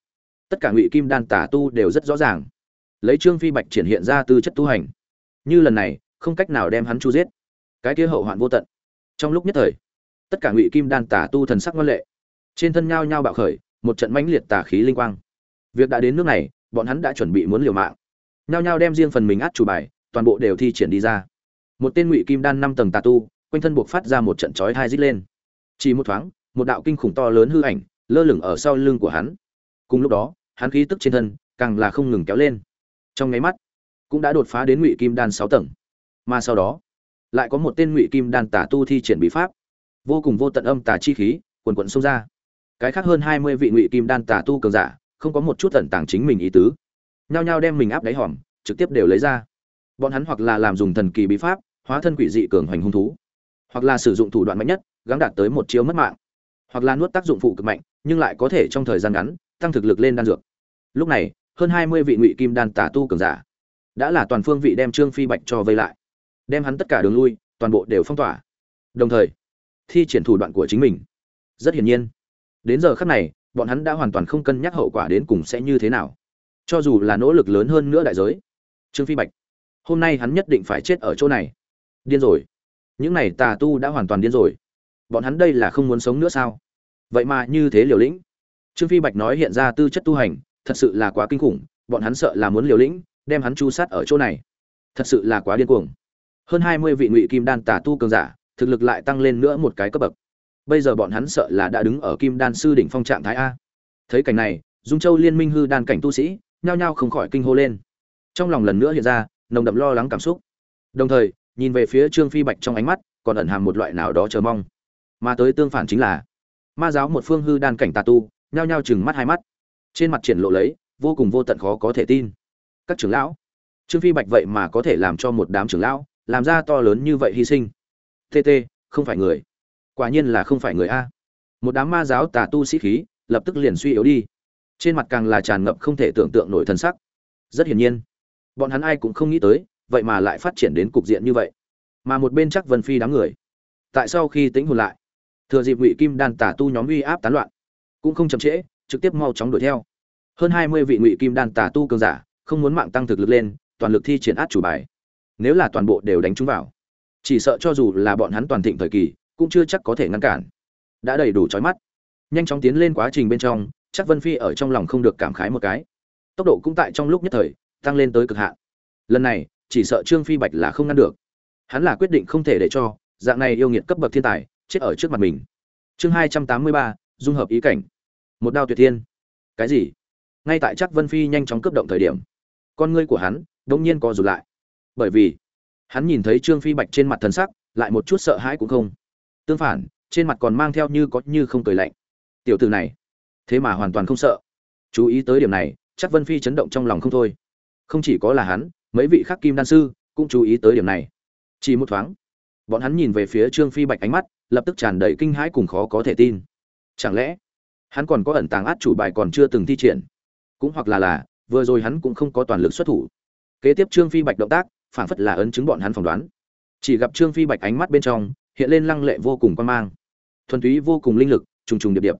Tất cả ngụy kim đan tà tu đều rất rõ ràng. Lấy trương phi bạch triển hiện ra tư chất tu hành. Như lần này, không cách nào đem hắn chu giết. Cái kia hậu hoạn vô tận. Trong lúc nhất thời tất cả ngụy kim đan tà tu thần sắc ngoan lệ. Trên thân nhao nhao bạo khởi, một trận mãnh liệt tà khí linh quang. Việc đã đến nước này, bọn hắn đã chuẩn bị muốn liều mạng. Nhao nhao đem riêng phần mình át chủ bài, toàn bộ đều thi triển đi ra. Một tên ngụy kim đan năm tầng tà tu, quanh thân buộc phát ra một trận chói hai rít lên. Chỉ một thoáng, một đạo kinh khủng to lớn hư ảnh, lơ lửng ở sau lưng của hắn. Cùng lúc đó, hắn khí tức trên thân càng là không ngừng kéo lên. Trong nháy mắt, cũng đã đột phá đến ngụy kim đan sáu tầng. Mà sau đó, lại có một tên ngụy kim đan tà tu thi triển bí pháp vô cùng vô tận âm tà chi khí, quần quận xông ra. Cái khác hơn hai mươi vị ngụy kim đan tà tu cường giả, không có một chút tận tàng chính mình ý tứ. Nhao nhao đem mình áp đáy hòm, trực tiếp đều lấy ra. Bọn hắn hoặc là làm dùng thần kỳ bí pháp, hóa thân quỷ dị cường hoành hung thú, hoặc là sử dụng thủ đoạn mạnh nhất, gắng đạt tới một chiếu mất mạng, hoặc là nuốt tác dụng phụ cực mạnh, nhưng lại có thể trong thời gian ngắn, tăng thực lực lên đan dược. Lúc này, hơn hai mươi vị ngụy kim đan tà tu cường giả, đã là toàn phương vị đem trương phi bạch cho vây lại, đem hắn tất cả đường lui, toàn bộ đều phong tỏa. Đồng thời thi triển thủ đoạn của chính mình. Rất hiển nhiên, đến giờ khắc này, bọn hắn đã hoàn toàn không cân nhắc hậu quả đến cùng sẽ như thế nào. Cho dù là nỗ lực lớn hơn nữa đại giới, trương phi bạch, hôm nay hắn nhất định phải chết ở chỗ này. Điên rồi. Những này tà tu đã hoàn toàn điên rồi. Bọn hắn đây là không muốn sống nữa sao? Vậy mà như thế liều lĩnh. Trương phi bạch nói hiện ra tư chất tu hành, thật sự là quá kinh khủng. Bọn hắn sợ là muốn liều lĩnh, đem hắn chu sát ở chỗ này. Thật sự là quá điên cuồng. Hơn hai mươi vị ngụy kim đan tà tu cường giả thực lực lại tăng lên nữa một cái cấp bậc. Bây giờ bọn hắn sợ là đã đứng ở kim đan sư đỉnh phong trạng thái a. Thấy cảnh này, dung châu liên minh hư đan cảnh tu sĩ, nhao nhao không khỏi kinh hô lên. Trong lòng lần nữa hiện ra, nồng đậm lo lắng cảm xúc. Đồng thời, nhìn về phía trương phi bạch trong ánh mắt, còn ẩn hàm một loại nào đó chờ mong. Mà tới tương phản chính là, ma giáo một phương hư đan cảnh tà tu, nhao nhao chừng mắt hai mắt. Trên mặt triển lộ lấy, vô cùng vô tận khó có thể tin. Các trưởng lão, trương phi bạch vậy mà có thể làm cho một đám trưởng lão, làm ra to lớn như vậy hy sinh tt không phải người. Quả nhiên là không phải người a. Một đám ma giáo tà tu sĩ khí, lập tức liền suy yếu đi. Trên mặt càng là tràn ngập không thể tưởng tượng nổi thân sắc. Rất hiển nhiên, bọn hắn ai cũng không nghĩ tới, vậy mà lại phát triển đến cục diện như vậy. Mà một bên chắc vân phi đám người, tại sau khi tính hồn lại, thừa dịp ngụy kim đan tà tu nhóm uy áp tán loạn, cũng không chậm trễ, trực tiếp mau chóng đuổi theo. Hơn hai mươi vị ngụy kim đan tà tu cường giả, không muốn mạng tăng thực lực lên, toàn lực thi triển át chủ bài. Nếu là toàn bộ đều đánh chúng vào chỉ sợ cho dù là bọn hắn toàn thịnh thời kỳ, cũng chưa chắc có thể ngăn cản. Đã đầy đủ trói mắt. Nhanh chóng tiến lên quá trình bên trong, chắc vân phi ở trong lòng không được cảm khái một cái. Tốc độ cũng tại trong lúc nhất thời, tăng lên tới cực hạn. Lần này, chỉ sợ trương phi bạch là không ngăn được. Hắn là quyết định không thể để cho, dạng này yêu nghiệt cấp bậc thiên tài, chết ở trước mặt mình. Chương hai trăm tám mươi ba, dung hợp ý cảnh. Một đao tuyệt thiên. Cái gì? Ngay tại chắc vân phi nhanh chóng cướp động thời điểm, con ngươi của hắn đông nhiên co rụt lại. Bởi vì hắn nhìn thấy trương phi bạch trên mặt thần sắc, lại một chút sợ hãi cũng không. Tương phản, trên mặt còn mang theo như có như không cười lạnh. Tiểu từ này, thế mà hoàn toàn không sợ. Chú ý tới điểm này, chắc vân phi chấn động trong lòng không thôi. Không chỉ có là hắn, mấy vị khắc kim đan sư cũng chú ý tới điểm này. Chỉ một thoáng, bọn hắn nhìn về phía trương phi bạch ánh mắt, lập tức tràn đầy kinh hãi cùng khó có thể tin. Chẳng lẽ, hắn còn có ẩn tàng át chủ bài còn chưa từng thi triển? Cũng hoặc là là, vừa rồi hắn cũng không có toàn lực xuất thủ. Kế tiếp trương phi bạch động tác phản phất là ấn chứng bọn hắn phỏng đoán. Chỉ gặp trương phi bạch ánh mắt bên trong hiện lên lăng lệ vô cùng quan mang. Thuần túy vô cùng linh lực trùng trùng điệp điệp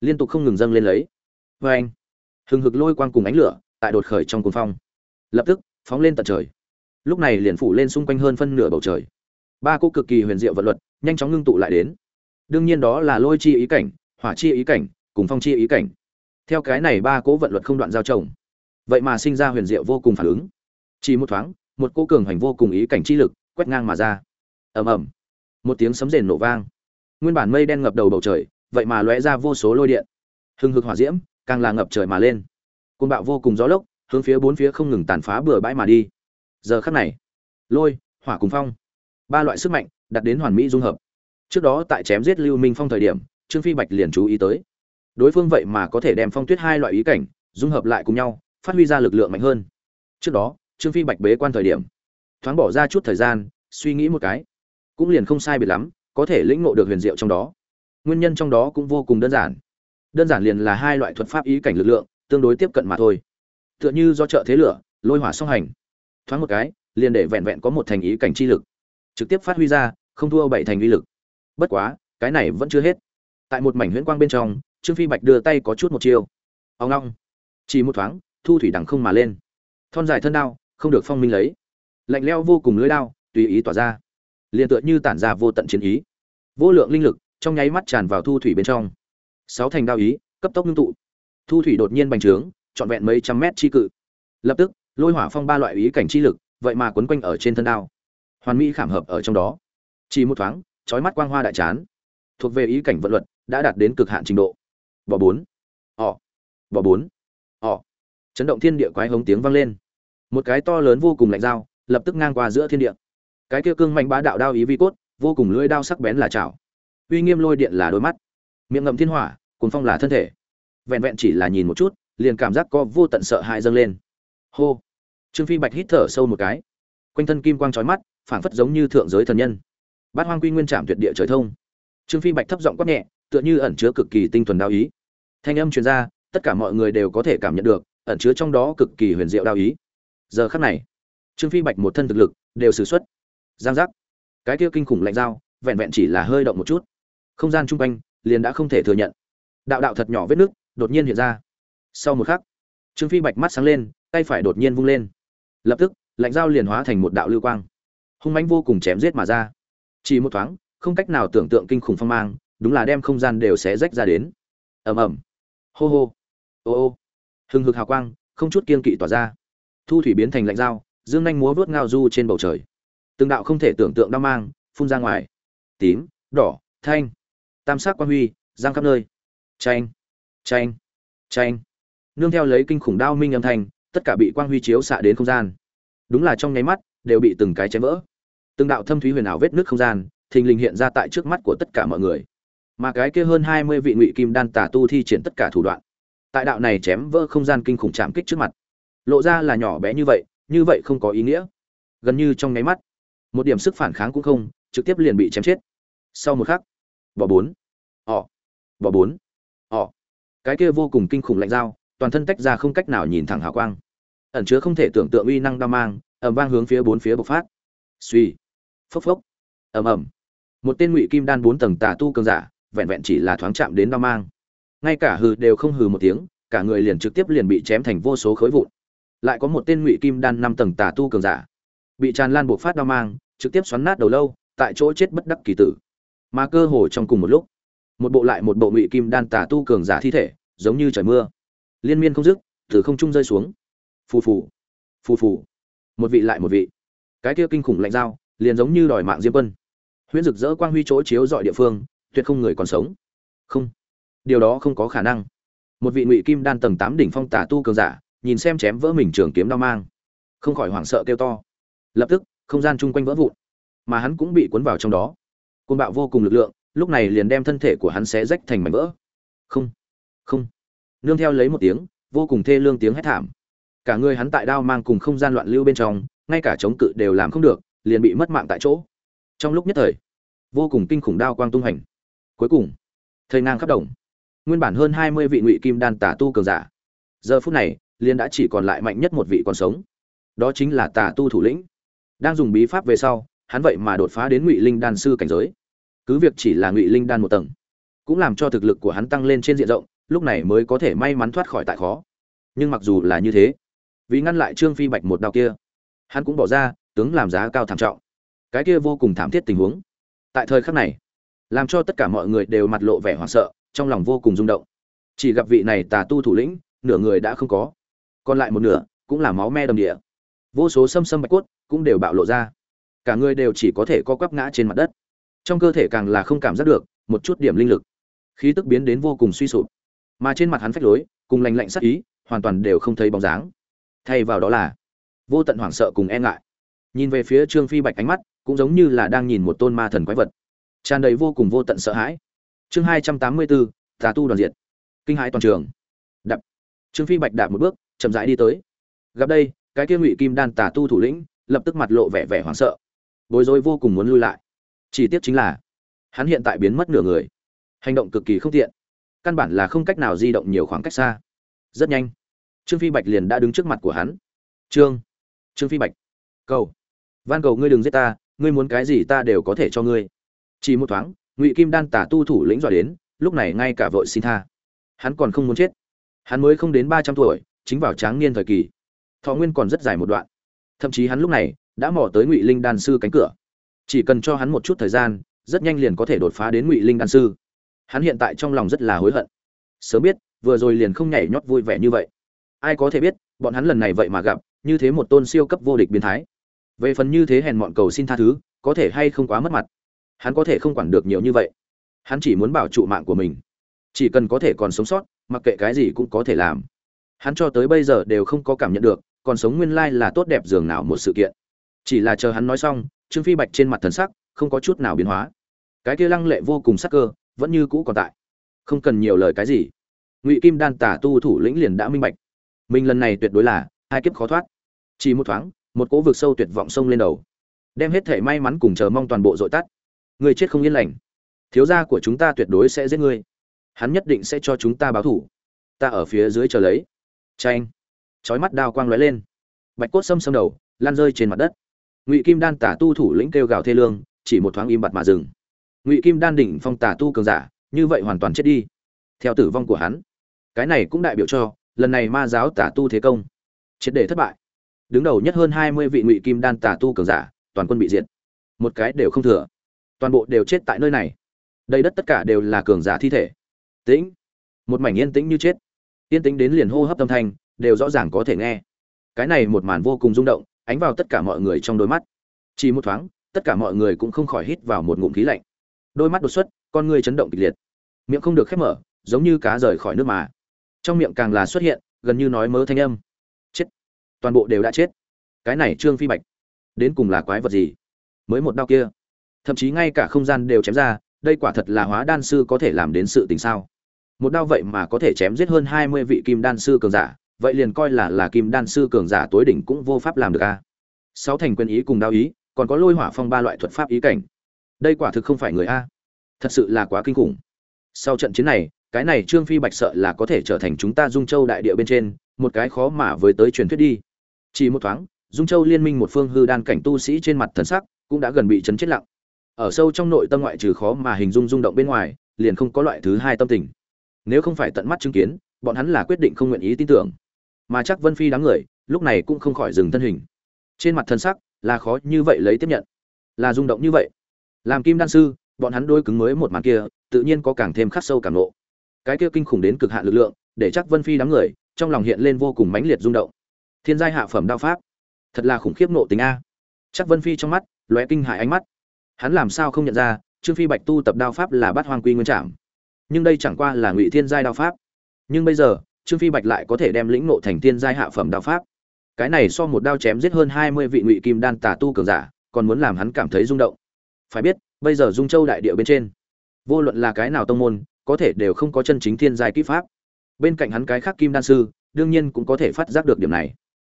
liên tục không ngừng dâng lên lấy. Vê anh hừng hực lôi quang cùng ánh lửa tại đột khởi trong cuồng phong. Lập tức phóng lên tận trời. Lúc này liền phủ lên xung quanh hơn phân nửa bầu trời. Ba cô cực kỳ huyền diệu vật luật nhanh chóng ngưng tụ lại đến. Đương nhiên đó là lôi chi ý cảnh hỏa chi ý cảnh cùng phong chi ý cảnh. Theo cái này ba cố vận luật không đoạn giao chồng, vậy mà sinh ra huyền diệu vô cùng phản ứng. Chỉ một thoáng một cô cường hành vô cùng ý cảnh chi lực, quét ngang mà ra. Ầm ầm. Một tiếng sấm rền nổ vang. Nguyên bản mây đen ngập đầu bầu trời, vậy mà lóe ra vô số lôi điện. Hừng hực hỏa diễm, càng là ngập trời mà lên. Côn bạo vô cùng gió lốc, hướng phía bốn phía không ngừng tàn phá bừa bãi mà đi. Giờ khắc này, lôi, hỏa cùng phong, ba loại sức mạnh đặt đến hoàn mỹ dung hợp. Trước đó tại chém giết lưu minh phong thời điểm, trương phi bạch liền chú ý tới. Đối phương vậy mà có thể đem phong tuyết hai loại ý cảnh dung hợp lại cùng nhau, phát huy ra lực lượng mạnh hơn. Trước đó trương phi bạch bế quan thời điểm. Thoáng bỏ ra chút thời gian, suy nghĩ một cái. Cũng liền không sai biệt lắm, có thể lĩnh ngộ được huyền diệu trong đó. Nguyên nhân trong đó cũng vô cùng đơn giản. Đơn giản liền là hai loại thuật pháp ý cảnh lực lượng, tương đối tiếp cận mà thôi. Tựa như do trợ thế lửa, lôi hỏa song hành. Thoáng một cái, liền để vẹn vẹn có một thành ý cảnh chi lực. Trực tiếp phát huy ra, không thua bảy thành uy lực. Bất quá, cái này vẫn chưa hết. Tại một mảnh huyễn quang bên trong, trương phi bạch đưa tay có chút một chiêu. Ông long chỉ một thoáng, thu thủy đằng không mà lên. Thon dài thân đao không được phong minh lấy. Lạnh leo vô cùng lưới đao, tùy ý tỏa ra. Liền tựa như tản ra vô tận chiến ý. Vô lượng linh lực trong nháy mắt tràn vào thu thủy bên trong. Sáu thành đao ý, cấp tốc ngưng tụ. Thu thủy đột nhiên bành trướng, trọn vẹn mấy trăm mét chi cự. Lập tức, lôi hỏa phong ba loại ý cảnh chi lực, vậy mà quấn quanh ở trên thân đao. Hoàn mỹ khảm hợp ở trong đó. Chỉ một thoáng trói mắt quang hoa đại chán. Thuộc về ý cảnh vận luật, đã đạt đến cực hạn trình độ. Bỏ bốn. Ỏ bỏ bốn. Ỏ chấn động thiên địa quái hống tiếng vang lên một cái to lớn vô cùng lạnh dao, lập tức ngang qua giữa thiên địa. Cái kia cương mạnh bá đạo đao ý vi cốt, vô cùng lưỡi đao sắc bén là chảo. Uy nghiêm lôi điện là đôi mắt. Miệng ngậm thiên hỏa cuốn phong là thân thể. Vẹn vẹn chỉ là nhìn một chút, liền cảm giác có vô tận sợ hãi dâng lên. Hô! Trương phi bạch hít thở sâu một cái. Quanh thân kim quang trói mắt, phảng phất giống như thượng giới thần nhân. Bát hoang quy nguyên trạm tuyệt địa trời thông. Trương phi bạch thấp giọng quát nhẹ, tựa như ẩn chứa cực kỳ tinh thuần đao ý. Thanh âm truyền ra, tất cả mọi người đều có thể cảm nhận được, ẩn chứa trong đó cực kỳ huyền diệu đao ý giờ khắc này, trương phi bạch một thân thực lực đều sử xuất. Giang giác. Cái kia kinh khủng lạnh dao, vẹn vẹn chỉ là hơi động một chút. Không gian chung quanh liền đã không thể thừa nhận. Đạo đạo thật nhỏ vết nước đột nhiên hiện ra. Sau một khắc, trương phi bạch mắt sáng lên, tay phải đột nhiên vung lên. Lập tức, lạnh dao liền hóa thành một đạo lưu quang. Hung mãnh vô cùng chém giết mà ra. Chỉ một thoáng, không cách nào tưởng tượng kinh khủng phong mang, đúng là đem không gian đều sẽ rách ra đến. Ầm ầm. Hô hô. Ô ô. Hừng hực hào quang, không chút kiên kỵ tỏa ra thu thủy biến thành lạnh dao, dương nhanh múa vớt ngao du trên bầu trời. Từng đạo không thể tưởng tượng đau mang phun ra ngoài. Tím, đỏ, thanh, tam sắc quan huy, giang khắp nơi. Tranh tranh tranh nương theo lấy kinh khủng đao minh âm thanh, tất cả bị quang huy chiếu xạ đến không gian. Đúng là trong nháy mắt, đều bị từng cái chém vỡ. Từng đạo thâm thúy huyền ảo vết nước không gian, thình lình hiện ra tại trước mắt của tất cả mọi người. Mà cái kia hơn hai mươi vị ngụy kim đan tà tu thi triển tất cả thủ đoạn. Tại đạo này chém vỡ không gian kinh khủng chạm kích trước mặt lộ ra là nhỏ bé như vậy như vậy không có ý nghĩa. Gần như trong nháy mắt, một điểm sức phản kháng cũng không, trực tiếp liền bị chém chết. Sau một khắc bỏ bốn ỏ bỏ bốn ỏ cái kia vô cùng kinh khủng lạnh dao, toàn thân tách ra không cách nào nhìn thẳng hào quang. Ẩn chứa không thể tưởng tượng uy năng đao mang ẩm vang hướng phía bốn phía bộc phát. Suy phốc phốc, ầm ầm. Một tên ngụy kim đan bốn tầng tà tu cường giả, vẹn vẹn chỉ là thoáng chạm đến đao mang. Ngay cả hừ đều không hừ một tiếng, cả người liền trực tiếp liền bị chém thành vô số khối vụn lại có một tên ngụy kim đan năm tầng tà tu cường giả. Bị tràn lan buộc phát đao mang, trực tiếp xoắn nát đầu lâu, tại chỗ chết bất đắc kỳ tử. Mà cơ hồ trong cùng một lúc, một bộ lại một bộ ngụy kim đan tà tu cường giả thi thể, giống như trời mưa. Liên miên không dứt, từ không trung rơi xuống. Phù phù phù phù. Một vị lại một vị. Cái kia kinh khủng lạnh dao, liền giống như đòi mạng diêm quân. Huyễn rực rỡ quang huy chỗ chiếu dọi địa phương, tuyệt không người còn sống. Không, điều đó không có khả năng. Một vị ngụy kim đan tầng tám đỉnh phong tà tu cường giả nhìn xem chém vỡ mình trường kiếm đao mang. Không khỏi hoảng sợ kêu to. Lập tức, không gian chung quanh vỡ vụn, mà hắn cũng bị cuốn vào trong đó. Côn bạo vô cùng lực lượng, lúc này liền đem thân thể của hắn xé rách thành mảnh vỡ. Không không. Nương theo lấy một tiếng, vô cùng thê lương tiếng hét thảm. Cả người hắn tại đao mang cùng không gian loạn lưu bên trong, ngay cả chống cự đều làm không được, liền bị mất mạng tại chỗ. Trong lúc nhất thời, vô cùng kinh khủng đao quang tung hành cuối cùng, thời ngang khắp đồng. Nguyên bản hơn hai mươi vị ngụy kim đan Tả tu cường giả. Giờ phút này liền đã chỉ còn lại mạnh nhất một vị còn sống. Đó chính là tà tu thủ lĩnh. Đang dùng bí pháp về sau, hắn vậy mà đột phá đến ngụy linh đan sư cảnh giới. Cứ việc chỉ là ngụy linh đan một tầng, cũng làm cho thực lực của hắn tăng lên trên diện rộng, lúc này mới có thể may mắn thoát khỏi tại khó. Nhưng mặc dù là như thế, vì ngăn lại trương phi bạch một đao kia, hắn cũng bỏ ra, tướng làm giá cao thảm trọng. Cái kia vô cùng thảm thiết tình huống. Tại thời khắc này, làm cho tất cả mọi người đều mặt lộ vẻ hoảng sợ, trong lòng vô cùng rung động. Chỉ gặp vị này tà tu thủ lĩnh, nửa người đã không có còn lại một nửa cũng là máu me đầm địa. Vô số xâm xâm bạch cốt cũng đều bạo lộ ra. Cả người đều chỉ có thể co quắp ngã trên mặt đất. Trong cơ thể càng là không cảm giác được một chút điểm linh lực. Khí tức biến đến vô cùng suy sụp. Mà trên mặt hắn phách lối, cùng lành lạnh sắc ý, hoàn toàn đều không thấy bóng dáng. Thay vào đó là, vô tận hoảng sợ cùng e ngại. Nhìn về phía trương phi bạch ánh mắt, cũng giống như là đang nhìn một tôn ma thần quái vật. Tràn đầy vô cùng vô tận sợ hãi. Chương hai trăm tám mươi bốn, tà tu đoàn diện kinh hãi toàn trường. Đập trương phi bạch đạp một bước chậm rãi đi tới. Gặp đây, cái kia ngụy kim đan tà tu thủ lĩnh lập tức mặt lộ vẻ vẻ hoảng sợ. Bối rối vô cùng muốn lui lại. Chỉ tiếc chính là, hắn hiện tại biến mất nửa người. Hành động cực kỳ không tiện. Căn bản là không cách nào di động nhiều khoảng cách xa. Rất nhanh, trương phi bạch liền đã đứng trước mặt của hắn. Trương trương phi bạch, cầu. Van cầu, ngươi đừng giết ta, ngươi muốn cái gì ta đều có thể cho ngươi. Chỉ một thoáng, ngụy kim đan tả tu thủ lĩnh dọa đến, lúc này ngay cả vội xin tha. Hắn còn không muốn chết. Hắn mới không đến ba trăm tuổi chính vào tráng niên thời kỳ. Thọ nguyên còn rất dài một đoạn. Thậm chí hắn lúc này đã mò tới ngụy linh đan sư cánh cửa. Chỉ cần cho hắn một chút thời gian, rất nhanh liền có thể đột phá đến ngụy linh đan sư. Hắn hiện tại trong lòng rất là hối hận. Sớm biết, vừa rồi liền không nhảy nhót vui vẻ như vậy. Ai có thể biết, bọn hắn lần này vậy mà gặp, như thế một tôn siêu cấp vô địch biến thái. Về phần như thế hèn mọn cầu xin tha thứ, có thể hay không quá mất mặt. Hắn có thể không quản được nhiều như vậy. Hắn chỉ muốn bảo trụ mạng của mình. Chỉ cần có thể còn sống sót, mặc kệ cái gì cũng có thể làm hắn cho tới bây giờ đều không có cảm nhận được, còn sống nguyên lai là tốt đẹp dường nào một sự kiện. Chỉ là chờ hắn nói xong, trương phi bạch trên mặt thần sắc không có chút nào biến hóa. Cái kia lăng lệ vô cùng sắc cơ vẫn như cũ còn tại. Không cần nhiều lời cái gì. Ngụy kim đan tả tu thủ lĩnh liền đã minh bạch. Mình lần này tuyệt đối là hai kiếp khó thoát. Chỉ một thoáng, một cỗ vực sâu tuyệt vọng sông lên đầu. Đem hết thể may mắn cùng chờ mong toàn bộ dội tắt. Người chết không yên lành. Thiếu gia của chúng ta tuyệt đối sẽ giết ngươi. Hắn nhất định sẽ cho chúng ta báo thủ. Ta ở phía dưới chờ lấy tranh chói mắt đao quang lóe lên. Bạch cốt xâm xâm đầu lan rơi trên mặt đất. Ngụy kim đan tả tu thủ lĩnh kêu gào thê lương, chỉ một thoáng im bặt mà dừng. Ngụy kim đan đỉnh phong tả tu cường giả, như vậy hoàn toàn chết đi. Theo tử vong của hắn, cái này cũng đại biểu cho, lần này ma giáo tả tu thế công, triệt để thất bại. Đứng đầu nhất hơn hai mươi vị ngụy kim đan tả tu cường giả, toàn quân bị diệt. Một cái đều không thừa. Toàn bộ đều chết tại nơi này. Đây đất tất cả đều là cường giả thi thể. Tĩnh. Một mảnh yên tĩnh như chết yên tĩnh đến liền hô hấp tâm thanh, đều rõ ràng có thể nghe. Cái này một màn vô cùng rung động, ánh vào tất cả mọi người trong đôi mắt. Chỉ một thoáng, tất cả mọi người cũng không khỏi hít vào một ngụm khí lạnh. Đôi mắt đột xuất, con người chấn động kịch liệt. Miệng không được khép mở, giống như cá rời khỏi nước mà. Trong miệng càng là xuất hiện, gần như nói mớ thanh âm. Chết! Toàn bộ đều đã chết. Cái này trương phi bạch, đến cùng là quái vật gì? Mới một đao kia. Thậm chí ngay cả không gian đều chém ra, đây quả thật là hóa đan sư có thể làm đến sự tình sao? Một đao vậy mà có thể chém giết hơn hai mươi vị kim đan sư cường giả, vậy liền coi là là kim đan sư cường giả tối đỉnh cũng vô pháp làm được a. Sáu thành quyền ý cùng đao ý, còn có lôi hỏa phong ba loại thuật pháp ý cảnh. Đây quả thực không phải người a. Thật sự là quá kinh khủng. Sau trận chiến này, cái này trương phi bạch sợ là có thể trở thành chúng ta dung châu đại địa bên trên, một cái khó mà với tới truyền thuyết đi. Chỉ một thoáng, dung châu liên minh một phương hư đan cảnh tu sĩ trên mặt thần sắc cũng đã gần bị chấn chết lặng. Ở sâu trong nội tâm ngoại trừ khó mà hình dung rung động bên ngoài, liền không có loại thứ hai tâm tình nếu không phải tận mắt chứng kiến, bọn hắn là quyết định không nguyện ý tin tưởng. Mà chắc vân phi đám người, lúc này cũng không khỏi dừng thân hình. Trên mặt thân sắc là khó như vậy lấy tiếp nhận, là rung động như vậy. Làm kim đan sư, bọn hắn đôi cứng mới một màn kia, tự nhiên có càng thêm khắc sâu càng nộ. Cái kia kinh khủng đến cực hạn lực lượng, để chắc vân phi đám người, trong lòng hiện lên vô cùng mãnh liệt rung động. Thiên giai hạ phẩm đao pháp, thật là khủng khiếp nộ tính a. Chắc vân phi trong mắt, lóe kinh hại ánh mắt. Hắn làm sao không nhận ra, trương phi bạch tu tập đao pháp là bát hoang quy nguyên trạng nhưng đây chẳng qua là ngụy thiên giai đao pháp. Nhưng bây giờ, trương phi bạch lại có thể đem lĩnh nộ thành thiên giai hạ phẩm đao pháp. Cái này so một đao chém giết hơn hai mươi vị ngụy kim đan tà tu cường giả, còn muốn làm hắn cảm thấy rung động. Phải biết, bây giờ dung châu đại địa bên trên, vô luận là cái nào tông môn, có thể đều không có chân chính thiên giai kỹ pháp. Bên cạnh hắn cái khác kim đan sư, đương nhiên cũng có thể phát giác được điểm này.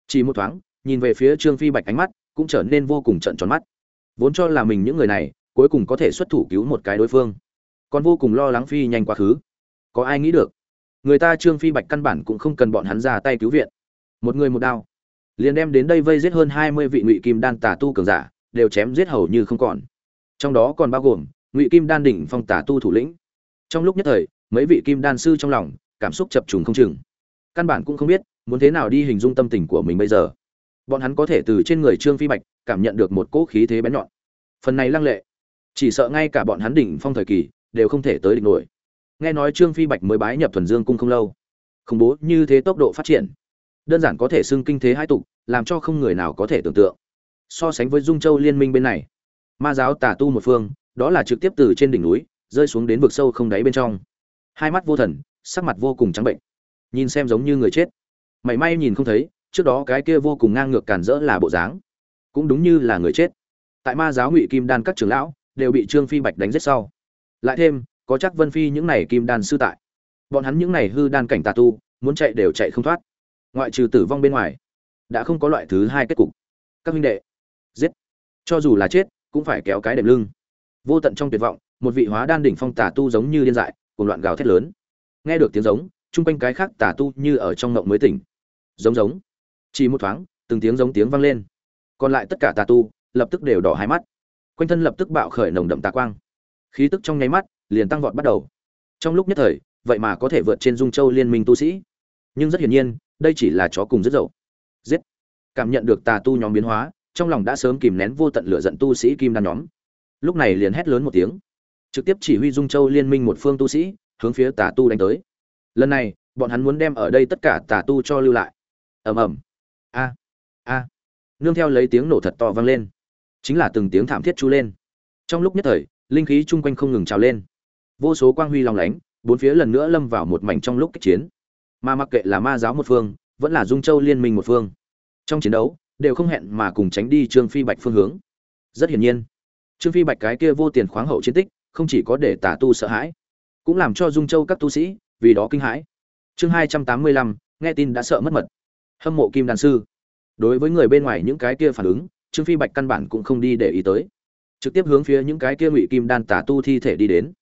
Chỉ một thoáng, nhìn về phía trương phi bạch ánh mắt, cũng trở nên vô cùng trận tròn mắt. Vốn cho là mình những người này, cuối cùng có thể xuất thủ cứu một cái đối phương còn vô cùng lo lắng phi nhanh quá khứ. Có ai nghĩ được? Người ta trương phi bạch căn bản cũng không cần bọn hắn ra tay cứu viện. Một người một đao. Liền đem đến đây vây giết hơn hai mươi vị ngụy kim đan tà tu cường giả, đều chém giết hầu như không còn. Trong đó còn bao gồm ngụy kim đan đỉnh phong tà tu thủ lĩnh. Trong lúc nhất thời, mấy vị kim đan sư trong lòng cảm xúc chập trùng không chừng. Căn bản cũng không biết muốn thế nào đi hình dung tâm tình của mình bây giờ. Bọn hắn có thể từ trên người trương phi bạch cảm nhận được một cỗ khí thế bén nhọn. Phần này lăng lệ, chỉ sợ ngay cả bọn hắn đỉnh phong thời kỳ đều không thể tới địch nổi. Nghe nói trương phi bạch mới bái nhập thuần dương cung không lâu. Khủng bố như thế tốc độ phát triển. Đơn giản có thể xưng kinh thế hai tục, làm cho không người nào có thể tưởng tượng. So sánh với dung châu liên minh bên này, ma giáo tà tu một phương, đó là trực tiếp từ trên đỉnh núi, rơi xuống đến vực sâu không đáy bên trong. Hai mắt vô thần, sắc mặt vô cùng trắng bệnh. Nhìn xem giống như người chết. Mảy may nhìn không thấy, trước đó cái kia vô cùng ngang ngược cản rỡ là bộ dáng. Cũng đúng như là người chết. Tại ma giáo ngụy kim đan các trưởng lão, đều bị trương phi bạch đánh giết sau lại thêm, có chắc vân phi những này kim đan sư tại. Bọn hắn những này hư đan cảnh tà tu, muốn chạy đều chạy không thoát. Ngoại trừ tử vong bên ngoài, đã không có loại thứ hai kết cục. Các huynh đệ, giết. Cho dù là chết, cũng phải kéo cái đệm lưng. Vô tận trong tuyệt vọng, một vị hóa đan đỉnh phong tà tu giống như điên dại cùng loạn gào thét lớn. Nghe được tiếng giống, chung quanh cái khác tà tu như ở trong ngộng mới tỉnh. Giống giống. Chỉ một thoáng, từng tiếng giống tiếng vang lên. Còn lại tất cả tà tu, lập tức đều đỏ hai mắt. Quanh thân lập tức bạo khởi nồng đậm tà quang khí tức trong nháy mắt liền tăng vọt bắt đầu. Trong lúc nhất thời, vậy mà có thể vượt trên dung châu liên minh tu sĩ. Nhưng rất hiển nhiên, đây chỉ là chó cùng rất dậu. Giết! Cảm nhận được tà tu nhóm biến hóa, trong lòng đã sớm kìm nén vô tận lửa giận tu sĩ kim đan nhóm. Lúc này liền hét lớn một tiếng. Trực tiếp chỉ huy dung châu liên minh một phương tu sĩ, hướng phía tà tu đánh tới. Lần này, bọn hắn muốn đem ở đây tất cả tà tu cho lưu lại. Ầm ầm. A! A! Nương theo lấy tiếng nổ thật to vang lên. Chính là từng tiếng thảm thiết chú lên. Trong lúc nhất thời linh khí chung quanh không ngừng trào lên. Vô số quang huy long lánh, bốn phía lần nữa lâm vào một mảnh trong lúc kích chiến. Mà mặc kệ là ma giáo một phương, vẫn là dung châu liên minh một phương, trong chiến đấu, đều không hẹn mà cùng tránh đi trương phi bạch phương hướng. Rất hiển nhiên, trương phi bạch cái kia vô tiền khoáng hậu chiến tích, không chỉ có để tả tu sợ hãi, cũng làm cho dung châu các tu sĩ vì đó kinh hãi. Chương hai trăm tám mươi lăm, nghe tin đã sợ mất mật. Hâm mộ kim đàn sư. Đối với người bên ngoài những cái kia phản ứng, trương phi bạch căn bản cũng không đi để ý tới trực tiếp hướng phía những cái kia ngụy kim đan tả tu thi thể đi đến.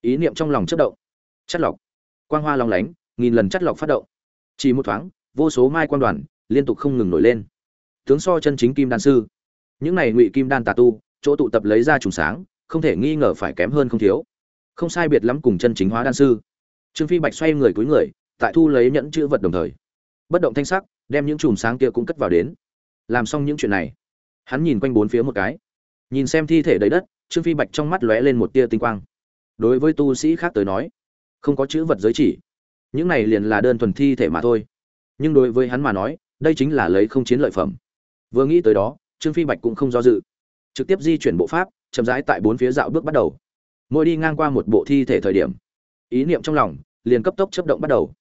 Ý niệm trong lòng chất động. Chất lọc. Quang hoa long lánh, nghìn lần chất lọc phát động. Chỉ một thoáng, vô số mai quan đoàn liên tục không ngừng nổi lên. Tướng so chân chính kim đan sư. Những này ngụy kim đan tà tu, chỗ tụ tập lấy ra trùng sáng, không thể nghi ngờ phải kém hơn không thiếu. Không sai biệt lắm cùng chân chính hóa đan sư. Trương phi bạch xoay người cúi người, tại thu lấy nhẫn chữ vật đồng thời. Bất động thanh sắc, đem những chùm sáng kia cũng cất vào đến. Làm xong những chuyện này, hắn nhìn quanh bốn phía một cái nhìn xem thi thể đầy đất, trương phi bạch trong mắt lóe lên một tia tinh quang. Đối với tu sĩ khác tới nói, không có chữ vật giới chỉ. Những này liền là đơn thuần thi thể mà thôi. Nhưng đối với hắn mà nói, đây chính là lấy không chiến lợi phẩm. Vừa nghĩ tới đó, trương phi bạch cũng không do dự. Trực tiếp di chuyển bộ pháp, chậm rãi tại bốn phía dạo bước bắt đầu. Mỗi đi ngang qua một bộ thi thể thời điểm, ý niệm trong lòng liền cấp tốc chấp động bắt đầu.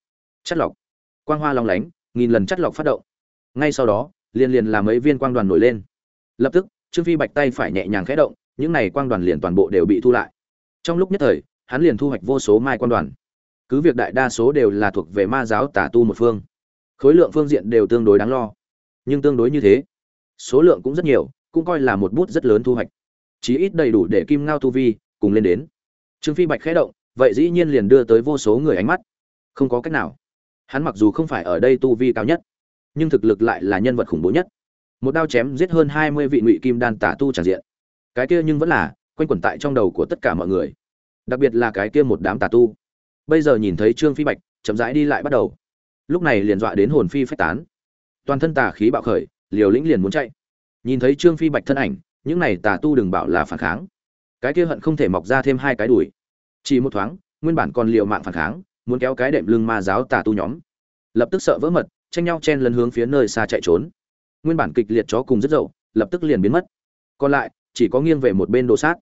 Chất lọc, quang hoa long lánh, nghìn lần chất lọc phát động. Ngay sau đó, liền liền làm mấy viên quang đoàn nổi lên. Lập tức trương phi bạch tay phải nhẹ nhàng khẽ động, những này quang đoàn liền toàn bộ đều bị thu lại. Trong lúc nhất thời, hắn liền thu hoạch vô số mai quang đoàn. Cứ việc đại đa số đều là thuộc về ma giáo tả tu một phương, khối lượng phương diện đều tương đối đáng lo. Nhưng tương đối như thế, số lượng cũng rất nhiều, cũng coi là một bút rất lớn thu hoạch. Chí ít đầy đủ để kim ngao tu vi cùng lên đến. Trương phi bạch khẽ động, vậy dĩ nhiên liền đưa tới vô số người ánh mắt. Không có cách nào. Hắn mặc dù không phải ở đây tu vi cao nhất, nhưng thực lực lại là nhân vật khủng bố nhất một đao chém giết hơn hai mươi vị ngụy kim đan tả tu tràn diện. Cái kia nhưng vẫn là quanh quẩn tại trong đầu của tất cả mọi người. Đặc biệt là cái kia một đám tà tu. Bây giờ nhìn thấy trương phi bạch, chậm rãi đi lại bắt đầu. Lúc này liền dọa đến hồn phi phách tán. Toàn thân tà khí bạo khởi, liều lĩnh liền muốn chạy. Nhìn thấy trương phi bạch thân ảnh, những này tà tu đừng bảo là phản kháng. Cái kia hận không thể mọc ra thêm hai cái đùi. Chỉ một thoáng, nguyên bản còn liều mạng phản kháng, muốn kéo cái đệm lưng ma giáo tà tu nhóm. Lập tức sợ vỡ mật, tranh nhau chen lấn hướng phía nơi xa chạy trốn nguyên bản kịch liệt chó cùng rất dậu, lập tức liền biến mất. Còn lại, chỉ có nghiêng về một bên đồ sát.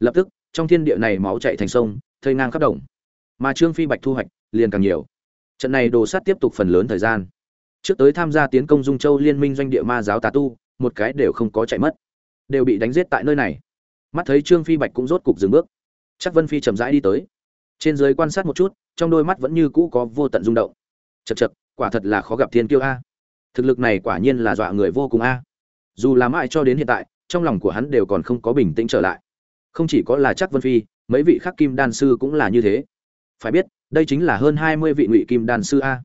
Lập tức, trong thiên địa này máu chạy thành sông thời ngang khắp đồng. Mà trương phi bạch thu hoạch liền càng nhiều. Trận này đồ sát tiếp tục phần lớn thời gian. Trước tới tham gia tiến công dung châu liên minh doanh địa ma giáo tà tu, một cái đều không có chạy mất. Đều bị đánh giết tại nơi này. Mắt thấy trương phi bạch cũng rốt cục dừng bước. Chắc vân phi chậm rãi đi tới. Trên dưới quan sát một chút, trong đôi mắt vẫn như cũ có vô tận rung động. Chật chật quả thật là khó gặp thiên kiêu a thực lực này quả nhiên là dọa người vô cùng a. Dù làm ai cho đến hiện tại, trong lòng của hắn đều còn không có bình tĩnh trở lại. Không chỉ có là chắc vân phi, mấy vị khắc kim đan sư cũng là như thế. Phải biết, đây chính là hơn hai mươi vị ngụy kim đan sư a.